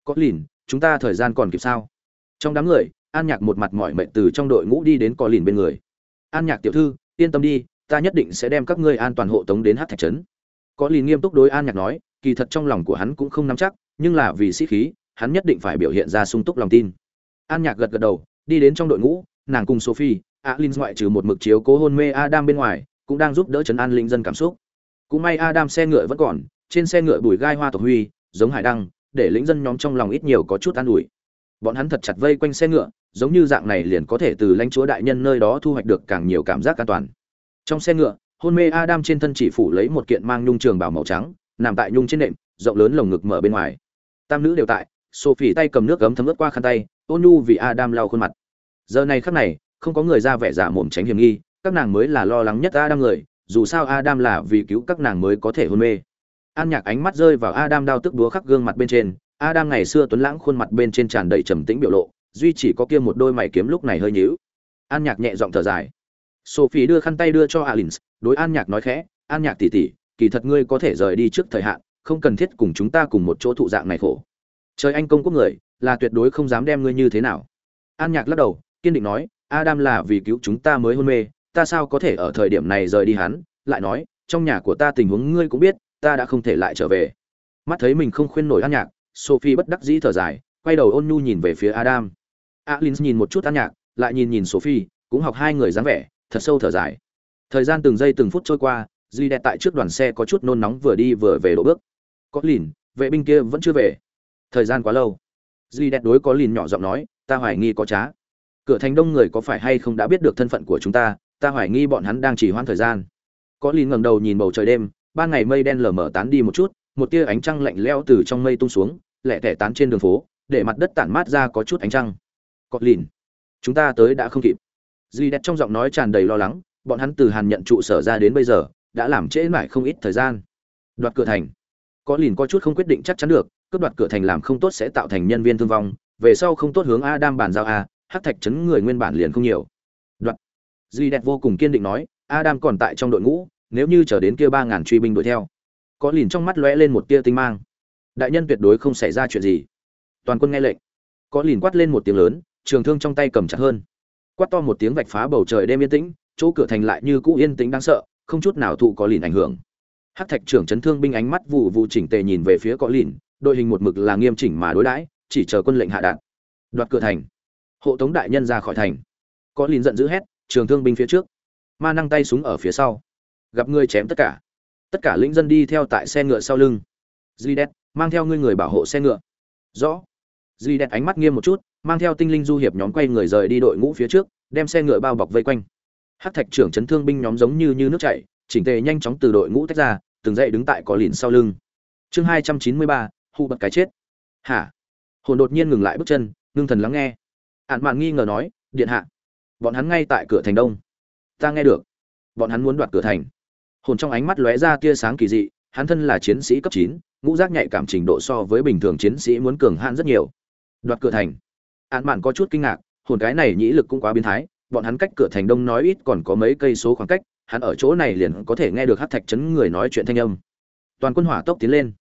[SPEAKER 1] Có lìn chúng ta thời gian còn kịp sao? Trong đám người, an nhạc một mặt mỏi mệt từ trong đội ngũ đi đến có lìn bên người. An nhạc tiểu thư yên tâm đi, ta nhất định sẽ đem các ngươi an toàn hộ tống đến hát thạch trấn. Có lìn nghiêm túc đối an nhạc nói, kỳ thật trong lòng của hắn cũng không nắm chắc, nhưng là vì sĩ khí, hắn nhất định phải biểu hiện ra sung túc lòng tin. An nhạc gật gật đầu, đi đến trong đội ngũ, nàng cùng sophie alin ngoại trừ một mực chiếu cố hôn mê adam bên ngoài, cũng đang giúp đỡ trấn an linh dân cảm xúc. Cũng may adam xe ngựa vẫn còn, trên xe ngựa bùi gai hoa tộc huy, giống hải đăng, để lĩnh dân nhóm trong lòng ít nhiều có chút an ủi bọn hắn thật chặt vây quanh xe ngựa, giống như dạng này liền có thể từ lãnh chúa đại nhân nơi đó thu hoạch được càng nhiều cảm giác an toàn. Trong xe ngựa, hôn mê adam trên thân chỉ phủ lấy một kiện mang nhung trường bảo màu trắng, nằm tại nhung trên nệm, rộng lớn lồng ngực mở bên ngoài. Tam nữ đều tại, sophie tay cầm nước gấm thấm ướt qua khăn tay, ôn nhu vì adam lau khuôn mặt. Giờ này khắc này, không có người ra vẻ giả mồm tránh hiểm nghi, các nàng mới là lo lắng nhất adam người, dù sao adam là vì cứu các nàng mới có thể hôn mê. An nhạc ánh mắt rơi vào adam đao tức đúa khắc gương mặt bên trên adam ngày xưa tuấn lãng khuôn mặt bên trên tràn đầy trầm tĩnh biểu lộ duy chỉ có kia một đôi mày kiếm lúc này hơi nhíu. An nhạc nhẹ giọng thở dài. Sophie đưa khăn tay đưa cho alins đối an nhạc nói khẽ an nhạc tỷ tỷ, kỳ thật ngươi có thể rời đi trước thời hạn không cần thiết cùng chúng ta cùng một chỗ thụ dạng này khổ. Trời anh công quốc người là tuyệt đối không dám đem ngươi như thế nào. An nhạc lắc đầu kiên định nói adam là vì cứu chúng ta mới hôn mê ta sao có thể ở thời điểm này rời đi hắn? Lại nói trong nhà của ta tình huống ngươi cũng biết ta đã không thể lại trở về. Mắt thấy mình không khuyên nổi an nhạc sophie bất đắc dĩ thở dài, quay đầu ôn nhu nhìn về phía adam. Alin nhìn một chút an nhạc, lại nhìn nhìn sophie, cũng học hai người dáng vẻ, thật sâu thở dài. Thời gian từng giây từng phút trôi qua, duy đẹp tại trước đoàn xe có chút nôn nóng vừa đi vừa về đổ bước. Có lìn, vệ binh kia vẫn chưa về. Thời gian quá lâu. Duy đẹp đối có lìn nhỏ giọng nói, ta hoài nghi có trá. Cửa thành đông người có phải hay không đã biết được thân phận của chúng ta ta hoài nghi bọn hắn đang chỉ hoãn thời gian. Có lìn ngẩng đầu nhìn bầu trời đêm, ban ngày mây đen lờ mờ tán đi một chút một tia ánh trăng lạnh lẽo từ trong mây tung xuống, lẻ tẻ tán trên đường phố, để mặt đất tản mát ra có chút ánh trăng. Cọt lìn. Chúng ta tới đã không kịp. Duy đẹp trong giọng nói tràn đầy lo lắng, bọn hắn từ hàn nhận trụ sở ra đến bây giờ, đã làm trễ mãi không ít thời gian. Đoạt cửa thành. Có lìn có chút không quyết định chắc chắn được, cướp đoạt cửa thành làm không tốt sẽ tạo thành nhân viên thương vong, về sau không tốt hướng adam bàn giao a, hắc thạch chấn người nguyên bản liền không nhiều. Đoạt. Duy đẹp vô cùng kiên định nói, adam còn tại trong đội ngũ, nếu như chờ đến kia ba ngàn truy binh đuổi theo có lìn trong mắt lóe lên một tia tinh mang. Đại nhân tuyệt đối không xảy ra chuyện gì. Toàn quân nghe lệnh. Có lìn quát lên một tiếng lớn, trường thương trong tay cầm chặt hơn. Quát to một tiếng vạch phá bầu trời đêm yên tĩnh, chỗ cửa thành lại như cũ yên tĩnh đáng sợ, không chút nào thụ có lìn ảnh hưởng. Hắc thạch trưởng chấn thương binh ánh mắt vụ vụ chỉnh tề nhìn về phía có lìn, đội hình một mực là nghiêm chỉnh mà đối đãi, chỉ chờ quân lệnh hạ đạn đoạt cửa thành. Hộ tống đại nhân ra khỏi thành. Có lìn giận dữ hét, trường thương binh phía trước. Ma năng tay súng ở phía sau. Gặp ngươi chém tất cả tất cả lĩnh dân đi theo tại xe ngựa sau lưng. Zidet, mang theo ngươi người bảo hộ xe ngựa. Rõ. Zidet ánh mắt nghiêm một chút mang theo tinh linh du hiệp nhóm quay người rời đi đội ngũ phía trước đem xe ngựa bao bọc vây quanh. Hát thạch trưởng chấn thương binh nhóm giống như như nước chảy chỉnh tề nhanh chóng từ đội ngũ tách ra từng dậy đứng tại có lìn sau lưng. Chương hai trăm chín mươi ba hụ bật cái chết. Hả? Hồn đột nhiên ngừng lại bước chân ngưng thần lắng nghe. Ạn mạn nghi ngờ nói điện hạ bọn hắn ngay tại cửa thành đông. Ta nghe được. Bọn hắn muốn đoạt cửa thành hồn trong ánh mắt lóe ra tia sáng kỳ dị, hắn thân là chiến sĩ cấp chín, ngũ giác nhạy cảm trình độ so với bình thường chiến sĩ muốn cường hạn rất nhiều. Đoạt cửa thành. Ạn mạn có chút kinh ngạc, hồn cái này nhĩ lực cũng quá biến thái, bọn hắn cách cửa thành đông nói ít còn có mấy cây số khoảng cách, hắn ở chỗ này liền có thể nghe được hát thạch chấn người nói chuyện thanh âm. Toàn quân hỏa tốc tiến lên.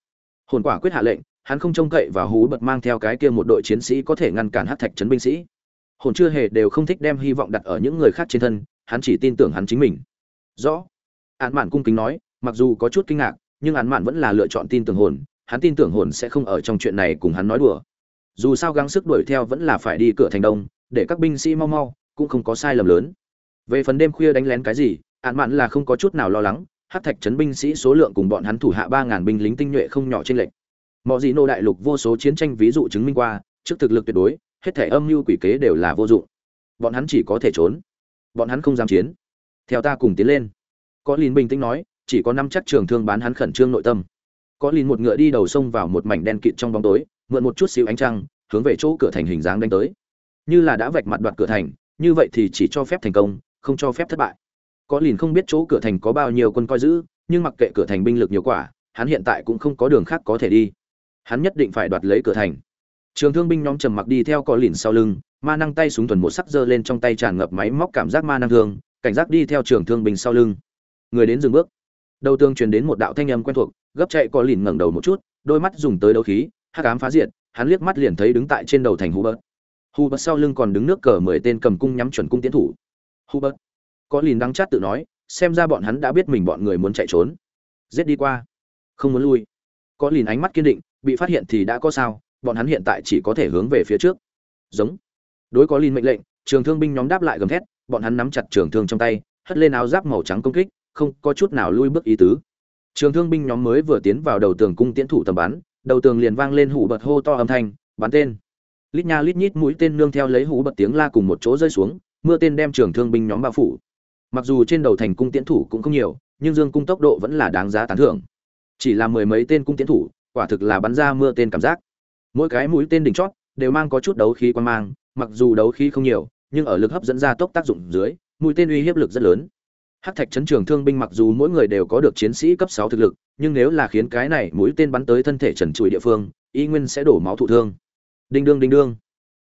[SPEAKER 1] Hồn quả quyết hạ lệnh, hắn không trông cậy và hú bật mang theo cái kia một đội chiến sĩ có thể ngăn cản hát thạch chấn binh sĩ. Hồn chưa hề đều không thích đem hy vọng đặt ở những người khác trên thân, hắn chỉ tin tưởng hắn chính mình. Rõ án mạn cung kính nói, mặc dù có chút kinh ngạc, nhưng án mạn vẫn là lựa chọn tin tưởng hồn, hắn tin tưởng hồn sẽ không ở trong chuyện này cùng hắn nói đùa. Dù sao gắng sức đuổi theo vẫn là phải đi cửa thành đông, để các binh sĩ mau mau, cũng không có sai lầm lớn. Về phần đêm khuya đánh lén cái gì, án mạn là không có chút nào lo lắng, hát thạch trấn binh sĩ số lượng cùng bọn hắn thủ hạ ba ngàn binh lính tinh nhuệ không nhỏ trên lệnh mọi gì nô đại lục vô số chiến tranh ví dụ chứng minh qua, trước thực lực tuyệt đối, hết thể âm mưu quỷ kế đều là vô dụng. Bọn hắn chỉ có thể trốn, bọn hắn không dám chiến. Theo ta cùng tiến lên có lìn bình tĩnh nói, chỉ có năm chắc trường thương bán hắn khẩn trương nội tâm. Có lìn một ngựa đi đầu sông vào một mảnh đen kịt trong bóng tối, mượn một chút xíu ánh trăng, hướng về chỗ cửa thành hình dáng đánh tới. Như là đã vạch mặt đoạt cửa thành, như vậy thì chỉ cho phép thành công, không cho phép thất bại. Có lìn không biết chỗ cửa thành có bao nhiêu quân coi giữ, nhưng mặc kệ cửa thành binh lực nhiều quả, hắn hiện tại cũng không có đường khác có thể đi. Hắn nhất định phải đoạt lấy cửa thành. Trường thương binh nhóm trầm mặc đi theo có lìn sau lưng, ma năng tay súng thuần một sắc dơ lên trong tay tràn ngập máy móc cảm giác ma năng thương, cảnh giác đi theo trường thương binh sau lưng người đến dừng bước. Đầu tường truyền đến một đạo thanh âm quen thuộc, gấp chạy có lìn ngẩng đầu một chút, đôi mắt dùng tới đấu khí, hắc ám phá diệt, hắn liếc mắt liền thấy đứng tại trên đầu thành hubert. Hubert sau lưng còn đứng nước cờ mười tên cầm cung nhắm chuẩn cung tiến thủ. Hubert, có lìn đắng chát tự nói, xem ra bọn hắn đã biết mình bọn người muốn chạy trốn. Giết đi qua. Không muốn lui. Có lìn ánh mắt kiên định, bị phát hiện thì đã có sao, bọn hắn hiện tại chỉ có thể hướng về phía trước. Giống. Đối có lìn mệnh lệnh, trường thương binh nhóm đáp lại gầm thét, bọn hắn nắm chặt trường thương trong tay, hất lên áo giáp màu trắng công kích không có chút nào lui bước ý tứ. Trường thương binh nhóm mới vừa tiến vào đầu tường cung tiễn thủ tầm bắn, đầu tường liền vang lên hủ bật hô to âm thanh, bắn tên! Lít nha lít nhít mũi tên nương theo lấy hủ bật tiếng la cùng một chỗ rơi xuống, mưa tên đem trường thương binh nhóm bao phủ. Mặc dù trên đầu thành cung tiễn thủ cũng không nhiều, nhưng dương cung tốc độ vẫn là đáng giá tán thưởng. Chỉ là mười mấy tên cung tiễn thủ, quả thực là bắn ra mưa tên cảm giác. Mỗi cái mũi tên đỉnh chót đều mang có chút đấu khí quan mang, mặc dù đấu khí không nhiều, nhưng ở lực hấp dẫn ra tốc tác dụng dưới, mũi tên uy hiếp lực rất lớn hắc thạch chấn trường thương binh mặc dù mỗi người đều có được chiến sĩ cấp sáu thực lực, nhưng nếu là khiến cái này mũi tên bắn tới thân thể trần trụi địa phương, y nguyên sẽ đổ máu thụ thương. Đinh đương đinh đương.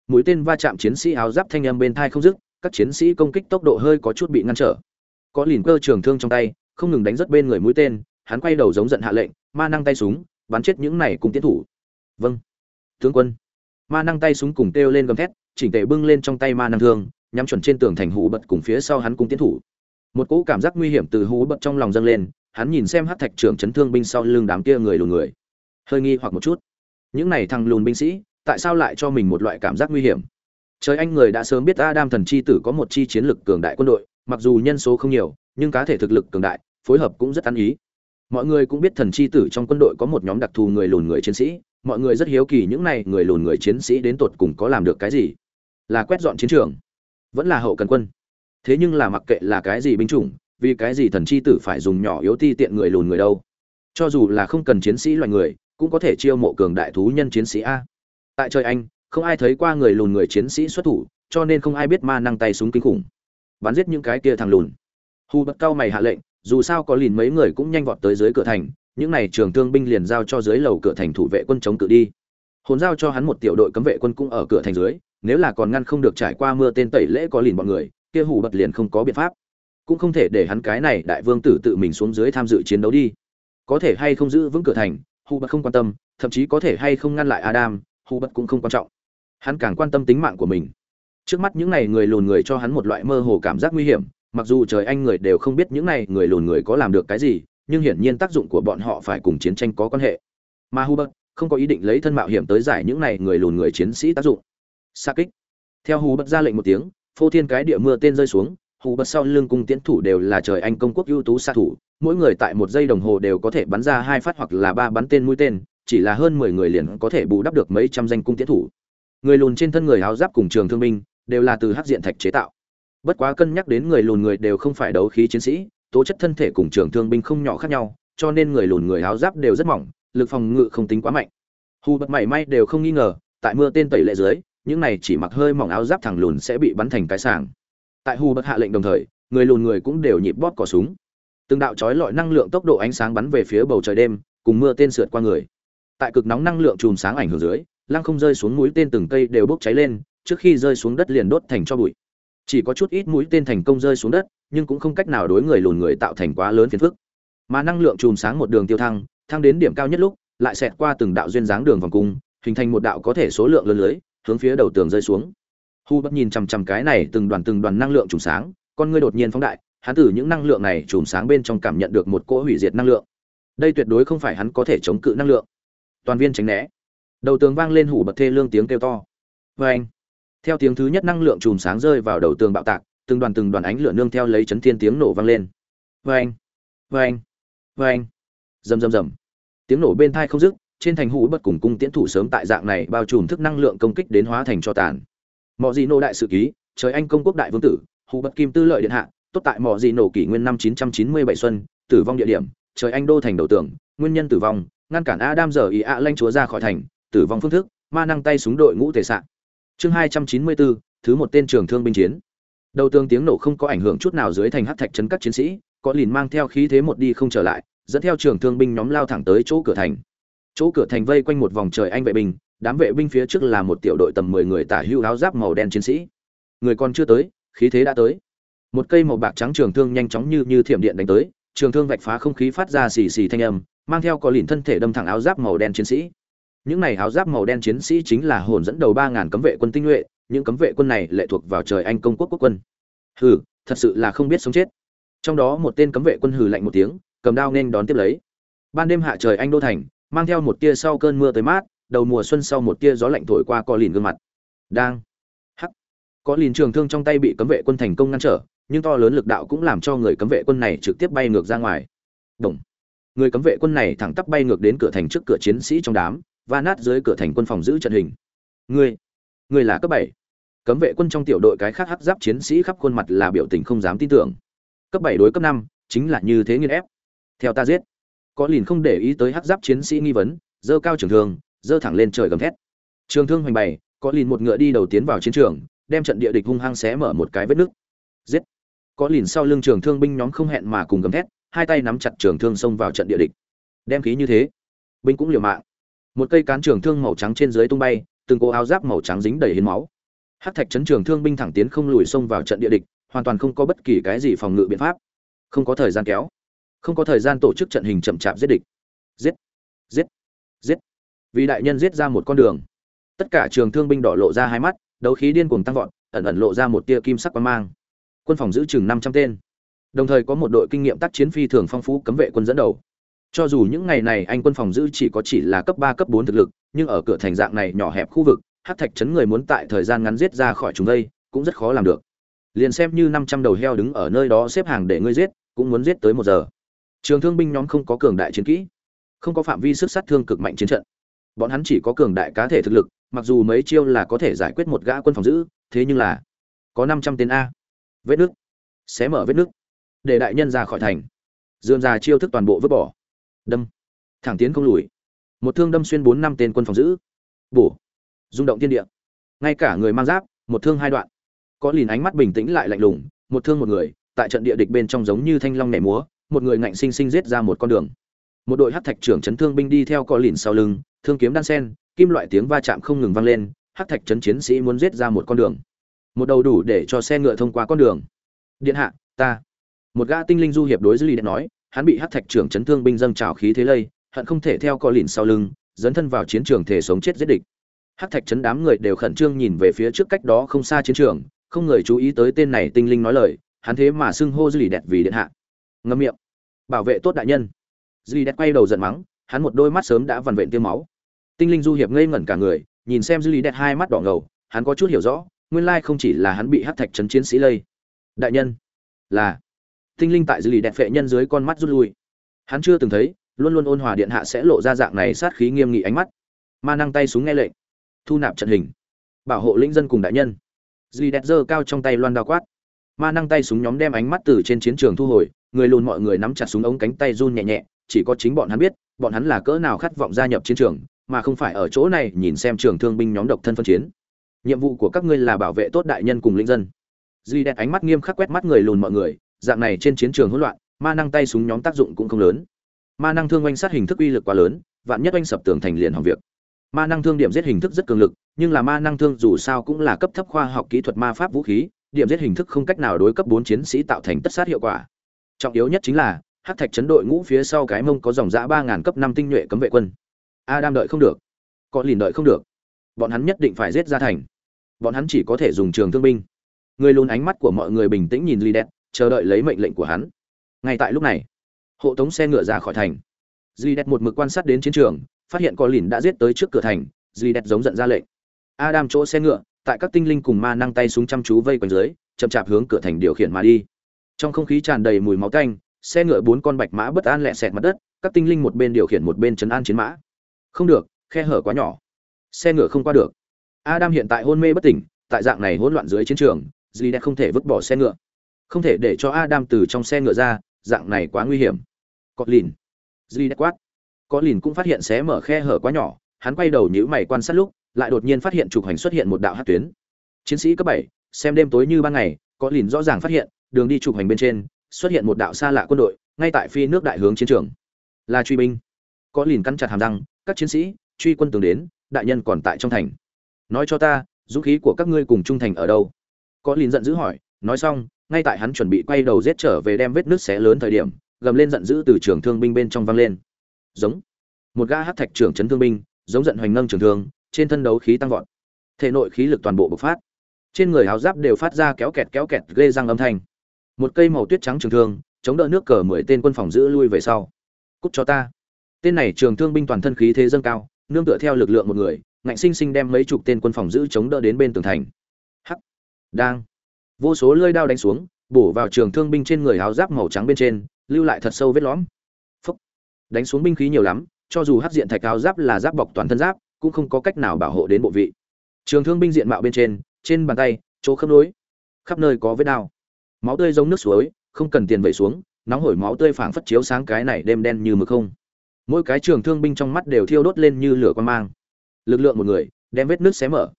[SPEAKER 1] Mũi tên va chạm chiến sĩ áo giáp thanh âm bên tai không dứt, các chiến sĩ công kích tốc độ hơi có chút bị ngăn trở. Có lìn cơ trường thương trong tay, không ngừng đánh rất bên người mũi tên, hắn quay đầu giống giận hạ lệnh, ma năng tay súng, bắn chết những này cùng tiến thủ. Vâng. Tướng quân. Ma năng tay súng cùng kêu lên gầm thét, chỉnh tề bưng lên trong tay ma năng thương, nhắm chuẩn trên tường thành hủ bật cùng phía sau hắn cùng tiến thủ một cỗ cảm giác nguy hiểm từ hú bật trong lòng dâng lên, hắn nhìn xem hát thạch trưởng chấn thương binh sau lưng đám kia người lùn người. Hơi nghi hoặc một chút. Những này thằng lùn binh sĩ, tại sao lại cho mình một loại cảm giác nguy hiểm? Trời anh người đã sớm biết adam thần chi tử có một chi chiến lực cường đại quân đội, mặc dù nhân số không nhiều, nhưng cá thể thực lực cường đại, phối hợp cũng rất ăn ý. Mọi người cũng biết thần chi tử trong quân đội có một nhóm đặc thù người lùn người chiến sĩ, mọi người rất hiếu kỳ những này người lùn người chiến sĩ đến tột cùng có làm được cái gì. Là quét dọn chiến trường, vẫn là hậu cần quân thế nhưng là mặc kệ là cái gì binh chủng, vì cái gì thần chi tử phải dùng nhỏ yếu ti tiện người lùn người đâu. Cho dù là không cần chiến sĩ loài người, cũng có thể chiêu mộ cường đại thú nhân chiến sĩ a. Tại trời anh, không ai thấy qua người lùn người chiến sĩ xuất thủ, cho nên không ai biết ma năng tay súng kinh khủng. Bắn giết những cái kia thằng lùn. Hù bất cao mày hạ lệnh, dù sao có lìn mấy người cũng nhanh vọt tới dưới cửa thành, những này trường thương binh liền giao cho dưới lầu cửa thành thủ vệ quân chống cự đi. Hồn giao cho hắn một tiểu đội cấm vệ quân cũng ở cửa thành dưới, nếu là còn ngăn không được trải qua mưa tên tẩy lễ có lìn bọn người kia hủ bật liền không có biện pháp. Cũng không thể để hắn cái này đại vương tử tự mình xuống dưới tham dự chiến đấu đi. Có thể hay không giữ vững cửa thành, hủ bật không quan tâm, thậm chí có thể hay không ngăn lại adam, hủ bật cũng không quan trọng. Hắn càng quan tâm tính mạng của mình. Trước mắt những này người lùn người cho hắn một loại mơ hồ cảm giác nguy hiểm, mặc dù trời anh người đều không biết những này người lùn người có làm được cái gì, nhưng hiển nhiên tác dụng của bọn họ phải cùng chiến tranh có quan hệ. Mà hubert không có ý định lấy thân mạo hiểm tới giải những này người lùn người chiến sĩ tác dụng. Xa kích. Theo bật ra lệnh một tiếng phô thiên cái địa mưa tên rơi xuống, hù bật sau lưng cung tiến thủ đều là trời anh công quốc ưu tú xạ thủ, mỗi người tại một giây đồng hồ đều có thể bắn ra hai phát hoặc là ba bắn tên mũi tên, chỉ là hơn mười người liền có thể bù đắp được mấy trăm danh cung tiến thủ. Người lùn trên thân người áo giáp cùng trường thương binh, đều là từ hắc diện thạch chế tạo. Bất quá cân nhắc đến người lùn người đều không phải đấu khí chiến sĩ, tố chất thân thể cùng trường thương binh không nhỏ khác nhau, cho nên người lùn người áo giáp đều rất mỏng, lực phòng ngự không tính quá mạnh. Hù bật mảy may đều không nghi ngờ, tại mưa tên tẩy lệ dưới những này chỉ mặc hơi mỏng áo giáp thẳng lùn sẽ bị bắn thành cái sàng tại hù bật hạ lệnh đồng thời, người lùn người cũng đều nhịp bóp cỏ súng. Từng đạo chói lọi năng lượng tốc độ ánh sáng bắn về phía bầu trời đêm, cùng mưa tên sượt qua người. Tại cực nóng năng lượng chùm sáng ảnh hưởng dưới, lăng không rơi xuống mũi tên từng cây đều bốc cháy lên, trước khi rơi xuống đất liền đốt thành cho bụi. Chỉ có chút ít mũi tên thành công rơi xuống đất, nhưng cũng không cách nào đối người lùn người tạo thành quá lớn phiền phức. Mà năng lượng chùm sáng một đường tiêu thăng thăng đến điểm cao nhất lúc, lại xẹt qua từng đạo duyên dáng đường vòng cung, hình thành một đạo có thể số lượng lớn lưới hướng phía đầu tường rơi xuống. Hu bất nhìn chằm chằm cái này từng đoàn từng đoàn năng lượng trùng sáng, con ngươi đột nhiên phóng đại, hắn từ những năng lượng này trùng sáng bên trong cảm nhận được một cỗ hủy diệt năng lượng. Đây tuyệt đối không phải hắn có thể chống cự năng lượng. Toàn viên tránh né. Đầu tường vang lên hủ bật thê lương tiếng kêu to. Oeng. anh theo tiếng thứ nhất năng lượng chùm sáng rơi vào đầu tường bạo tạc, từng đoàn từng đoàn ánh lửa nương theo lấy chấn thiên tiếng nổ vang lên. Oeng. anh Oeng. anh anh rầm rầm rầm. Tiếng nổ bên tai không dứt trên thành hũ bất cùng cung tiễn thủ sớm tại dạng này bao trùm thức năng lượng công kích đến hóa thành cho tàn. Mọi gì nô đại sự ký trời anh công quốc đại vương tử hũ bất kim tư lợi điện hạ tốt tại mọi gì nổ kỷ nguyên năm 997 xuân tử vong địa điểm trời anh đô thành đầu tường nguyên nhân tử vong ngăn cản adam giờ ý ạ lanh chúa ra khỏi thành tử vong phương thức ma năng tay súng đội ngũ thể sạn chương 294, thứ một tên trường thương binh chiến. Đầu tường tiếng nổ không có ảnh hưởng chút nào dưới thành hắc thạch chấn các chiến sĩ có lìn mang theo khí thế một đi không trở lại dẫn theo trường thương binh nhóm lao thẳng tới chỗ cửa thành chỗ cửa thành vây quanh một vòng trời anh vệ binh, đám vệ binh phía trước là một tiểu đội tầm mười người tả hưu áo giáp màu đen chiến sĩ. Người còn chưa tới, khí thế đã tới. Một cây màu bạc trắng trường thương nhanh chóng như như thiểm điện đánh tới, trường thương vạch phá không khí phát ra xì xì thanh âm, mang theo có lìn thân thể đâm thẳng áo giáp màu đen chiến sĩ. Những này áo giáp màu đen chiến sĩ chính là hồn dẫn đầu ba ngàn cấm vệ quân tinh nhuệ, những cấm vệ quân này lệ thuộc vào trời anh công quốc quốc quân. Hừ, thật sự là không biết sống chết. Trong đó một tên cấm vệ quân hừ lạnh một tiếng, cầm đao nên đón tiếp lấy. Ban đêm hạ trời anh đô thành mang theo một tia sau cơn mưa tới mát đầu mùa xuân sau một tia gió lạnh thổi qua co lìn gương mặt. Đang. Hắc. Có lìn trường thương trong tay bị cấm vệ quân thành công ngăn trở nhưng to lớn lực đạo cũng làm cho người cấm vệ quân này trực tiếp bay ngược ra ngoài. Động. người cấm vệ quân này thẳng tắp bay ngược đến cửa thành trước cửa chiến sĩ trong đám và nát dưới cửa thành quân phòng giữ trận hình. Người, người là cấp bảy. Cấm vệ quân trong tiểu đội cái khác hắc giáp chiến sĩ khắp khuôn mặt là biểu tình không dám tin tưởng. Cấp bảy đối cấp năm chính là như thế nghiên ép. Theo ta giết có lìn không để ý tới hắc giáp chiến sĩ nghi vấn, dơ cao trường thương, dơ thẳng lên trời gầm thét. Trường thương hoành bày, có lìn một ngựa đi đầu tiến vào chiến trường, đem trận địa địch hung hăng xé mở một cái vết nứt. Giết! Có lìn sau lưng trường thương binh nhóm không hẹn mà cùng gầm thét, hai tay nắm chặt trường thương xông vào trận địa địch. Đem khí như thế, binh cũng liều mạng. Một cây cán trường thương màu trắng trên dưới tung bay, từng cô áo giáp màu trắng dính đầy hiến máu. Hát thạch chấn trường thương binh thẳng tiến không lùi xông vào trận địa địch, hoàn toàn không có bất kỳ cái gì phòng ngự biện pháp. Không có thời gian kéo không có thời gian tổ chức trận hình chậm chạp giết địch. Giết giết giết. Vì đại nhân giết ra một con đường. Tất cả trường thương binh đỏ lộ ra hai mắt, đấu khí điên cuồng tăng vọt, ẩn ẩn lộ ra một tia kim sắc quang mang. Quân phòng giữ chừng năm trăm tên. Đồng thời có một đội kinh nghiệm tác chiến phi thường phong phú cấm vệ quân dẫn đầu. Cho dù những ngày này anh quân phòng giữ chỉ có chỉ là cấp ba, cấp bốn thực lực, nhưng ở cửa thành dạng này nhỏ hẹp khu vực hát thạch chấn người muốn tại thời gian ngắn giết ra khỏi chúng đây, cũng rất khó làm được. Liền xem như năm trăm đầu heo đứng ở nơi đó xếp hàng để ngươi giết, cũng muốn giết tới một giờ trường thương binh nhóm không có cường đại chiến kỹ, không có phạm vi sức sát thương cực mạnh chiến trận. Bọn hắn chỉ có cường đại cá thể thực lực, mặc dù mấy chiêu là có thể giải quyết một gã quân phòng giữ, thế nhưng là có năm trăm tên a. Vết nước xé mở vết nước để đại nhân ra khỏi thành. Dườm ra chiêu thức toàn bộ vứt bỏ. Đâm. Thẳng tiến không lùi. Một thương đâm xuyên bốn năm tên quân phòng giữ. Bổ. Rung động thiên địa. Ngay cả người mang giáp, một thương hai đoạn. Có lìn ánh mắt bình tĩnh lại lạnh lùng, một thương một người, tại trận địa địch bên trong giống như thanh long nhảy múa một người ngạnh sinh sinh giết ra một con đường. Một đội hắc thạch trưởng chấn thương binh đi theo có lìn sau lưng, thương kiếm đan sen, kim loại tiếng va chạm không ngừng vang lên, hắc thạch chấn chiến sĩ muốn giết ra một con đường. Một đầu đủ để cho xe ngựa thông qua con đường. Điện hạ, ta. Một gã tinh linh du hiệp đối với lý điện nói, hắn bị hắc thạch trưởng chấn thương binh dâng trào khí thế lây, hận không thể theo có lìn sau lưng, dấn thân vào chiến trường thể sống chết giết địch. Hắc thạch chấn đám người đều khẩn trương nhìn về phía trước cách đó không xa chiến trường, không người chú ý tới tên này tinh linh nói lời, hắn thế mà xưng hô dư lì đẹp vì điện hạ ngâm miệng. Bảo vệ tốt đại nhân. Duy đẹp quay đầu giận mắng, hắn một đôi mắt sớm đã vằn vện tiêu máu. Tinh linh du hiệp ngây ngẩn cả người, nhìn xem duy đẹp hai mắt đỏ ngầu, hắn có chút hiểu rõ, nguyên lai không chỉ là hắn bị hát thạch chấn chiến sĩ lây. Đại nhân, là tinh linh tại duy đẹp phệ nhân dưới con mắt rút lui. Hắn chưa từng thấy, luôn luôn ôn hòa điện hạ sẽ lộ ra dạng này sát khí nghiêm nghị ánh mắt. Ma năng tay súng nghe lệnh, thu nạp trận hình, bảo hộ lĩnh dân cùng đại nhân. Duy đẹp giơ cao trong tay loan đao quát ma năng tay súng nhóm đem ánh mắt từ trên chiến trường thu hồi, người lùn mọi người nắm chặt súng ống cánh tay run nhẹ nhẹ, chỉ có chính bọn hắn biết, bọn hắn là cỡ nào khát vọng gia nhập chiến trường, mà không phải ở chỗ này nhìn xem trường thương binh nhóm độc thân phân chiến. Nhiệm vụ của các ngươi là bảo vệ tốt đại nhân cùng lĩnh dân. Duy đẹp ánh mắt nghiêm khắc quét mắt người lùn mọi người, dạng này trên chiến trường hỗn loạn, ma năng tay súng nhóm tác dụng cũng không lớn. Ma năng thương oanh sát hình thức uy lực quá lớn, vạn nhất oanh sập tường thành liền hỏng việc. Ma năng thương điểm giết hình thức rất cường lực, nhưng là ma năng thương dù sao cũng là cấp thấp khoa học kỹ thuật ma pháp vũ khí điểm giết hình thức không cách nào đối cấp bốn chiến sĩ tạo thành tất sát hiệu quả. Trọng yếu nhất chính là hát thạch chấn đội ngũ phía sau cái mông có dòng giã ba ngàn cấp năm tinh nhuệ cấm vệ quân. A đam đợi không được. Có lìn đợi không được. Bọn hắn nhất định phải giết ra thành. Bọn hắn chỉ có thể dùng trường thương binh. Người luôn ánh mắt của mọi người bình tĩnh nhìn ly đẹp chờ đợi lấy mệnh lệnh của hắn. Ngay tại lúc này, hộ tống xe ngựa ra khỏi thành. Duy đẹp một mực quan sát đến chiến trường, phát hiện có lìn đã giết tới trước cửa thành duy đẹp giống giận ra lệnh. Adam chỗ xe ngựa tại các tinh linh cùng ma năng tay súng chăm chú vây quanh dưới, chậm chạp hướng cửa thành điều khiển mà đi. Trong không khí tràn đầy mùi máu tanh xe ngựa bốn con bạch mã bất an lẹ sẹt mặt đất, các tinh linh một bên điều khiển một bên chấn an chiến mã. Không được, khe hở quá nhỏ. Xe ngựa không qua được. Adam hiện tại hôn mê bất tỉnh, tại dạng này hỗn loạn dưới chiến trường dì đẹp không thể vứt bỏ xe ngựa. Không thể để cho adam từ trong xe ngựa ra, dạng này quá nguy hiểm. Có lìn dì đẹp quát. Có lìn cũng phát hiện xé mở khe hở quá nhỏ, hắn quay đầu nhíu mày quan sát lúc lại đột nhiên phát hiện trục hành xuất hiện một đạo hát tuyến. Chiến sĩ cấp bảy, xem đêm tối như ban ngày, có lìn rõ ràng phát hiện, đường đi trục hành bên trên, xuất hiện một đạo xa lạ quân đội, ngay tại phi nước đại hướng chiến trường. Là truy binh. Có lìn cắn chặt hàm răng, các chiến sĩ, truy quân tường đến, đại nhân còn tại trong thành. Nói cho ta, dũng khí của các ngươi cùng trung thành ở đâu? Có lìn giận dữ hỏi, nói xong, ngay tại hắn chuẩn bị quay đầu giết trở về đem vết nước xé lớn thời điểm, gầm lên giận dữ từ trường thương binh bên trong vang lên. Giống. Một gã hát thạch trưởng chấn thương binh, giống giận hoành nâng trường thương trên thân đấu khí tăng vọt. Thể nội khí lực toàn bộ bộc phát. Trên người áo giáp đều phát ra kéo kẹt kéo kẹt ghê răng âm thanh. Một cây màu tuyết trắng trường thương, chống đỡ nước cờ mười tên quân phòng giữ lui về sau. Cút cho ta. Tên này trường thương binh toàn thân khí thế dâng cao, nương tựa theo lực lượng một người, ngạnh sinh sinh đem mấy chục tên quân phòng giữ chống đỡ đến bên tường thành. Hắc. Đang. Vô số lơi đao đánh xuống, bổ vào trường thương binh trên người áo giáp màu trắng bên trên, lưu lại thật sâu vết lõm. Phúc đánh xuống binh khí nhiều lắm, cho dù hắc diện thạch áo giáp là giáp bọc toàn thân giáp cũng không có cách nào bảo hộ đến bộ vị. Trường thương binh diện mạo bên trên trên bàn tay, chỗ khớp nối, khắp nơi có vết đao. Máu tươi giống nước suối, không cần tiền vẩy xuống, nóng hổi máu tươi phảng phất chiếu sáng cái này đêm đen như mực không. Mỗi cái trường thương binh trong mắt đều thiêu đốt lên như lửa quan mang. Lực lượng một người, đem vết nước xé mở,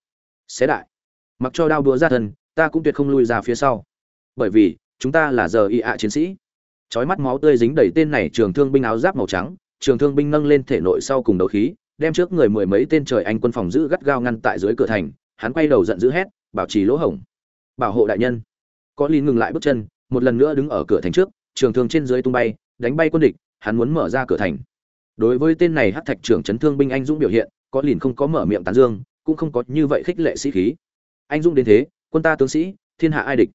[SPEAKER 1] xé đại. Mặc cho đao đũa ra thân, ta cũng tuyệt không lui ra phía sau. Bởi vì, chúng ta là giờ y ạ chiến sĩ. Chói mắt máu tươi dính đầy tên này trường thương binh áo giáp màu trắng, trường thương binh nâng lên thể nội sau cùng đấu khí đem trước người mười mấy tên trời anh quân phòng giữ gắt gao ngăn tại dưới cửa thành, hắn quay đầu giận dữ hét, bảo trì lỗ hổng, bảo hộ đại nhân. Có lý ngừng lại bước chân, một lần nữa đứng ở cửa thành trước, trường thương trên dưới tung bay, đánh bay quân địch, hắn muốn mở ra cửa thành. Đối với tên này hát thạch trưởng chấn thương binh anh dũng biểu hiện, có lìn không có mở miệng tán dương, cũng không có như vậy khích lệ sĩ khí. Anh dũng đến thế, quân ta tướng sĩ, thiên hạ ai địch?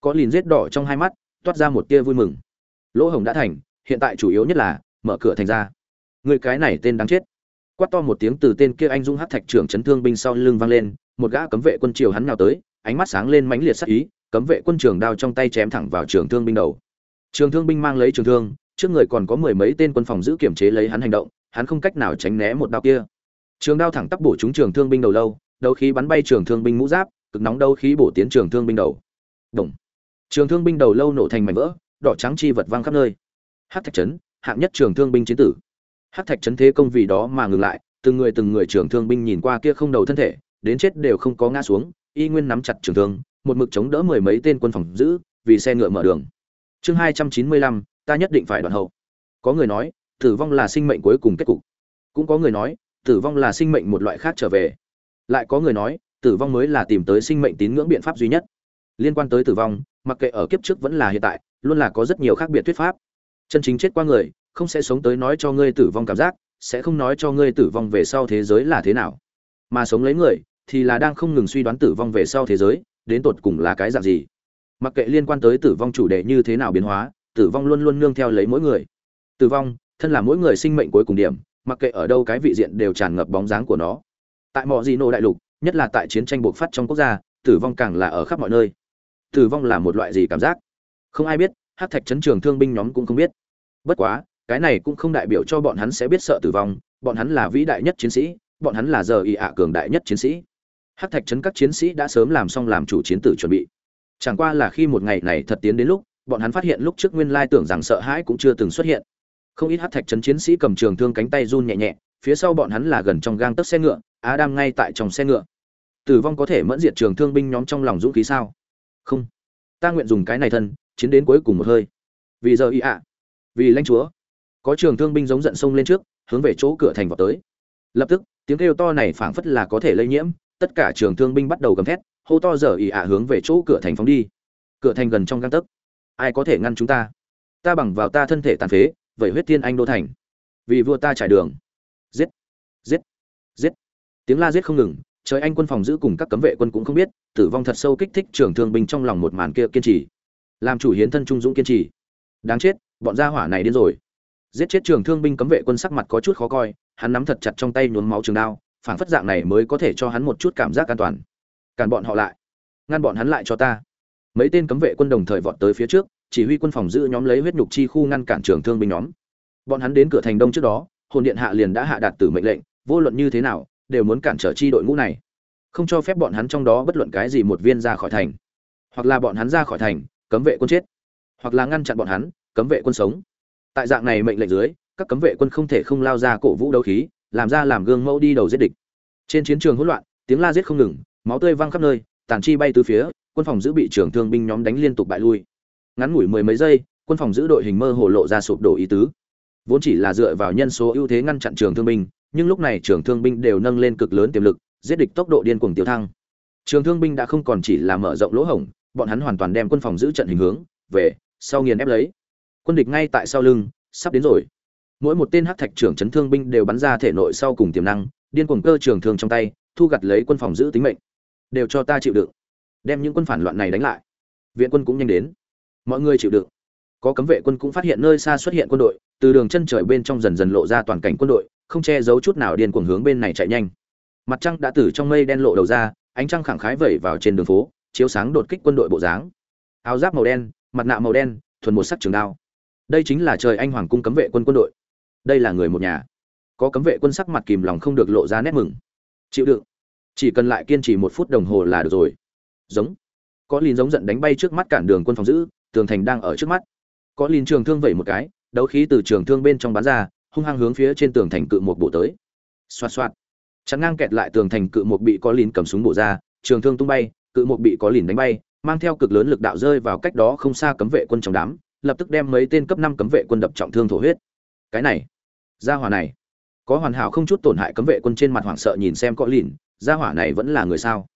[SPEAKER 1] Có lìn rết đỏ trong hai mắt, toát ra một tia vui mừng. Lỗ hồng đã thành, hiện tại chủ yếu nhất là mở cửa thành ra. Người cái này tên đáng chết quát to một tiếng từ tên kia anh dũng hát thạch trưởng chấn thương binh sau lưng vang lên, một gã cấm vệ quân triều hắn nào tới, ánh mắt sáng lên mãnh liệt sắc ý, cấm vệ quân trường đao trong tay chém thẳng vào trường thương binh đầu. Trường thương binh mang lấy trường thương, trước người còn có mười mấy tên quân phòng giữ kiểm chế lấy hắn hành động, hắn không cách nào tránh né một đao kia. Trường đao thẳng tắp bổ trúng trường thương binh đầu lâu đầu khí bắn bay trường thương binh mũ giáp, cực nóng đầu khí bổ tiến trường thương binh đầu. Đồng. trường thương binh đầu lâu nổ thành mảnh vỡ, đỏ trắng chi vật văng khắp nơi. Hát thạch trấn hạng nhất trường thương binh chiến tử hắc thạch trấn thế công vì đó mà ngừng lại, từng người từng người trưởng thương binh nhìn qua kia không đầu thân thể, đến chết đều không có ngã xuống, y nguyên nắm chặt trường thương, một mực chống đỡ mười mấy tên quân phòng giữ, vì xe ngựa mở đường. Chương hai trăm chín mươi lăm, ta nhất định phải đoạn hậu. Có người nói, tử vong là sinh mệnh cuối cùng kết cục. Cũng có người nói, tử vong là sinh mệnh một loại khác trở về. Lại có người nói, tử vong mới là tìm tới sinh mệnh tín ngưỡng biện pháp duy nhất. Liên quan tới tử vong, mặc kệ ở kiếp trước vẫn là hiện tại, luôn là có rất nhiều khác biệt thuyết pháp. Chân chính chết qua người không sẽ sống tới nói cho ngươi tử vong cảm giác, sẽ không nói cho ngươi tử vong về sau thế giới là thế nào. Mà sống lấy người, thì là đang không ngừng suy đoán tử vong về sau thế giới, đến tột cùng là cái dạng gì. Mặc kệ liên quan tới tử vong chủ đề như thế nào biến hóa, tử vong luôn luôn nương theo lấy mỗi người. Tử vong, thân là mỗi người sinh mệnh cuối cùng điểm, mặc kệ ở đâu cái vị diện đều tràn ngập bóng dáng của nó. Tại mọi gì nô đại lục, nhất là tại chiến tranh bộc phát trong quốc gia, tử vong càng là ở khắp mọi nơi. Tử vong là một loại gì cảm giác? Không ai biết, hát thạch chấn trường thương binh nhóm cũng không biết. Bất quá cái này cũng không đại biểu cho bọn hắn sẽ biết sợ tử vong, bọn hắn là vĩ đại nhất chiến sĩ, bọn hắn là giờ ị ạ cường đại nhất chiến sĩ. Hát thạch chấn các chiến sĩ đã sớm làm xong làm chủ chiến tử chuẩn bị. Chẳng qua là khi một ngày này thật tiến đến lúc, bọn hắn phát hiện lúc trước nguyên lai tưởng rằng sợ hãi cũng chưa từng xuất hiện. Không ít hát thạch chấn chiến sĩ cầm trường thương cánh tay run nhẹ nhẹ, phía sau bọn hắn là gần trong gang tấc xe ngựa á đang ngay tại trong xe ngựa. Tử vong có thể mẫn diệt trường thương binh nhóm trong lòng dũng khí sao? Không. Ta nguyện dùng cái này thân, chiến đến cuối cùng một hơi. Vì giờ y ạ. Vì lãnh chúa có trường thương binh giống giận sông lên trước, hướng về chỗ cửa thành vào tới. Lập tức, tiếng kêu to này phảng phất là có thể lây nhiễm, tất cả trường thương binh bắt đầu gầm thét, hô to giờ ỉ ạ hướng về chỗ cửa thành phóng đi. Cửa thành gần trong găng tấc. Ai có thể ngăn chúng ta? Ta bằng vào ta thân thể tàn phế, vậy huyết tiên anh đô thành. Vì vua ta trải đường. Giết giết giết. Tiếng la giết không ngừng, trời anh quân phòng giữ cùng các cấm vệ quân cũng không biết, tử vong thật sâu kích thích trường thương binh trong lòng một màn kia kiên trì. Làm chủ hiến thân trung dũng kiên trì. Đáng chết, bọn gia hỏa này điên rồi giết chết trường thương binh cấm vệ quân sắc mặt có chút khó coi, hắn nắm thật chặt trong tay nhuốm máu trường đao phản phất dạng này mới có thể cho hắn một chút cảm giác an toàn. Càn bọn họ lại, ngăn bọn hắn lại cho ta. Mấy tên cấm vệ quân đồng thời vọt tới phía trước, chỉ huy quân phòng giữ nhóm lấy huyết nhục chi khu ngăn cản trường thương binh nhóm. Bọn hắn đến cửa thành đông trước đó, hồn điện hạ liền đã hạ đạt tử mệnh lệnh, vô luận như thế nào, đều muốn cản trở chi đội ngũ này. Không cho phép bọn hắn trong đó bất luận cái gì một viên ra khỏi thành. Hoặc là bọn hắn ra khỏi thành, cấm vệ quân chết. Hoặc là ngăn chặn bọn hắn, cấm vệ quân sống tại dạng này mệnh lệnh dưới, các cấm vệ quân không thể không lao ra cổ vũ đấu khí, làm ra làm gương mẫu đi đầu giết địch. Trên chiến trường hỗn loạn, tiếng la giết không ngừng, máu tươi văng khắp nơi, tàn chi bay từ phía, quân phòng giữ bị trưởng thương binh nhóm đánh liên tục bại lui. Ngắn ngủi mười mấy giây, quân phòng giữ đội hình mơ hồ lộ ra sụp đổ ý tứ. Vốn chỉ là dựa vào nhân số ưu thế ngăn chặn trường thương binh, nhưng lúc này trường thương binh đều nâng lên cực lớn tiềm lực, giết địch tốc độ điên cuồng tiêu thăng. Trường thương binh đã không còn chỉ là mở rộng lỗ hổng, bọn hắn hoàn toàn đem quân phòng giữ trận hình hướng, về, sau nghiền ép lấy quân địch ngay tại sau lưng, sắp đến rồi. Mỗi một tên hắc thạch trưởng chấn thương binh đều bắn ra thể nội sau cùng tiềm năng, điên cuồng cơ trường thương trong tay, thu gặt lấy quân phòng giữ tính mệnh. Đều cho ta chịu đựng. Đem những quân phản loạn này đánh lại. Viện quân cũng nhanh đến. Mọi người chịu đựng. Có cấm vệ quân cũng phát hiện nơi xa xuất hiện quân đội, từ đường chân trời bên trong dần dần lộ ra toàn cảnh quân đội, không che giấu chút nào điên cuồng hướng bên này chạy nhanh. Mặt trăng đã từ trong mây đen lộ đầu ra, ánh trăng khẳng khái vẩy vào trên đường phố, chiếu sáng đột kích quân đội bộ dáng. Áo giáp màu đen, mặt nạ màu đen, thuần một sắc trường đao đây chính là trời anh hoàng cung cấm vệ quân quân đội. Đây là người một nhà. Có cấm vệ quân sắc mặt kìm lòng không được lộ ra nét mừng. Chịu đựng. Chỉ cần lại kiên trì một phút đồng hồ là được rồi. Giống. Có lìn giống giận đánh bay trước mắt cản đường quân phòng giữ, tường thành đang ở trước mắt. Có lìn trường thương vẩy một cái, đấu khí từ trường thương bên trong bán ra, hung hăng hướng phía trên tường thành cự một bộ tới. Xoạt xoạt. Chắn ngang kẹt lại tường thành cự một bị có lìn cầm súng bổ ra, trường thương tung bay, cự một bị có lìn đánh bay, mang theo cực lớn lực đạo rơi vào cách đó không xa cấm vệ quân trong đám lập tức đem mấy tên cấp năm cấm vệ quân đập trọng thương thổ huyết. Cái này, gia hỏa này, có hoàn hảo không chút tổn hại cấm vệ quân trên mặt hoảng sợ nhìn xem Cọ lìn, gia hỏa này vẫn là người sao?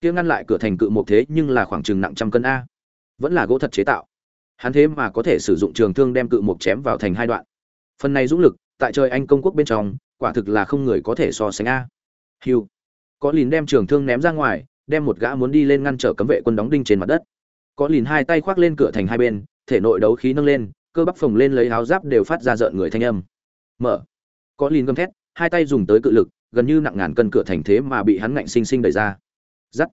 [SPEAKER 1] Kia ngăn lại cửa thành cự một thế nhưng là khoảng chừng nặng trăm cân a. Vẫn là gỗ thật chế tạo. Hắn thế mà có thể sử dụng trường thương đem cự một chém vào thành hai đoạn. Phần này dũng lực, tại trời anh công quốc bên trong, quả thực là không người có thể so sánh a. Hiu. Có lìn đem trường thương ném ra ngoài, đem một gã muốn đi lên ngăn trở cấm vệ quân đóng đinh trên mặt đất. Có lìn hai tay khoác lên cửa thành hai bên thể nội đấu khí nâng lên, cơ bắp phồng lên lấy áo giáp đều phát ra rợn người thanh âm. Mở. Có lìn gầm thét, hai tay dùng tới cự lực, gần như nặng ngàn cân cửa thành thế mà bị hắn ngạnh sinh sinh đẩy ra. Giắt.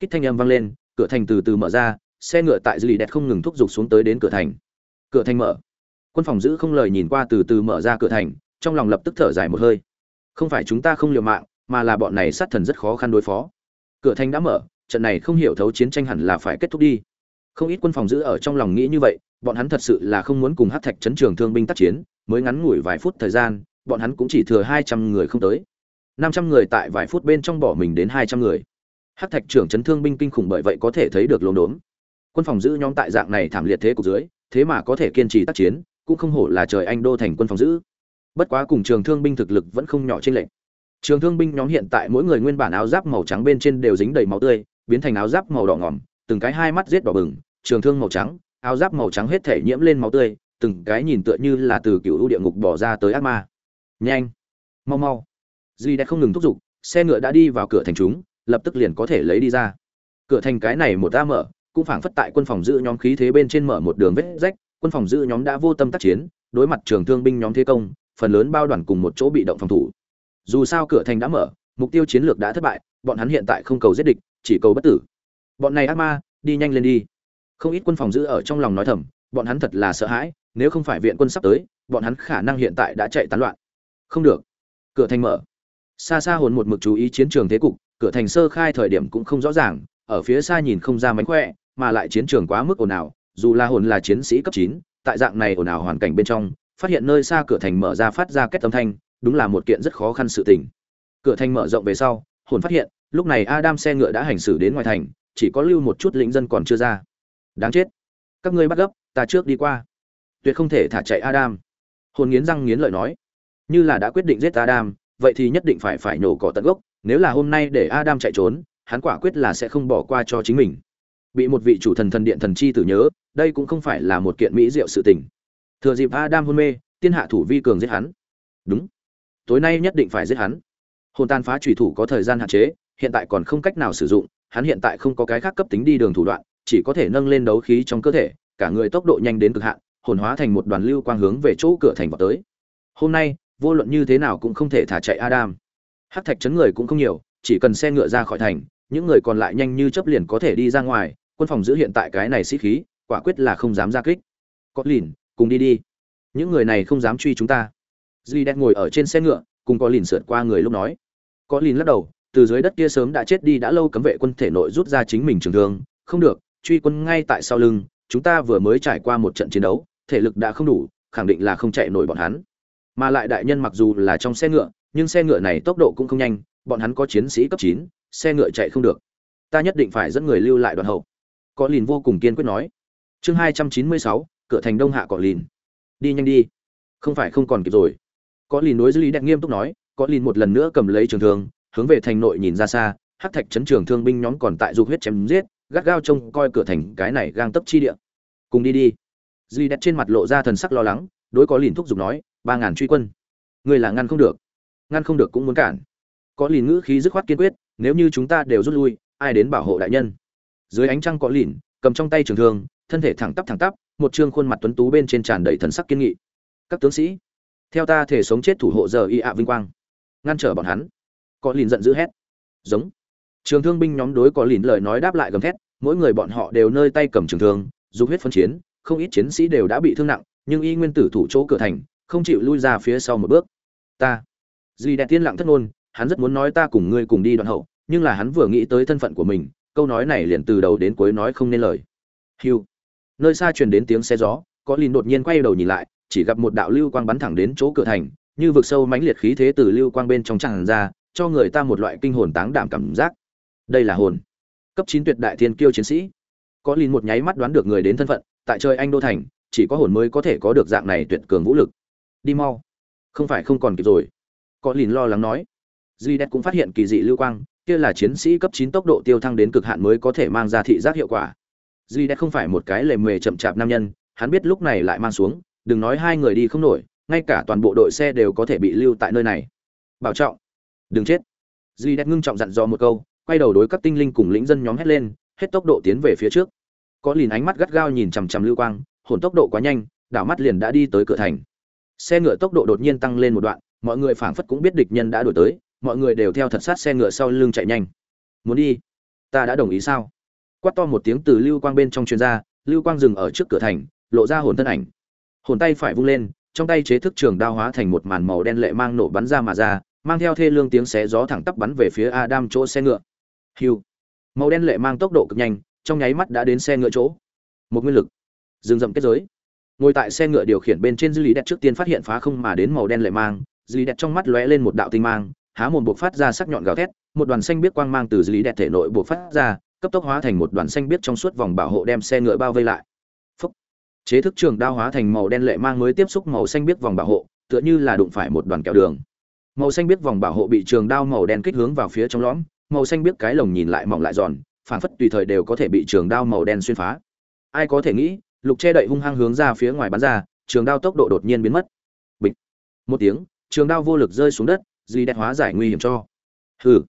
[SPEAKER 1] Kích thanh âm vang lên, cửa thành từ từ mở ra, xe ngựa tại dư lì đẹp không ngừng thúc giục xuống tới đến cửa thành. Cửa thành mở. Quân phòng giữ không lời nhìn qua từ từ mở ra cửa thành, trong lòng lập tức thở dài một hơi. Không phải chúng ta không liều mạng, mà là bọn này sát thần rất khó khăn đối phó. Cửa thành đã mở, trận này không hiểu thấu chiến tranh hẳn là phải kết thúc đi không ít quân phòng giữ ở trong lòng nghĩ như vậy, bọn hắn thật sự là không muốn cùng hát thạch chấn trường thương binh tác chiến, mới ngắn ngủi vài phút thời gian, bọn hắn cũng chỉ thừa hai trăm người không tới. Năm trăm người tại vài phút bên trong bỏ mình đến hai trăm người. Hát thạch trưởng chấn thương binh kinh khủng bởi vậy có thể thấy được lốm đốm. Quân phòng giữ nhóm tại dạng này thảm liệt thế cục dưới, thế mà có thể kiên trì tác chiến, cũng không hổ là trời anh đô thành quân phòng giữ. Bất quá cùng trường thương binh thực lực vẫn không nhỏ trên lệnh trường thương binh nhóm hiện tại mỗi người nguyên bản áo giáp màu trắng bên trên đều dính đầy máu tươi, biến thành áo giáp màu đỏ ngỏm từng cái hai mắt giết đỏ bừng, trường thương màu trắng, áo giáp màu trắng hết thể nhiễm lên máu tươi, từng cái nhìn tựa như là từ cựu u địa ngục bỏ ra tới ác ma. Nhanh! Mau mau! Duy đã không ngừng thúc giục, xe ngựa đã đi vào cửa thành chúng, lập tức liền có thể lấy đi ra. Cửa thành cái này một ta mở, cũng phảng phất tại quân phòng giữ nhóm khí thế bên trên mở một đường vết rách, quân phòng giữ nhóm đã vô tâm tác chiến, đối mặt trường thương binh nhóm thế công, phần lớn bao đoàn cùng một chỗ bị động phòng thủ. Dù sao cửa thành đã mở, mục tiêu chiến lược đã thất bại, bọn hắn hiện tại không cầu giết địch, chỉ cầu bất tử bọn này ác ma, đi nhanh lên đi. Không ít quân phòng giữ ở trong lòng nói thầm, bọn hắn thật là sợ hãi, nếu không phải viện quân sắp tới, bọn hắn khả năng hiện tại đã chạy tán loạn. Không được. Cửa thành mở. Xa xa hồn một mực chú ý chiến trường thế cục, cửa thành sơ khai thời điểm cũng không rõ ràng, ở phía xa nhìn không ra mánh khỏe, mà lại chiến trường quá mức ồn ào, dù là hồn là chiến sĩ cấp chín, tại dạng này ồn ào hoàn cảnh bên trong, phát hiện nơi xa cửa thành mở ra phát ra kết âm thanh, đúng là một kiện rất khó khăn sự tình. Cửa thành mở rộng về sau, hồn phát hiện, lúc này adam xe ngựa đã hành xử đến ngoài thành chỉ có lưu một chút lĩnh dân còn chưa ra. Đáng chết. Các ngươi bắt gấp, ta trước đi qua. Tuyệt không thể thả chạy adam. Hồn nghiến răng nghiến lợi nói. Như là đã quyết định giết adam, vậy thì nhất định phải phải nổ cỏ tận gốc. Nếu là hôm nay để adam chạy trốn, hắn quả quyết là sẽ không bỏ qua cho chính mình. Bị một vị chủ thần thần điện thần chi tử nhớ, đây cũng không phải là một kiện mỹ diệu sự tình. Thừa dịp adam hôn mê, tiên hạ thủ vi cường giết hắn. Đúng. Tối nay nhất định phải giết hắn. Hồn tan phá trùy thủ có thời gian hạn chế, hiện tại còn không cách nào sử dụng hắn hiện tại không có cái khác cấp tính đi đường thủ đoạn, chỉ có thể nâng lên đấu khí trong cơ thể, cả người tốc độ nhanh đến cực hạn, hồn hóa thành một đoàn lưu quang hướng về chỗ cửa thành vào tới. Hôm nay, vô luận như thế nào cũng không thể thả chạy adam. Hắc thạch chấn người cũng không nhiều, chỉ cần xe ngựa ra khỏi thành, những người còn lại nhanh như chấp liền có thể đi ra ngoài, quân phòng giữ hiện tại cái này sĩ khí, quả quyết là không dám ra kích. Có lìn cùng đi đi. Những người này không dám truy chúng ta. Duy đen ngồi ở trên xe ngựa, cùng có lìn sượt qua người lúc nói. Có lìn lắc đầu từ dưới đất kia sớm đã chết đi, đã lâu cấm vệ quân thể nội rút ra chính mình trường thương. Không được, truy quân ngay tại sau lưng, chúng ta vừa mới trải qua một trận chiến đấu, thể lực đã không đủ, khẳng định là không chạy nổi bọn hắn. Mà lại đại nhân mặc dù là trong xe ngựa, nhưng xe ngựa này tốc độ cũng không nhanh, bọn hắn có chiến sĩ cấp chín, xe ngựa chạy không được. Ta nhất định phải dẫn người lưu lại đoàn hậu. Có lìn vô cùng kiên quyết nói. Chương hai trăm chín mươi sáu, cửa thành đông hạ cọ lìn. Đi nhanh đi. Không phải không còn kịp rồi. Có lìn đối với lý đẹp nghiêm túc nói, có lìn một lần nữa cầm lấy trường thương hướng về thành nội nhìn ra xa, hắc thạch chấn trường thương binh nhóm còn tại dục huyết chém giết, gắt gao trông coi cửa thành cái này gang tấp chi địa. Cùng đi đi. Duy đẹp trên mặt lộ ra thần sắc lo lắng, đối có lìn thúc giục nói, ba ngàn truy quân người là ngăn không được. Ngăn không được cũng muốn cản. Có lìn ngữ khí dứt khoát kiên quyết, nếu như chúng ta đều rút lui, ai đến bảo hộ đại nhân? Dưới ánh trăng có lìn, cầm trong tay trường thương, thân thể thẳng tắp thẳng tắp, một trương khuôn mặt tuấn tú bên trên tràn đầy thần sắc kiên nghị. Các tướng sĩ, theo ta thể sống chết thủ hộ giờ y ạ vinh quang, ngăn trở bọn hắn có lìn giận dữ hét. Giống. Trường thương binh nhóm đối có lìn lời nói đáp lại gầm thét, mỗi người bọn họ đều nơi tay cầm trường thương dù huyết phân chiến, không ít chiến sĩ đều đã bị thương nặng, nhưng y nguyên tử thủ chỗ cửa thành, không chịu lui ra phía sau một bước. Ta. Duy đẹp tiên lặng thất ngôn, hắn rất muốn nói ta cùng ngươi cùng đi đoạn hậu, nhưng là hắn vừa nghĩ tới thân phận của mình, câu nói này liền từ đầu đến cuối nói không nên lời. Hiu nơi xa truyền đến tiếng xe gió, có lìn đột nhiên quay đầu nhìn lại, chỉ gặp một đạo lưu quang bắn thẳng đến chỗ cửa thành, như vực sâu mãnh liệt khí thế từ lưu quang bên trong tràn ra cho người ta một loại kinh hồn táng đảm cảm giác. Đây là hồn. Cấp chín tuyệt đại thiên kiêu chiến sĩ. Có lìn một nháy mắt đoán được người đến thân phận, tại trời anh đô thành, chỉ có hồn mới có thể có được dạng này tuyệt cường vũ lực. Đi mau. Không phải không còn kịp rồi. Có lìn lo lắng nói. Duy đẹp cũng phát hiện kỳ dị lưu quang, kia là chiến sĩ cấp chín tốc độ tiêu thăng đến cực hạn mới có thể mang ra thị giác hiệu quả. Duy đẹp không phải một cái lề mề chậm chạp nam nhân, hắn biết lúc này lại mang xuống, đừng nói hai người đi không nổi, ngay cả toàn bộ đội xe đều có thể bị lưu tại nơi này. Bảo trọng đừng chết. Duy đẹp ngưng trọng dặn dò một câu, quay đầu đối các tinh linh cùng lĩnh dân nhóm hét lên, hết tốc độ tiến về phía trước. Có lìn ánh mắt gắt gao nhìn chằm chằm lưu quang, hồn tốc độ quá nhanh, đảo mắt liền đã đi tới cửa thành. Xe ngựa tốc độ đột nhiên tăng lên một đoạn, mọi người phảng phất cũng biết địch nhân đã đổi tới, mọi người đều theo thật sát xe ngựa sau lưng chạy nhanh. Muốn đi? Ta đã đồng ý sao? Quát to một tiếng từ lưu quang bên trong chuyên gia lưu quang dừng ở trước cửa thành, lộ ra hồn thân ảnh. Hồn tay phải vung lên, trong tay chế thức trường đao hóa thành một màn màu đen lệ mang nổ bắn ra mà ra mang theo thê lương tiếng xé gió thẳng tắp bắn về phía adam chỗ xe ngựa. Hưu. màu đen lệ mang tốc độ cực nhanh, trong nháy mắt đã đến xe ngựa chỗ. Một nguyên lực. Dừng dậm kết giới. Ngồi tại xe ngựa điều khiển bên trên dư lý đẹp trước tiên phát hiện phá không mà đến màu đen lệ mang, dư lý đẹp trong mắt lóe lên một đạo tinh mang, há mồm buộc phát ra sắc nhọn gào thét, một đoàn xanh biết quang mang từ dư lý đẹp thể nội buộc phát ra, cấp tốc hóa thành một đoàn xanh biết trong suốt vòng bảo hộ đem xe ngựa bao vây lại. Phúc. chế thức trường đao hóa thành màu đen lệ mang mới tiếp xúc màu xanh biết vòng bảo hộ, tựa như là đụng phải một đoàn kẹo đường màu xanh biết vòng bảo hộ bị trường đao màu đen kích hướng vào phía trong lõm, màu xanh biết cái lồng nhìn lại mỏng lại giòn phản phất tùy thời đều có thể bị trường đao màu đen xuyên phá. Ai có thể nghĩ, lục che đậy hung hăng hướng ra phía ngoài bắn ra, trường đao tốc độ đột nhiên biến mất. Bịch. Một tiếng, trường đao vô lực rơi xuống đất, duy đẹp hóa giải nguy hiểm cho. Hừ.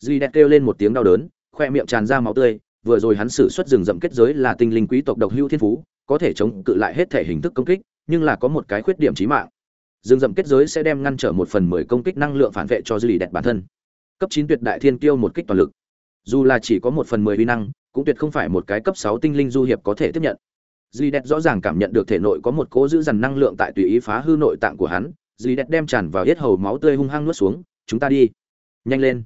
[SPEAKER 1] Duy đẹp kêu lên một tiếng đau đớn, khoe miệng tràn ra máu tươi, vừa rồi hắn sử xuất rừng rậm kết giới là tinh linh quý tộc độc hưu thiên phú, có thể chống cự lại hết thể hình thức công kích, nhưng là có một cái khuyết điểm chí mạng rừng rậm kết giới sẽ đem ngăn trở một phần mười công kích năng lượng phản vệ cho dư lì đẹp bản thân. Cấp chín tuyệt đại thiên kiêu một kích toàn lực. Dù là chỉ có một phần mười vi năng, cũng tuyệt không phải một cái cấp sáu tinh linh du hiệp có thể tiếp nhận. Dì đẹp rõ ràng cảm nhận được thể nội có một cố giữ dằn năng lượng tại tùy ý phá hư nội tạng của hắn. Dì đẹp đem tràn vào hết hầu máu tươi hung hăng nuốt xuống, chúng ta đi. Nhanh lên.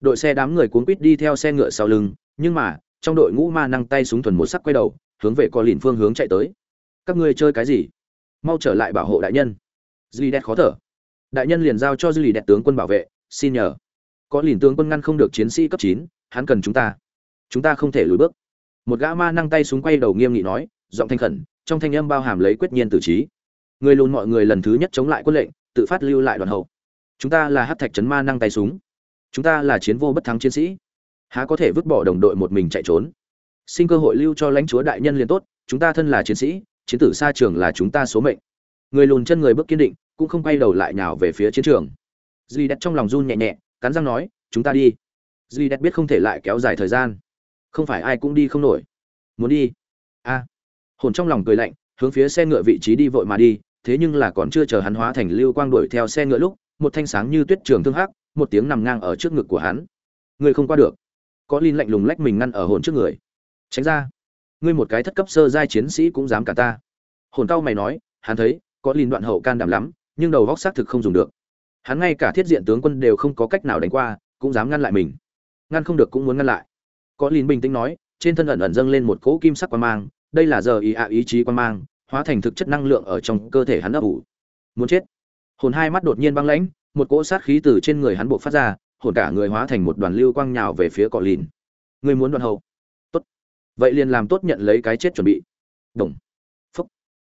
[SPEAKER 1] Đội xe đám người cuốn quýt đi theo xe ngựa sau lưng, nhưng mà, trong đội ngũ ma năng tay súng thuần một sắc quay đầu, hướng về co lìn phương hướng chạy tới. Các ngươi chơi cái gì? Mau trở lại bảo hộ đại nhân dì đẹp khó thở. Đại nhân liền giao cho dì đẹp tướng quân bảo vệ, xin nhờ. Có lìn tướng quân ngăn không được chiến sĩ cấp chín, hắn cần chúng ta. Chúng ta không thể lùi bước. Một gã ma năng tay súng quay đầu nghiêm nghị nói, giọng thanh khẩn, trong thanh âm bao hàm lấy quyết nhiên tử trí. Người lùn mọi người lần thứ nhất chống lại quân lệnh, tự phát lưu lại đoàn hậu. Chúng ta là hát thạch trấn ma năng tay súng. Chúng ta là chiến vô bất thắng chiến sĩ. Há có thể vứt bỏ đồng đội một mình chạy trốn? Xin cơ hội lưu cho lãnh chúa đại nhân liền tốt, chúng ta thân là chiến sĩ, chiến tử xa trường là chúng ta số mệnh. Người lùn chân người bước kiên định cũng không quay đầu lại nhào về phía chiến trường. Duy đẹp trong lòng run nhẹ nhẹ, cắn răng nói, chúng ta đi. Duy đẹp biết không thể lại kéo dài thời gian. Không phải ai cũng đi không nổi. Muốn đi? A. Hồn trong lòng cười lạnh, hướng phía xe ngựa vị trí đi vội mà đi, thế nhưng là còn chưa chờ hắn hóa thành lưu quang đuổi theo xe ngựa lúc, một thanh sáng như tuyết trường thương hắc, một tiếng nằm ngang ở trước ngực của hắn. Người không qua được. Có linh lạnh lùng lách mình ngăn ở hồn trước người. Tránh ra. Ngươi một cái thất cấp sơ giai chiến sĩ cũng dám cả ta. Hồn cao mày nói, hắn thấy, có linh đoạn hậu can đảm lắm nhưng đầu góc xác thực không dùng được. Hắn ngay cả thiết diện tướng quân đều không có cách nào đánh qua, cũng dám ngăn lại mình. Ngăn không được cũng muốn ngăn lại. Có lìn bình tĩnh nói, trên thân ẩn ẩn dâng lên một cỗ kim sắc quan mang, đây là giờ ý ạ ý chí quan mang, hóa thành thực chất năng lượng ở trong cơ thể hắn ấp ủ. Muốn chết. Hồn hai mắt đột nhiên băng lãnh, một cỗ sát khí từ trên người hắn buộc phát ra, hồn cả người hóa thành một đoàn lưu quang nhào về phía cọ lìn. Người muốn đoạn hậu? Tốt. Vậy liền làm tốt nhận lấy cái chết chuẩn bị. Đồng. Phúc.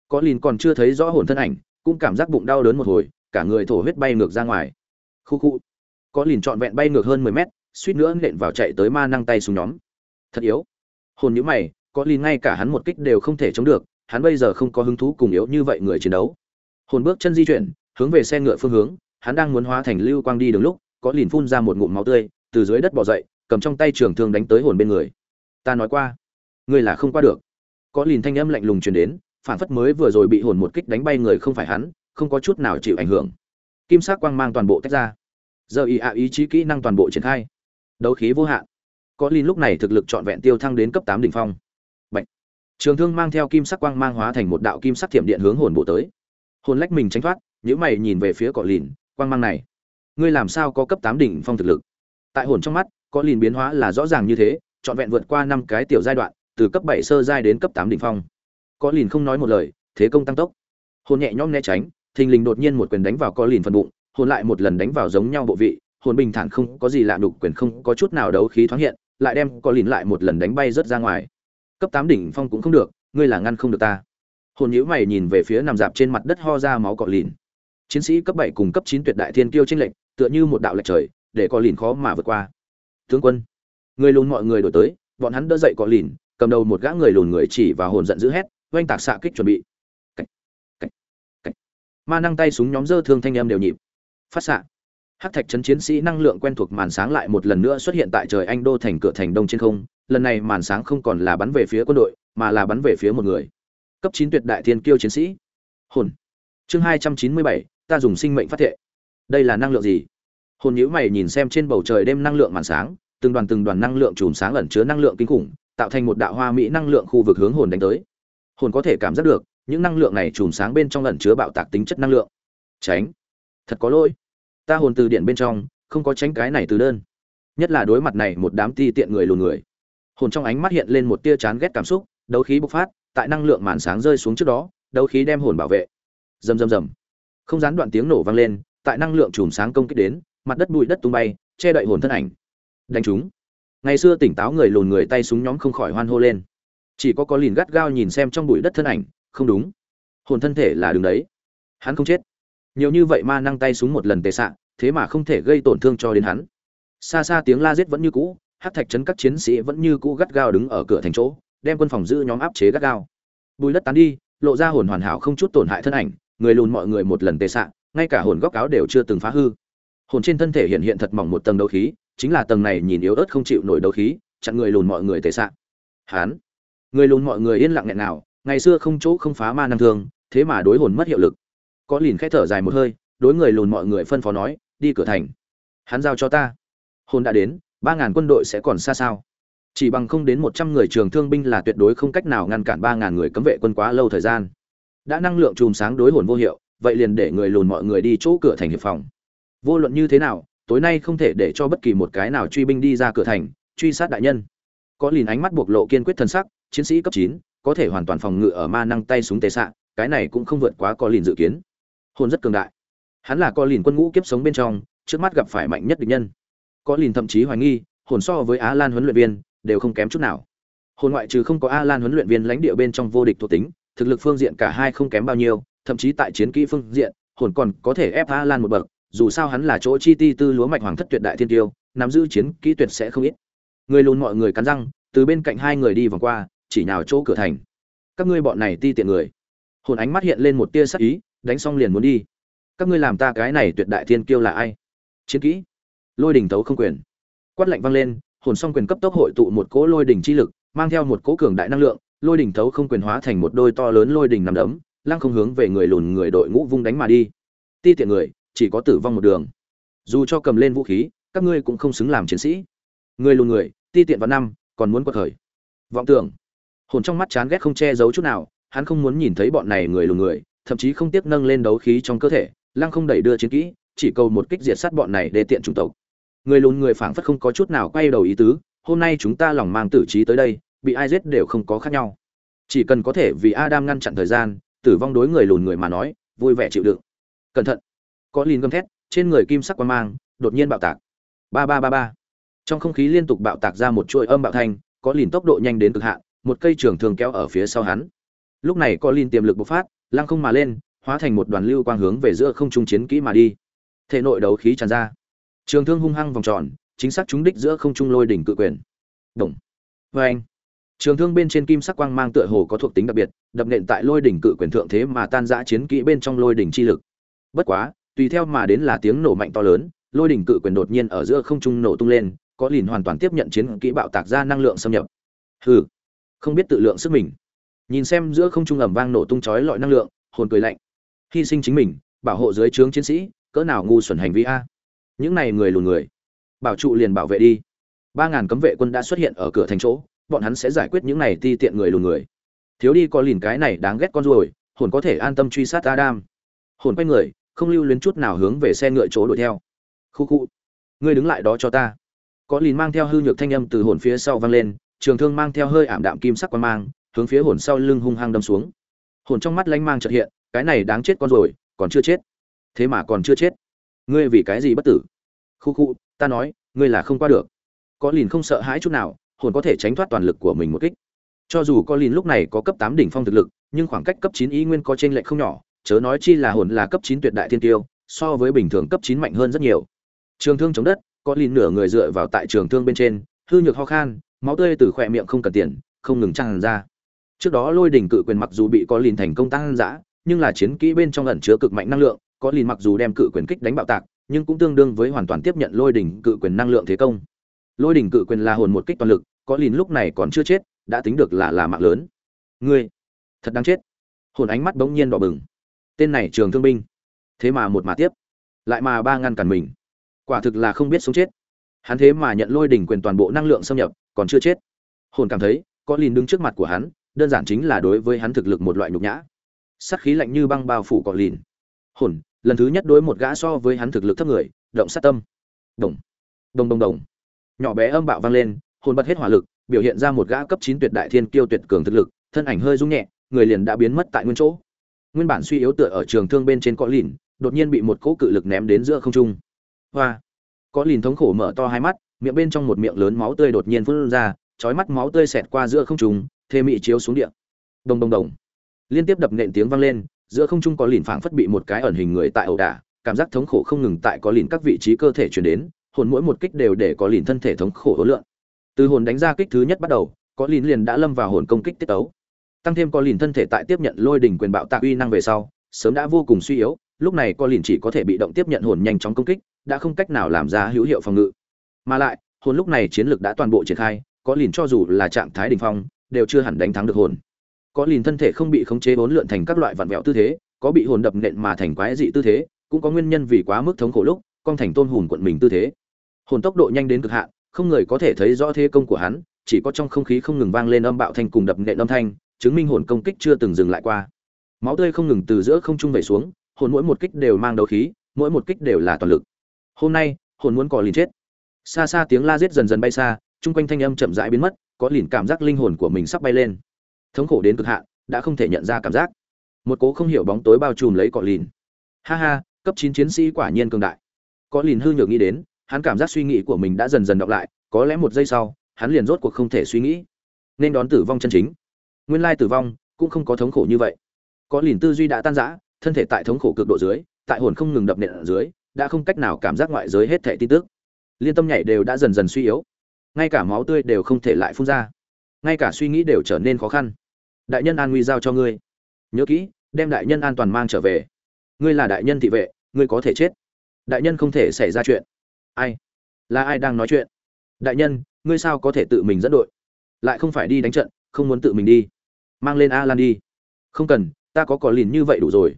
[SPEAKER 1] Có lìn còn chưa thấy rõ hồn thân ảnh cũng cảm giác bụng đau đớn một hồi, cả người thổ huyết bay ngược ra ngoài. Khu khu. Có lìn trọn vẹn bay ngược hơn mười mét, suýt nữa nện vào chạy tới ma năng tay xuống nhóm. Thật yếu. Hồn nhữ mày, có lìn ngay cả hắn một kích đều không thể chống được, hắn bây giờ không có hứng thú cùng yếu như vậy người chiến đấu. Hồn bước chân di chuyển, hướng về xe ngựa phương hướng, hắn đang muốn hóa thành lưu quang đi đường lúc, có lìn phun ra một ngụm máu tươi, từ dưới đất bỏ dậy, cầm trong tay trường thương đánh tới hồn bên người. Ta nói qua. Ngươi là không qua được. Có lìn thanh âm lạnh lùng truyền đến phản phất mới vừa rồi bị hồn một kích đánh bay người không phải hắn, không có chút nào chịu ảnh hưởng. Kim sắc quang mang toàn bộ tách ra. Giờ ý ạ, ý chí kỹ năng toàn bộ triển khai. Đấu khí vô hạn. Có linh lúc này thực lực trọn vẹn tiêu thăng đến cấp tám đỉnh phong. Bạch. trường thương mang theo kim sắc quang mang hóa thành một đạo kim sắc thiểm điện hướng hồn bộ tới. Hồn lách mình tránh thoát những mày nhìn về phía cọ lìn quang mang này. Ngươi làm sao có cấp tám đỉnh phong thực lực? Tại hồn trong mắt, có lìn biến hóa là rõ ràng như thế, trọn vẹn vượt qua năm cái tiểu giai đoạn, từ cấp bảy sơ giai đến cấp tám đỉnh phong có lìn không nói một lời, thế công tăng tốc. Hồn nhẹ nhõm né tránh, thình lình đột nhiên một quyền đánh vào có lìn phần bụng, hồn lại một lần đánh vào giống nhau bộ vị, hồn bình thản không có gì lạ đục quyền không có chút nào đấu khí thoáng hiện, lại đem có lìn lại một lần đánh bay rớt ra ngoài. Cấp tám đỉnh phong cũng không được, ngươi là ngăn không được ta. Hồn nhữ mày nhìn về phía nằm dạp trên mặt đất ho ra máu cọ lìn. Chiến sĩ cấp bảy cùng cấp chín tuyệt đại thiên kiêu tranh lệnh tựa như một đạo lệch trời, để cọ lìn khó mà vượt qua. Tướng quân, người lùn mọi người đổi tới, bọn hắn đỡ dậy cọ lìn, cầm đầu một gã người lùn người chỉ và hồn giận dữ hét oanh tạc xạ kích chuẩn bị. Cách, cách, cách. ma năng tay súng nhóm dơ thương thanh em đều nhịp. Phát xạ. Hát thạch chấn chiến sĩ năng lượng quen thuộc màn sáng lại một lần nữa xuất hiện tại trời anh đô thành cửa thành đông trên không. Lần này màn sáng không còn là bắn về phía quân đội mà là bắn về phía một người. Cấp chín tuyệt đại thiên kiêu chiến sĩ. Hồn. Chương hai trăm chín mươi bảy ta dùng sinh mệnh phát thệ. Đây là năng lượng gì? Hồn nhữ mày nhìn xem trên bầu trời đêm năng lượng màn sáng từng đoàn từng đoàn năng lượng chùm sáng ẩn chứa năng lượng kinh khủng tạo thành một đạo hoa mỹ năng lượng khu vực hướng hồn đánh tới hồn có thể cảm giác được, những năng lượng này chùm sáng bên trong ẩn chứa bạo tạc tính chất năng lượng. Tránh. Thật có lỗi. Ta hồn từ điện bên trong, không có tránh cái này từ đơn. Nhất là đối mặt này một đám ti tiện người lùn người. Hồn trong ánh mắt hiện lên một tia chán ghét cảm xúc, đấu khí bộc phát, tại năng lượng màn sáng rơi xuống trước đó, đấu khí đem hồn bảo vệ. Rầm rầm rầm. Không gián đoạn tiếng nổ vang lên, tại năng lượng chùm sáng công kích đến, mặt đất bụi đất tung bay, che đậy hồn thân ảnh. Đánh chúng. Ngày xưa tỉnh táo người lùn người tay súng nhóm không khỏi hoan hô lên chỉ có có lìn gắt gao nhìn xem trong bụi đất thân ảnh, không đúng. Hồn thân thể là đường đấy. Hắn không chết. Nhiều như vậy ma năng tay súng một lần tệ xạ, thế mà không thể gây tổn thương cho đến hắn. Xa xa tiếng la giết vẫn như cũ, hát thạch trấn các chiến sĩ vẫn như cũ gắt gao đứng ở cửa thành chỗ, đem quân phòng giữ nhóm áp chế gắt gao. Bùi đất tán đi, lộ ra hồn hoàn hảo không chút tổn hại thân ảnh, người lùn mọi người một lần tệ xạ, ngay cả hồn góc áo đều chưa từng phá hư. Hồn trên thân thể hiện hiện thật mỏng một tầng đấu khí, chính là tầng này nhìn yếu ớt không chịu nổi đấu khí, chặn người lùn mọi người tệ xạ. Hán người lùn mọi người yên lặng nghẹn nào, ngày xưa không chỗ không phá ma năng thương, thế mà đối hồn mất hiệu lực. Có lìn khẽ thở dài một hơi, đối người lùn mọi người phân phó nói, đi cửa thành. Hắn giao cho ta. Hồn đã đến, ba ngàn quân đội sẽ còn xa sao? Chỉ bằng không đến một trăm người trường thương binh là tuyệt đối không cách nào ngăn cản ba ngàn người cấm vệ quân quá lâu thời gian. Đã năng lượng chùm sáng đối hồn vô hiệu, vậy liền để người lùn mọi người đi chỗ cửa thành hiệp phòng. Vô luận như thế nào, tối nay không thể để cho bất kỳ một cái nào truy binh đi ra cửa thành, truy sát đại nhân. Có lìn ánh mắt bộc lộ kiên quyết thân sắc chiến sĩ cấp chín, có thể hoàn toàn phòng ngự ở ma năng tay súng tề xạ, cái này cũng không vượt quá có lìn dự kiến. Hồn rất cường đại. Hắn là có lìn quân ngũ kiếp sống bên trong, trước mắt gặp phải mạnh nhất địch nhân. Có lìn thậm chí hoài nghi, hồn so với á lan huấn luyện viên, đều không kém chút nào. Hồn ngoại trừ không có a lan huấn luyện viên lãnh địa bên trong vô địch thuộc tính, thực lực phương diện cả hai không kém bao nhiêu, thậm chí tại chiến kỹ phương diện, hồn còn có thể ép a lan một bậc, dù sao hắn là chỗ chi ti tư lúa mạch hoàng thất tuyệt đại thiên tiêu, nắm giữ chiến kỹ tuyệt sẽ không ít. Người lùn mọi người cắn răng, từ bên cạnh hai người đi vòng qua chỉ nhào chỗ cửa thành. Các ngươi bọn này ti tiện người. Hồn ánh mắt hiện lên một tia sắc ý, đánh xong liền muốn đi. Các ngươi làm ta cái này tuyệt đại thiên kiêu là ai? Chiến kỹ. Lôi đình tấu không quyền. Quát lạnh vang lên, hồn song quyền cấp tốc hội tụ một cỗ lôi đỉnh chi lực, mang theo một cỗ cường đại năng lượng, lôi đỉnh tấu không quyền hóa thành một đôi to lớn lôi đỉnh nằm đấm, lăng không hướng về người lùn người đội ngũ vung đánh mà đi. Ti tiện người, chỉ có tử vong một đường. Dù cho cầm lên vũ khí, các ngươi cũng không xứng làm chiến sĩ. Người lùn người, ti tiện vào năm, còn muốn quật khởi. Vọng tưởng hồn trong mắt chán ghét không che giấu chút nào, hắn không muốn nhìn thấy bọn này người lùn người, thậm chí không tiếc nâng lên đấu khí trong cơ thể, lăng không đẩy đưa chiến kỹ, chỉ cầu một kích diệt sát bọn này để tiện chủng tộc. Người lùn người phảng phất không có chút nào quay đầu ý tứ, hôm nay chúng ta lòng mang tử trí tới đây, bị ai giết đều không có khác nhau. Chỉ cần có thể vì adam ngăn chặn thời gian, tử vong đối người lùn người mà nói, vui vẻ chịu đựng. Cẩn thận. Có lìn gầm thét, trên người kim sắc quan mang, đột nhiên bạo tạc. Ba ba ba ba. Trong không khí liên tục bạo tạc ra một chuỗi âm bạo thanh, có lìn tốc độ nhanh đến cực hạn một cây trường thường kéo ở phía sau hắn. Lúc này có lìn tiềm lực bộc phát, lăng không mà lên, hóa thành một đoàn lưu quang hướng về giữa không trung chiến kỹ mà đi. Thể nội đấu khí tràn ra. Trường thương hung hăng vòng tròn, chính xác trúng đích giữa không trung lôi đỉnh cự quyền. Đồng vê anh trường thương bên trên kim sắc quang mang tựa hồ có thuộc tính đặc biệt, đập nện tại lôi đỉnh cự quyền thượng thế mà tan rã chiến kỹ bên trong lôi đỉnh chi lực. Bất quá, tùy theo mà đến là tiếng nổ mạnh to lớn, lôi đỉnh cự quyền đột nhiên ở giữa không trung nổ tung lên, có lìn hoàn toàn tiếp nhận chiến kỹ bạo tạc ra năng lượng xâm nhập. Hừ không biết tự lượng sức mình. Nhìn xem giữa không trung ẩm vang nổ tung chói lọi năng lượng, hồn cười lạnh. Hy sinh chính mình, bảo hộ dưới trướng chiến sĩ, cỡ nào ngu xuẩn hành vi a. Những này người lùn người. Bảo trụ liền bảo vệ đi. Ba ngàn cấm vệ quân đã xuất hiện ở cửa thành chỗ, bọn hắn sẽ giải quyết những này ti tiện người lùn người. Thiếu đi có lìn cái này đáng ghét con ruồi, hồn có thể an tâm truy sát adam. Hồn quay người, không lưu luyến chút nào hướng về xe ngựa chỗ đuổi theo. Khu khu. Ngươi đứng lại đó cho ta. Có lìn mang theo hư nhược thanh âm từ hồn phía sau vang lên trường thương mang theo hơi ảm đạm kim sắc quan mang, hướng phía hồn sau lưng hung hăng đâm xuống. Hồn trong mắt lanh mang chợt hiện, cái này đáng chết con rồi, còn chưa chết. Thế mà còn chưa chết. Ngươi vì cái gì bất tử? Khu khu, ta nói, ngươi là không qua được. Có lìn không sợ hãi chút nào, hồn có thể tránh thoát toàn lực của mình một kích. Cho dù có lìn lúc này có cấp tám đỉnh phong thực lực, nhưng khoảng cách cấp chín ý nguyên có trên lệch không nhỏ, chớ nói chi là hồn là cấp chín tuyệt đại thiên tiêu, so với bình thường cấp chín mạnh hơn rất nhiều. Trường thương chống đất, có lìn nửa người dựa vào tại trường thương bên trên, hư nhược ho khan máu tươi từ khỏe miệng không cần tiền, không ngừng tràn ra. Trước đó lôi đỉnh cự quyền mặc dù bị có lìn thành công tăng dã nhưng là chiến kỹ bên trong ẩn chứa cực mạnh năng lượng, có lìn mặc dù đem cự quyền kích đánh bạo tạc, nhưng cũng tương đương với hoàn toàn tiếp nhận lôi đỉnh cự quyền năng lượng thế công. Lôi đỉnh cự quyền là hồn một kích toàn lực, có lìn lúc này còn chưa chết, đã tính được là là mạng lớn. Ngươi, thật đáng chết. Hồn ánh mắt bỗng nhiên đỏ bừng. Tên này trường thương binh. Thế mà một mà tiếp. Lại mà ba ngăn cản mình. Quả thực là không biết sống chết. Hắn thế mà nhận lôi đỉnh quyền toàn bộ năng lượng xâm nhập còn chưa chết. Hồn cảm thấy, có lìn đứng trước mặt của hắn, đơn giản chính là đối với hắn thực lực một loại nhục nhã. Sát khí lạnh như băng bao phủ cọ lìn hồn, lần thứ nhất đối một gã so với hắn thực lực thấp người, động sát tâm. Đồng. Đồng đồng đồng. Nhỏ bé âm bạo vang lên, hồn bật hết hỏa lực, biểu hiện ra một gã cấp chín tuyệt đại thiên kiêu tuyệt cường thực lực, thân ảnh hơi rung nhẹ, người liền đã biến mất tại nguyên chỗ. Nguyên bản suy yếu tựa ở trường thương bên trên cọ lìn đột nhiên bị một cỗ cự lực ném đến giữa không trung. Hoa. Có lìn thống khổ mở to hai mắt miệng bên trong một miệng lớn máu tươi đột nhiên phun ra, chói mắt máu tươi xẹt qua giữa không trung, thê mị chiếu xuống địa. Đồng đồng đồng. Liên tiếp đập nện tiếng vang lên, giữa không trung có lìn phảng phất bị một cái ẩn hình người tại ẩu đả, cảm giác thống khổ không ngừng tại có lìn các vị trí cơ thể chuyển đến, hồn mỗi một kích đều để có lìn thân thể thống khổ hối lượng. Từ hồn đánh ra kích thứ nhất bắt đầu, có lìn liền đã lâm vào hồn công kích tiết tấu. Tăng thêm có lìn thân thể tại tiếp nhận lôi đỉnh quyền bạo tạc uy năng về sau, sớm đã vô cùng suy yếu, lúc này có lìn chỉ có thể bị động tiếp nhận hồn nhanh chóng công kích, đã không cách nào làm ra hữu hiệu phòng ngự mà lại, hồn lúc này chiến lược đã toàn bộ triển khai, có lìn cho dù là trạng thái đình phong, đều chưa hẳn đánh thắng được hồn. Có lìn thân thể không bị khống chế bốn lượn thành các loại vặn vẹo tư thế, có bị hồn đập nện mà thành quái dị tư thế, cũng có nguyên nhân vì quá mức thống khổ lúc con thành tôn hùn quận mình tư thế. Hồn tốc độ nhanh đến cực hạn, không người có thể thấy rõ thế công của hắn, chỉ có trong không khí không ngừng vang lên âm bạo thanh cùng đập nện âm thanh, chứng minh hồn công kích chưa từng dừng lại qua. Máu tươi không ngừng từ giữa không trung vẩy xuống, hồn mỗi một kích đều mang đấu khí, mỗi một kích đều là toàn lực. Hôm nay, hồn muốn cò lìn chết xa xa tiếng la giết dần dần bay xa, chung quanh thanh âm chậm rãi biến mất, có lìn cảm giác linh hồn của mình sắp bay lên. Thống khổ đến cực hạn, đã không thể nhận ra cảm giác. Một cố không hiểu bóng tối bao trùm lấy cọ lìn. Ha ha, cấp chín chiến sĩ quả nhiên cường đại. Có lìn hư nhược nghĩ đến, hắn cảm giác suy nghĩ của mình đã dần dần đọc lại, có lẽ một giây sau, hắn liền rốt cuộc không thể suy nghĩ. Nên đón tử vong chân chính. Nguyên lai tử vong cũng không có thống khổ như vậy. Có lìn tư duy đã tan rã, thân thể tại thống khổ cực độ dưới, tại hồn không ngừng đập nện ở dưới, đã không cách nào cảm giác ngoại giới hết thể tin tức liên tâm nhảy đều đã dần dần suy yếu. Ngay cả máu tươi đều không thể lại phun ra. Ngay cả suy nghĩ đều trở nên khó khăn. Đại nhân an nguy giao cho ngươi. Nhớ kỹ, đem đại nhân an toàn mang trở về. Ngươi là đại nhân thị vệ, ngươi có thể chết. Đại nhân không thể xảy ra chuyện. Ai? Là ai đang nói chuyện? Đại nhân, ngươi sao có thể tự mình dẫn đội? Lại không phải đi đánh trận, không muốn tự mình đi. Mang lên a lan đi. Không cần, ta có cỏ lìn như vậy đủ rồi.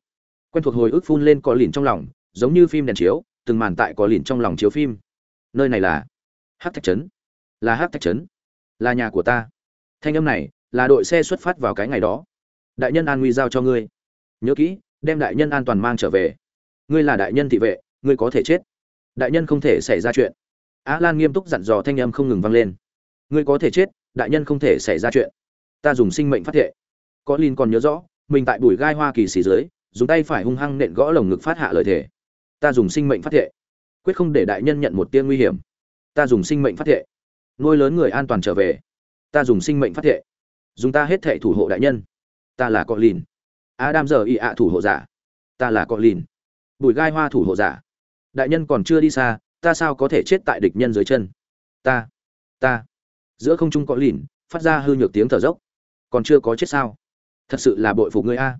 [SPEAKER 1] Quen thuộc hồi ức phun lên cỏ lìn trong lòng, giống như phim đèn chiếu, từng màn tại cỏ lìn trong lòng chiếu phim nơi này là hát thạch trấn. Là hát thạch trấn. Là nhà của ta. Thanh âm này là đội xe xuất phát vào cái ngày đó. Đại nhân an nguy giao cho ngươi. Nhớ kỹ, đem đại nhân an toàn mang trở về. Ngươi là đại nhân thị vệ, ngươi có thể chết. Đại nhân không thể xảy ra chuyện. Á lan nghiêm túc dặn dò thanh âm không ngừng vang lên. Ngươi có thể chết, đại nhân không thể xảy ra chuyện. Ta dùng sinh mệnh phát thệ. Có lin còn nhớ rõ, mình tại bụi gai hoa kỳ xì dưới, dùng tay phải hung hăng nện gõ lồng ngực phát hạ lời thề. Ta dùng sinh mệnh phát thệ quyết không để đại nhân nhận một tia nguy hiểm. Ta dùng sinh mệnh phát thệ. Nuôi lớn người an toàn trở về. Ta dùng sinh mệnh phát thệ. Dùng ta hết thệ thủ hộ đại nhân. Ta là cọ lìn. Adam giờ y ạ thủ hộ giả. Ta là cọ lìn. Bùi gai hoa thủ hộ giả. Đại nhân còn chưa đi xa, ta sao có thể chết tại địch nhân dưới chân? Ta ta. Giữa không trung cọ lìn, phát ra hư nhược tiếng thở dốc. Còn chưa có chết sao? Thật sự là bội phục ngươi a.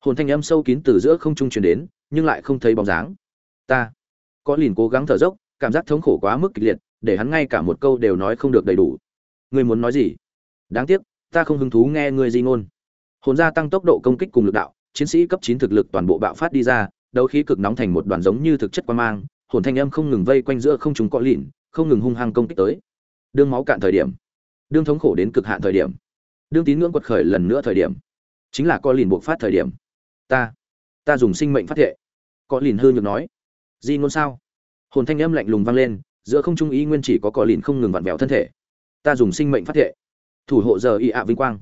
[SPEAKER 1] Hồn thanh âm sâu kín từ giữa không trung truyền đến, nhưng lại không thấy bóng dáng. Ta có lìn cố gắng thở dốc, cảm giác thống khổ quá mức kịch liệt, để hắn ngay cả một câu đều nói không được đầy đủ. Ngươi muốn nói gì? Đáng tiếc, ta không hứng thú nghe ngươi di ngôn. Hồn gia tăng tốc độ công kích cùng lực đạo, chiến sĩ cấp chín thực lực toàn bộ bạo phát đi ra, đấu khí cực nóng thành một đoàn giống như thực chất quan mang, hồn thanh âm không ngừng vây quanh giữa không chúng có lìn không ngừng hung hăng công kích tới. Đương máu cạn thời điểm, đương thống khổ đến cực hạn thời điểm, đương tín ngưỡng quật khởi lần nữa thời điểm, chính là có lìn buộc phát thời điểm. Ta ta dùng sinh mệnh phát thệ. Có lìn hư nhược nói di ngôn sao? Hồn thanh âm lạnh lùng vang lên, giữa không trung ý nguyên chỉ có cỏ lìn không ngừng vặn vẹo thân thể. Ta dùng sinh mệnh phát thệ. Thủ hộ giờ y ạ vinh quang.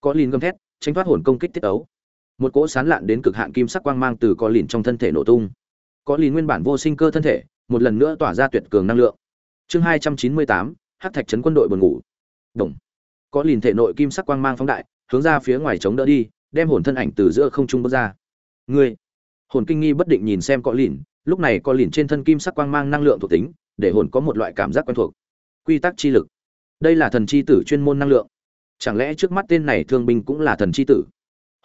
[SPEAKER 1] Có lìn gầm thét, tránh thoát hồn công kích tiết ấu. Một cỗ sán lạn đến cực hạn kim sắc quang mang từ cỏ lìn trong thân thể nổ tung. Có lìn nguyên bản vô sinh cơ thân thể, một lần nữa tỏa ra tuyệt cường năng lượng. Chương hai trăm chín mươi tám, hắc thạch trấn quân đội buồn ngủ. Đồng. Có lìn thể nội kim sắc quang mang phóng đại, hướng ra phía ngoài chống đỡ đi, đem hồn thân ảnh từ giữa không trung bước ra. Ngươi. Hồn kinh nghi bất định nhìn xem có lìn lúc này có lìn trên thân kim sắc quang mang năng lượng thuộc tính, để hồn có một loại cảm giác quen thuộc. Quy tắc chi lực. Đây là thần chi tử chuyên môn năng lượng. Chẳng lẽ trước mắt tên này thương binh cũng là thần chi tử?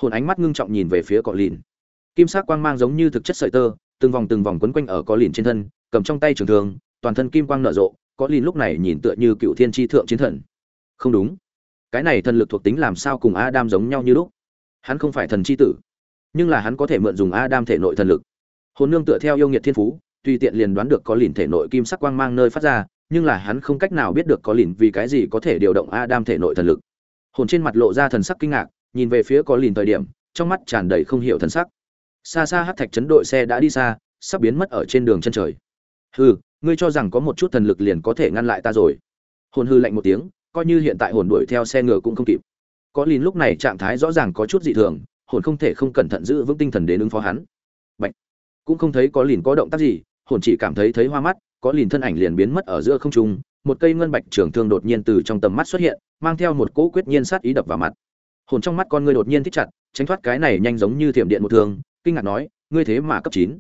[SPEAKER 1] Hồn ánh mắt ngưng trọng nhìn về phía cọ lìn. Kim sắc quang mang giống như thực chất sợi tơ, từng vòng từng vòng quấn quanh ở có lìn trên thân, cầm trong tay trường thường toàn thân kim quang nở rộ có lìn lúc này nhìn tựa như cựu thiên tri thượng chiến thần. Không đúng. Cái này thần lực thuộc tính làm sao cùng adam giống nhau như lúc? Hắn không phải thần chi tử, nhưng là hắn có thể mượn dùng adam thể nội thần lực hồn nương tựa theo yêu nghiệt thiên phú, tùy tiện liền đoán được có lìn thể nội kim sắc quang mang nơi phát ra, nhưng là hắn không cách nào biết được có lìn vì cái gì có thể điều động adam thể nội thần lực. Hồn trên mặt lộ ra thần sắc kinh ngạc, nhìn về phía có lìn thời điểm, trong mắt tràn đầy không hiểu thần sắc. Xa xa hát thạch chấn đội xe đã đi xa, sắp biến mất ở trên đường chân trời. Hừ, ngươi cho rằng có một chút thần lực liền có thể ngăn lại ta rồi. Hồn hư lạnh một tiếng, coi như hiện tại hồn đuổi theo xe ngựa cũng không kịp. Có lìn lúc này trạng thái rõ ràng có chút dị thường, hồn không thể không cẩn thận giữ vững tinh thần đến ứng phó hắn. Bạch cũng không thấy có lìn có động tác gì, hồn chỉ cảm thấy thấy hoa mắt, có lìn thân ảnh liền biến mất ở giữa không trung, một cây ngân bạch trường thương đột nhiên từ trong tầm mắt xuất hiện, mang theo một cỗ quyết nhiên sát ý đập vào mặt. Hồn trong mắt con ngươi đột nhiên thích chặt, tránh thoát cái này nhanh giống như thiểm điện một thương kinh ngạc nói, ngươi thế mà cấp chín.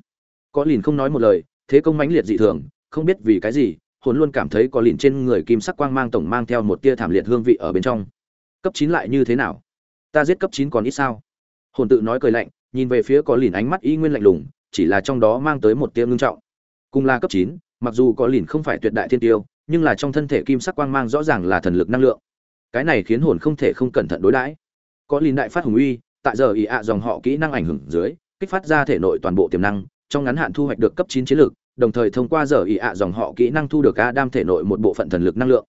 [SPEAKER 1] Có lìn không nói một lời, thế công mãnh liệt dị thường, không biết vì cái gì, hồn luôn cảm thấy có lìn trên người kim sắc quang mang tổng mang theo một tia thảm liệt hương vị ở bên trong. Cấp chín lại như thế nào? Ta giết cấp chín còn ít sao? Hồn tự nói cười lạnh, nhìn về phía có lìn ánh mắt y nguyên lạnh lùng chỉ là trong đó mang tới một tia ngưng trọng cùng là cấp chín mặc dù có lìn không phải tuyệt đại thiên tiêu nhưng là trong thân thể kim sắc quang mang rõ ràng là thần lực năng lượng cái này khiến hồn không thể không cẩn thận đối đãi có lìn đại phát hùng uy tại giờ ý ạ dòng họ kỹ năng ảnh hưởng dưới kích phát ra thể nội toàn bộ tiềm năng trong ngắn hạn thu hoạch được cấp chín chiến lược đồng thời thông qua giờ ý ạ dòng họ kỹ năng thu được Adam thể nội một bộ phận thần lực năng lượng.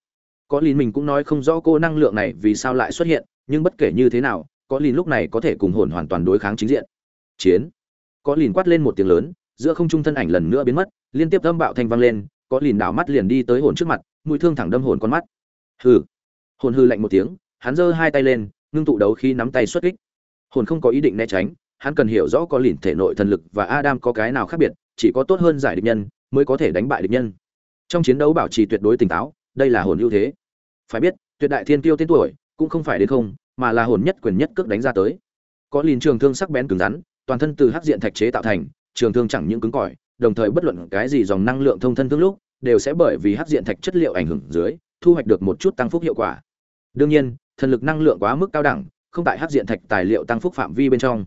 [SPEAKER 1] Có lìn mình cũng nói không rõ cô năng lượng này vì sao lại xuất hiện, nhưng bất kể như thế nào, có lìn lúc này có thể cùng hồn hoàn toàn đối kháng chính diện. Chiến. Có lìn quát lên một tiếng lớn, giữa không trung thân ảnh lần nữa biến mất, liên tiếp âm bạo thanh vang lên, có lìn đảo mắt liền đi tới hồn trước mặt, mũi thương thẳng đâm hồn con mắt. Hừ. Hồn hư lạnh một tiếng, hắn giơ hai tay lên, ngưng tụ đấu khi nắm tay xuất kích. Hồn không có ý định né tránh, hắn cần hiểu rõ có lìn thể nội thần lực và Adam có cái nào khác biệt, chỉ có tốt hơn giải địch nhân mới có thể đánh bại địch nhân trong chiến đấu bảo trì tuyệt đối tỉnh táo đây là hồn ưu thế phải biết tuyệt đại thiên tiêu tên tuổi cũng không phải đến không mà là hồn nhất quyền nhất cước đánh ra tới có liền trường thương sắc bén cứng rắn toàn thân từ hắc diện thạch chế tạo thành, trường thương chẳng những cứng cỏi, đồng thời bất luận cái gì dòng năng lượng thông thân thương lúc, đều sẽ bởi vì hắc diện thạch chất liệu ảnh hưởng dưới, thu hoạch được một chút tăng phúc hiệu quả. Đương nhiên, thần lực năng lượng quá mức cao đẳng, không tại hắc diện thạch tài liệu tăng phúc phạm vi bên trong.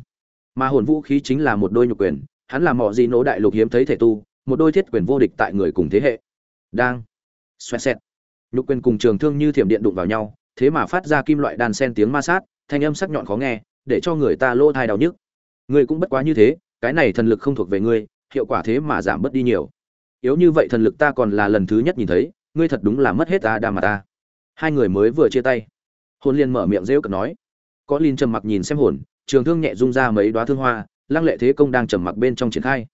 [SPEAKER 1] Mà hồn vũ khí chính là một đôi nhục quyền, hắn là mọ gì nổ đại lục hiếm thấy thể tu, một đôi thiết quyền vô địch tại người cùng thế hệ. Đang, xoẹt xẹt. Nhục quyền cùng trường thương như thiểm điện đụng vào nhau, thế mà phát ra kim loại đàn sen tiếng ma sát, thanh âm sắc nhọn khó nghe, để cho người ta lỗ thai đau nhức ngươi cũng bất quá như thế, cái này thần lực không thuộc về ngươi, hiệu quả thế mà giảm bớt đi nhiều. Yếu như vậy thần lực ta còn là lần thứ nhất nhìn thấy, ngươi thật đúng là mất hết ta đa mà ta hai người mới vừa chia tay. Hồn liên mở miệng rêu cực nói. Có linh trầm mặc nhìn xem hồn, trường thương nhẹ rung ra mấy đoá thương hoa, lăng lệ thế công đang trầm mặc bên trong triển khai.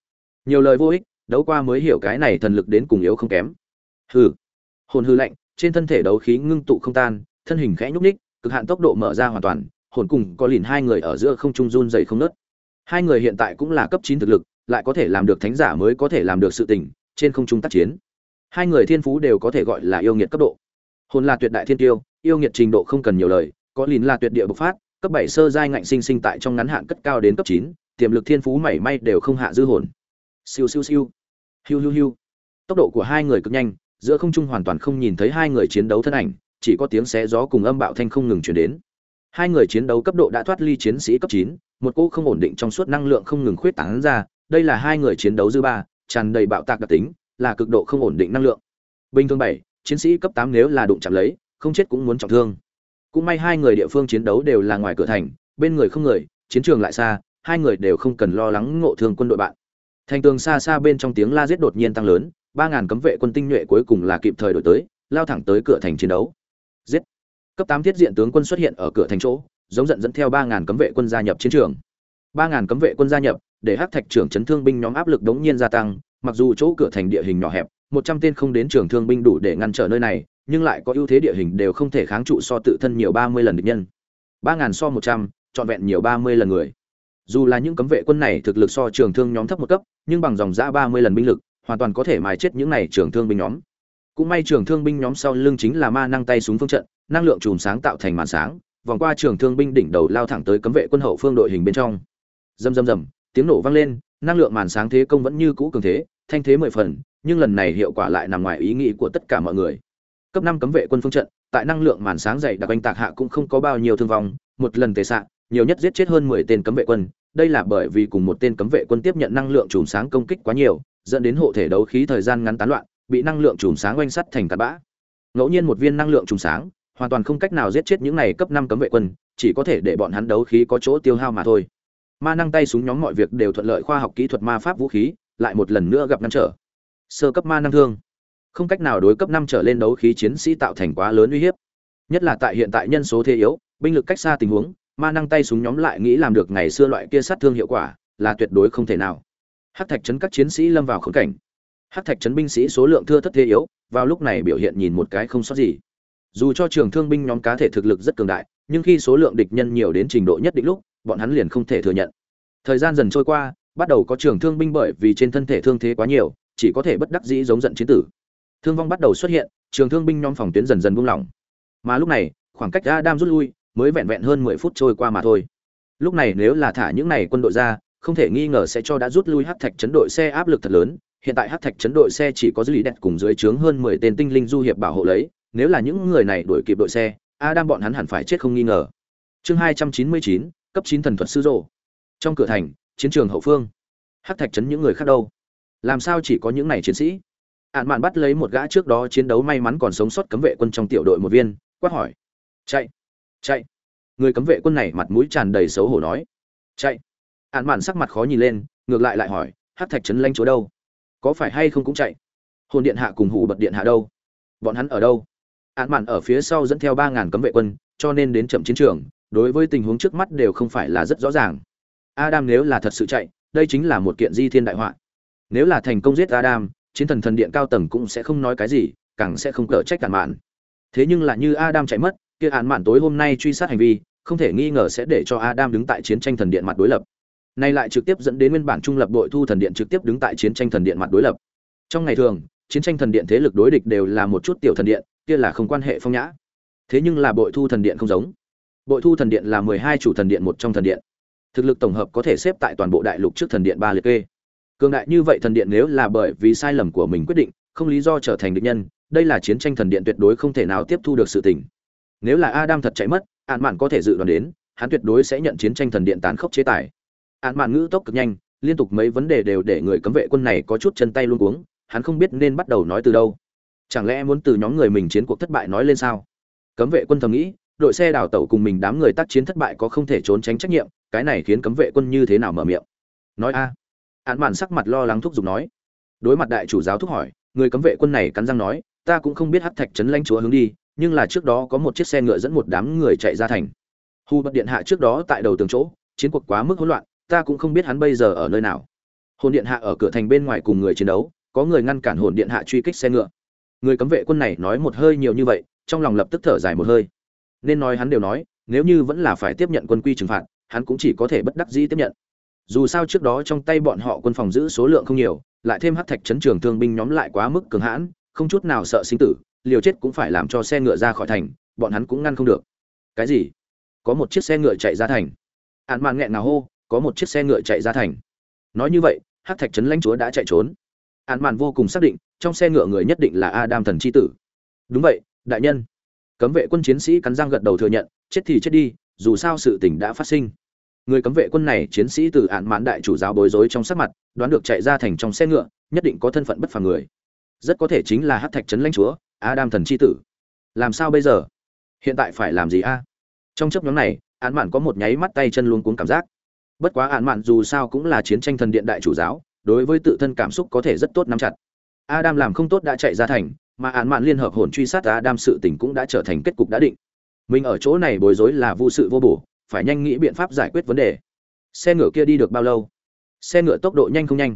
[SPEAKER 1] Nhiều lời vô ích, đấu qua mới hiểu cái này thần lực đến cùng yếu không kém. Hừ. Hồn hư lạnh, trên thân thể đấu khí ngưng tụ không tan, thân hình khẽ nhúc ních cực hạn tốc độ mở ra hoàn toàn, hồn cùng có lìn hai người ở giữa không trung run dày không nớt hai người hiện tại cũng là cấp chín thực lực, lại có thể làm được thánh giả mới có thể làm được sự tình, trên không trung tác chiến. Hai người thiên phú đều có thể gọi là yêu nghiệt cấp độ. Hồn là tuyệt đại thiên tiêu, yêu nghiệt trình độ không cần nhiều lời, có lìn là tuyệt địa bộc phát, cấp bảy sơ giai ngạnh sinh sinh tại trong ngắn hạn cất cao đến cấp chín, tiềm lực thiên phú mảy may đều không hạ dư hồn. Siêu siêu siêu. Hiu hiu hiu. Tốc độ của hai người cực nhanh, giữa không trung hoàn toàn không nhìn thấy hai người chiến đấu thân ảnh, chỉ có tiếng xé gió cùng âm bạo thanh không ngừng chuyển đến hai người chiến đấu cấp độ đã thoát ly chiến sĩ cấp chín, một cô không ổn định trong suốt năng lượng không ngừng khuyết tán ra, đây là hai người chiến đấu dư ba, tràn đầy bạo tạc đặc tính, là cực độ không ổn định năng lượng. Bình thường bảy, chiến sĩ cấp tám nếu là đụng chạm lấy, không chết cũng muốn trọng thương. Cũng may hai người địa phương chiến đấu đều là ngoài cửa thành, bên người không người, chiến trường lại xa, hai người đều không cần lo lắng ngộ thương quân đội bạn. Thành tường xa xa bên trong tiếng la giết đột nhiên tăng lớn, ba ngàn cấm vệ quân tinh nhuệ cuối cùng là kịp thời đổi tới, lao thẳng tới cửa thành chiến đấu cấp tám thiết diện tướng quân xuất hiện ở cửa thành chỗ, giống giận dẫn theo ba ngàn cấm vệ quân gia nhập chiến trường. Ba ngàn cấm vệ quân gia nhập, để hắc thạch trưởng chấn thương binh nhóm áp lực đống nhiên gia tăng, mặc dù chỗ cửa thành địa hình nhỏ hẹp, một trăm tên không đến trường thương binh đủ để ngăn trở nơi này, nhưng lại có ưu thế địa hình đều không thể kháng trụ so tự thân nhiều ba mươi lần địch nhân. Ba ngàn so một trăm, trọn vẹn nhiều ba mươi lần người. Dù là những cấm vệ quân này thực lực so trường thương nhóm thấp một cấp, nhưng bằng dòng giã ba mươi lần binh lực, hoàn toàn có thể mài chết những này trường thương binh nhóm. Cũng may trường thương binh nhóm sau lưng chính là ma năng tay súng phương trận năng lượng chùm sáng tạo thành màn sáng vòng qua trường thương binh đỉnh đầu lao thẳng tới cấm vệ quân hậu phương đội hình bên trong. Rầm rầm rầm tiếng nổ vang lên năng lượng màn sáng thế công vẫn như cũ cường thế thanh thế mười phần nhưng lần này hiệu quả lại nằm ngoài ý nghĩ của tất cả mọi người. Cấp năm cấm vệ quân phương trận tại năng lượng màn sáng dày đặc anh tạc hạ cũng không có bao nhiêu thương vong một lần tề sạ, nhiều nhất giết chết hơn mười tên cấm vệ quân. Đây là bởi vì cùng một tên cấm vệ quân tiếp nhận năng lượng chùm sáng công kích quá nhiều dẫn đến hộ thể đấu khí thời gian ngắn tán loạn bị năng lượng chùm sáng oanh sắt thành cát bã. Ngẫu nhiên một viên năng lượng chùm sáng hoàn toàn không cách nào giết chết những này cấp năm cấm vệ quân, chỉ có thể để bọn hắn đấu khí có chỗ tiêu hao mà thôi. Ma năng tay súng nhóm mọi việc đều thuận lợi khoa học kỹ thuật ma pháp vũ khí, lại một lần nữa gặp ngăn trở. Sơ cấp ma năng thương. Không cách nào đối cấp năm trở lên đấu khí chiến sĩ tạo thành quá lớn uy hiếp. Nhất là tại hiện tại nhân số thế yếu, binh lực cách xa tình huống, ma năng tay súng nhóm lại nghĩ làm được ngày xưa loại kia sát thương hiệu quả, là tuyệt đối không thể nào. Hắc thạch chấn các chiến sĩ lâm vào khống cảnh. Hắc thạch chấn binh sĩ số lượng thưa thất thế yếu, vào lúc này biểu hiện nhìn một cái không sót gì dù cho trường thương binh nhóm cá thể thực lực rất cường đại, nhưng khi số lượng địch nhân nhiều đến trình độ nhất định lúc, bọn hắn liền không thể thừa nhận. Thời gian dần trôi qua, bắt đầu có trường thương binh bởi vì trên thân thể thương thế quá nhiều, chỉ có thể bất đắc dĩ giống giận chiến tử. Thương vong bắt đầu xuất hiện, trường thương binh nhóm phòng tuyến dần dần buông lỏng. Mà lúc này, khoảng cách Adam rút lui, mới vẹn vẹn hơn mười phút trôi qua mà thôi. Lúc này nếu là thả những này quân đội ra, không thể nghi ngờ sẽ cho đã rút lui hắc thạch chấn đội xe áp lực thật lớn. Hiện tại hắc thạch chấn đội xe chỉ có dư lý đẹp cùng dưới trướng hơn mười tên tinh linh du hiệp bảo hộ lấy nếu là những người này đuổi kịp đội xe, Adam bọn hắn hẳn phải chết không nghi ngờ. Chương hai trăm chín mươi chín, cấp chín thần thuật sư rồ. Trong cửa thành, chiến trường hậu phương. Hắc thạch chấn những người khác đâu? Làm sao chỉ có những này chiến sĩ? Án mạn bắt lấy một gã trước đó chiến đấu may mắn còn sống sót cấm vệ quân trong tiểu đội một viên, quát hỏi. Chạy chạy. Người cấm vệ quân này mặt mũi tràn đầy xấu hổ nói. Chạy. Án mạn sắc mặt khó nhìn lên, ngược lại lại hỏi, hắc thạch trấn lanh chúa đâu? Có phải hay không cũng chạy? Hồn điện hạ cùng hủ bật điện hạ đâu? Bọn hắn ở đâu? Án mạn ở phía sau dẫn theo ba ngàn cấm vệ quân, cho nên đến chậm chiến trường, đối với tình huống trước mắt đều không phải là rất rõ ràng. Adam nếu là thật sự chạy, đây chính là một kiện di thiên đại họa. Nếu là thành công giết adam, chiến thần thần điện cao tầng cũng sẽ không nói cái gì, càng sẽ không cỡ trách cản mạn. Thế nhưng là như adam chạy mất, kia án mạn tối hôm nay truy sát hành vi, không thể nghi ngờ sẽ để cho adam đứng tại chiến tranh thần điện mặt đối lập. Nay lại trực tiếp dẫn đến nguyên bản trung lập đội thu thần điện trực tiếp đứng tại chiến tranh thần điện mặt đối lập. Trong ngày thường, chiến tranh thần điện thế lực đối địch đều là một chút tiểu thần điện kia là không quan hệ phong nhã. Thế nhưng là bội thu thần điện không giống. Bội thu thần điện là mười hai chủ thần điện một trong thần điện. Thực lực tổng hợp có thể xếp tại toàn bộ đại lục trước thần điện ba liệt kê. Cường đại như vậy thần điện nếu là bởi vì sai lầm của mình quyết định, không lý do trở thành địch nhân, đây là chiến tranh thần điện tuyệt đối không thể nào tiếp thu được sự tình. Nếu là adam thật chạy mất, ạn mạn có thể dự đoán đến, hắn tuyệt đối sẽ nhận chiến tranh thần điện tán khốc chế tài. Ạn mạn ngữ tốc cực nhanh, liên tục mấy vấn đề đều để người cấm vệ quân này có chút chân tay luôn cuống, hắn không biết nên bắt đầu nói từ đâu chẳng lẽ muốn từ nhóm người mình chiến cuộc thất bại nói lên sao? Cấm vệ quân thầm nghĩ, đội xe đào tẩu cùng mình đám người tác chiến thất bại có không thể trốn tránh trách nhiệm, cái này khiến cấm vệ quân như thế nào mở miệng? Nói a. Án mạn sắc mặt lo lắng thúc giục nói. Đối mặt đại chủ giáo thúc hỏi, người cấm vệ quân này cắn răng nói, ta cũng không biết hát thạch trấn lãnh chúa hướng đi, nhưng là trước đó có một chiếc xe ngựa dẫn một đám người chạy ra thành. Hu bật điện hạ trước đó tại đầu tường chỗ, chiến cuộc quá mức hỗn loạn, ta cũng không biết hắn bây giờ ở nơi nào. Hồn điện hạ ở cửa thành bên ngoài cùng người chiến đấu, có người ngăn cản hồn điện hạ truy kích xe ngựa người cấm vệ quân này nói một hơi nhiều như vậy, trong lòng lập tức thở dài một hơi. Nên nói hắn đều nói, nếu như vẫn là phải tiếp nhận quân quy trừng phạt, hắn cũng chỉ có thể bất đắc dĩ tiếp nhận. Dù sao trước đó trong tay bọn họ quân phòng giữ số lượng không nhiều, lại thêm hắc thạch chấn trường thương binh nhóm lại quá mức cường hãn, không chút nào sợ sinh tử, liều chết cũng phải làm cho xe ngựa ra khỏi thành, bọn hắn cũng ngăn không được. Cái gì? Có một chiếc xe ngựa chạy ra thành. Hạn mạn nghẹn nào hô, có một chiếc xe ngựa chạy ra thành. Nói như vậy, hắc thạch trấn lãnh chúa đã chạy trốn. Hạn mạn vô cùng xác định trong xe ngựa người nhất định là adam thần chi tử. Đúng vậy, đại nhân. Cấm vệ quân chiến sĩ cắn răng gật đầu thừa nhận, chết thì chết đi, dù sao sự tình đã phát sinh. Người cấm vệ quân này chiến sĩ từ án mãn đại chủ giáo bối rối trong sắc mặt, đoán được chạy ra thành trong xe ngựa, nhất định có thân phận bất phàm người. Rất có thể chính là hắc thạch trấn lãnh chúa, adam thần chi tử. Làm sao bây giờ? Hiện tại phải làm gì a? Trong chốc ngắn này án mạn có một nháy mắt tay chân luôn cuống cảm giác. Bất quá án mạn dù sao cũng là chiến tranh thần điện đại chủ giáo, đối với tự thân cảm xúc có thể rất tốt nắm chặt adam làm không tốt đã chạy ra thành, mà án mạn liên hợp hồn truy sát adam sự tình cũng đã trở thành kết cục đã định. Mình ở chỗ này bối rối là vô sự vô bổ, phải nhanh nghĩ biện pháp giải quyết vấn đề. Xe ngựa kia đi được bao lâu? Xe ngựa tốc độ nhanh không nhanh?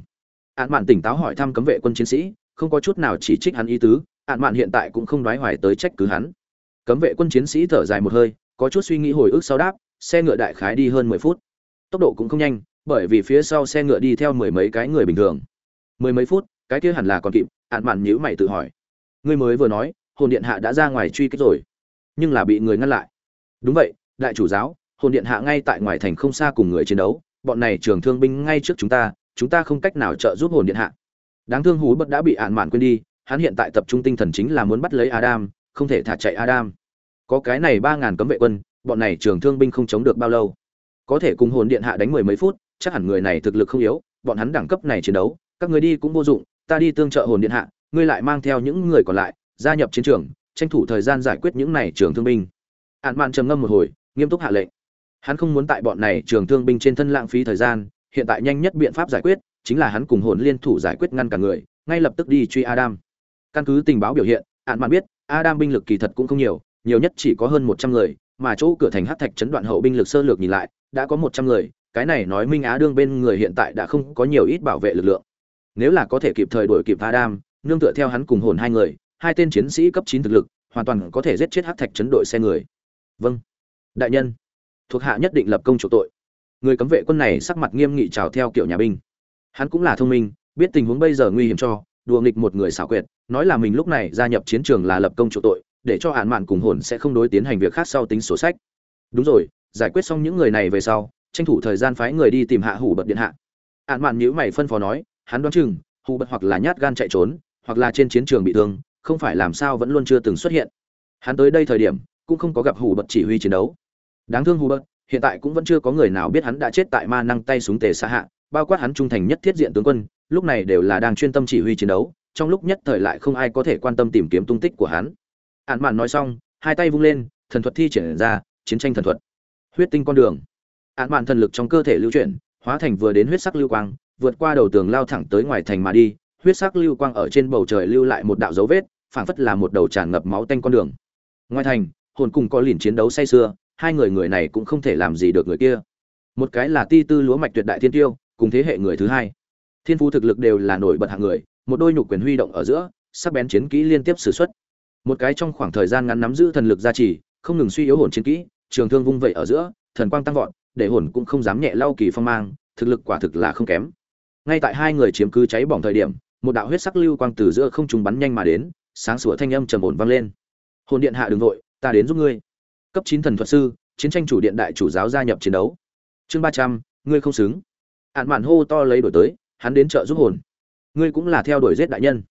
[SPEAKER 1] Án mạn tỉnh táo hỏi thăm cấm vệ quân chiến sĩ, không có chút nào chỉ trích hắn ý tứ, án mạn hiện tại cũng không đoái hoài tới trách cứ hắn. Cấm vệ quân chiến sĩ thở dài một hơi, có chút suy nghĩ hồi ức sau đáp, xe ngựa đại khái đi hơn mười phút. Tốc độ cũng không nhanh, bởi vì phía sau xe ngựa đi theo mười mấy cái người bình thường. Mười mấy phút cái kia hẳn là còn kịp, ạn mạn nhữ mày tự hỏi. Ngươi mới vừa nói, hồn điện hạ đã ra ngoài truy kích rồi, nhưng là bị người ngăn lại. Đúng vậy, đại chủ giáo, hồn điện hạ ngay tại ngoài thành không xa cùng người chiến đấu, bọn này trường thương binh ngay trước chúng ta chúng ta không cách nào trợ giúp hồn điện hạ. Đáng thương hú bất đã bị ạn mạn quên đi, hắn hiện tại tập trung tinh thần chính là muốn bắt lấy adam, không thể thả chạy adam. Có cái này ba ngàn cấm vệ quân, bọn này trường thương binh không chống được bao lâu. Có thể cùng hồn điện hạ đánh mười mấy phút, chắc hẳn người này thực lực không yếu, bọn hắn đẳng cấp này chiến đấu, các người đi cũng vô dụng ta đi tương trợ hồn điện hạ, ngươi lại mang theo những người còn lại, gia nhập chiến trường, tranh thủ thời gian giải quyết những này trường thương binh. Hạn mạn trầm ngâm một hồi, nghiêm túc hạ lệnh. Hắn không muốn tại bọn này trường thương binh trên thân lãng phí thời gian, hiện tại nhanh nhất biện pháp giải quyết chính là hắn cùng hồn liên thủ giải quyết ngăn cả người, ngay lập tức đi truy adam. Căn cứ tình báo biểu hiện hạn mạn biết, adam binh lực kỳ thật cũng không nhiều nhiều nhất chỉ có hơn một trăm người, mà chỗ cửa thành hắc thạch chấn đoạn hậu binh lực sơ lược nhìn lại, đã có một trăm người, cái này nói minh á đương bên người hiện tại đã không có nhiều ít bảo vệ lực lượng nếu là có thể kịp thời đuổi kịp adam, nương tựa theo hắn cùng hồn hai người, hai tên chiến sĩ cấp chín thực lực, hoàn toàn có thể giết chết hắc thạch chấn đội xe người. Vâng. Đại nhân. Thuộc hạ nhất định lập công chủ tội. Người cấm vệ quân này sắc mặt nghiêm nghị chào theo kiểu nhà binh. Hắn cũng là thông minh, biết tình huống bây giờ nguy hiểm cho, đùa nghịch một người xảo quyệt, nói là mình lúc này gia nhập chiến trường là lập công chủ tội, để cho án mạn cùng hồn sẽ không đối tiến hành việc khác sau tính sổ sách. Đúng rồi, giải quyết xong những người này về sau, tranh thủ thời gian phái người đi tìm hạ hủ bật điện hạ. Án mạn nhíu mày phân phó nói hắn đoán chừng, Hù bật hoặc là nhát gan chạy trốn, hoặc là trên chiến trường bị thương, không phải làm sao vẫn luôn chưa từng xuất hiện. Hắn tới đây thời điểm, cũng không có gặp Hù bật chỉ huy chiến đấu. Đáng thương Hù bật, hiện tại cũng vẫn chưa có người nào biết hắn đã chết tại ma năng tay súng tề xa hạ, bao quát hắn trung thành nhất thiết diện tướng quân, lúc này đều là đang chuyên tâm chỉ huy chiến đấu, trong lúc nhất thời lại không ai có thể quan tâm tìm kiếm tung tích của hắn. Ạn mạn nói xong, hai tay vung lên, thần thuật thi triển ra, chiến tranh thần thuật. Huyết tinh con đường. Ạn mạn thần lực trong cơ thể lưu chuyển, hóa thành vừa đến huyết sắc lưu quang vượt qua đầu tường lao thẳng tới ngoài thành mà đi, huyết sắc lưu quang ở trên bầu trời lưu lại một đạo dấu vết, phảng phất là một đầu tràn ngập máu tanh con đường. Ngoài thành, hồn cùng có liền chiến đấu say sưa, hai người người này cũng không thể làm gì được người kia. Một cái là ti tư lúa mạch tuyệt đại thiên tiêu, cùng thế hệ người thứ hai. Thiên phú thực lực đều là nổi bật hạng người, một đôi nhục quyền huy động ở giữa, sắc bén chiến kỹ liên tiếp sử xuất. Một cái trong khoảng thời gian ngắn nắm giữ thần lực gia trì, không ngừng suy yếu hồn chiến kỹ, trường thương vung vẩy ở giữa, thần quang tăng vọt, để hồn cũng không dám nhẹ lau kỳ phong mang, thực lực quả thực là không kém ngay tại hai người chiếm cứ cháy bỏng thời điểm, một đạo huyết sắc lưu quang từ giữa không trung bắn nhanh mà đến, sáng sủa thanh âm trầm ổn vang lên. Hồn điện hạ đường nội ta đến giúp ngươi. Cấp chín thần thuật sư, chiến tranh chủ điện đại chủ giáo gia nhập chiến đấu. Chương ba trăm, ngươi không xứng. Hạn mạn hô to lấy đổi tới, hắn đến trợ giúp hồn. Ngươi cũng là theo đuổi giết đại nhân.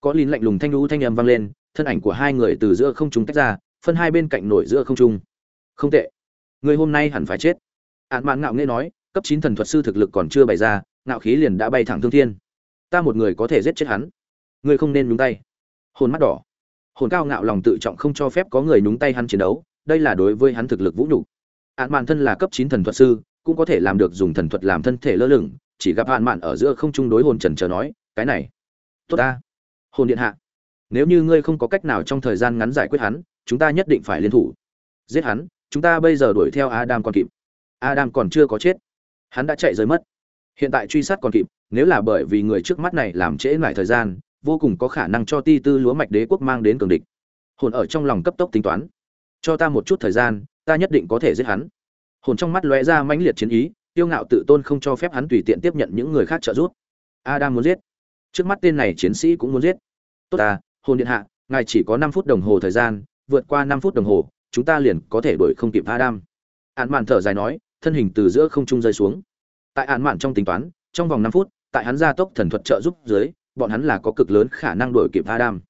[SPEAKER 1] Có lín lạnh lùng thanh lũ thanh âm vang lên, thân ảnh của hai người từ giữa không trung tách ra, phân hai bên cạnh nổi giữa không trung. Không tệ. Ngươi hôm nay hẳn phải chết. Hạn mạn ngạo nghễ nói, cấp chín thần thuật sư thực lực còn chưa bày ra ngạo khí liền đã bay thẳng thương thiên. Ta một người có thể giết chết hắn. Ngươi không nên nhúng tay. Hồn mắt đỏ. Hồn cao ngạo lòng tự trọng không cho phép có người nhúng tay hắn chiến đấu, đây là đối với hắn thực lực vũ nhục. Hạn mạn thân là cấp chín thần thuật sư, cũng có thể làm được dùng thần thuật làm thân thể lơ lửng, chỉ gặp hạn mạn ở giữa không chung đối hồn trần chờ nói, cái này, tốt ta. Hồn điện hạ, nếu như ngươi không có cách nào trong thời gian ngắn giải quyết hắn, chúng ta nhất định phải liên thủ. Giết hắn, chúng ta bây giờ đuổi theo adam còn kịp. Adam còn chưa có chết. Hắn đã chạy rời mất hiện tại truy sát còn kịp, nếu là bởi vì người trước mắt này làm trễ lại thời gian, vô cùng có khả năng cho ti tư lúa mạch đế quốc mang đến cường địch. Hồn ở trong lòng cấp tốc tính toán. Cho ta một chút thời gian, ta nhất định có thể giết hắn. Hồn trong mắt lóe ra mãnh liệt chiến ý, tiêu ngạo tự tôn không cho phép hắn tùy tiện tiếp nhận những người khác trợ giúp. Adam muốn giết. Trước mắt tên này chiến sĩ cũng muốn giết. Tốt ta, hồn điện hạ, ngài chỉ có năm phút đồng hồ thời gian, vượt qua năm phút đồng hồ, chúng ta liền có thể đuổi không kịp adam. Ạn mạn thở dài nói, thân hình từ giữa không trung rơi xuống tại án mạn trong tính toán, trong vòng năm phút, tại hắn gia tốc thần thuật trợ giúp dưới, bọn hắn là có cực lớn khả năng đuổi kịp adam.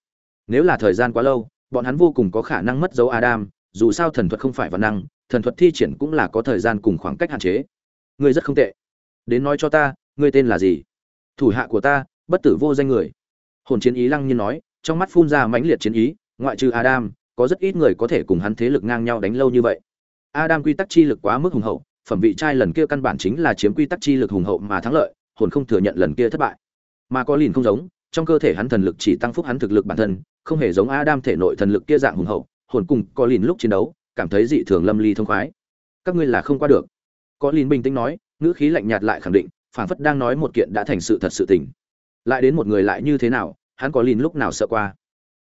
[SPEAKER 1] Nếu là thời gian quá lâu, bọn hắn vô cùng có khả năng mất dấu adam, dù sao thần thuật không phải văn năng, thần thuật thi triển cũng là có thời gian cùng khoảng cách hạn chế. Ngươi rất không tệ. Đến nói cho ta, ngươi tên là gì? Thủ hạ của ta, bất tử vô danh người. Hồn chiến ý lăng nhiên nói, trong mắt phun ra mãnh liệt chiến ý, ngoại trừ adam, có rất ít người có thể cùng hắn thế lực ngang nhau đánh lâu như vậy. Adam quy tắc chi lực quá mức hùng hậu phẩm vị trai lần kia căn bản chính là chiếm quy tắc chi lực hùng hậu mà thắng lợi, hồn không thừa nhận lần kia thất bại. Mà có lìn không giống, trong cơ thể hắn thần lực chỉ tăng phúc hắn thực lực bản thân, không hề giống adam thể nội thần lực kia dạng hùng hậu, hồn cùng có lìn lúc chiến đấu, cảm thấy dị thường lâm ly thông khoái. Các ngươi là không qua được. Có lìn bình tĩnh nói, ngữ khí lạnh nhạt lại khẳng định, phảng phất đang nói một kiện đã thành sự thật sự tình. Lại đến một người lại như thế nào, hắn có lìn lúc nào sợ qua.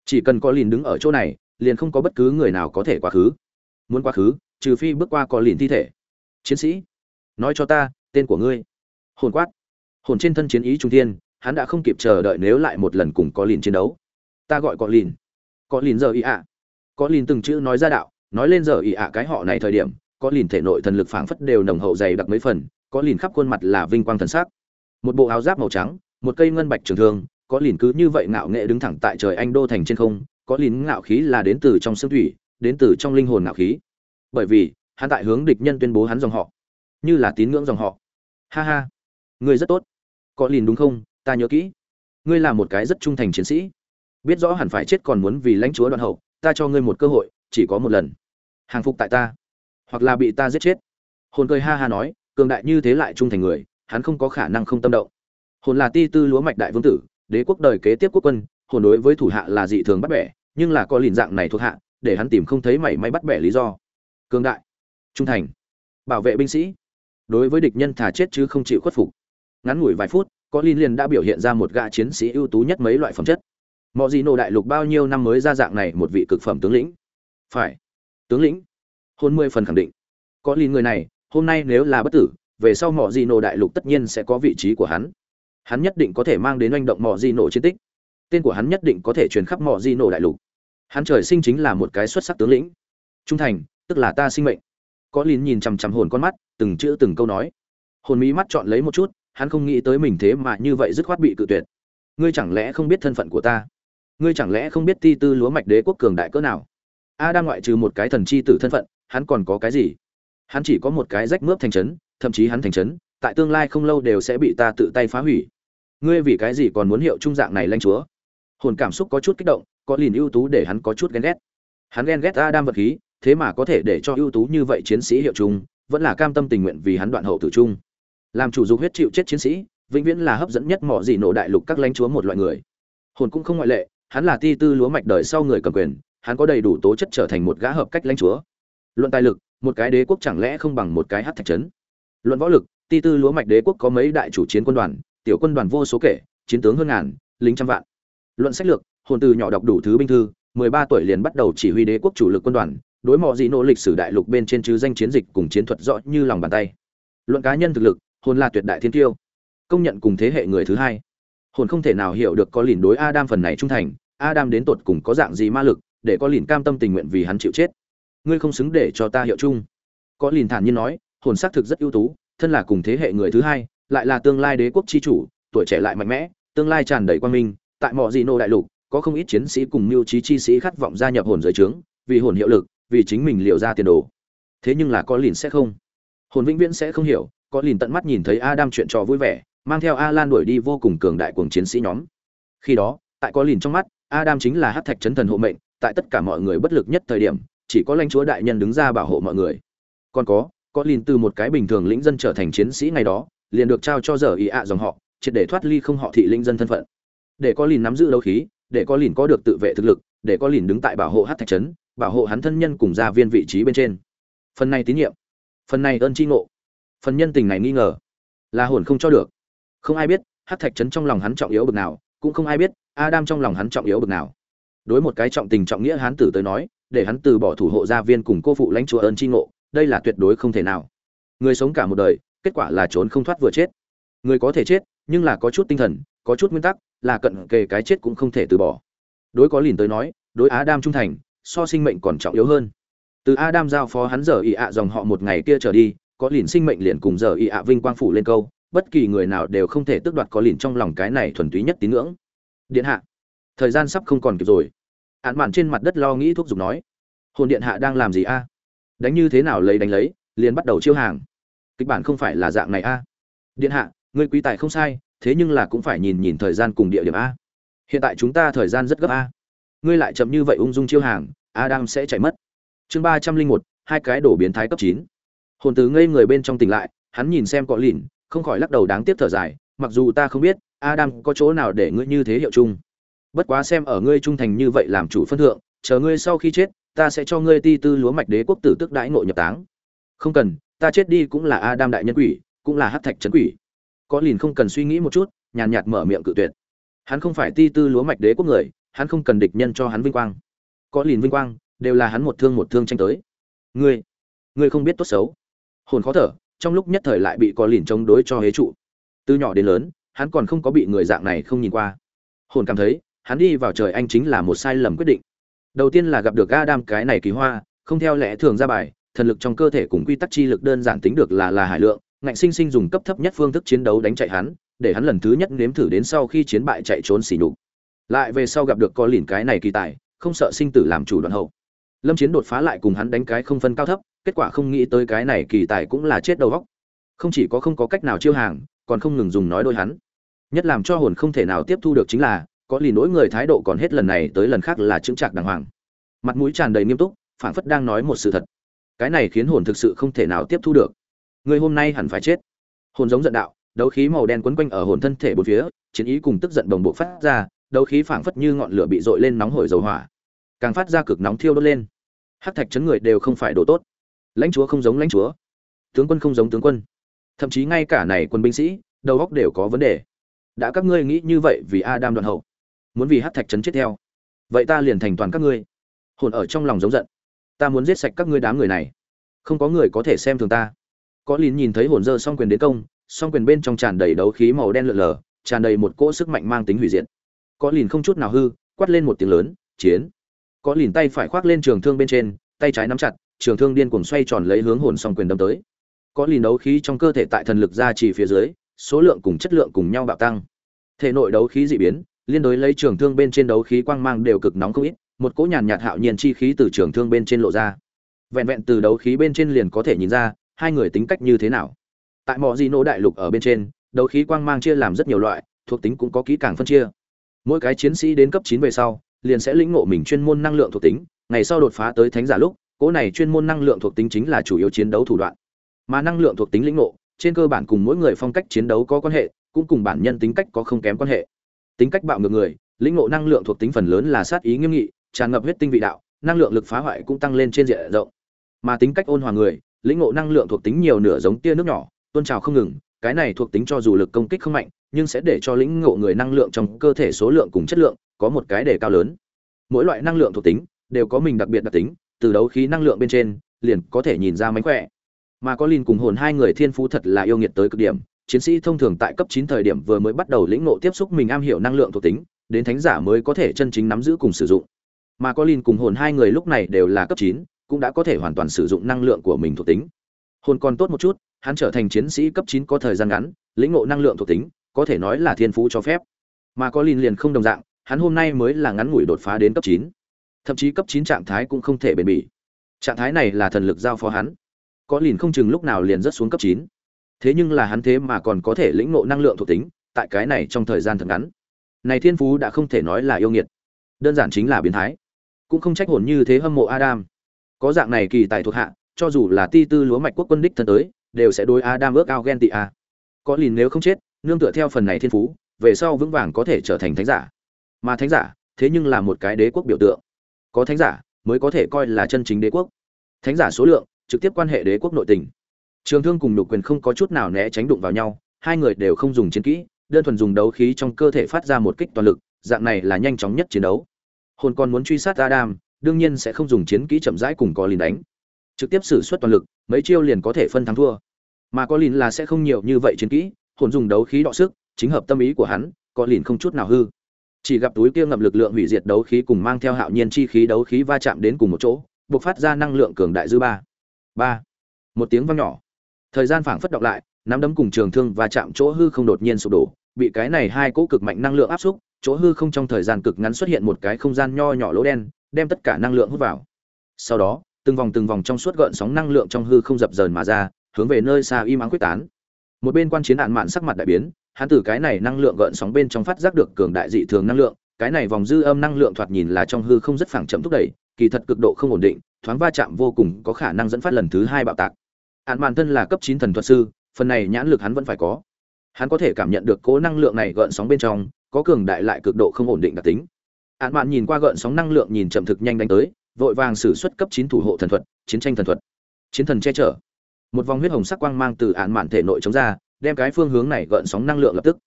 [SPEAKER 1] Chỉ cần có lìn đứng ở chỗ này, liền không có bất cứ người nào có thể quá khứ. Muốn quá khứ, trừ phi bước qua có lìn thi thể chiến sĩ, nói cho ta, tên của ngươi. Hồn quát. Hồn trên thân chiến ý trung thiên, hắn đã không kịp chờ đợi nếu lại một lần cùng có lìn chiến đấu. Ta gọi có lìn. Có lìn giờ ý ạ. Có lìn từng chữ nói ra đạo, nói lên giờ ý ạ cái họ này thời điểm, có lìn thể nội thần lực phảng phất đều nồng hậu dày đặc mấy phần, có lìn khắp khuôn mặt là vinh quang thần sắc. Một bộ áo giáp màu trắng, một cây ngân bạch trường thương, có lìn cứ như vậy ngạo nghệ đứng thẳng tại trời anh đô thành trên không, có lìn ngạo khí là đến từ trong xương thủy, đến từ trong linh hồn ngạo khí. Bởi vì hắn tại hướng địch nhân tuyên bố hắn dòng họ. Như là tín ngưỡng dòng họ. Ha ha. Ngươi rất tốt. Có lìn đúng không? Ta nhớ kỹ. Ngươi là một cái rất trung thành chiến sĩ. Biết rõ hẳn phải chết còn muốn vì lãnh chúa đoạn hậu, ta cho ngươi một cơ hội, chỉ có một lần. Hàng phục tại ta. Hoặc là bị ta giết chết. Hồn cười ha ha nói, cường đại như thế lại trung thành người, hắn không có khả năng không tâm động. Hồn là ti tư lúa mạch đại vương tử, đế quốc đời kế tiếp quốc quân, hồn đối với thủ hạ là dị thường bắt bẻ, nhưng là có lìn dạng này thuộc hạ, để hắn tìm không thấy mảy may bắt bẻ lý do. Cường đại trung thành, bảo vệ binh sĩ. Đối với địch nhân thả chết chứ không chịu khuất phục. Ngắn ngủi vài phút, có Liên liền đã biểu hiện ra một gã chiến sĩ ưu tú nhất mấy loại phẩm chất. Mọi gì nổ đại lục bao nhiêu năm mới ra dạng này một vị cực phẩm tướng lĩnh? Phải. Tướng lĩnh? Hôn mười phần khẳng định. Có Liên người này, hôm nay nếu là bất tử, về sau mọi gì nổ đại lục tất nhiên sẽ có vị trí của hắn. Hắn nhất định có thể mang đến oanh động mọi gì nổ chiến tích. Tên của hắn nhất định có thể truyền khắp mọi gì nổ đại lục. Hắn trời sinh chính là một cái xuất sắc tướng lĩnh. Trung thành, tức là ta sinh mệnh có lìn nhìn chằm chằm hồn con mắt, từng chữ từng câu nói. Hồn mỹ mắt chọn lấy một chút, hắn không nghĩ tới mình thế mà như vậy dứt khoát bị cự tuyệt. Ngươi chẳng lẽ không biết thân phận của ta? Ngươi chẳng lẽ không biết ti tư lúa mạch đế quốc cường đại cỡ nào? A đang ngoại trừ một cái thần chi tử thân phận, hắn còn có cái gì? Hắn chỉ có một cái rách mướp thành trấn, thậm chí hắn thành trấn, tại tương lai không lâu đều sẽ bị ta tự tay phá hủy. Ngươi vì cái gì còn muốn hiệu trung dạng này lanh chúa? Hồn cảm xúc có chút kích động, có lìn ưu tú để hắn có chút ghen ghét. Hắn ghen ghét a đam vật khí thế mà có thể để cho ưu tú như vậy chiến sĩ hiệu trung vẫn là cam tâm tình nguyện vì hắn đoạn hậu tử trung làm chủ dục huyết chịu chết chiến sĩ, vĩnh viễn là hấp dẫn nhất mọi gì nổ đại lục các lãnh chúa một loại người. Hồn cũng không ngoại lệ, hắn là ti tư lúa mạch đời sau người cầm quyền, hắn có đầy đủ tố chất trở thành một gã hợp cách lãnh chúa. Luận tài lực, một cái đế quốc chẳng lẽ không bằng một cái hát thạch trấn? Luận võ lực, ti tư lúa mạch đế quốc có mấy đại chủ chiến quân đoàn, tiểu quân đoàn vô số kể, chiến tướng hơn ngàn, lính trăm vạn. Luận sách lược, hồn từ nhỏ đọc đủ thứ binh thư 13 tuổi liền bắt đầu chỉ huy đế quốc chủ lực quân đoàn đối mọi gì nỗ lịch sử đại lục bên trên chứ danh chiến dịch cùng chiến thuật rõ như lòng bàn tay. Luận cá nhân thực lực, hồn là tuyệt đại thiên tiêu. Công nhận cùng thế hệ người thứ hai. Hồn không thể nào hiểu được có lìn đối adam phần này trung thành, adam đến tột cùng có dạng gì ma lực, để có lìn cam tâm tình nguyện vì hắn chịu chết. Ngươi không xứng để cho ta hiệu chung. Có lìn thản nhiên nói, hồn xác thực rất ưu tú, thân là cùng thế hệ người thứ hai, lại là tương lai đế quốc chi chủ, tuổi trẻ lại mạnh mẽ, tương lai tràn đầy quang minh, tại mọi gì nô đại lục, có không ít chiến sĩ cùng mưu trí chi sĩ khát vọng gia nhập hồn giới trướng, vì hồn hiệu lực vì chính mình liệu ra tiền đồ. Thế nhưng là có lìn sẽ không? Hồn vĩnh viễn sẽ không hiểu, có lìn tận mắt nhìn thấy adam chuyện trò vui vẻ, mang theo alan đuổi đi vô cùng cường đại cuồng chiến sĩ nhóm. Khi đó, tại có lìn trong mắt, adam chính là hát thạch chấn thần hộ mệnh, tại tất cả mọi người bất lực nhất thời điểm, chỉ có lãnh chúa đại nhân đứng ra bảo hộ mọi người. Còn có có lìn từ một cái bình thường lĩnh dân trở thành chiến sĩ ngày đó, liền được trao cho giờ ý ạ dòng họ, triệt để thoát ly không họ thị lĩnh dân thân phận. Để có lìn nắm giữ đấu khí, để có lìn có được tự vệ thực lực, để có lìn đứng tại bảo hộ hát thạch trấn bảo hộ hắn thân nhân cùng gia viên vị trí bên trên. Phần này tín nhiệm, phần này ơn tri ngộ, phần nhân tình này nghi ngờ, là hồn không cho được. Không ai biết hát thạch trấn trong lòng hắn trọng yếu bực nào, cũng không ai biết adam trong lòng hắn trọng yếu bực nào. Đối một cái trọng tình trọng nghĩa hán tử tới nói, để hắn từ bỏ thủ hộ gia viên cùng cô phụ lãnh chúa ơn tri ngộ, đây là tuyệt đối không thể nào. Người sống cả một đời, kết quả là trốn không thoát vừa chết. Người có thể chết, nhưng là có chút tinh thần, có chút nguyên tắc, là cận kề cái chết cũng không thể từ bỏ. Đối có lìn tới nói, đối adam trung thành so sinh mệnh còn trọng yếu hơn. Từ adam giao phó hắn giờ ị ạ dòng họ một ngày kia trở đi, có lìn sinh mệnh liền cùng giờ ị ạ vinh quang phủ lên câu, bất kỳ người nào đều không thể tước đoạt có lìn trong lòng cái này thuần túy nhất tín ngưỡng. Điện hạ, thời gian sắp không còn kịp rồi. Án mạn trên mặt đất lo nghĩ thuốc giục nói, hồn điện hạ đang làm gì a? Đánh như thế nào lấy đánh lấy, liền bắt đầu chiêu hàng. Kịch bản không phải là dạng này a. Điện hạ, ngươi quý tài không sai, thế nhưng là cũng phải nhìn nhìn thời gian cùng địa điểm a. Hiện tại chúng ta thời gian rất gấp a ngươi lại chậm như vậy ung dung chiêu hàng, adam sẽ chạy mất. Chương ba trăm linh một, hai cái đổ biến thái cấp chín. Hồn từ ngây người bên trong tỉnh lại, hắn nhìn xem cọ lìn, không khỏi lắc đầu đáng tiếc thở dài, mặc dù ta không biết, adam có chỗ nào để ngươi như thế hiệu chung. Bất quá xem ở ngươi trung thành như vậy làm chủ phân thượng, chờ ngươi sau khi chết, ta sẽ cho ngươi ti tư lúa mạch đế quốc tử tức đãi ngộ nhập táng. Không cần, ta chết đi cũng là adam đại nhân quỷ, cũng là hát thạch trấn quỷ. Có lìn không cần suy nghĩ một chút, nhàn nhạt mở miệng cự tuyệt. Hắn không phải ti tư lúa mạch đế quốc người hắn không cần địch nhân cho hắn vinh quang. Có lìn vinh quang, đều là hắn một thương một thương tranh tới. Ngươi ngươi không biết tốt xấu. Hồn khó thở, trong lúc nhất thời lại bị có lìn chống đối cho hế trụ. Từ nhỏ đến lớn, hắn còn không có bị người dạng này không nhìn qua. Hồn cảm thấy, hắn đi vào trời anh chính là một sai lầm quyết định. Đầu tiên là gặp được adam cái này kỳ hoa, không theo lẽ thường ra bài, thần lực trong cơ thể cùng quy tắc chi lực đơn giản tính được là là hải lượng, ngạnh sinh sinh dùng cấp thấp nhất phương thức chiến đấu đánh chạy hắn, để hắn lần thứ nhất nếm thử đến sau khi chiến bại chạy trốn xỉ nhục lại về sau gặp được có lìn cái này kỳ tài, không sợ sinh tử làm chủ đoạn hậu. Lâm chiến đột phá lại cùng hắn đánh cái không phân cao thấp, kết quả không nghĩ tới cái này kỳ tài cũng là chết đầu góc không chỉ có không có cách nào chiêu hàng, còn không ngừng dùng nói đôi hắn. Nhất làm cho hồn không thể nào tiếp thu được chính là, có lì nỗi người thái độ còn hết lần này tới lần khác là chững chạc đàng hoàng. Mặt mũi tràn đầy nghiêm túc, phảng phất đang nói một sự thật. Cái này khiến hồn thực sự không thể nào tiếp thu được. Người hôm nay hẳn phải chết. Hồn giống giận đạo, đấu khí màu đen quấn quanh ở hồn thân thể bốn phía, chiến ý cùng tức giận đồng bộ phát ra đấu khí phảng phất như ngọn lửa bị dội lên nóng hổi dầu hỏa. Càng phát ra cực nóng thiêu đốt lên. Hắc thạch chấn người đều không phải đồ tốt. Lãnh chúa không giống lãnh chúa. Tướng quân không giống tướng quân. Thậm chí ngay cả này quân binh sĩ, đầu óc đều có vấn đề. Đã các ngươi nghĩ như vậy vì adam đoạn hậu, muốn vì hắc thạch chấn chết theo, vậy ta liền thành toàn các ngươi. Hồn ở trong lòng giống giận. Ta muốn giết sạch các ngươi đám người này. Không có người có thể xem thường ta. Có lín nhìn thấy hồn dơ song quyền đến công, song quyền bên trong tràn đầy đấu khí màu đen lượn lờ, tràn đầy một cỗ sức mạnh mang tính hủy diệt có lìn không chút nào hư, quát lên một tiếng lớn, chiến! Có lìn tay phải khoác lên trường thương bên trên, tay trái nắm chặt, trường thương điên cuồng xoay tròn lấy hướng hồn song quyền đâm tới. Có lìn đấu khí trong cơ thể tại thần lực ra chỉ phía dưới, số lượng cùng chất lượng cùng nhau bạo tăng. Thể nội đấu khí dị biến, liên đối lấy trường thương bên trên đấu khí quang mang đều cực nóng không ít, một cỗ nhàn nhạt hạo nhiên chi khí từ trường thương bên trên lộ ra. Vẹn vẹn từ đấu khí bên trên liền có thể nhìn ra, hai người tính cách như thế nào. Tại mọi di nô đại lục ở bên trên, đấu khí quang mang chia làm rất nhiều loại, thuộc tính cũng có kỹ càng phân chia mỗi cái chiến sĩ đến cấp chín về sau, liền sẽ lĩnh ngộ mình chuyên môn năng lượng thuộc tính, ngày sau đột phá tới thánh giả lúc, cỗ này chuyên môn năng lượng thuộc tính chính là chủ yếu chiến đấu thủ đoạn. Mà năng lượng thuộc tính lĩnh ngộ, trên cơ bản cùng mỗi người phong cách chiến đấu có quan hệ, cũng cùng bản nhân tính cách có không kém quan hệ. Tính cách bạo ngược người, lĩnh ngộ năng lượng thuộc tính phần lớn là sát ý nghiêm nghị, tràn ngập huyết tinh vị đạo, năng lượng lực phá hoại cũng tăng lên trên diện rộng. Mà tính cách ôn hòa người, lĩnh ngộ năng lượng thuộc tính nhiều nửa giống tia nước nhỏ, tuôn trào không ngừng, cái này thuộc tính cho dù lực công kích không mạnh nhưng sẽ để cho lĩnh ngộ người năng lượng trong cơ thể số lượng cùng chất lượng có một cái đề cao lớn. Mỗi loại năng lượng thuộc tính đều có mình đặc biệt đặc tính, từ đấu khí năng lượng bên trên liền có thể nhìn ra mánh khỏe. Mà có linh cùng hồn hai người thiên phú thật là yêu nghiệt tới cực điểm, chiến sĩ thông thường tại cấp chín thời điểm vừa mới bắt đầu lĩnh ngộ tiếp xúc mình am hiểu năng lượng thuộc tính, đến thánh giả mới có thể chân chính nắm giữ cùng sử dụng. Mà có linh cùng hồn hai người lúc này đều là cấp chín, cũng đã có thể hoàn toàn sử dụng năng lượng của mình thuộc tính. Hồn còn tốt một chút, hắn trở thành chiến sĩ cấp chín có thời gian ngắn, lĩnh ngộ năng lượng thuộc tính có thể nói là thiên phú cho phép. Mà có Lin liền không đồng dạng, hắn hôm nay mới là ngắn ngủi đột phá đến cấp chín. Thậm chí cấp chín trạng thái cũng không thể bền bỉ. Trạng thái này là thần lực giao phó hắn. Có Lin không chừng lúc nào liền rất xuống cấp chín. Thế nhưng là hắn thế mà còn có thể lĩnh ngộ năng lượng thuộc tính, tại cái này trong thời gian thật ngắn. Này thiên phú đã không thể nói là yêu nghiệt. Đơn giản chính là biến thái. Cũng không trách hồn như thế hâm mộ adam. Có dạng này kỳ tài thuộc hạ, cho dù là ti tư lúa mạch quốc quân đích thân tới, đều sẽ đối adam ước ao ghen tị à. có lìn nếu không chết nương tựa theo phần này thiên phú, về sau vững vàng có thể trở thành thánh giả. Mà thánh giả, thế nhưng là một cái đế quốc biểu tượng. Có thánh giả, mới có thể coi là chân chính đế quốc. Thánh giả số lượng, trực tiếp quan hệ đế quốc nội tình. Trường thương cùng nhục quyền không có chút nào né tránh đụng vào nhau, hai người đều không dùng chiến kỹ, đơn thuần dùng đấu khí trong cơ thể phát ra một kích toàn lực, dạng này là nhanh chóng nhất chiến đấu. Hồn còn muốn truy sát adam, đương nhiên sẽ không dùng chiến kỹ chậm rãi cùng có lìn đánh. Trực tiếp sử xuất toàn lực, mấy chiêu liền có thể phân thắng thua. Mà có lìn là sẽ không nhiều như vậy chiến kỹ hồn dùng đấu khí đọ sức, chính hợp tâm ý của hắn, có liền không chút nào hư. Chỉ gặp túi kia ngập lực lượng hủy diệt đấu khí cùng mang theo hạo nhiên chi khí đấu khí va chạm đến cùng một chỗ, bộc phát ra năng lượng cường đại dư ba. Ba. Một tiếng vang nhỏ. Thời gian phảng phất đọc lại, nắm đấm cùng trường thương và chạm chỗ hư không đột nhiên sụp đổ, bị cái này hai cỗ cực mạnh năng lượng áp xúc, chỗ hư không trong thời gian cực ngắn xuất hiện một cái không gian nho nhỏ lỗ đen, đem tất cả năng lượng hút vào. Sau đó, từng vòng từng vòng trong suốt gợn sóng năng lượng trong hư không dập dờn mà ra, hướng về nơi xa im ắng quyết tán một bên quan chiến hạn mạn sắc mặt đại biến, hắn từ cái này năng lượng gợn sóng bên trong phát giác được cường đại dị thường năng lượng, cái này vòng dư âm năng lượng thoạt nhìn là trong hư không rất phẳng chậm thúc đẩy, kỳ thật cực độ không ổn định, thoáng va chạm vô cùng có khả năng dẫn phát lần thứ hai bạo tạc. Hạn mạn thân là cấp chín thần thuật sư, phần này nhãn lực hắn vẫn phải có. Hắn có thể cảm nhận được cố năng lượng này gợn sóng bên trong, có cường đại lại cực độ không ổn định đặc tính. Hạn mạn nhìn qua gợn sóng năng lượng nhìn chậm thực nhanh đánh tới, vội vàng sử xuất cấp chín thủ hộ thần thuật, chiến tranh thần thuật. Chiến thần che chở một vòng huyết hồng sắc quang mang từ án mạn thể nội chống ra, đem cái phương hướng này gợn sóng năng lượng lập tức.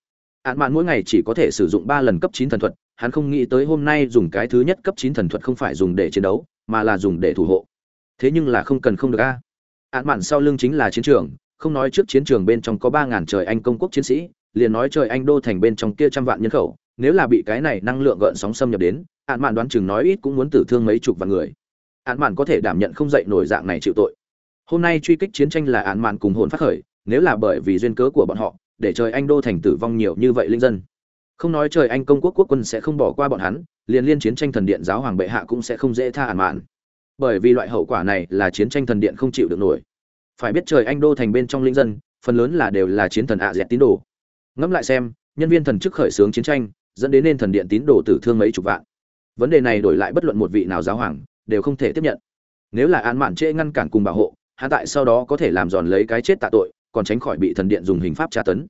[SPEAKER 1] Án mạn mỗi ngày chỉ có thể sử dụng ba lần cấp chín thần thuật, hắn không nghĩ tới hôm nay dùng cái thứ nhất cấp chín thần thuật không phải dùng để chiến đấu, mà là dùng để thủ hộ. Thế nhưng là không cần không được a. Án mạn sau lưng chính là chiến trường, không nói trước chiến trường bên trong có ba ngàn trời anh công quốc chiến sĩ, liền nói trời anh đô thành bên trong kia trăm vạn nhân khẩu, nếu là bị cái này năng lượng gợn sóng xâm nhập đến, ạn mạn đoán chừng nói ít cũng muốn tử thương mấy chục vạn người. Ạn mạn có thể đảm nhận không dậy nổi dạng này chịu tội hôm nay truy kích chiến tranh là án mạn cùng hồn phát khởi, nếu là bởi vì duyên cớ của bọn họ, để trời anh đô thành tử vong nhiều như vậy linh dân. Không nói trời anh công quốc quốc quân sẽ không bỏ qua bọn hắn, liền liên chiến tranh thần điện giáo hoàng bệ hạ cũng sẽ không dễ tha án mạn. Bởi vì loại hậu quả này là chiến tranh thần điện không chịu được nổi. Phải biết trời anh đô thành bên trong linh dân, phần lớn là đều là chiến thần ạ dẹt tín đồ. Ngẫm lại xem, nhân viên thần chức khởi xướng chiến tranh, dẫn đến nên thần điện tín đồ tử thương mấy chục vạn. Vấn đề này đổi lại bất luận một vị nào giáo hoàng, đều không thể tiếp nhận. Nếu là án mạn trễ ngăn cản cùng bảo hộ hạ tại sau đó có thể làm giòn lấy cái chết tạ tội, còn tránh khỏi bị thần điện dùng hình pháp tra tấn.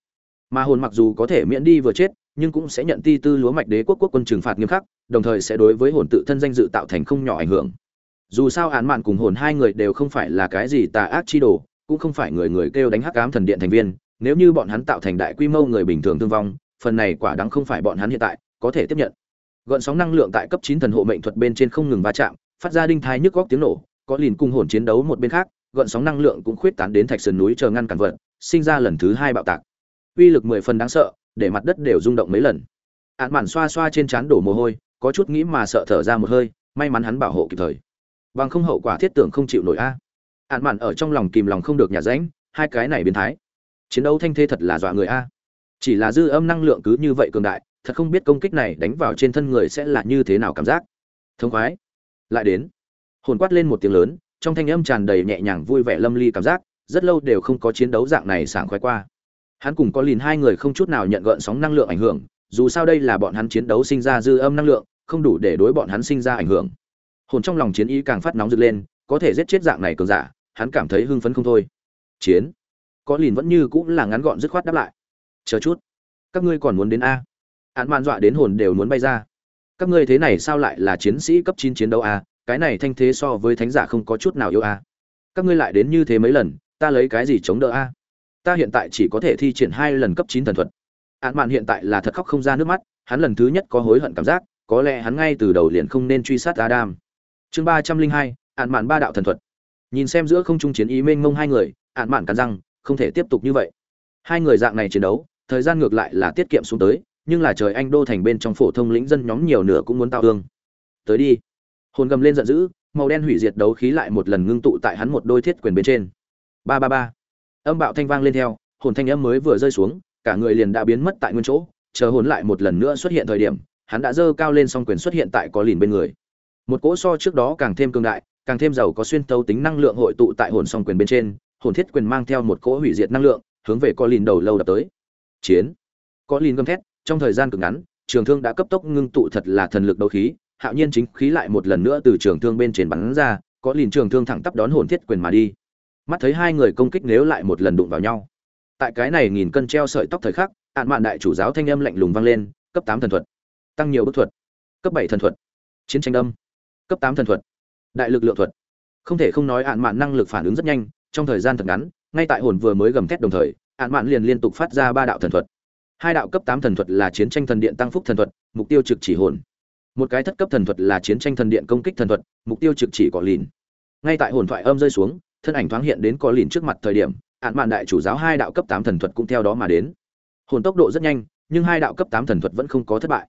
[SPEAKER 1] Mà hồn mặc dù có thể miễn đi vừa chết, nhưng cũng sẽ nhận ti tư lúa mạch đế quốc quốc quân trừng phạt nghiêm khắc, đồng thời sẽ đối với hồn tự thân danh dự tạo thành không nhỏ ảnh hưởng. Dù sao án mạn cùng hồn hai người đều không phải là cái gì tà ác chi đồ, cũng không phải người người kêu đánh hắc ám thần điện thành viên, nếu như bọn hắn tạo thành đại quy mô người bình thường thương vong, phần này quả đáng không phải bọn hắn hiện tại, có thể tiếp nhận. Gợn sóng năng lượng tại cấp chín thần hộ mệnh thuật bên trên không ngừng va chạm, phát ra đinh thai nhức góc tiếng nổ, có liền cung hồn chiến đấu một bên khác gợn sóng năng lượng cũng khuyết tán đến thạch sườn núi chờ ngăn cản vật, sinh ra lần thứ hai bạo tạc. Uy lực mười phần đáng sợ, để mặt đất đều rung động mấy lần. Án mạn xoa xoa trên trán đổ mồ hôi, có chút nghĩ mà sợ thở ra một hơi, may mắn hắn bảo hộ kịp thời. Bằng không hậu quả thiết tưởng không chịu nổi a. Án mạn ở trong lòng kìm lòng không được nhà rãnh, hai cái này biến thái. Chiến đấu thanh thế thật là dọa người a. Chỉ là dư âm năng lượng cứ như vậy cường đại, thật không biết công kích này đánh vào trên thân người sẽ là như thế nào cảm giác. Thông khoái. Lại đến. Hồn quát lên một tiếng lớn trong thanh âm tràn đầy nhẹ nhàng vui vẻ lâm ly cảm giác, rất lâu đều không có chiến đấu dạng này sảng khoái qua. Hắn cùng có lìn hai người không chút nào nhận gợn sóng năng lượng ảnh hưởng, dù sao đây là bọn hắn chiến đấu sinh ra dư âm năng lượng, không đủ để đối bọn hắn sinh ra ảnh hưởng. Hồn trong lòng chiến ý càng phát nóng rực lên, có thể giết chết dạng này cường giả, hắn cảm thấy hưng phấn không thôi. Chiến. Có lìn vẫn như cũng là ngắn gọn dứt khoát đáp lại. Chờ chút. Các ngươi còn muốn đến a. Hắn man dọa đến hồn đều muốn bay ra. Các ngươi thế này sao lại là chiến sĩ cấp chín chiến đấu a cái này thanh thế so với thánh giả không có chút nào yêu a. Các ngươi lại đến như thế mấy lần, ta lấy cái gì chống đỡ a? Ta hiện tại chỉ có thể thi triển hai lần cấp chín thần thuật. Ạn mạn hiện tại là thật khóc không ra nước mắt, hắn lần thứ nhất có hối hận cảm giác, có lẽ hắn ngay từ đầu liền không nên truy sát adam. Chương ba trăm linh hai ạn mạn ba đạo thần thuật. Nhìn xem giữa không trung chiến ý mênh mông hai người ạn mạn cắn răng, không thể tiếp tục như vậy. Hai người dạng này chiến đấu, thời gian ngược lại là tiết kiệm xuống tới, nhưng là trời anh đô thành bên trong phổ thông lĩnh dân nhóm nhiều nửa cũng muốn tao ương tới đi hồn gầm lên giận dữ, màu đen hủy diệt đấu khí lại một lần ngưng tụ tại hắn một đôi thiết quyền bên trên. Ba ba ba. Âm bạo thanh vang lên theo, hồn thanh âm mới vừa rơi xuống, cả người liền đã biến mất tại nguyên chỗ, chờ hồn lại một lần nữa xuất hiện thời điểm, hắn đã dơ cao lên song quyền xuất hiện tại có lìn bên người. Một cỗ so trước đó càng thêm cương đại, càng thêm giàu có xuyên tấu tính năng lượng hội tụ tại hồn song quyền bên trên, hồn thiết quyền mang theo một cỗ hủy diệt năng lượng, hướng về có lìn đầu lâu đập tới. Chiến. Có lìn gầm thét, trong thời gian cực ngắn, trường thương đã cấp tốc ngưng tụ thật là thần lực đấu khí hạo nhiên chính khí lại một lần nữa từ trường thương bên trên bắn ra có liền trường thương thẳng tắp đón hồn thiết quyền mà đi. Mắt thấy hai người công kích nếu lại một lần đụng vào nhau. Tại cái này nghìn cân treo sợi tóc thời khắc ạn mạn đại chủ giáo thanh âm lạnh lùng vang lên cấp tám thần thuật tăng nhiều bức thuật cấp bảy thần thuật chiến tranh âm, cấp tám thần thuật đại lực lượng thuật. Không thể không nói ạn mạn năng lực phản ứng rất nhanh trong thời gian thật ngắn ngay tại hồn vừa mới gầm thét đồng thời ạn mạn liền liên tục phát ra ba đạo thần thuật. Hai đạo cấp tám thần thuật là chiến tranh thần điện tăng phúc thần thuật mục tiêu trực chỉ hồn một cái thất cấp thần thuật là chiến tranh thần điện công kích thần thuật, mục tiêu trực chỉ cỏ lìn. Ngay tại hồn thoại âm rơi xuống, thân ảnh thoáng hiện đến cỏ lìn trước mặt thời điểm hạn mạn đại chủ giáo hai đạo cấp tám thần thuật cũng theo đó mà đến. Hồn tốc độ rất nhanh, nhưng hai đạo cấp tám thần thuật vẫn không có thất bại.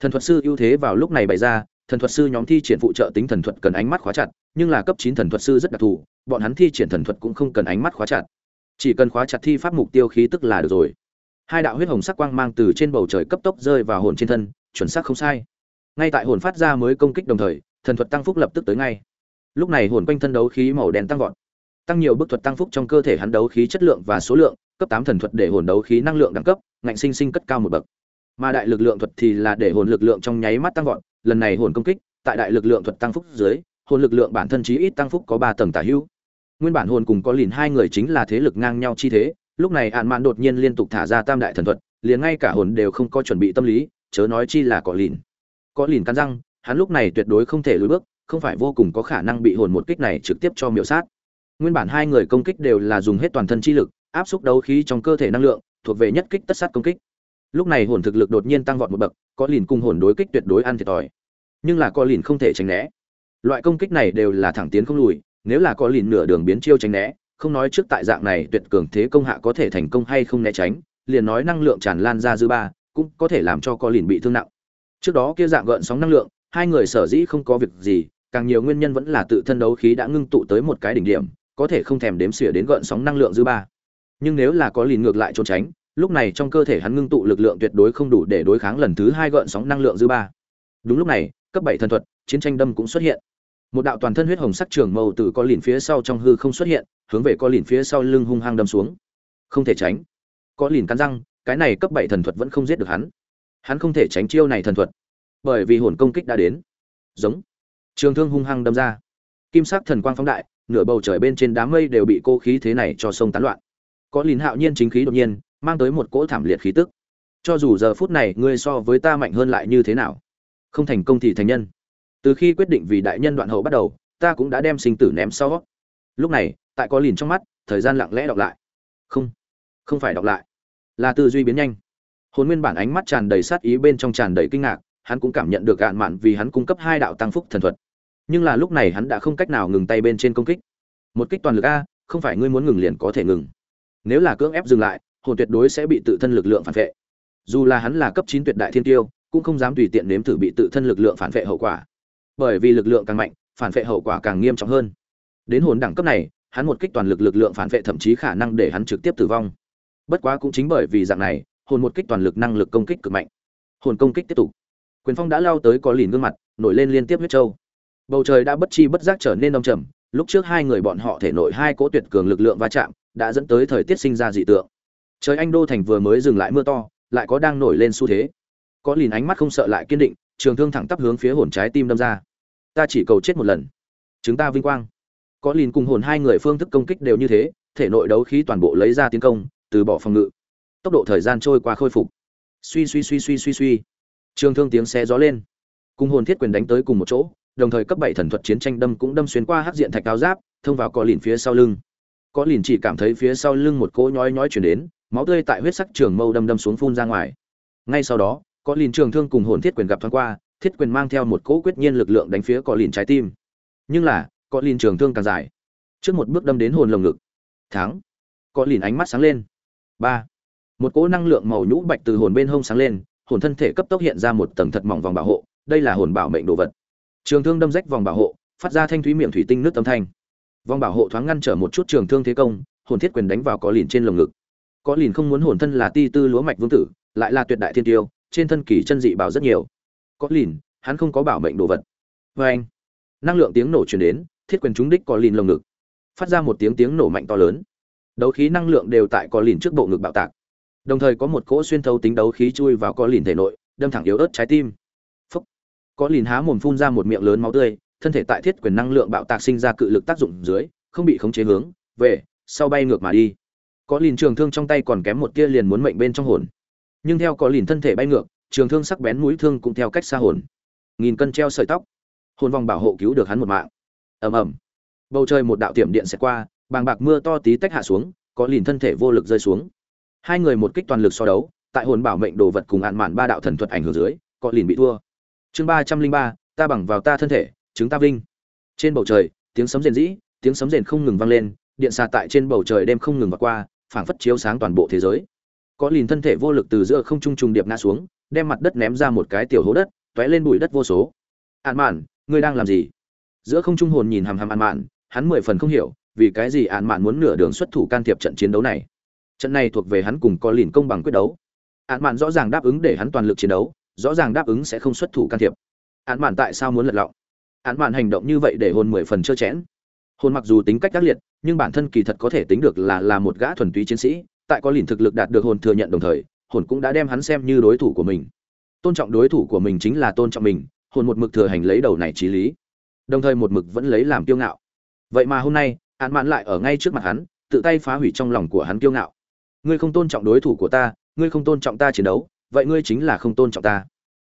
[SPEAKER 1] Thần thuật sư ưu thế vào lúc này bày ra, thần thuật sư nhóm thi triển phụ trợ tính thần thuật cần ánh mắt khóa chặt, nhưng là cấp chín thần thuật sư rất đặc thù, bọn hắn thi triển thần thuật cũng không cần ánh mắt khóa chặt. Chỉ cần khóa chặt thi pháp mục tiêu khí tức là được rồi. Hai đạo huyết hồng sắc quang mang từ trên bầu trời cấp tốc rơi vào hồn trên thân, chuẩn xác không sai ngay tại hồn phát ra mới công kích đồng thời, thần thuật tăng phúc lập tức tới ngay. Lúc này hồn quanh thân đấu khí màu đen tăng vọt. Tăng nhiều bức thuật tăng phúc trong cơ thể hắn đấu khí chất lượng và số lượng, cấp tám thần thuật để hồn đấu khí năng lượng đẳng cấp, ngạnh sinh sinh cất cao một bậc. Mà đại lực lượng thuật thì là để hồn lực lượng trong nháy mắt tăng vọt, lần này hồn công kích, tại đại lực lượng thuật tăng phúc dưới, hồn lực lượng bản thân chí ít tăng phúc có ba tầng tả hữu. Nguyên bản hồn cùng có lìn hai người chính là thế lực ngang nhau chi thế, lúc này hạn mạn đột nhiên liên tục thả ra tam đại thần thuật, liền ngay cả hồn đều không có chuẩn bị tâm lý, chớ nói chi là có lìn có lìn cắn răng, hắn lúc này tuyệt đối không thể lùi bước, không phải vô cùng có khả năng bị hồn một kích này trực tiếp cho miểu sát. Nguyên bản hai người công kích đều là dùng hết toàn thân chi lực, áp xúc đấu khí trong cơ thể năng lượng, thuộc về nhất kích tất sát công kích. Lúc này hồn thực lực đột nhiên tăng vọt một bậc, có lìn cùng hồn đối kích tuyệt đối ăn thiệt thòi. Nhưng là có lìn không thể tránh né. Loại công kích này đều là thẳng tiến không lùi, nếu là có lìn nửa đường biến chiêu tránh né, không nói trước tại dạng này tuyệt cường thế công hạ có thể thành công hay không né tránh, liền nói năng lượng tràn lan ra dư ba, cũng có thể làm cho có lìn bị thương nặng trước đó kia dạng gợn sóng năng lượng, hai người sở dĩ không có việc gì, càng nhiều nguyên nhân vẫn là tự thân đấu khí đã ngưng tụ tới một cái đỉnh điểm, có thể không thèm đếm xỉa đến gợn sóng năng lượng dư ba. Nhưng nếu là có lìn ngược lại trốn tránh, lúc này trong cơ thể hắn ngưng tụ lực lượng tuyệt đối không đủ để đối kháng lần thứ hai gợn sóng năng lượng dư ba. Đúng lúc này, cấp bảy thần thuật, chiến tranh đâm cũng xuất hiện. Một đạo toàn thân huyết hồng sắc trường màu từ có lìn phía sau trong hư không xuất hiện, hướng về có lìn phía sau lưng hung hăng đâm xuống. Không thể tránh. Có lìn cắn răng, cái này cấp bảy thần thuật vẫn không giết được hắn hắn không thể tránh chiêu này thần thuật, bởi vì hồn công kích đã đến. Giống. Trường thương hung hăng đâm ra. Kim sắc thần quang phóng đại, nửa bầu trời bên trên đám mây đều bị cô khí thế này cho sông tán loạn. Có lìn hạo nhiên chính khí đột nhiên, mang tới một cỗ thảm liệt khí tức. Cho dù giờ phút này ngươi so với ta mạnh hơn lại như thế nào? Không thành công thì thành nhân. Từ khi quyết định vì đại nhân đoạn hậu bắt đầu, ta cũng đã đem sinh tử ném sau. Lúc này, tại có lìn trong mắt, thời gian lặng lẽ đọc lại. Không. Không phải đọc lại. Là tư duy biến nhanh hồn nguyên bản ánh mắt tràn đầy sát ý bên trong tràn đầy kinh ngạc, hắn cũng cảm nhận được gạn mạn vì hắn cung cấp hai đạo tăng phúc thần thuật. Nhưng là lúc này hắn đã không cách nào ngừng tay bên trên công kích. Một kích toàn lực a, không phải ngươi muốn ngừng liền có thể ngừng. Nếu là cưỡng ép dừng lại, hồn tuyệt đối sẽ bị tự thân lực lượng phản vệ. Dù là hắn là cấp chín tuyệt đại thiên tiêu, cũng không dám tùy tiện nếm thử bị tự thân lực lượng phản vệ hậu quả. Bởi vì lực lượng càng mạnh, phản vệ hậu quả càng nghiêm trọng hơn. Đến hồn đẳng cấp này, hắn một kích toàn lực lực lượng phản vệ thậm chí khả năng để hắn trực tiếp tử vong. Bất quá cũng chính bởi vì dạng này hồn một kích toàn lực năng lực công kích cực mạnh. Hồn công kích tiếp tục. Quyền phong đã lao tới có lìn gương mặt, nổi lên liên tiếp huyết trâu bầu trời đã bất chi bất giác trở nên đông trầm, lúc trước hai người bọn họ thể nội hai cỗ tuyệt cường lực lượng va chạm đã dẫn tới thời tiết sinh ra dị tượng. Trời anh đô thành vừa mới dừng lại mưa to, lại có đang nổi lên xu thế. Có lìn ánh mắt không sợ lại kiên định, trường thương thẳng tắp hướng phía hồn trái tim đâm ra. Ta chỉ cầu chết một lần. Chúng ta vinh quang. Có lìn cùng hồn hai người phương thức công kích đều như thế, thể nội đấu khí toàn bộ lấy ra tiến công, từ bỏ phòng ngự tốc độ thời gian trôi qua khôi phục. Suy suy suy suy suy suy. Trường thương tiếng xe gió lên. Cùng hồn thiết quyền đánh tới cùng một chỗ, đồng thời cấp bảy thần thuật chiến tranh đâm cũng đâm xuyên qua hắc diện thạch cao giáp, thông vào có lìn phía sau lưng. Có lìn chỉ cảm thấy phía sau lưng một cỗ nhói nhói chuyển đến, máu tươi tại huyết sắc trường mâu đâm đâm xuống phun ra ngoài. Ngay sau đó có lìn trường thương cùng hồn thiết quyền gặp thoáng qua, thiết quyền mang theo một cỗ quyết nhiên lực lượng đánh phía có lìn trái tim. Nhưng là có lìn trường thương càng dài. Trước một bước đâm đến hồn lồng ngực. Thắng. Có lìn ánh mắt sáng lên. Ba một cỗ năng lượng màu nhũ bạch từ hồn bên hông sáng lên, hồn thân thể cấp tốc hiện ra một tầng thật mỏng vòng bảo hộ, đây là hồn bảo mệnh đồ vật. Trường thương đâm rách vòng bảo hộ, phát ra thanh thúy miệng thủy tinh nước âm thanh. Vòng bảo hộ thoáng ngăn trở một chút trường thương thế công, hồn thiết quyền đánh vào có lìn trên lồng ngực. Có lìn không muốn hồn thân là ti tư lúa mạch vương tử, lại là tuyệt đại thiên tiêu, trên thân kỳ chân dị bảo rất nhiều. Có lìn, hắn không có bảo mệnh đồ vật. Vê anh, năng lượng tiếng nổ truyền đến, thiết quyền trúng đích có lìn lồng ngực. Phát ra một tiếng tiếng nổ mạnh to lớn. Đấu khí năng lượng đều tại có lìn trước bộ ngực bạo tạc đồng thời có một cỗ xuyên thấu tính đấu khí chui vào có lìn thể nội, đâm thẳng yếu ớt trái tim. Phúc. Có lìn há mồm phun ra một miệng lớn máu tươi, thân thể tại thiết quyền năng lượng bạo tạc sinh ra cự lực tác dụng dưới, không bị khống chế hướng, về, sau bay ngược mà đi. Có lìn trường thương trong tay còn kém một tia liền muốn mệnh bên trong hồn. Nhưng theo có lìn thân thể bay ngược, trường thương sắc bén mũi thương cũng theo cách xa hồn. Nghìn cân treo sợi tóc. Hồn vòng bảo hộ cứu được hắn một mạng. Ầm ầm. Bầu trời một đạo tiệm điện sẽ qua, bàng bạc mưa to tí tách hạ xuống, có lìn thân thể vô lực rơi xuống hai người một kích toàn lực so đấu, tại hồn bảo mệnh đồ vật cùng ạn mạn ba đạo thần thuật ảnh hưởng dưới có lìn bị thua. Chương ba trăm linh ba, ta bằng vào ta thân thể, chứng ta vinh. Trên bầu trời, tiếng sấm rền rĩ, tiếng sấm rền không ngừng vang lên, điện xà tại trên bầu trời đêm không ngừng vượt qua, phảng phất chiếu sáng toàn bộ thế giới. Có lìn thân thể vô lực từ giữa không trung trùng điệp ngã xuống, đem mặt đất ném ra một cái tiểu hố đất t lên bụi đất vô số. Ạn mạn, ngươi đang làm gì? Giữa không trung hồn nhìn hàm hàm ạn mạn, hắn mười phần không hiểu, vì cái gì ạn mạn muốn nửa đường xuất thủ can thiệp trận chiến đấu này trận này thuộc về hắn cùng có lìn công bằng quyết đấu. Hạn mạn rõ ràng đáp ứng để hắn toàn lực chiến đấu, rõ ràng đáp ứng sẽ không xuất thủ can thiệp. Hạn mạn tại sao muốn lật lọng? Hạn mạn hành động như vậy để hồn mười phần trơ chẽn. Hồn mặc dù tính cách ác liệt, nhưng bản thân kỳ thật có thể tính được là là một gã thuần túy chiến sĩ, tại có lìn thực lực đạt được hồn thừa nhận đồng thời, hồn cũng đã đem hắn xem như đối thủ của mình. Tôn trọng đối thủ của mình chính là tôn trọng mình, hồn một mực thừa hành lấy đầu này trí lý. Đồng thời một mực vẫn lấy làm kiêu ngạo. Vậy mà hôm nay hạn mạn lại ở ngay trước mặt hắn, tự tay phá hủy trong lòng của hắn kiêu ngạo ngươi không tôn trọng đối thủ của ta, ngươi không tôn trọng ta chiến đấu, vậy ngươi chính là không tôn trọng ta.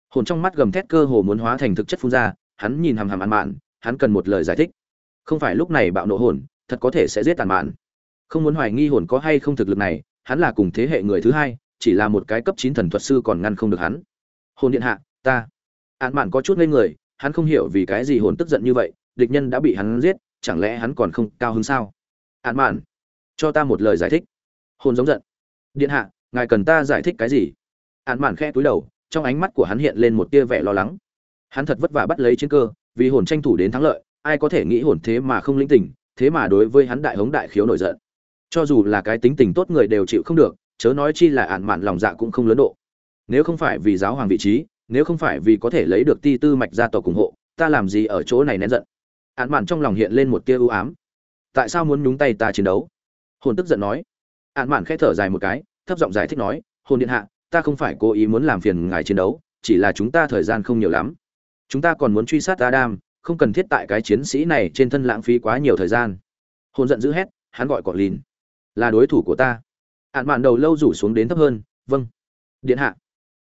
[SPEAKER 1] Hồn trong mắt gầm thét cơ hồ muốn hóa thành thực chất phun ra, hắn nhìn hàm hàm ăn mạn, hắn cần một lời giải thích. Không phải lúc này bạo nộ hồn, thật có thể sẽ giết tàn mạn. Không muốn hoài nghi hồn có hay không thực lực này, hắn là cùng thế hệ người thứ hai, chỉ là một cái cấp chín thần thuật sư còn ngăn không được hắn. Hồn điện hạ, ta. Ạn mạn có chút ngây người, hắn không hiểu vì cái gì hồn tức giận như vậy, địch nhân đã bị hắn giết, chẳng lẽ hắn còn không cao hứng sao? Ạn mạn, cho ta một lời giải thích. Hồn giống giận điện hạ, ngài cần ta giải thích cái gì? Hạn mạn khẽ túi đầu, trong ánh mắt của hắn hiện lên một tia vẻ lo lắng. Hắn thật vất vả bắt lấy chiến cơ, vì hồn tranh thủ đến thắng lợi, ai có thể nghĩ hồn thế mà không linh tình? thế mà đối với hắn đại hống đại khiếu nổi giận. Cho dù là cái tính tình tốt người đều chịu không được, chớ nói chi là ạn mạn lòng dạ cũng không lớn độ. Nếu không phải vì giáo hoàng vị trí, nếu không phải vì có thể lấy được ti tư mạch gia tộc ủng hộ, ta làm gì ở chỗ này nén giận? Ạn mạn trong lòng hiện lên một tia ưu ám. Tại sao muốn nhúng tay ta chiến đấu? Hồn tức giận nói. Ạn mạn khẽ thở dài một cái thấp giọng giải thích nói, hồn điện hạ, ta không phải cố ý muốn làm phiền ngài chiến đấu, chỉ là chúng ta thời gian không nhiều lắm. Chúng ta còn muốn truy sát adam, không cần thiết tại cái chiến sĩ này trên thân lãng phí quá nhiều thời gian. Hồn giận dữ hét, hắn gọi cọ lìn. Là đối thủ của ta. Ạn mạn đầu lâu rủ xuống đến thấp hơn vâng. Điện hạ.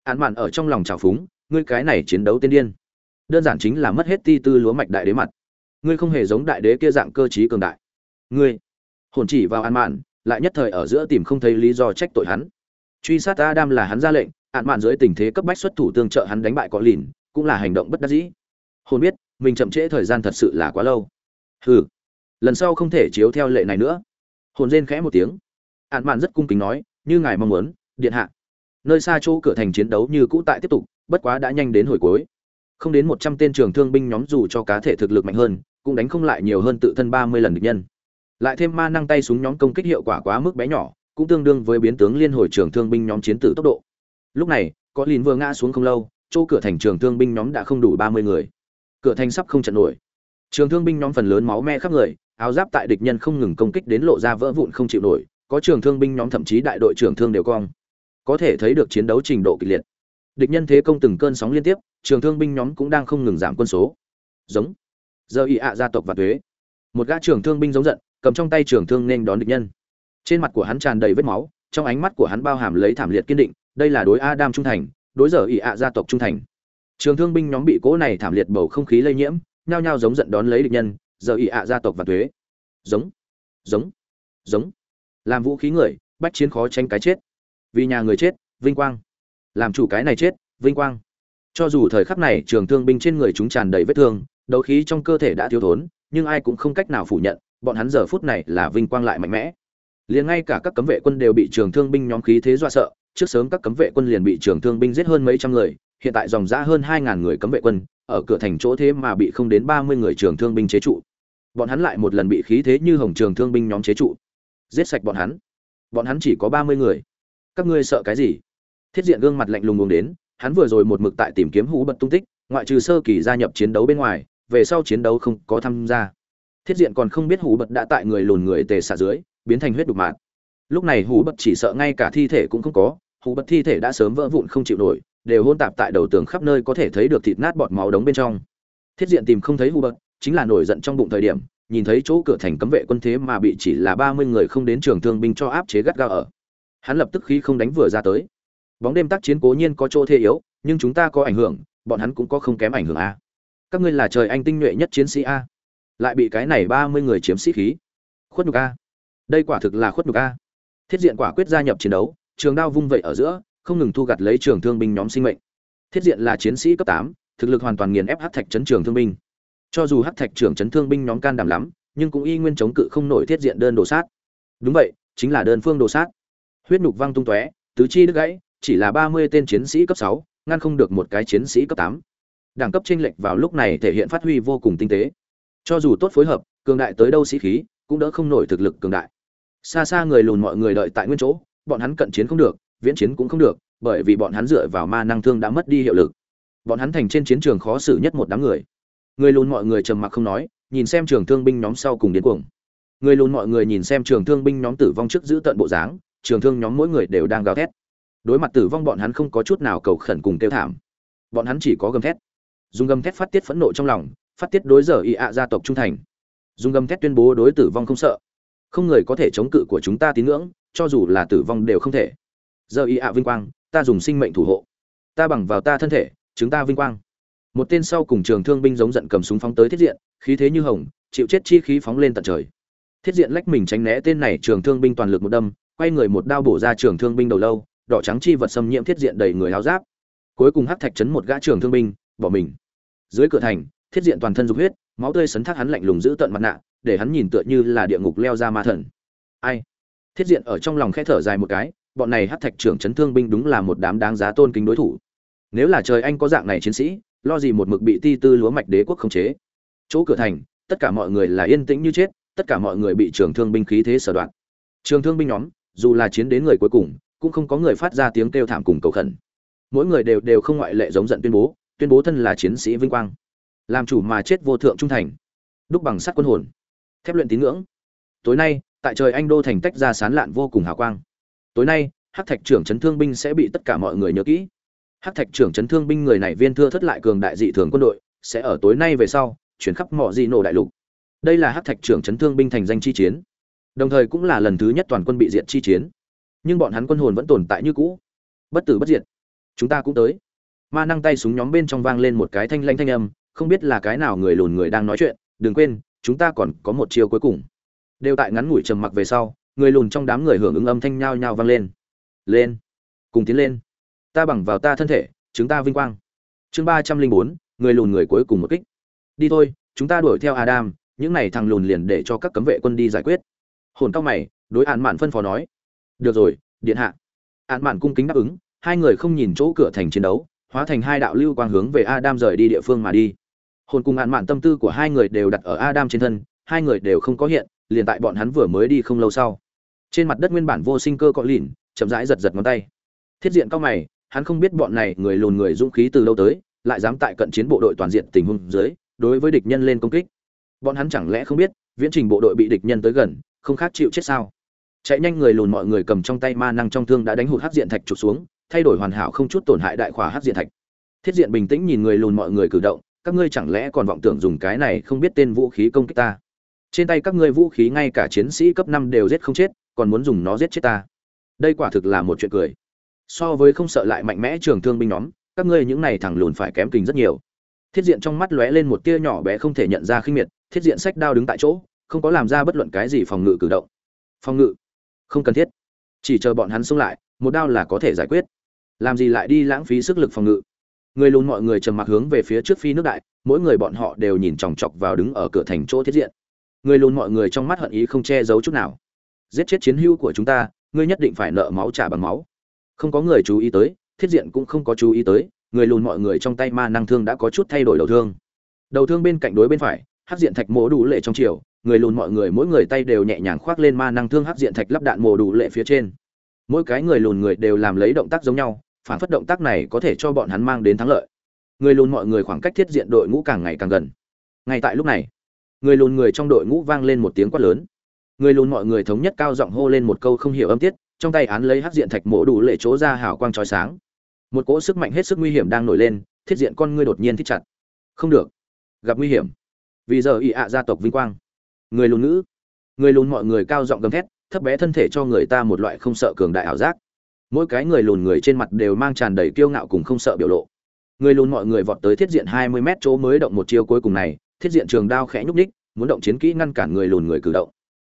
[SPEAKER 1] Ạn mạn ở trong lòng trào phúng, ngươi cái này chiến đấu tiên điên. Đơn giản chính là mất hết ti tư lúa mạch đại đế mặt. Ngươi không hề giống đại đế kia dạng cơ trí cường đại. Ngươi. Hồn chỉ vào ạn mạn lại nhất thời ở giữa tìm không thấy lý do trách tội hắn. Truy sát adam là hắn ra lệnh, ạn mạn dưới tình thế cấp bách xuất thủ tương trợ hắn đánh bại cọ lìn, cũng là hành động bất đắc dĩ. Hồn biết, mình chậm trễ thời gian thật sự là quá lâu. Hừ. Lần sau không thể chiếu theo lệ này nữa. Hồn rên khẽ một tiếng. Ạn mạn rất cung kính nói, như ngài mong muốn, điện hạ. Nơi xa chỗ cửa thành chiến đấu như cũ tại tiếp tục, bất quá đã nhanh đến hồi cuối. Không đến một trăm tên trường thương binh nhóm dù cho cá thể thực lực mạnh hơn, cũng đánh không lại nhiều hơn tự thân ba mươi lần địch nhân lại thêm ma năng tay súng nhóm công kích hiệu quả quá mức bé nhỏ, cũng tương đương với biến tướng liên hồi trường thương binh nhóm chiến tử tốc độ. Lúc này, có lìn vừa ngã xuống không lâu, chỗ cửa thành trường thương binh nhóm đã không đủ ba mươi người. Cửa thành sắp không trận nổi. Trường thương binh nhóm phần lớn máu me khắp người, áo giáp tại địch nhân không ngừng công kích đến lộ ra vỡ vụn không chịu nổi, có trường thương binh nhóm thậm chí đại đội trưởng thương đều cong. Có thể thấy được chiến đấu trình độ kịch liệt. Địch nhân thế công từng cơn sóng liên tiếp, trường thương binh nhóm cũng đang không ngừng giảm quân số. Giống. Giờ ị ạ gia tộc và thuế. Một gã trường thương binh giống giận cầm trong tay trường thương nên đón địch nhân. Trên mặt của hắn tràn đầy vết máu, trong ánh mắt của hắn bao hàm lấy thảm liệt kiên định, đây là đối adam trung thành, đối giờ ỷ ạ gia tộc trung thành. Trường thương binh nhóm bị cố này thảm liệt bầu không khí lây nhiễm, nhao nhao giống giận đón lấy địch nhân, giờ ỷ ạ gia tộc và thuế. Giống giống giống. Làm vũ khí người, bách chiến khó tranh cái chết. Vì nhà người chết, vinh quang. Làm chủ cái này chết, vinh quang. Cho dù thời khắc này trường thương binh trên người chúng tràn đầy vết thương, đấu khí trong cơ thể đã thiếu thốn nhưng ai cũng không cách nào phủ nhận, bọn hắn giờ phút này là vinh quang lại mạnh mẽ. Liền ngay cả các cấm vệ quân đều bị trường thương binh nhóm khí thế dọa sợ, trước sớm các cấm vệ quân liền bị trường thương binh giết hơn mấy trăm người, hiện tại dòng ra hơn hai ngàn người cấm vệ quân, ở cửa thành chỗ thế mà bị không đến ba mươi người trường thương binh chế trụ. Bọn hắn lại một lần bị khí thế như hồng trường thương binh nhóm chế trụ. Giết sạch bọn hắn. Bọn hắn chỉ có ba mươi người. Các ngươi sợ cái gì? Thiết diện gương mặt lạnh lùng uống đến, hắn vừa rồi một mực tại tìm kiếm hú bật tung tích, ngoại trừ sơ kỳ gia nhập chiến đấu bên ngoài về sau chiến đấu không có tham gia. Thiết diện còn không biết hủ bật đã tại người lùn người tề xả dưới, biến thành huyết đục mạt lúc này hủ bật chỉ sợ ngay cả thi thể cũng không có, hủ bật thi thể đã sớm vỡ vụn không chịu nổi, đều hôn tạp tại đầu tường khắp nơi có thể thấy được thịt nát bọt máu đống bên trong. Thiết diện tìm không thấy hủ bật, chính là nổi giận trong bụng thời điểm, nhìn thấy chỗ cửa thành cấm vệ quân thế mà bị chỉ là ba mươi người không đến trường thương binh cho áp chế gắt gao ở. Hắn lập tức khí không đánh vừa ra tới. Bóng đêm tác chiến cố nhiên có chỗ thế yếu, nhưng chúng ta có ảnh hưởng, bọn hắn cũng có không kém ảnh hưởng a các ngươi là trời anh tinh nhuệ nhất chiến sĩ a. Lại bị cái này ba mươi người chiếm sĩ khí. Khuất nhục a. Đây quả thực là khuất nhục a. Thiết diện quả quyết gia nhập chiến đấu, trường đao vung vậy ở giữa, không ngừng thu gặt lấy trường thương binh nhóm sinh mệnh. Thiết diện là chiến sĩ cấp tám, thực lực hoàn toàn nghiền ép hát thạch chấn trường thương binh. Cho dù hát thạch trưởng chấn thương binh nhóm can đảm lắm, nhưng cũng y nguyên chống cự không nổi thiết diện đơn đồ sát. Đúng vậy, chính là đơn phương đồ sát. Huyết nhục văng tung tóe, tứ chi đứt gãy, chỉ là ba mươi tên chiến sĩ cấp sáu, ngăn không được một cái chiến sĩ cấp tám đẳng cấp chênh lệch vào lúc này thể hiện phát huy vô cùng tinh tế. Cho dù tốt phối hợp, cường đại tới đâu sĩ khí, cũng đỡ không nổi thực lực cường đại. Xa xa người lùn mọi người đợi tại nguyên chỗ, bọn hắn cận chiến không được, viễn chiến cũng không được, bởi vì bọn hắn dựa vào ma năng thương đã mất đi hiệu lực. Bọn hắn thành trên chiến trường khó xử nhất một đám người. Người lùn mọi người trầm mặc không nói, nhìn xem trường thương binh nhóm sau cùng điên cuồng. Người lùn mọi người nhìn xem trường thương binh nhóm tử vong trước giữ tận bộ dáng, trường thương nhóm mỗi người đều đang gào thét. Đối mặt tử vong bọn hắn không có chút nào cầu khẩn cùng kêu thảm. Bọn hắn chỉ có gầm thét dùng gầm thét phát tiết phẫn nộ trong lòng, phát tiết đối giờ y ạ gia tộc trung thành. Dùng gầm thét tuyên bố đối tử vong không sợ. Không người có thể chống cự của chúng ta tín ngưỡng, cho dù là tử vong đều không thể. Giờ y ạ vinh quang, ta dùng sinh mệnh thủ hộ. Ta bằng vào ta thân thể chúng ta vinh quang. Một tên sau cùng trường thương binh giống giận cầm súng phóng tới thiết diện, khí thế như hồng, chịu chết chi khí phóng lên tận trời. Thiết diện lách mình tránh né tên này trường thương binh toàn lực một đâm, quay người một đao bổ ra trường thương binh đầu lâu, đỏ trắng chi vật xâm nhiễm thiết diện đầy người háo giáp. Cuối cùng hắc thạch chấn một gã trường thương binh, bỏ mình dưới cửa thành, thiết diện toàn thân dục huyết, máu tươi sấn thác hắn lạnh lùng giữ tận mặt nạ, để hắn nhìn tựa như là địa ngục leo ra ma thần. Ai? Thiết diện ở trong lòng khẽ thở dài một cái, bọn này hát thạch trưởng chấn thương binh đúng là một đám đáng giá tôn kính đối thủ. Nếu là trời anh có dạng này chiến sĩ, lo gì một mực bị ti tư lúa mạch đế quốc khống chế. Chỗ cửa thành, tất cả mọi người là yên tĩnh như chết, tất cả mọi người bị trường thương binh khí thế sở đoạn trường thương binh nhóm, dù là chiến đến người cuối cùng, cũng không có người phát ra tiếng kêu thảm cùng cầu khẩn. Mỗi người đều đều không ngoại lệ giống giận tuyên bố tuyên bố thân là chiến sĩ vinh quang, làm chủ mà chết vô thượng trung thành, đúc bằng sắt quân hồn, thép luyện tín ngưỡng. Tối nay, tại trời anh đô thành tách ra sán lạn vô cùng hào quang. Tối nay, hắc thạch trưởng chấn thương binh sẽ bị tất cả mọi người nhớ kỹ. Hắc thạch trưởng chấn thương binh người này viên thưa thất lại cường đại dị thường quân đội, sẽ ở tối nay về sau, chuyển khắp mọi dị nổ đại lục. Đây là hắc thạch trưởng chấn thương binh thành danh chi chiến. Đồng thời cũng là lần thứ nhất toàn quân bị diệt chi chiến. Nhưng bọn hắn quân hồn vẫn tồn tại như cũ. Bất tử bất diệt. Chúng ta cũng tới ma năng tay súng nhóm bên trong vang lên một cái thanh lanh thanh âm, không biết là cái nào người lùn người đang nói chuyện, đừng quên, chúng ta còn có một chiêu cuối cùng. Đều tại ngắn ngủi trầm mặc về sau, người lùn trong đám người hưởng ứng âm thanh nhao nhao vang lên. Lên, cùng tiến lên. Ta bằng vào ta thân thể, chúng ta vinh quang. Chương ba trăm linh bốn, người lùn người cuối cùng một kích. Đi thôi, chúng ta đuổi theo adam, những này thằng lùn liền để cho các cấm vệ quân đi giải quyết. Hồn cao mày, đối hạn mạn phân phó nói. Được rồi, điện hạ. Hạn mạn cung kính đáp ứng, hai người không nhìn chỗ cửa thành chiến đấu hóa thành hai đạo lưu quang hướng về adam rời đi địa phương mà đi. Hồn cùng hạn mạn tâm tư của hai người đều đặt ở adam trên thân, hai người đều không có hiện, liền tại bọn hắn vừa mới đi không lâu sau. Trên mặt đất nguyên bản vô sinh cơ cọ lìn chậm rãi giật giật ngón tay. Thiết diện cao mày, hắn không biết bọn này người lùn người dũng khí từ lâu tới, lại dám tại cận chiến bộ đội toàn diện tình huống dưới, đối với địch nhân lên công kích. Bọn hắn chẳng lẽ không biết, viễn trình bộ đội bị địch nhân tới gần, không khác chịu chết sao? Chạy nhanh người lùn mọi người cầm trong tay ma năng trong thương đã đánh hụt hắc diện thạch chụp xuống thay đổi hoàn hảo không chút tổn hại đại khỏa hắc diện thạch. Thiết diện bình tĩnh nhìn người lùn mọi người cử động, các ngươi chẳng lẽ còn vọng tưởng dùng cái này không biết tên vũ khí công kích ta? Trên tay các ngươi vũ khí ngay cả chiến sĩ cấp năm đều giết không chết, còn muốn dùng nó giết chết ta? Đây quả thực là một chuyện cười. So với không sợ lại mạnh mẽ trường thương binh nhóm, các ngươi những này thẳng lùn phải kém kình rất nhiều. Thiết diện trong mắt lóe lên một tia nhỏ bé không thể nhận ra khinh miệt, thiết diện sách đao đứng tại chỗ, không có làm ra bất luận cái gì phòng ngự cử động. Phòng ngự? Không cần thiết. Chỉ chờ bọn hắn xông lại, một đao là có thể giải quyết làm gì lại đi lãng phí sức lực phòng ngự? Người lùn mọi người trầm mặc hướng về phía trước phi nước đại, mỗi người bọn họ đều nhìn chòng chọc vào đứng ở cửa thành chỗ thiết diện. Người lùn mọi người trong mắt hận ý không che giấu chút nào. Giết chết chiến hữu của chúng ta, ngươi nhất định phải nợ máu trả bằng máu. Không có người chú ý tới, thiết diện cũng không có chú ý tới, người lùn mọi người trong tay ma năng thương đã có chút thay đổi đầu thương. Đầu thương bên cạnh đối bên phải, hắc diện thạch mổ đủ lệ trong chiều, người lùn mọi người mỗi người tay đều nhẹ nhàng khoác lên ma năng thương hắc diện thạch lắp đạn mổ đủ lệ phía trên. Mỗi cái người lùn người đều làm lấy động tác giống nhau phản phất động tác này có thể cho bọn hắn mang đến thắng lợi. Người lùn mọi người khoảng cách thiết diện đội ngũ càng ngày càng gần. Ngay tại lúc này, người lùn người trong đội ngũ vang lên một tiếng quát lớn. Người lùn mọi người thống nhất cao giọng hô lên một câu không hiểu âm tiết, trong tay án lấy hắc diện thạch mổ đủ lệ chỗ ra hào quang chói sáng. Một cỗ sức mạnh hết sức nguy hiểm đang nổi lên, thiết diện con ngươi đột nhiên thích chặt. Không được, gặp nguy hiểm. Vì giờ ị ạ gia tộc vinh quang. Người lùn nữ người lùn mọi người cao giọng gầm thét, thấp bé thân thể cho người ta một loại không sợ cường đại ảo giác mỗi cái người lùn người trên mặt đều mang tràn đầy kiêu ngạo cùng không sợ biểu lộ. Người lùn mọi người vọt tới thiết diện hai mươi mét chỗ mới động một chiêu cuối cùng này, thiết diện trường đao khẽ nhúc ních muốn động chiến kỹ ngăn cản người lùn người cử động.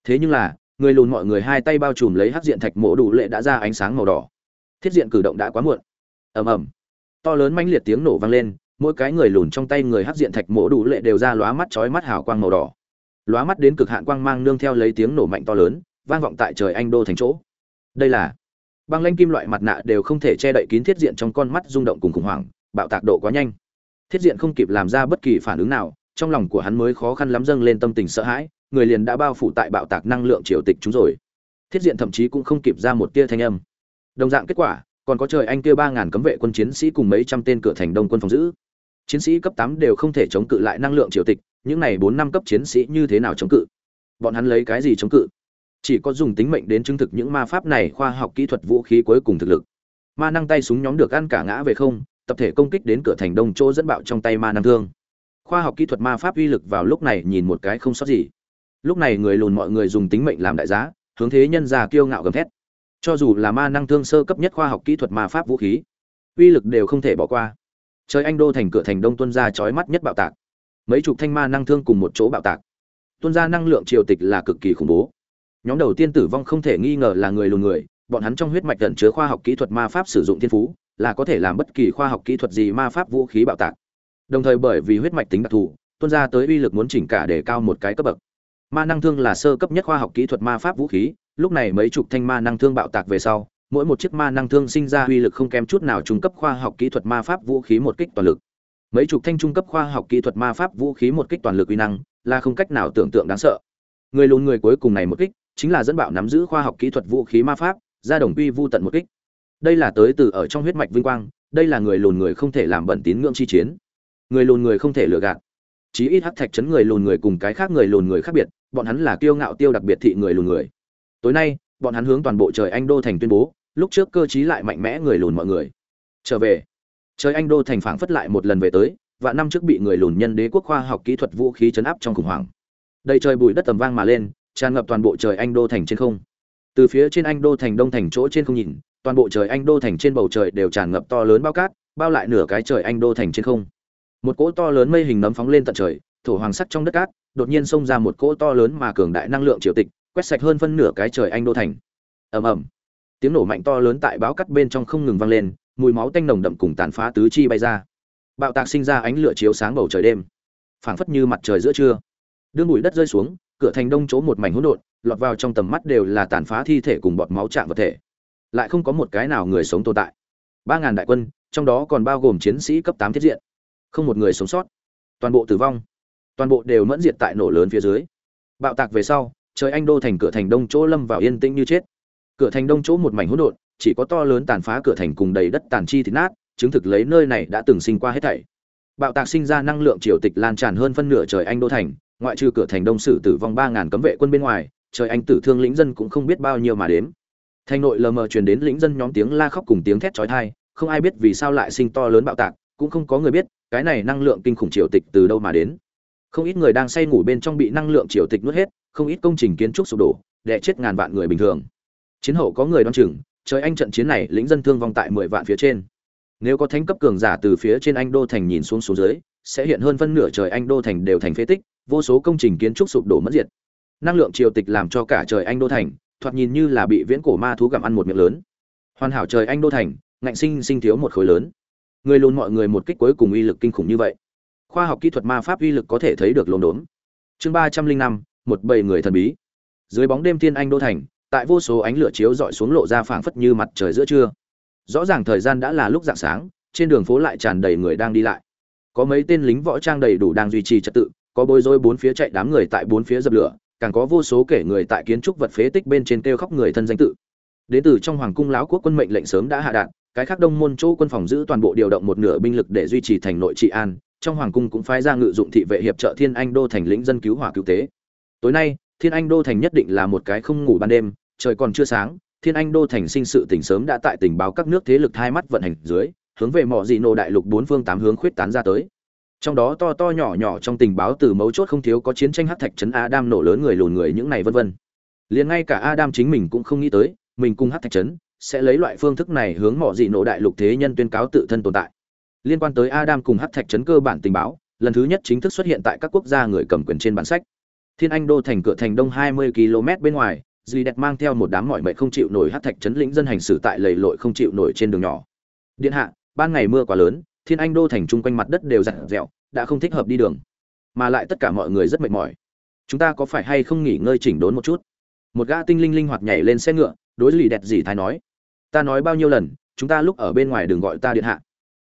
[SPEAKER 1] Thế nhưng là, người lùn mọi người hai tay bao trùm lấy hắc diện thạch mổ đủ lệ đã ra ánh sáng màu đỏ. Thiết diện cử động đã quá muộn. Ầm ầm. To lớn mãnh liệt tiếng nổ vang lên, mỗi cái người lùn trong tay người hắc diện thạch mổ đủ lệ đều ra lóa mắt chói mắt hào quang màu đỏ. Lóa mắt đến cực hạn quang mang nương theo lấy tiếng nổ mạnh to lớn, vang vọng tại trời anh đô thành chỗ. Đây là băng lanh kim loại mặt nạ đều không thể che đậy kín thiết diện trong con mắt rung động cùng khủng hoảng, bạo tạc độ quá nhanh. Thiết diện không kịp làm ra bất kỳ phản ứng nào, trong lòng của hắn mới khó khăn lắm dâng lên tâm tình sợ hãi, người liền đã bao phủ tại bạo tạc năng lượng triều tịch chúng rồi. Thiết diện thậm chí cũng không kịp ra một tia thanh âm. Đồng dạng kết quả, còn có trời anh kia ba ngàn cấm vệ quân chiến sĩ cùng mấy trăm tên cửa thành đông quân phòng giữ. Chiến sĩ cấp tám đều không thể chống cự lại năng lượng triều tịch, những này bốn năm cấp chiến sĩ như thế nào chống cự? Bọn hắn lấy cái gì chống cự? Chỉ có dùng tính mệnh đến chứng thực những ma pháp này khoa học kỹ thuật vũ khí cuối cùng thực lực. Ma năng tay súng nhóm được ăn cả ngã về không, tập thể công kích đến cửa thành đông chỗ dẫn bạo trong tay ma năng thương. Khoa học kỹ thuật ma pháp uy lực vào lúc này nhìn một cái không sót gì. Lúc này người lùn mọi người dùng tính mệnh làm đại giá, hướng thế nhân già kiêu ngạo gầm thét. Cho dù là ma năng thương sơ cấp nhất khoa học kỹ thuật ma pháp vũ khí, uy lực đều không thể bỏ qua. Trời anh đô thành cửa thành đông tuân ra chói mắt nhất bạo tạc. Mấy chục thanh ma năng thương cùng một chỗ bạo tạc. Tuân ra năng lượng triều tịch là cực kỳ khủng bố nhóm đầu tiên tử vong không thể nghi ngờ là người lùn người, bọn hắn trong huyết mạch tận chứa khoa học kỹ thuật ma pháp sử dụng thiên phú, là có thể làm bất kỳ khoa học kỹ thuật gì ma pháp vũ khí bạo tạc. Đồng thời bởi vì huyết mạch tính đặc thù tuân ra tới uy lực muốn chỉnh cả để cao một cái cấp bậc. Ma năng thương là sơ cấp nhất khoa học kỹ thuật ma pháp vũ khí, lúc này mấy chục thanh ma năng thương bạo tạc về sau, mỗi một chiếc ma năng thương sinh ra uy lực không kém chút nào trung cấp khoa học kỹ thuật ma pháp vũ khí một kích toàn lực. Mấy chục thanh trung cấp khoa học kỹ thuật ma pháp vũ khí một kích toàn lực uy năng, là không cách nào tưởng tượng đáng sợ. Người lùn người cuối cùng này một kích chính là dẫn bạo nắm giữ khoa học kỹ thuật vũ khí ma pháp, ra đồng quy vu tận một kích. Đây là tới từ ở trong huyết mạch vinh quang, đây là người lùn người không thể làm bẩn tín ngưỡng chi chiến. Người lùn người không thể lừa gạt. Chí ít hắc thạch chấn người lùn người cùng cái khác người lùn người khác biệt, bọn hắn là kiêu ngạo tiêu đặc biệt thị người lùn người. Tối nay, bọn hắn hướng toàn bộ trời anh đô thành tuyên bố, lúc trước cơ chí lại mạnh mẽ người lùn mọi người. Trở về. Trời anh đô thành phảng phất lại một lần về tới, và năm trước bị người lùn nhân đế quốc khoa học kỹ thuật vũ khí chấn áp trong khủng hoảng. Đầy trời bụi đất tầm vang mà lên tràn ngập toàn bộ trời anh đô thành trên không. Từ phía trên anh đô thành đông thành chỗ trên không nhìn, toàn bộ trời anh đô thành trên bầu trời đều tràn ngập to lớn bao cát, bao lại nửa cái trời anh đô thành trên không. Một cỗ to lớn mây hình nấm phóng lên tận trời, thổ hoàng sắt trong đất cát, đột nhiên xông ra một cỗ to lớn mà cường đại năng lượng triều tịch, quét sạch hơn phân nửa cái trời anh đô thành. Ầm ầm. Tiếng nổ mạnh to lớn tại báo cắt bên trong không ngừng vang lên, mùi máu tanh nồng đậm cùng tàn phá tứ chi bay ra. Bạo tạc sinh ra ánh lửa chiếu sáng bầu trời đêm. Phảng phất như mặt trời giữa trưa. Đương bụi đất rơi xuống cửa thành đông chỗ một mảnh hỗn độn, lọt vào trong tầm mắt đều là tàn phá thi thể cùng bọt máu chạm vật thể. Lại không có một cái nào người sống tồn tại. Ba ngàn đại quân, trong đó còn bao gồm chiến sĩ cấp tám thiết diện. Không một người sống sót. Toàn bộ tử vong. Toàn bộ đều mẫn diệt tại nổ lớn phía dưới. Bạo tạc về sau, trời anh đô thành cửa thành đông chỗ lâm vào yên tĩnh như chết. Cửa thành đông chỗ một mảnh hỗn độn, chỉ có to lớn tàn phá cửa thành cùng đầy đất tàn chi thịt nát, chứng thực lấy nơi này đã từng sinh qua hết thảy. Bạo tạc sinh ra năng lượng triều tịch lan tràn hơn phân nửa trời anh đô thành ngoại trừ cửa thành đông sử tử vong ba ngàn cấm vệ quân bên ngoài, trời anh tử thương lĩnh dân cũng không biết bao nhiêu mà đếm. Thành nội lờ mờ truyền đến lĩnh dân nhóm tiếng la khóc cùng tiếng thét chói tai, không ai biết vì sao lại sinh to lớn bạo tạc, cũng không có người biết, cái này năng lượng kinh khủng triều tịch từ đâu mà đến. Không ít người đang say ngủ bên trong bị năng lượng triều tịch nuốt hết, không ít công trình kiến trúc sụp đổ, đè chết ngàn vạn người bình thường. Chiến hậu có người đoan chừng, trời anh trận chiến này lĩnh dân thương vong tại mười vạn phía trên. Nếu có thánh cấp cường giả từ phía trên anh đô thành nhìn xuống xuống dưới, sẽ hiện hơn phân nửa trời anh đô thành đều thành phế tích vô số công trình kiến trúc sụp đổ mất diệt. Năng lượng triều tịch làm cho cả trời anh đô thành, thoạt nhìn như là bị viễn cổ ma thú gặm ăn một miệng lớn. Hoàn hảo trời anh đô thành, ngạnh sinh sinh thiếu một khối lớn. Người lùn mọi người một kích cuối cùng uy lực kinh khủng như vậy. Khoa học kỹ thuật ma pháp uy lực có thể thấy được lồn đốn. Chương ba trăm linh năm, một bầy người thần bí. Dưới bóng đêm thiên anh đô thành, tại vô số ánh lửa chiếu dọi xuống lộ ra phảng phất như mặt trời giữa trưa. Rõ ràng thời gian đã là lúc dạng sáng, trên đường phố lại tràn đầy người đang đi lại. Có mấy tên lính võ trang đầy đủ đang duy trì trật tự có bối rối bốn phía chạy đám người tại bốn phía dập lửa, càng có vô số kể người tại kiến trúc vật phế tích bên trên kêu khóc người thân danh tự. Đến từ trong hoàng cung lão quốc quân mệnh lệnh sớm đã hạ đạn, cái khác đông môn chỗ quân phòng giữ toàn bộ điều động một nửa binh lực để duy trì thành nội trị an, trong hoàng cung cũng phái ra ngự dụng thị vệ hiệp trợ thiên anh đô thành lĩnh dân cứu hỏa cứu tế. Tối nay, thiên anh đô thành nhất định là một cái không ngủ ban đêm, trời còn chưa sáng, thiên anh đô thành sinh sự tỉnh sớm đã tại tình báo các nước thế lực hai mắt vận hành dưới, hướng về mọi dị nô đại lục bốn phương tám hướng khuyết tán ra tới trong đó to to nhỏ nhỏ trong tình báo từ mấu chốt không thiếu có chiến tranh hắc thạch trấn adam nổ lớn người lùn người những này vân vân. Liền ngay cả adam chính mình cũng không nghĩ tới, mình cùng hắc thạch trấn sẽ lấy loại phương thức này hướng mọi dị nổ đại lục thế nhân tuyên cáo tự thân tồn tại. Liên quan tới adam cùng hắc thạch trấn cơ bản tình báo, lần thứ nhất chính thức xuất hiện tại các quốc gia người cầm quyền trên bản sách. Thiên anh đô thành cửa thành đông 20 km bên ngoài dì đẹp mang theo một đám mọi mệnh không chịu nổi hắc thạch trấn lĩnh dân hành xử tại lầy lội không chịu nổi trên đường nhỏ. Điện hạ, ban ngày mưa quá lớn thiên anh đô thành chung quanh mặt đất đều giặt dẻo đã không thích hợp đi đường. Mà lại tất cả mọi người rất mệt mỏi. Chúng ta có phải hay không nghỉ ngơi chỉnh đốn một chút? Một gã tinh linh linh hoạt nhảy lên xe ngựa, đối lì đẹp dì thái nói. Ta nói bao nhiêu lần, chúng ta lúc ở bên ngoài đừng gọi ta điện hạ.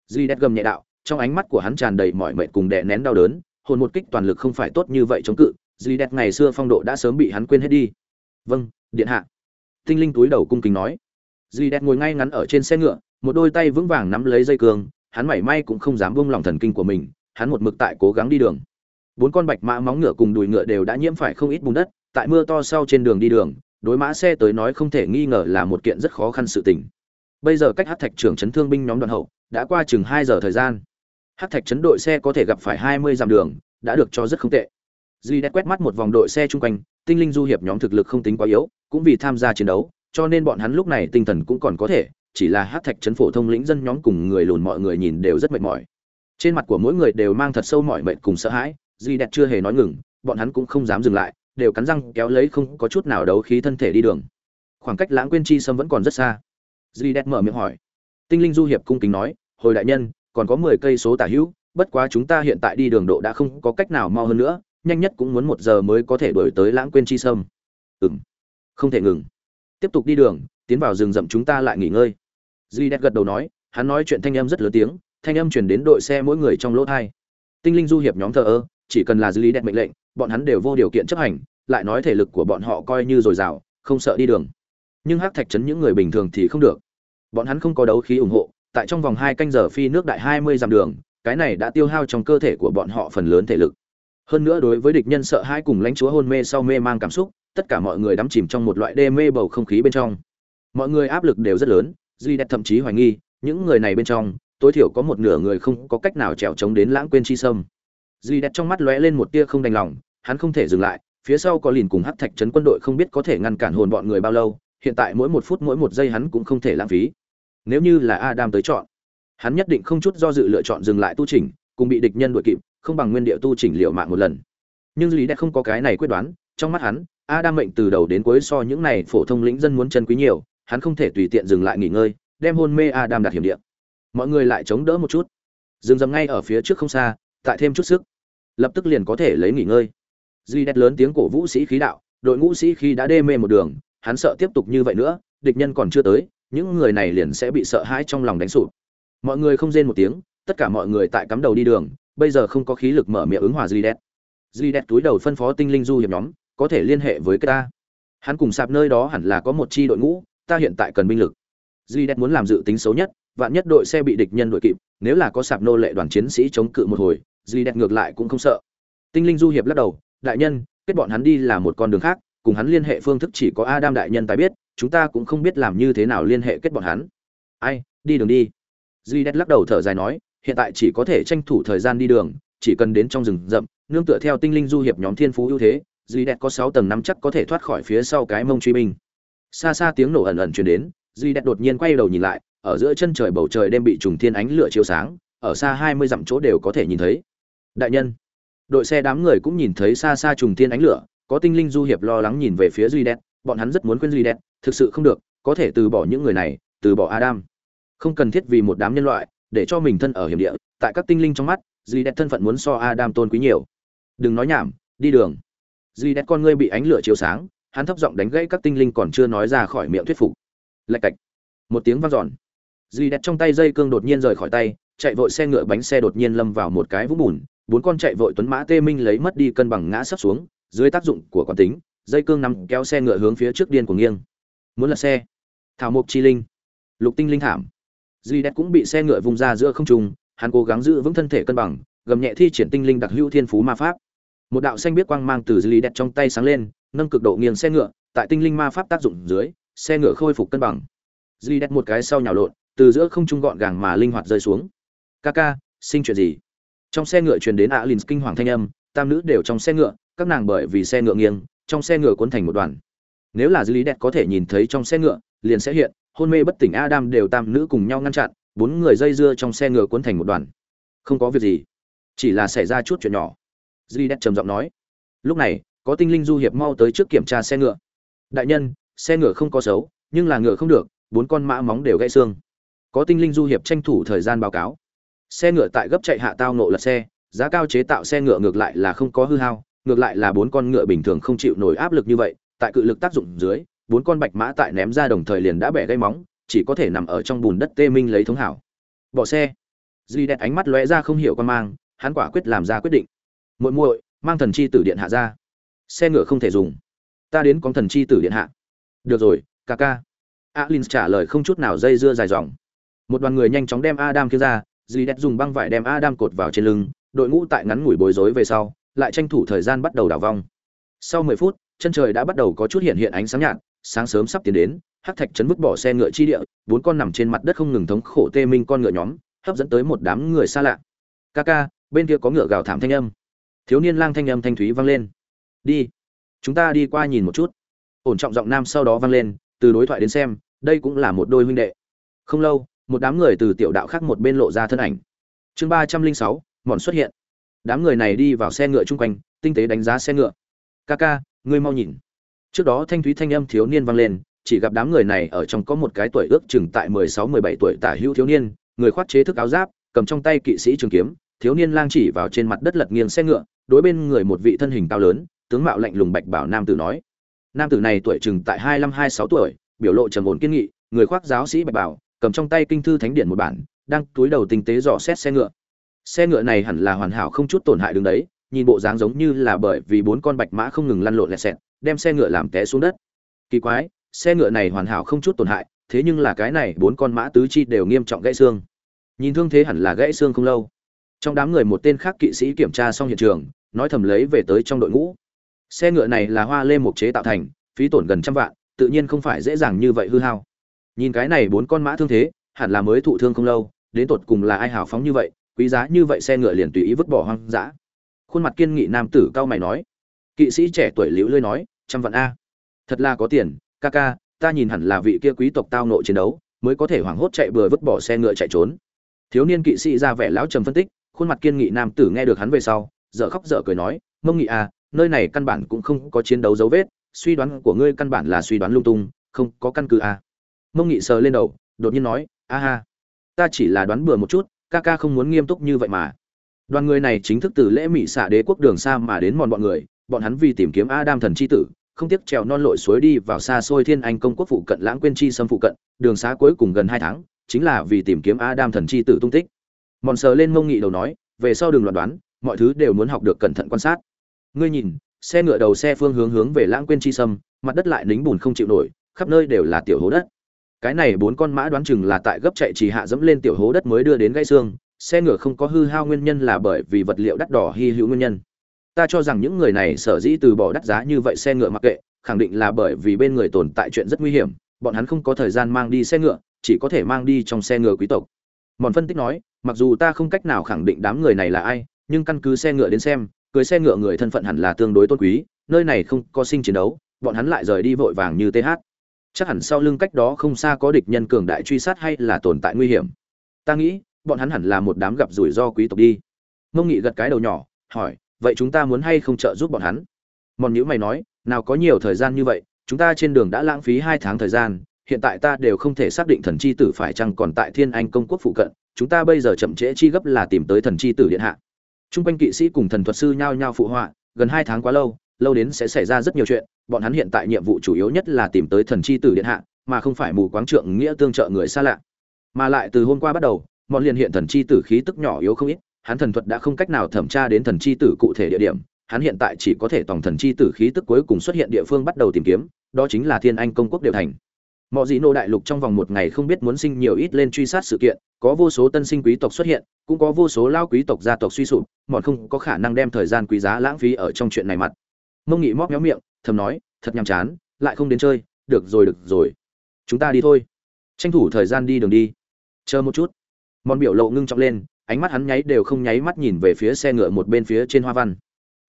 [SPEAKER 1] Dì đẹp gầm nhẹ đạo, trong ánh mắt của hắn tràn đầy mọi mệt cùng đè nén đau đớn, hồn một kích toàn lực không phải tốt như vậy chống cự. Dì đẹp ngày xưa phong độ đã sớm bị hắn quên hết đi. Vâng điện hạ. Tinh linh túi đầu cung kính nói. Dì đẹp ngồi ngay ngắn ở trên xe ngựa, một đôi tay vững vàng nắm lấy dây cương hắn mảy may cũng không dám buông lòng thần kinh của mình, hắn một mực tại cố gắng đi đường. Bốn con bạch mã móng ngựa cùng đùi ngựa đều đã nhiễm phải không ít bùn đất, tại mưa to sau trên đường đi đường, đối mã xe tới nói không thể nghi ngờ là một kiện rất khó khăn sự tình. Bây giờ cách Hắc thạch trưởng chấn thương binh nhóm đoàn hậu, đã qua chừng hai giờ thời gian. Hắc thạch chấn đội xe có thể gặp phải hai mươi dặm đường, đã được cho rất không tệ. Duy đã quét mắt một vòng đội xe chung quanh, tinh linh du hiệp nhóm thực lực không tính quá yếu, cũng vì tham gia chiến đấu, cho nên bọn hắn lúc này tinh thần cũng còn có thể chỉ là hát thạch chấn phổ thông lĩnh dân nhóm cùng người lùn mọi người nhìn đều rất mệt mỏi. Trên mặt của mỗi người đều mang thật sâu mọi mệt cùng sợ hãi, duy đẹp chưa hề nói ngừng, bọn hắn cũng không dám dừng lại, đều cắn răng kéo lấy không có chút nào đấu khí thân thể đi đường. Khoảng cách lãng quên chi sâm vẫn còn rất xa. Duy đẹp mở miệng hỏi. Tinh linh du hiệp cung kính nói, hồi đại nhân, còn có mười cây số tả hữu, bất quá chúng ta hiện tại đi đường độ đã không có cách nào mau hơn nữa, nhanh nhất cũng muốn một giờ mới có thể đổi tới lãng quên chi sâm. Ừng không thể ngừng. Tiếp tục đi đường tiến vào rừng rậm chúng ta lại nghỉ ngơi. Duy đẹp gật đầu nói, hắn nói chuyện thanh âm rất lớn tiếng, thanh âm truyền đến đội xe mỗi người trong lỗ thai. Tinh linh du hiệp nhóm thờ ơ, chỉ cần là duy đẹp mệnh lệnh, bọn hắn đều vô điều kiện chấp hành, lại nói thể lực của bọn họ coi như dồi dào, không sợ đi đường. Nhưng hắc thạch chấn những người bình thường thì không được. Bọn hắn không có đấu khí ủng hộ, tại trong vòng hai canh giờ phi nước đại hai mươi dặm đường, cái này đã tiêu hao trong cơ thể của bọn họ phần lớn thể lực. Hơn nữa đối với địch nhân sợ hãi cùng lãnh chúa hôn mê sau mê mang cảm xúc, tất cả mọi người đắm chìm trong một loại đê mê bầu không khí bên trong mọi người áp lực đều rất lớn, duy đẹp thậm chí hoài nghi, những người này bên trong, tối thiểu có một nửa người không có cách nào trèo trống đến lãng quên chi sâm. Duy đẹp trong mắt lóe lên một tia không đành lòng, hắn không thể dừng lại, phía sau có lìn cùng hắc thạch trấn quân đội không biết có thể ngăn cản hồn bọn người bao lâu, hiện tại mỗi một phút mỗi một giây hắn cũng không thể lãng phí. Nếu như là adam tới chọn, hắn nhất định không chút do dự lựa chọn dừng lại tu chỉnh, cùng bị địch nhân đuổi kịp, không bằng nguyên địa tu chỉnh liệu mạng một lần. Nhưng lý đẹp không có cái này quyết đoán, trong mắt hắn, adam mệnh từ đầu đến cuối so những này phổ thông lĩnh dân muốn chân quý nhiều hắn không thể tùy tiện dừng lại nghỉ ngơi, đem hôn mê adam đặt hiểm địa. Mọi người lại chống đỡ một chút. Dừng dầm ngay ở phía trước không xa, tại thêm chút sức. Lập tức liền có thể lấy nghỉ ngơi. Duy đét lớn tiếng cổ vũ sĩ khí đạo, đội ngũ sĩ khi đã đê mê một đường, hắn sợ tiếp tục như vậy nữa, địch nhân còn chưa tới, những người này liền sẽ bị sợ hãi trong lòng đánh sụp. Mọi người không rên một tiếng, tất cả mọi người tại cắm đầu đi đường, bây giờ không có khí lực mở miệng ứng hòa duy đét. duy đét túi đầu phân phó tinh linh du hiệp nhóm, có thể liên hệ với ta hắn cùng sạp nơi đó hẳn là có một chi đội ngũ ta hiện tại cần binh lực. Duy đẹp muốn làm dự tính xấu nhất, vạn nhất đội xe bị địch nhân đội kịp, nếu là có sạp nô lệ đoàn chiến sĩ chống cự một hồi duy đẹp ngược lại cũng không sợ. Tinh linh du hiệp lắc đầu, đại nhân, kết bọn hắn đi là một con đường khác, cùng hắn liên hệ phương thức chỉ có adam đại nhân tài biết, chúng ta cũng không biết làm như thế nào liên hệ kết bọn hắn. Ai, đi đường đi. Duy Đẹt lắc đầu thở dài nói, hiện tại chỉ có thể tranh thủ thời gian đi đường, chỉ cần đến trong rừng rậm, nương tựa theo tinh linh du hiệp nhóm thiên phú ưu thế duy Đẹt có sáu tầng năm chắc có thể thoát khỏi phía sau cái mông truy binh xa xa tiếng nổ ẩn ẩn truyền đến, duy đẹp đột nhiên quay đầu nhìn lại, ở giữa chân trời bầu trời đêm bị trùng thiên ánh lửa chiếu sáng, ở xa hai mươi dặm chỗ đều có thể nhìn thấy. Đại nhân, đội xe đám người cũng nhìn thấy xa xa trùng thiên ánh lửa, có tinh linh du hiệp lo lắng nhìn về phía duy đẹp bọn hắn rất muốn quên duy đẹp thực sự không được, có thể từ bỏ những người này, từ bỏ adam. Không cần thiết vì một đám nhân loại, để cho mình thân ở hiểm địa, tại các tinh linh trong mắt, duy đẹp thân phận muốn so adam tôn quý nhiều. Đừng nói nhảm, đi đường. Duy đẹp con ngươi bị ánh lửa chiếu sáng hắn thấp giọng đánh gãy các tinh linh còn chưa nói ra khỏi miệng thuyết phục. Lạch cạch. Một tiếng vang dọn. Dì đẹp trong tay dây cương đột nhiên rời khỏi tay, chạy vội xe ngựa bánh xe đột nhiên lâm vào một cái vũng bùn, bốn con chạy vội tuấn mã tê minh lấy mất đi cân bằng ngã sấp xuống, dưới tác dụng của quán tính, dây cương nằm kéo xe ngựa hướng phía trước điên của nghiêng. Muốn là xe. Thảo mộc chi linh. Lục tinh linh thảm. Dì đẹp cũng bị xe ngựa vùng ra giữa không trung, hắn cố gắng giữ vững thân thể cân bằng, gầm nhẹ thi triển tinh linh đặc hữu thiên phú ma pháp một đạo xanh biết quang mang từ duy đẹp trong tay sáng lên, nâng cực độ nghiêng xe ngựa, tại tinh linh ma pháp tác dụng dưới, xe ngựa khôi phục cân bằng. Duy đẹp một cái sau nhào lộn, từ giữa không trung gọn gàng mà linh hoạt rơi xuống. Ca ca, sinh chuyện gì? Trong xe ngựa truyền đến alin kinh hoàng thanh âm, tam nữ đều trong xe ngựa, các nàng bởi vì xe ngựa nghiêng, trong xe ngựa cuốn thành một đoàn. Nếu là dư lý đẹp có thể nhìn thấy trong xe ngựa, liền sẽ hiện, hôn mê bất tỉnh adam đều tam nữ cùng nhau ngăn chặn, bốn người dây dưa trong xe ngựa cuốn thành một đoàn. Không có việc gì, chỉ là xảy ra chút chuyện nhỏ dư lý trầm giọng nói. Lúc này, có tinh linh du hiệp mau tới trước kiểm tra xe ngựa. Đại nhân, xe ngựa không có xấu, nhưng là ngựa không được, bốn con mã móng đều gãy xương. Có tinh linh du hiệp tranh thủ thời gian báo cáo. Xe ngựa tại gấp chạy hạ tao nộ lật xe, giá cao chế tạo xe ngựa ngược lại là không có hư hao, ngược lại là bốn con ngựa bình thường không chịu nổi áp lực như vậy, tại cự lực tác dụng dưới, bốn con bạch mã tại ném ra đồng thời liền đã bẻ gãy móng, chỉ có thể nằm ở trong bùn đất tê minh lấy thống hảo. Bỏ xe. Duy đẹp ánh mắt lóe ra không hiểu con mang, hắn quả quyết làm ra quyết định muội muội, mang thần chi tử điện hạ ra. Xe ngựa không thể dùng. Ta đến con thần chi tử điện hạ. Được rồi, ca ca. Alin trả lời không chút nào dây dưa dài dòng. Một đoàn người nhanh chóng đem adam kia ra dì đẹp dùng băng vải đem adam cột vào trên lưng, đội ngũ tại ngắn ngủi bối rối về sau, lại tranh thủ thời gian bắt đầu đảo vong. Sau mười phút, chân trời đã bắt đầu có chút hiện hiện ánh sáng nhạt, sáng sớm sắp tiến đến, hắc thạch chấn vứt bỏ xe ngựa chi địa, bốn con nằm trên mặt đất không ngừng thống khổ tê minh con ngựa nhóm, hấp dẫn tới một đám người xa lạ. Ca ca, bên kia có ngựa gào thảm thanh âm thiếu niên lang thanh âm thanh thúy vang lên. Đi, chúng ta đi qua nhìn một chút. Ổn trọng giọng nam sau đó vang lên, từ đối thoại đến xem, đây cũng là một đôi huynh đệ. Không lâu, một đám người từ tiểu đạo khác một bên lộ ra thân ảnh. Chương ba trăm linh sáu, mòn xuất hiện. Đám người này đi vào xe ngựa chung quanh, tinh tế đánh giá xe ngựa. Ca ca, ngươi mau nhìn. Trước đó thanh thúy thanh âm thiếu niên vang lên, chỉ gặp đám người này ở trong có một cái tuổi ước chừng tại mười sáu, mười bảy tuổi tả hữu thiếu niên, người khoác chế thức áo giáp, cầm trong tay kỵ sĩ trường kiếm, thiếu niên lang chỉ vào trên mặt đất lật nghiêng xe ngựa đối bên người một vị thân hình cao lớn, tướng mạo lạnh lùng bạch bảo nam tử nói. Nam tử này tuổi chừng tại hai mươi hai sáu tuổi, biểu lộ trầm ổn kiên nghị, người khoác giáo sĩ bạch bảo, cầm trong tay kinh thư thánh điển một bản, đang túi đầu tinh tế dò xét xe ngựa. Xe ngựa này hẳn là hoàn hảo không chút tổn hại đứng đấy, nhìn bộ dáng giống như là bởi vì bốn con bạch mã không ngừng lăn lộn lẹt xẹt, đem xe ngựa làm té xuống đất. Kỳ quái, xe ngựa này hoàn hảo không chút tổn hại, thế nhưng là cái này bốn con mã tứ chi đều nghiêm trọng gãy xương. Nhìn thương thế hẳn là gãy xương không lâu. Trong đám người một tên khác kỵ sĩ kiểm tra xong hiện trường nói thầm lấy về tới trong đội ngũ. Xe ngựa này là hoa lê mộc chế tạo thành, phí tổn gần trăm vạn, tự nhiên không phải dễ dàng như vậy hư hao. Nhìn cái này bốn con mã thương thế, hẳn là mới thụ thương không lâu, đến tột cùng là ai hào phóng như vậy, quý giá như vậy xe ngựa liền tùy ý vứt bỏ hoang dã. Khuôn mặt kiên nghị nam tử cao mày nói. Kỵ sĩ trẻ tuổi liễu lơi nói, trăm vạn a. Thật là có tiền, ca ca, ta nhìn hẳn là vị kia quý tộc tao nội chiến đấu, mới có thể hoảng hốt chạy bừa vứt bỏ xe ngựa chạy trốn. Thiếu niên kỵ sĩ ra vẻ lão trầm phân tích, khuôn mặt kiên nghị nam tử nghe được hắn về sau dở khóc dở cười nói mông nghị à, nơi này căn bản cũng không có chiến đấu dấu vết suy đoán của ngươi căn bản là suy đoán lung tung không có căn cứ à? mông nghị sờ lên đầu đột nhiên nói a ha ta chỉ là đoán bừa một chút ca ca không muốn nghiêm túc như vậy mà đoàn người này chính thức từ lễ mỹ xạ đế quốc đường xa mà đến mòn bọn người bọn hắn vì tìm kiếm adam thần c h i tử không tiếc trèo non lội suối đi vào xa xôi thiên anh công quốc phụ cận lãng quên chi xâm phụ cận đường xá cuối cùng gần hai tháng chính là vì tìm kiếm adam thần c h i tử tung tích mòn sờ lên mông nghị đầu nói về sau đường loạt đoán mọi thứ đều muốn học được cẩn thận quan sát. Ngươi nhìn, xe ngựa đầu xe phương hướng hướng về lãng quên chi sâm, mặt đất lại nính bùn không chịu nổi, khắp nơi đều là tiểu hố đất. Cái này bốn con mã đoán chừng là tại gấp chạy chỉ hạ dẫm lên tiểu hố đất mới đưa đến gãy xương, xe ngựa không có hư hao nguyên nhân là bởi vì vật liệu đắt đỏ hy hữu nguyên nhân. Ta cho rằng những người này sở dĩ từ bỏ đắt giá như vậy xe ngựa mặc kệ, khẳng định là bởi vì bên người tồn tại chuyện rất nguy hiểm, bọn hắn không có thời gian mang đi xe ngựa, chỉ có thể mang đi trong xe ngựa quý tộc. Mòn phân tích nói, mặc dù ta không cách nào khẳng định đám người này là ai nhưng căn cứ xe ngựa đến xem, cưới xe ngựa người thân phận hẳn là tương đối tôn quý, nơi này không có sinh chiến đấu, bọn hắn lại rời đi vội vàng như th chắc hẳn sau lưng cách đó không xa có địch nhân cường đại truy sát hay là tồn tại nguy hiểm. Ta nghĩ, bọn hắn hẳn là một đám gặp rủi ro quý tộc đi. Mông nghị gật cái đầu nhỏ, hỏi, vậy chúng ta muốn hay không trợ giúp bọn hắn? Mòn nhữ mày nói, nào có nhiều thời gian như vậy, chúng ta trên đường đã lãng phí hai tháng thời gian, hiện tại ta đều không thể xác định thần chi tử phải chăng còn tại thiên anh công quốc phụ cận, chúng ta bây giờ chậm trễ chi gấp là tìm tới thần chi tử điện hạ. Trung quanh kỵ sĩ cùng thần thuật sư nhao nhao phụ họa, gần hai tháng quá lâu lâu đến sẽ xảy ra rất nhiều chuyện, bọn hắn hiện tại nhiệm vụ chủ yếu nhất là tìm tới thần chi tử điện hạ, mà không phải mù quáng trượng nghĩa tương trợ người xa lạ. Mà lại từ hôm qua bắt đầu, bọn liền hiện thần chi tử khí tức nhỏ yếu không ít, hắn thần thuật đã không cách nào thẩm tra đến thần chi tử cụ thể địa điểm, hắn hiện tại chỉ có thể tổng thần chi tử khí tức cuối cùng xuất hiện địa phương bắt đầu tìm kiếm, đó chính là thiên anh công quốc đều thành mọi dị nô đại lục trong vòng một ngày không biết muốn sinh nhiều ít lên truy sát sự kiện, có vô số tân sinh quý tộc xuất hiện, cũng có vô số lao quý tộc gia tộc suy sụp mọn không có khả năng đem thời gian quý giá lãng phí ở trong chuyện này mặt. Mông nghị móc méo miệng, thầm nói, thật nhàm chán, lại không đến chơi, được rồi được rồi. Chúng ta đi thôi. Tranh thủ thời gian đi đường đi. Chờ một chút. Mòn biểu lộ ngưng trọng lên, ánh mắt hắn nháy đều không nháy mắt nhìn về phía xe ngựa một bên phía trên hoa văn.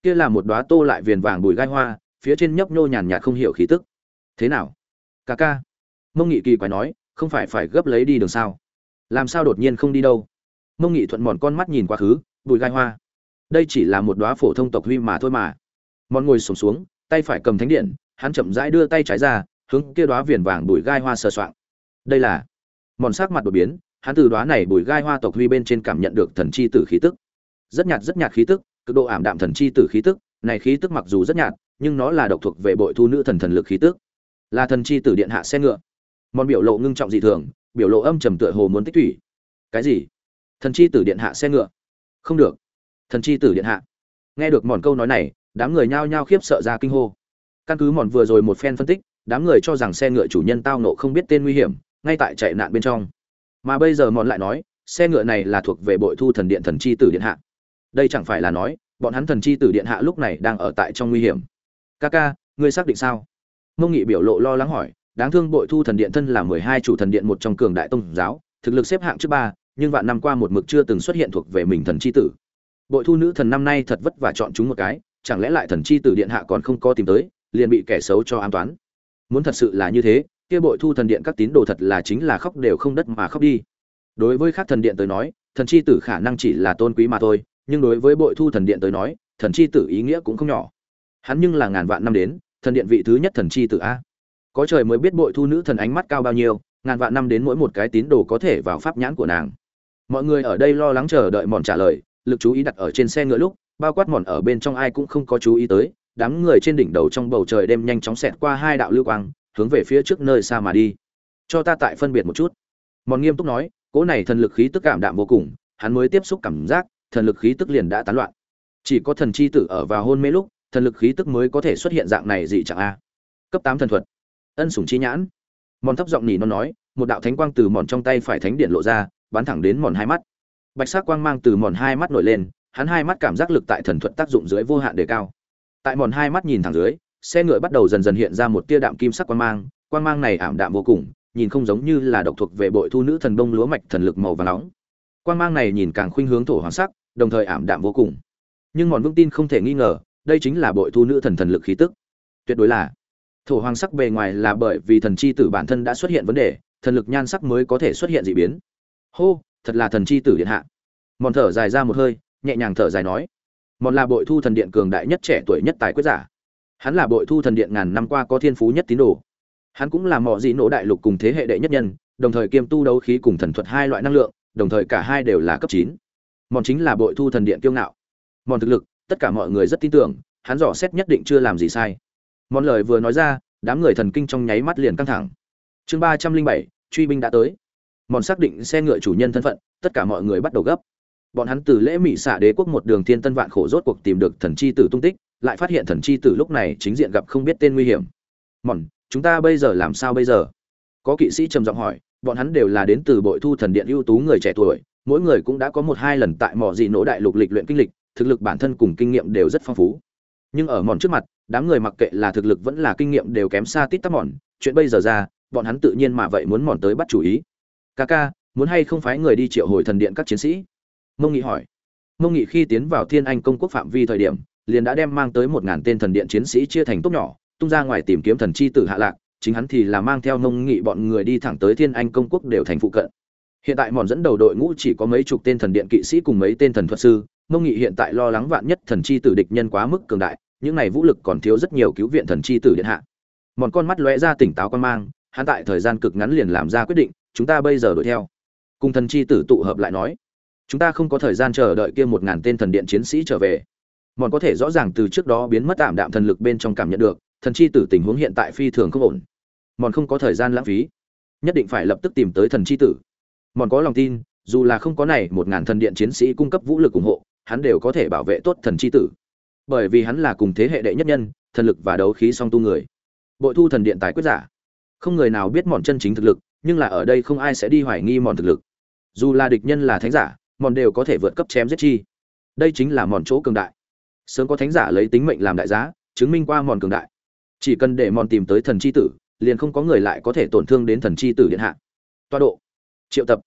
[SPEAKER 1] Kia là một đóa tô lại viền vàng bùi gai hoa, phía trên nhấp nhô nhàn nhạt không hiểu khí tức. Thế nào? Ca ca mông nghị kỳ quái nói, không phải phải gấp lấy đi đường sao? Làm sao đột nhiên không đi đâu? Mông nghị thuận mòn con mắt nhìn quá khứ, bùi gai hoa. Đây chỉ là một đóa phổ thông tộc huy mà thôi mà. Mòn ngồi sổm xuống, tay phải cầm thánh điện, hắn chậm rãi đưa tay trái ra, hướng kia đóa viền vàng bùi gai hoa sờ soạng. Đây là mòn sắc mặt đột biến, hắn từ đoá này bùi gai hoa tộc huy bên trên cảm nhận được thần chi tử khí tức. Rất nhạt rất nhạt khí tức, cực độ ảm đạm thần chi tử khí tức. Này khí tức mặc dù rất nhạt, nhưng nó là độc thuộc về bội thu nữ thần thần lực khí tức. Là thần chi tử điện hạ xe ngựa mòn biểu lộ ngưng trọng dị thường, biểu lộ âm trầm tựa hồ muốn tích thủy cái gì? Thần chi tử điện hạ xe ngựa. Không được. Thần chi tử điện hạ. Nghe được mòn câu nói này, đám người nhao nhao khiếp sợ ra kinh hô. Căn cứ mòn vừa rồi một phen phân tích, đám người cho rằng xe ngựa chủ nhân tao nộ không biết tên nguy hiểm, ngay tại chạy nạn bên trong. Mà bây giờ mòn lại nói, xe ngựa này là thuộc về bội thu thần điện thần chi tử điện hạ. Đây chẳng phải là nói, bọn hắn thần chi tử điện hạ lúc này đang ở tại trong nguy hiểm. Ca ca ngươi xác định sao? Mông nghị biểu lộ lo lắng hỏi đáng thương bội thu thần điện thân là mười hai chủ thần điện một trong cường đại tông giáo, thực lực xếp hạng trước ba, nhưng vạn năm qua một mực chưa từng xuất hiện thuộc về mình thần chi tử. Bội thu nữ thần năm nay thật vất vả chọn chúng một cái, chẳng lẽ lại thần chi tử điện hạ còn không có tìm tới, liền bị kẻ xấu cho an toán? Muốn thật sự là như thế, kia bội thu thần điện các tín đồ thật là chính là khóc đều không đất mà khóc đi. Đối với các thần điện tới nói, thần chi tử khả năng chỉ là tôn quý mà thôi, nhưng đối với bội thu thần điện tới nói, thần chi tử ý nghĩa cũng không nhỏ. Hắn nhưng là ngàn vạn năm đến, thần điện vị thứ nhất thần chi tử a có trời mới biết bội thu nữ thần ánh mắt cao bao nhiêu, ngàn vạn năm đến mỗi một cái tín đồ có thể vào pháp nhãn của nàng. Mọi người ở đây lo lắng chờ đợi mòn trả lời, lực chú ý đặt ở trên xe ngựa lúc, bao quát mòn ở bên trong ai cũng không có chú ý tới, đám người trên đỉnh đầu trong bầu trời đêm nhanh chóng xẹt qua hai đạo lưu quang, hướng về phía trước nơi xa mà đi. Cho ta tại phân biệt một chút. Mòn nghiêm túc nói, cỗ này thần lực khí tức cảm đạm vô cùng, hắn mới tiếp xúc cảm giác, thần lực khí tức liền đã tán loạn. Chỉ có thần chi tử ở vào hôn mê lúc, thần lực khí tức mới có thể xuất hiện dạng này dị chẳng a. Cấp tám thần thuật ân sủng chi nhãn. Mòn thấp giọng nỉ nó nói, một đạo thánh quang từ mòn trong tay phải thánh điện lộ ra, bắn thẳng đến mòn hai mắt. Bạch sắc quang mang từ mòn hai mắt nổi lên, hắn hai mắt cảm giác lực tại thần thuật tác dụng dưới vô hạn đề cao. Tại mòn hai mắt nhìn thẳng dưới, xe ngựa bắt đầu dần dần hiện ra một tia đạm kim sắc quang mang quang mang này ảm đạm vô cùng, nhìn không giống như là độc thuộc về bội thu nữ thần đông lúa mạch thần lực màu vàng nóng. Quang mang này nhìn càng khuynh hướng thổ hoàng sắc, đồng thời ảm đạm vô cùng. Nhưng mòn vững tin không thể nghi ngờ, đây chính là bội thu nữ thần thần lực khí tức. Tuyệt đối là thổ hoàng sắc bề ngoài là bởi vì thần chi tử bản thân đã xuất hiện vấn đề, thần lực nhan sắc mới có thể xuất hiện dị biến. Hô, thật là thần chi tử điện hạ. Mòn thở dài ra một hơi, nhẹ nhàng thở dài nói. Mòn là bội thu thần điện cường đại nhất trẻ tuổi nhất tài quyết giả. Hắn là bội thu thần điện ngàn năm qua có thiên phú nhất tín đồ. Hắn cũng là mỏ dị nổ đại lục cùng thế hệ đệ nhất nhân, đồng thời kiêm tu đấu khí cùng thần thuật hai loại năng lượng, đồng thời cả hai đều là cấp chín. Mòn chính là bội thu thần điện kiêu ngạo. Mòn thực lực, tất cả mọi người rất tin tưởng, hắn dò xét nhất định chưa làm gì sai món lời vừa nói ra, đám người thần kinh trong nháy mắt liền căng thẳng. Chương ba trăm linh bảy, truy binh đã tới. Mòn xác định xe ngựa chủ nhân thân phận, tất cả mọi người bắt đầu gấp. Bọn hắn từ lễ mỹ xạ đế quốc một đường thiên tân vạn khổ rốt cuộc tìm được thần chi tử tung tích, lại phát hiện thần chi tử lúc này chính diện gặp không biết tên nguy hiểm. Mòn, chúng ta bây giờ làm sao bây giờ? Có kỵ sĩ trầm giọng hỏi, bọn hắn đều là đến từ bội thu thần điện ưu tú người trẻ tuổi, mỗi người cũng đã có một hai lần tại mỏ dị nỗ đại lục lịch luyện kinh lịch, thực lực bản thân cùng kinh nghiệm đều rất phong phú nhưng ở mòn trước mặt, đám người mặc kệ là thực lực vẫn là kinh nghiệm đều kém xa tít tắp mòn. Chuyện bây giờ ra, bọn hắn tự nhiên mà vậy muốn mòn tới bắt chủ ý. Ca ca, muốn hay không phái người đi triệu hồi thần điện các chiến sĩ? Mông nghị hỏi. Mông nghị khi tiến vào thiên anh công quốc phạm vi thời điểm, liền đã đem mang tới một ngàn tên thần điện chiến sĩ chia thành tốt nhỏ, tung ra ngoài tìm kiếm thần chi tử hạ lạc, chính hắn thì là mang theo mông nghị bọn người đi thẳng tới thiên anh công quốc đều thành phụ cận. Hiện tại mòn dẫn đầu đội ngũ chỉ có mấy chục tên thần điện kỵ sĩ cùng mấy tên thần thuật sư mông nghị hiện tại lo lắng vạn nhất thần chi tử địch nhân quá mức cường đại, những này vũ lực còn thiếu rất nhiều cứu viện thần chi tử điện hạ. Mòn con mắt lóe ra tỉnh táo quan mang, hắn tại thời gian cực ngắn liền làm ra quyết định, chúng ta bây giờ đuổi theo. Cùng thần chi tử tụ hợp lại nói, chúng ta không có thời gian chờ đợi kia một ngàn tên thần điện chiến sĩ trở về. Mòn có thể rõ ràng từ trước đó biến mất tạm đạm thần lực bên trong cảm nhận được, thần chi tử tình huống hiện tại phi thường không ổn. Mòn không có thời gian lãng phí, nhất định phải lập tức tìm tới thần chi tử. Mòn có lòng tin, dù là không có này một ngàn thần điện chiến sĩ cung cấp vũ lực ủng hộ hắn đều có thể bảo vệ tốt thần chi tử. Bởi vì hắn là cùng thế hệ đệ nhất nhân, thần lực và đấu khí song tu người. Bội thu thần điện tái quyết giả. Không người nào biết mòn chân chính thực lực, nhưng là ở đây không ai sẽ đi hoài nghi mòn thực lực. Dù là địch nhân là thánh giả mòn đều có thể vượt cấp chém giết chi. Đây chính là mòn chỗ cường đại. Sớm có thánh giả lấy tính mệnh làm đại giá, chứng minh qua mòn cường đại. Chỉ cần để mòn tìm tới thần c h i tử, liền không có người lại có thể tổn thương đến thần c h i tử điện hạ. Toa độ. Triệu tập.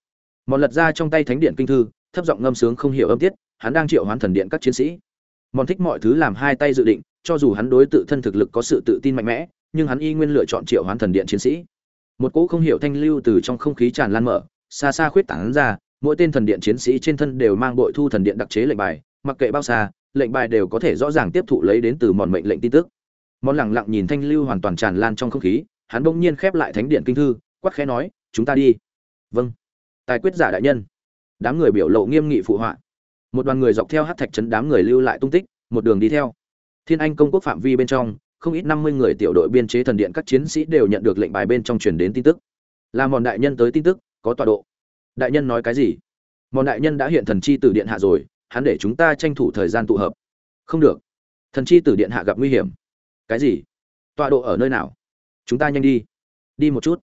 [SPEAKER 1] Mòn lật ra trong tay thánh điện kinh thư, thấp giọng ngâm sướng không hiểu âm tiết hắn đang triệu hoán thần điện các chiến sĩ. Mòn thích mọi thứ làm hai tay dự định, cho dù hắn đối tự thân thực lực có sự tự tin mạnh mẽ, nhưng hắn y nguyên lựa chọn triệu hoán thần điện chiến sĩ. Một cỗ không hiểu thanh lưu từ trong không khí tràn lan mở, xa xa khuyết tảng ra, mỗi tên thần điện chiến sĩ trên thân đều mang bội thu thần điện đặc chế lệnh bài, mặc kệ bao xa, lệnh bài đều có thể rõ ràng tiếp thụ lấy đến từ mòn mệnh lệnh tin tức. Mòn lẳng lặng nhìn thanh lưu hoàn toàn tràn lan trong không khí, hắn bỗng nhiên khép lại thánh điện kinh thư, quắc khẽ nói, chúng ta đi. Vâng. Tài quyết giả đại nhân. Đám người biểu lộ nghiêm nghị phụ họa một đoàn người dọc theo hát thạch trấn đám người lưu lại tung tích, một đường đi theo. Thiên anh công quốc phạm vi bên trong, không ít năm mươi người tiểu đội biên chế thần điện các chiến sĩ đều nhận được lệnh bài bên trong truyền đến tin tức. Là mòn đại nhân tới tin tức, có tọa độ. Đại nhân nói cái gì? Mòn đại nhân đã hiện thần chi từ điện hạ rồi, hắn để chúng ta tranh thủ thời gian tụ hợp. Không được. Thần chi từ điện hạ gặp nguy hiểm. Cái gì? Tọa độ ở nơi nào? Chúng ta nhanh đi. Đi một chút.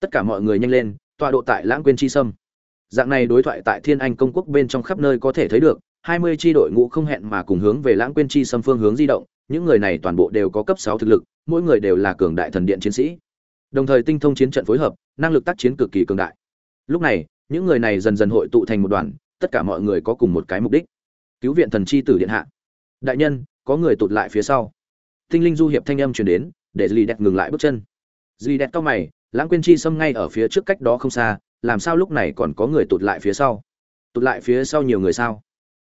[SPEAKER 1] Tất cả mọi người nhanh lên, tọa độ tại lãng quên chi sâm dạng này đối thoại tại thiên anh công quốc bên trong khắp nơi có thể thấy được, hai mươi tri đội ngũ không hẹn mà cùng hướng về lãng quên chi xâm phương hướng di động, những người này toàn bộ đều có cấp sáu thực lực, mỗi người đều là cường đại thần điện chiến sĩ. Đồng thời tinh thông chiến trận phối hợp, năng lực tác chiến cực kỳ cường đại. Lúc này, những người này dần dần hội tụ thành một đoàn, tất cả mọi người có cùng một cái mục đích. Cứu viện thần chi tử điện hạ. Đại nhân, có người tụt lại phía sau. Tinh linh du hiệp thanh âm truyền đến, để dì đẹp ngừng lại bước chân. Dì đẹp cao mày, lãng quên chi xâm ngay ở phía trước cách đó không xa làm sao lúc này còn có người tụt lại phía sau? Tụt lại phía sau nhiều người sao?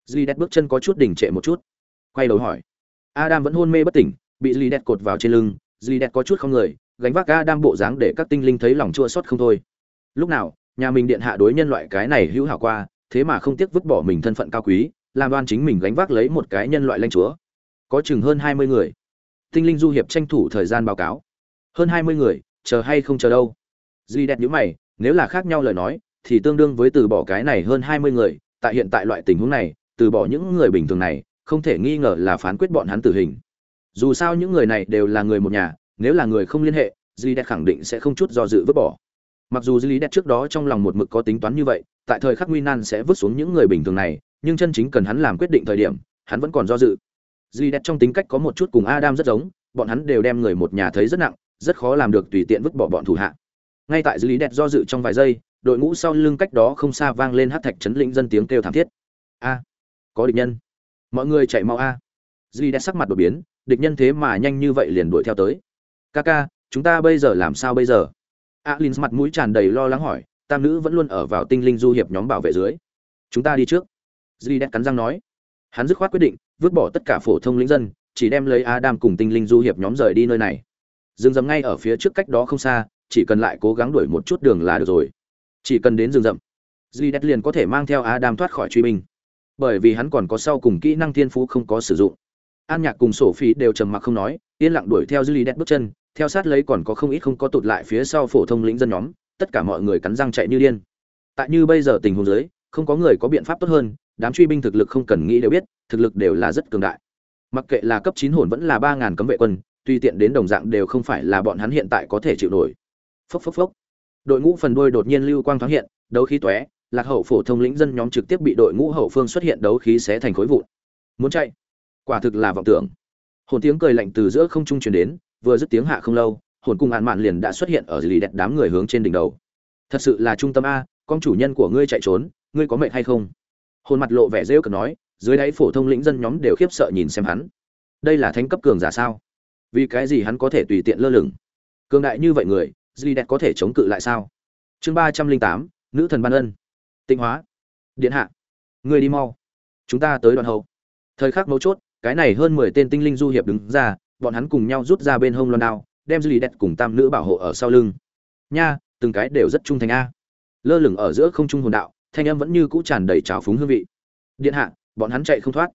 [SPEAKER 1] Dì đét bước chân có chút đình trệ một chút. Quay đầu hỏi. Adam vẫn hôn mê bất tỉnh, bị dì đét cột vào trên lưng. Dì đét có chút không người, gánh vác adam bộ dáng để các tinh linh thấy lòng chua xót không thôi. Lúc nào, nhà mình điện hạ đối nhân loại cái này hữu hảo qua, thế mà không tiếc vứt bỏ mình thân phận cao quý, làm đoan chính mình gánh vác lấy một cái nhân loại lanh chúa. Có chừng hơn hai mươi người. Tinh linh du hiệp tranh thủ thời gian báo cáo. Hơn hai mươi người, chờ hay không chờ đâu? Duy đẹp nhữ mày nếu là khác nhau lời nói, thì tương đương với từ bỏ cái này hơn hai mươi người, tại hiện tại loại tình huống này, từ bỏ những người bình thường này, không thể nghi ngờ là phán quyết bọn hắn tử hình. Dù sao những người này đều là người một nhà, nếu là người không liên hệ duy đẹp khẳng định sẽ không chút do dự vứt bỏ. Mặc dù duy đẹp trước đó trong lòng một mực có tính toán như vậy, tại thời khắc nguy nan sẽ vứt xuống những người bình thường này, nhưng chân chính cần hắn làm quyết định thời điểm, hắn vẫn còn do dự. Duy đẹp trong tính cách có một chút cùng adam rất giống, bọn hắn đều đem người một nhà thấy rất nặng, rất khó làm được tùy tiện vứt bỏ bọn thủ hạ ngay tại lý đẹp do dự trong vài giây, đội ngũ sau lưng cách đó không xa vang lên hát thạch chấn lĩnh dân tiếng kêu thảm thiết. A, có địch nhân. Mọi người chạy mau a. Duy đẹp sắc mặt đột biến, địch nhân thế mà nhanh như vậy liền đuổi theo tới. Ca ca, chúng ta bây giờ làm sao bây giờ? Alin mặt mũi tràn đầy lo lắng hỏi, tam nữ vẫn luôn ở vào tinh linh du hiệp nhóm bảo vệ dưới. Chúng ta đi trước. Lý đẹp cắn răng nói. Hắn dứt khoát quyết định, vứt bỏ tất cả phổ thông lĩnh dân, chỉ đem lấy adam cùng tinh linh du hiệp nhóm rời đi nơi này. Dừng dầm ngay ở phía trước cách đó không xa chỉ cần lại cố gắng đuổi một chút đường là được rồi. Chỉ cần đến rừng rậm duy liền có thể mang theo adam thoát khỏi truy binh. Bởi vì hắn còn có sau cùng kỹ năng thiên phú không có sử dụng. An nhạc cùng sổ phí đều trầm mặc không nói, yên lặng đuổi theo duy bước chân, theo sát lấy còn có không ít không có tụt lại phía sau phổ thông lĩnh dân nhóm, tất cả mọi người cắn răng chạy như điên. Tại như bây giờ tình huống dưới, không có người có biện pháp tốt hơn, đám truy binh thực lực không cần nghĩ đều biết, thực lực đều là rất cường đại. Mặc kệ là cấp chín hồn vẫn là ba ngàn cấm vệ quân tuy tiện đến đồng dạng đều không phải là bọn hắn hiện tại có thể chịu nổi phốc phốc phốc. Đội ngũ phần đuôi đột nhiên lưu quang thoáng hiện, đấu khí tóe, lạc hậu phổ thông lĩnh dân nhóm trực tiếp bị đội ngũ hậu phương xuất hiện đấu khí xé thành khối vụn. Muốn chạy? Quả thực là vọng tưởng. Hồn tiếng cười lạnh từ giữa không trung truyền đến, vừa dứt tiếng hạ không lâu, hồn cung án mạn liền đã xuất hiện ở lì đẹp đám người hướng trên đỉnh đầu. Thật sự là trung tâm a, con chủ nhân của ngươi chạy trốn, ngươi có mệnh hay không? Hồn mặt lộ vẻ rêu cợt nói, dưới đáy phổ thông lĩnh dân nhóm đều khiếp sợ nhìn xem hắn. Đây là thánh cấp cường giả sao? Vì cái gì hắn có thể tùy tiện lơ lửng? Cường đại như vậy người Duy đẹp có thể chống cự lại sao? Chương ba trăm linh tám, nữ thần ban ân. Tịnh hóa. Điện hạ. Người đi mau. Chúng ta tới đoạn hậu. Thời khắc mấu chốt, cái này hơn mười tên tinh linh du hiệp đứng ra, bọn hắn cùng nhau rút ra bên hông loan đao, đem Duy đẹp cùng tam nữ bảo hộ ở sau lưng. Nha, từng cái đều rất trung thành a. Lơ lửng ở giữa không trung hồn đạo, thanh âm vẫn như cũ tràn đầy trào phúng hương vị. Điện hạ, bọn hắn chạy không thoát.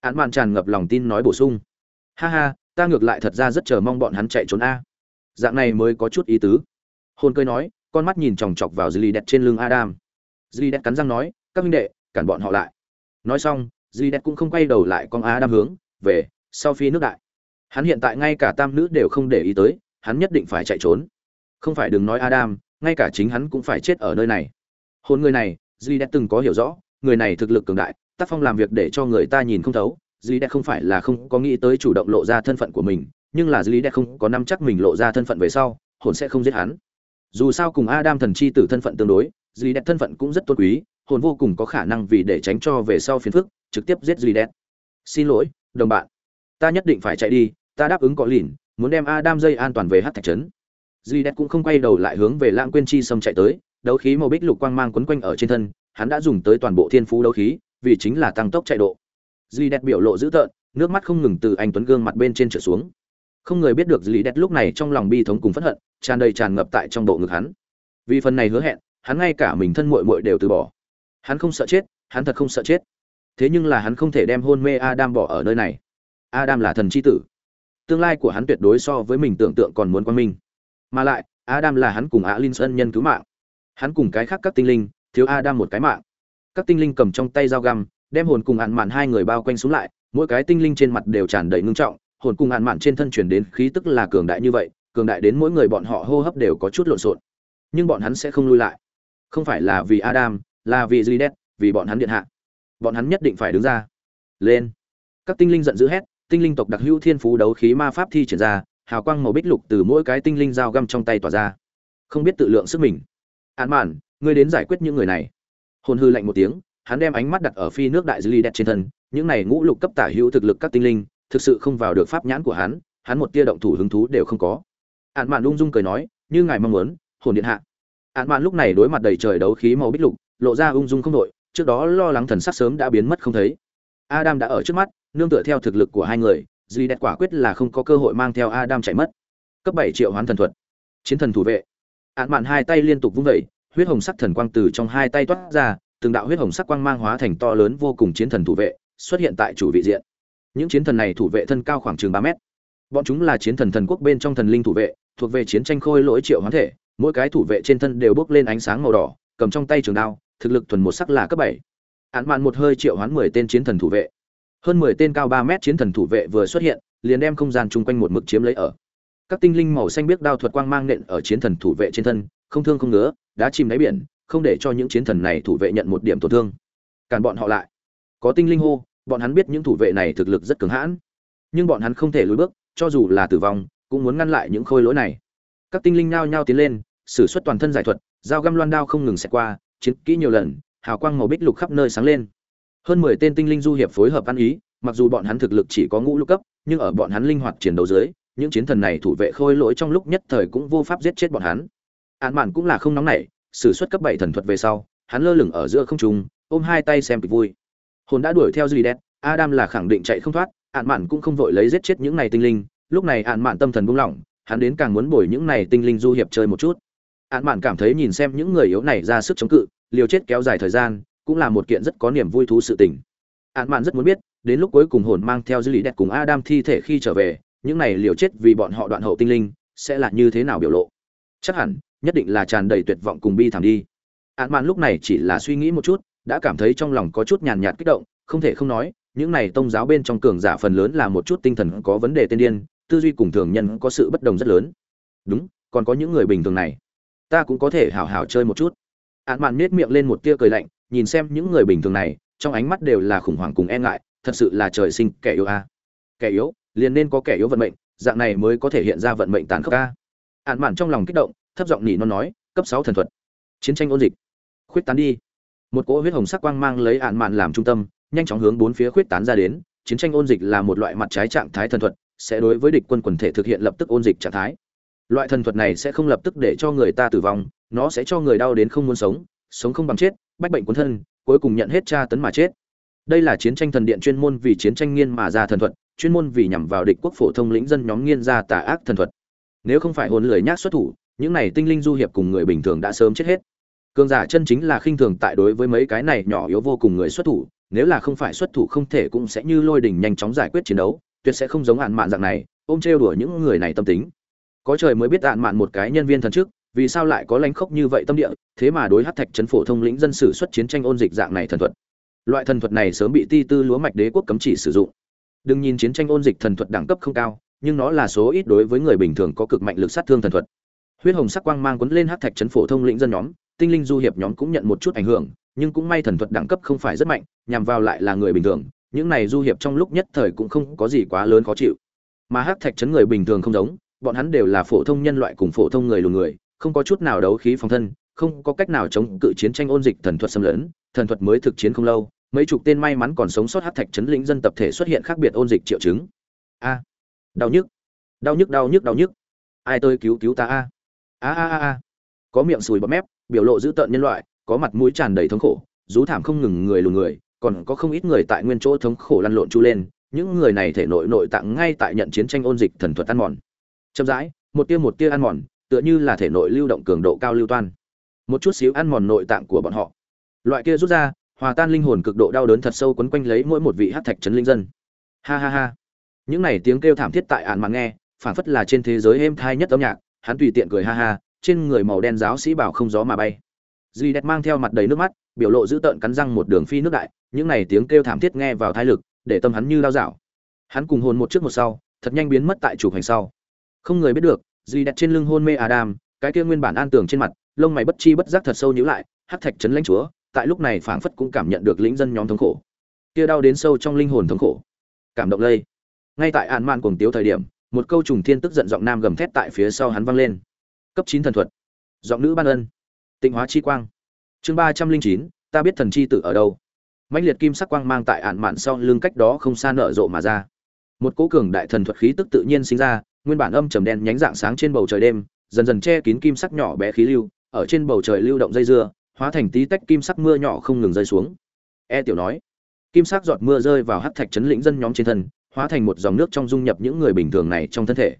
[SPEAKER 1] Án mạn tràn ngập lòng tin nói bổ sung. Ha ha, ta ngược lại thật ra rất chờ mong bọn hắn chạy trốn a dạng này mới có chút ý tứ. Hôn cơi nói, con mắt nhìn chòng chọc vào dì đẹp trên lưng adam. Dì đẹp cắn răng nói, các minh đệ, cản bọn họ lại. Nói xong dì đẹp cũng không quay đầu lại con adam hướng về sau phi nước đại. Hắn hiện tại ngay cả tam nữ đều không để ý tới, hắn nhất định phải chạy trốn. Không phải đừng nói adam, ngay cả chính hắn cũng phải chết ở nơi này. Hôn người này dì đẹp từng có hiểu rõ, người này thực lực cường đại, tác phong làm việc để cho người ta nhìn không thấu dì đẹp không phải là không có nghĩ tới chủ động lộ ra thân phận của mình nhưng là dư lý đẹp không có nắm chắc mình lộ ra thân phận về sau, hồn sẽ không giết hắn. Dù sao cùng adam thần chi tử thân phận tương đối dư lý đẹp thân phận cũng rất tốt quý, hồn vô cùng có khả năng vì để tránh cho về sau phiền phức, trực tiếp giết dư lý đẹp xin lỗi, đồng bạn. Ta nhất định phải chạy đi, ta đáp ứng có lìn, muốn đem adam dây an toàn về hát thạch trấn. Duy đẹp cũng không quay đầu lại hướng về lãng quên chi sâm chạy tới, đấu khí màu bích lục quang mang quấn quanh ở trên thân, hắn đã dùng tới toàn bộ thiên phú đấu khí, vì chính là tăng tốc chạy độ. Duy đẹp biểu lộ dữ tợn, nước mắt không ngừng từ anh tuấn gương mặt bên trên trở xuống không người biết được lý đẹp lúc này trong lòng bi thống cùng phẫn hận, tràn đầy tràn ngập tại trong bộ ngực hắn. Vì phần này hứa hẹn, hắn ngay cả mình thân muội muội đều từ bỏ. Hắn không sợ chết, hắn thật không sợ chết. Thế nhưng là hắn không thể đem hôn mê adam bỏ ở nơi này. Adam là thần c h i tử. Tương lai của hắn tuyệt đối so với mình tưởng tượng còn muốn quan minh. Mà lại, adam là hắn cùng á linh sơn nhân cứu mạng. Hắn cùng cái khác các tinh linh, thiếu adam một cái mạng. Các tinh linh cầm trong tay dao găm, đem hồn cùng hạn mạn hai người bao quanh xuống lại, mỗi cái tinh linh trên mặt đều tràn đầy ngưng trọng hồn cùng hạn mạn trên thân chuyển đến khí tức là cường đại như vậy, cường đại đến mỗi người bọn họ hô hấp đều có chút lộn xộn. Nhưng bọn hắn sẽ không lui lại. Không phải là vì adam, là vì duy đét vì bọn hắn điện hạ. Bọn hắn nhất định phải đứng ra. Lên. Các tinh linh giận dữ hét, tinh linh tộc đặc hữu thiên phú đấu khí ma pháp thi triển ra, hào quang màu bích lục từ mỗi cái tinh linh dao găm trong tay tỏa ra. Không biết tự lượng sức mình. Án mạn, ngươi đến giải quyết những người này. Hồn hư lạnh một tiếng, hắn đem ánh mắt đặt ở phi nước đại dư ly đẹp trên thân, những này ngũ lục cấp tả hữu thực lực các tinh linh thực sự không vào được pháp nhãn của hắn hắn một tia động thủ hứng thú đều không có. Án mạn ung dung cười nói, như ngài mong muốn, hồn điện hạ. Án mạn lúc này đối mặt đầy trời đấu khí màu bích lục, lộ ra ung dung không đội trước đó lo lắng thần sắc sớm đã biến mất không thấy. Adam đã ở trước mắt, nương tựa theo thực lực của hai người, duy đẹp quả quyết là không có cơ hội mang theo adam chạy mất. Cấp bảy triệu hoán thần thuật, chiến thần thủ vệ. Ạn mạn hai tay liên tục vung vẩy huyết hồng sắc thần quang từ trong hai tay toát ra, từng đạo huyết hồng sắc quang mang hóa thành to lớn vô cùng chiến thần thủ vệ, xuất hiện tại chủ vị diện những chiến thần này thủ vệ thân cao khoảng chừng ba mét. Bọn chúng là chiến thần thần quốc bên trong thần linh thủ vệ, thuộc về chiến tranh khôi lỗi triệu hoán thể, mỗi cái thủ vệ trên thân đều bốc lên ánh sáng màu đỏ, cầm trong tay trường đao, thực lực thuần một sắc là cấp bảy. Án mạn một hơi triệu hoán mười tên chiến thần thủ vệ. Hơn mười tên cao ba mét chiến thần thủ vệ vừa xuất hiện, liền đem không gian chung quanh một mực chiếm lấy ở. Các tinh linh màu xanh biết đao thuật quang mang nện ở chiến thần thủ vệ trên thân, không thương không ngứa đã chìm đáy biển, không để cho những chiến thần này thủ vệ nhận một điểm tổn thương. Cản bọn họ lại. Có tinh linh hô bọn hắn biết những thủ vệ này thực lực rất cứng hãn. Nhưng bọn hắn không thể lùi bước, cho dù là tử vong, cũng muốn ngăn lại những khôi lỗi này. Các tinh linh nhao nhao tiến lên, sử xuất toàn thân giải thuật, dao găm loan đao không ngừng xẹt qua, chiến kỹ nhiều lần, hào quang màu bích lục khắp nơi sáng lên. Hơn mười tên tinh linh du hiệp phối hợp ăn ý, mặc dù bọn hắn thực lực chỉ có ngũ lục cấp, nhưng ở bọn hắn linh hoạt chiến đấu dưới, những chiến thần này thủ vệ khôi lỗi trong lúc nhất thời cũng vô pháp giết chết bọn hắn. Án mạn cũng là không nóng nảy, sử xuất cấp bảy thần thuật về sau, hắn lơ lửng ở giữa không trung, ôm hai tay xem kịch vui hồn đã đuổi theo dì đét, adam là khẳng định chạy không thoát, ạn mạn cũng không vội lấy giết chết những này tinh linh. Lúc này ạn mạn tâm thần buông lỏng, hắn đến càng muốn bồi những này tinh linh du hiệp chơi một chút. Ạn mạn cảm thấy nhìn xem những người yếu này ra sức chống cự, liều chết kéo dài thời gian, cũng là một kiện rất có niềm vui thú sự tình. Ạn mạn rất muốn biết, đến lúc cuối cùng hồn mang theo dư lý đẹp cùng adam thi thể khi trở về, những này liều chết vì bọn họ đoạn hậu tinh linh, sẽ là như thế nào biểu lộ? Chắc hẳn, nhất định là tràn đầy tuyệt vọng cùng bi thảm đi. Ạn mạn lúc này chỉ là suy nghĩ một chút đã cảm thấy trong lòng có chút nhàn nhạt kích động, không thể không nói, những này tông giáo bên trong cường giả phần lớn là một chút tinh thần có vấn đề tiên điên, tư duy cùng thường nhân có sự bất đồng rất lớn. Đúng, còn có những người bình thường này. Ta cũng có thể hào hào chơi một chút. Ạn mạn nết miệng lên một tia cười lạnh, nhìn xem những người bình thường này, trong ánh mắt đều là khủng hoảng cùng e ngại, thật sự là trời sinh kẻ yếu a. Kẻ yếu, liền nên có kẻ yếu vận mệnh, dạng này mới có thể hiện ra vận mệnh tàn khốc a. Ạn mạn trong lòng kích động, thấp giọng nhỉ non nói, cấp sáu thần thuật. Chiến tranh ôn dịch. Khuyết tán đi một cỗ huyết hồng sắc quang mang lấy ạn mạn làm trung tâm, nhanh chóng hướng bốn phía khuyết tán ra đến, chiến tranh ôn dịch là một loại mặt trái trạng thái thần thuật, sẽ đối với địch quân quần thể thực hiện lập tức ôn dịch trạng thái. Loại thần thuật này sẽ không lập tức để cho người ta tử vong, nó sẽ cho người đau đến không muốn sống sống không bằng chết, bách bệnh cuốn thân, cuối cùng nhận hết tra tấn mà chết. Đây là chiến tranh thần điện chuyên môn vì chiến tranh nghiên mà ra thần thuật, chuyên môn vì nhằm vào địch quốc phổ thông lĩnh dân nhóm nghiên ra tà ác thần thuật. Nếu không phải hồn lười nhác xuất thủ, những này tinh linh du hiệp cùng người bình thường đã sớm chết hết cường giả chân chính là khinh thường tại đối với mấy cái này nhỏ yếu vô cùng người xuất thủ, nếu là không phải xuất thủ không thể cũng sẽ như lôi đỉnh nhanh chóng giải quyết chiến đấu, tuyệt sẽ không giống hạn mạn dạng này, ôm trêu đùa những người này tâm tính. Có trời mới biết hạn mạn một cái nhân viên thần trước, vì sao lại có lánh khốc như vậy tâm địa, thế mà đối hát thạch trấn phổ thông lĩnh dân sử xuất chiến tranh ôn dịch dạng này thần thuật. Loại thần thuật này sớm bị ti tư lúa mạch đế quốc cấm chỉ sử dụng. Đừng nhìn chiến tranh ôn dịch thần thuật đẳng cấp không cao, nhưng nó là số ít đối với người bình thường có cực mạnh lực sát thương thần thuật. Huyết hồng sắc quang mang quấn lên hát thạch trấn phổ thông lĩnh dân nhóm tinh linh du hiệp nhóm cũng nhận một chút ảnh hưởng, nhưng cũng may thần thuật đẳng cấp không phải rất mạnh, nhằm vào lại là người bình thường, những này du hiệp trong lúc nhất thời cũng không có gì quá lớn khó chịu. Mà hắc thạch chấn người bình thường không giống, bọn hắn đều là phổ thông nhân loại cùng phổ thông người lùn người, không có chút nào đấu khí phòng thân, không có cách nào chống cự chiến tranh ôn dịch thần thuật xâm lấn, thần thuật mới thực chiến không lâu, mấy chục tên may mắn còn sống sót hắc thạch chấn lĩnh dân tập thể xuất hiện khác biệt ôn dịch triệu chứng. A, đau nhức đau nhức đau nhức đau nhức. Ai tôi cứu cứu ta a a a a. Có miệng sùi bọt mép biểu lộ dữ tợn nhân loại, có mặt mũi tràn đầy thống khổ, rú thảm không ngừng người lùn người, còn có không ít người tại nguyên chỗ thống khổ lăn lộn chu lên, những người này thể nội nội tạng ngay tại nhận chiến tranh ôn dịch thần thuật ăn mòn. Chậm rãi, một tia một tia ăn mòn, tựa như là thể nội lưu động cường độ cao lưu toan. Một chút xíu ăn mòn nội tạng của bọn họ. Loại kia rút ra, hòa tan linh hồn cực độ đau đớn thật sâu quấn quanh lấy mỗi một vị hát thạch trấn linh dân. Ha ha ha. Những này tiếng kêu thảm thiết tại ạn mà nghe phản phất là trên thế giới êm thai nhất âm nhạc, hắn tùy tiện cười ha ha trên người màu đen giáo sĩ bảo không gió mà bay. Dì đẹp mang theo mặt đầy nước mắt, biểu lộ giữ tợn cắn răng một đường phi nước đại, những này tiếng kêu thảm thiết nghe vào thái lực, để tâm hắn như lao dạo. Hắn cùng hồn một trước một sau, thật nhanh biến mất tại chủ hành sau. Không người biết được dì đẹp trên lưng hôn mê adam, cái kia nguyên bản an tường trên mặt, lông mày bất chi bất giác thật sâu nhíu lại, hắc thạch chấn lãnh chúa, tại lúc này phảng phất cũng cảm nhận được lĩnh dân nhóm thống khổ. Kia đau đến sâu trong linh hồn thống khổ. Cảm động lây. Ngay tại an man cuồng tiếu thời điểm, một câu trùng thiên tức giận giọng nam gầm thét tại phía sau hắn vang lên cấp chín thần thuật. Giọng nữ ban ân. Tịnh hóa chi quang. Chương ba trăm linh chín, ta biết thần chi tử ở đâu. Mãnh liệt kim sắc quang mang tại ạn mạn sau lưng cách đó không xa nở rộ mà ra. Một cỗ cường đại thần thuật khí tức tự nhiên sinh ra, nguyên bản âm trầm đen nhánh dạng sáng trên bầu trời đêm, dần dần che kín kim sắc nhỏ bé khí lưu, ở trên bầu trời lưu động dây dưa, hóa thành tí tách kim sắc mưa nhỏ không ngừng rơi xuống. E tiểu nói, kim sắc giọt mưa rơi vào hắc thạch chấn lĩnh dân nhóm trên thân, hóa thành một dòng nước trong dung nhập những người bình thường này trong thân thể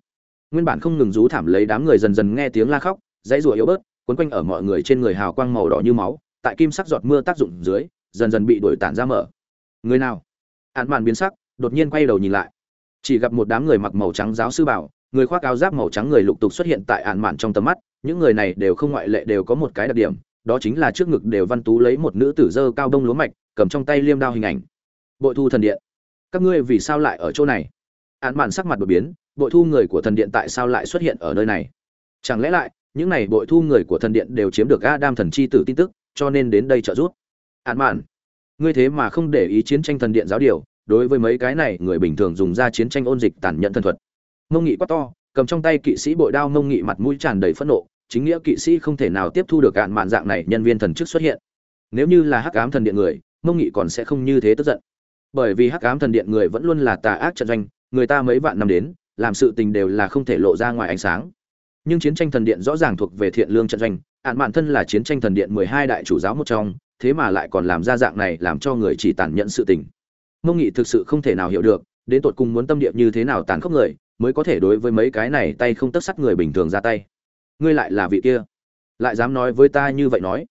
[SPEAKER 1] nguyên bản không ngừng rú thảm lấy đám người dần dần nghe tiếng la khóc, dãy rủa yếu bớt quấn quanh ở mọi người trên người hào quang màu đỏ như máu, tại kim sắc giọt mưa tác dụng dưới, dần dần bị đổi tản ra mở. Người nào? Ạn màn biến sắc, đột nhiên quay đầu nhìn lại. Chỉ gặp một đám người mặc màu trắng giáo sư bảo, người khoác áo giáp màu trắng người lục tục xuất hiện tại ạn màn trong tầm mắt, những người này đều không ngoại lệ đều có một cái đặc điểm, đó chính là trước ngực đều văn tú lấy một nữ tử dơ cao đông lúa mạch, cầm trong tay liêm đao hình ảnh. Bội thu thần điện. Các ngươi vì sao lại ở chỗ này? Ạn màn sắc mặt đột biến bội thu người của thần điện tại sao lại xuất hiện ở nơi này? Chẳng lẽ lại, những này bội thu người của thần điện đều chiếm được adam thần chi tử tin tức, cho nên đến đây trợ giúp? Ạn mạn, ngươi thế mà không để ý chiến tranh thần điện giáo điều, đối với mấy cái này người bình thường dùng ra chiến tranh ôn dịch tàn nhẫn thần thuật. Mông nghị quá to, cầm trong tay kỵ sĩ bội đao mông nghị mặt mũi tràn đầy phẫn nộ, chính nghĩa kỵ sĩ không thể nào tiếp thu được cạn mạn dạng này nhân viên thần chức xuất hiện. Nếu như là hắc ám thần điện người, mông nghị còn sẽ không như thế tức giận. Bởi vì hắc ám thần điện người vẫn luôn là tà ác trận doanh, người ta mấy vạn năm đến làm sự tình đều là không thể lộ ra ngoài ánh sáng. Nhưng chiến tranh thần điện rõ ràng thuộc về thiện lương trận doanh, ạn mạn thân là chiến tranh thần điện mười hai đại chủ giáo một trong, thế mà lại còn làm ra dạng này làm cho người chỉ tàn nhẫn sự tình. Mông nghị thực sự không thể nào hiểu được, đến tột cùng muốn tâm địa như thế nào tàn khốc người, mới có thể đối với mấy cái này tay không tất sắt người bình thường ra tay. Ngươi lại là vị kia. Lại dám nói với ta như vậy nói.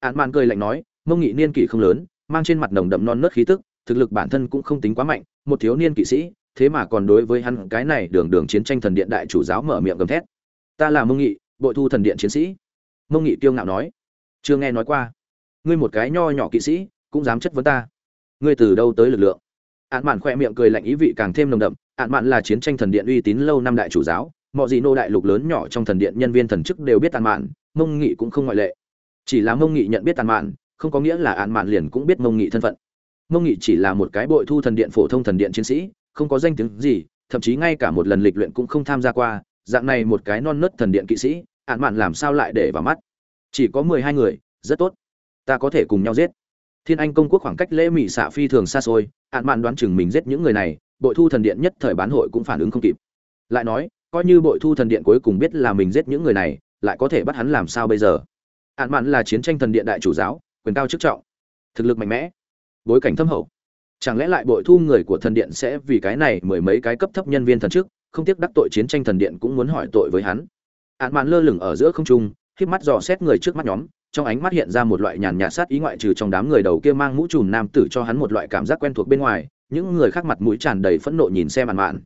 [SPEAKER 1] Ạn mạn cười lạnh nói, mông nghị niên kỷ không lớn, mang trên mặt nồng đậm non nớt khí tức, thực lực bản thân cũng không tính quá mạnh, một thiếu niên kỵ sĩ thế mà còn đối với hắn cái này đường đường chiến tranh thần điện đại chủ giáo mở miệng gầm thét. Ta là mông nghị, bội thu thần điện chiến sĩ. Mông nghị kiêu ngạo nói. Chưa nghe nói qua. Ngươi một cái nho nhỏ kỵ sĩ, cũng dám chất vấn ta. Ngươi từ đâu tới lực lượng? Ạn mạn khoe miệng cười lạnh ý vị càng thêm nồng đậm. Ạn mạn là chiến tranh thần điện uy tín lâu năm đại chủ giáo. Mọi gì nô đại lục lớn nhỏ trong thần điện nhân viên thần chức đều biết ạn mạn, mông nghị cũng không ngoại lệ. Chỉ là mông nghị nhận biết ạn mạn, không có nghĩa là ạn mạn liền cũng biết mông nghị thân phận. Mông nghị chỉ là một cái bội thu thần điện phổ thông thần điện chiến sĩ không có danh tiếng gì, thậm chí ngay cả một lần lịch luyện cũng không tham gia qua, dạng này một cái non nớt thần điện kỵ sĩ, ạn mạn làm sao lại để vào mắt? Chỉ có mười hai người, rất tốt. Ta có thể cùng nhau giết. Thiên anh công quốc khoảng cách lễ mỹ xạ phi thường xa xôi, ạn mạn đoán chừng mình giết những người này, bội thu thần điện nhất thời bán hội cũng phản ứng không kịp. Lại nói, coi như bội thu thần điện cuối cùng biết là mình giết những người này, lại có thể bắt hắn làm sao bây giờ? Ạn mạn là chiến tranh thần điện đại chủ giáo, quyền cao chức trọng, thực lực mạnh mẽ, bối cảnh thâm hậu chẳng lẽ lại bội thu người của thần điện sẽ vì cái này mười mấy cái cấp thấp nhân viên thần trước, không tiếc đắc tội chiến tranh thần điện cũng muốn hỏi tội với hắn? Ạn mạn lơ lửng ở giữa không trung híp mắt dò xét người trước mắt nhóm, trong ánh mắt hiện ra một loại nhàn nhạt sát ý ngoại trừ trong đám người đầu kia mang mũ trùm nam tử cho hắn một loại cảm giác quen thuộc bên ngoài, những người khác mặt mũi tràn đầy phẫn nộ nhìn xem ạn mạn.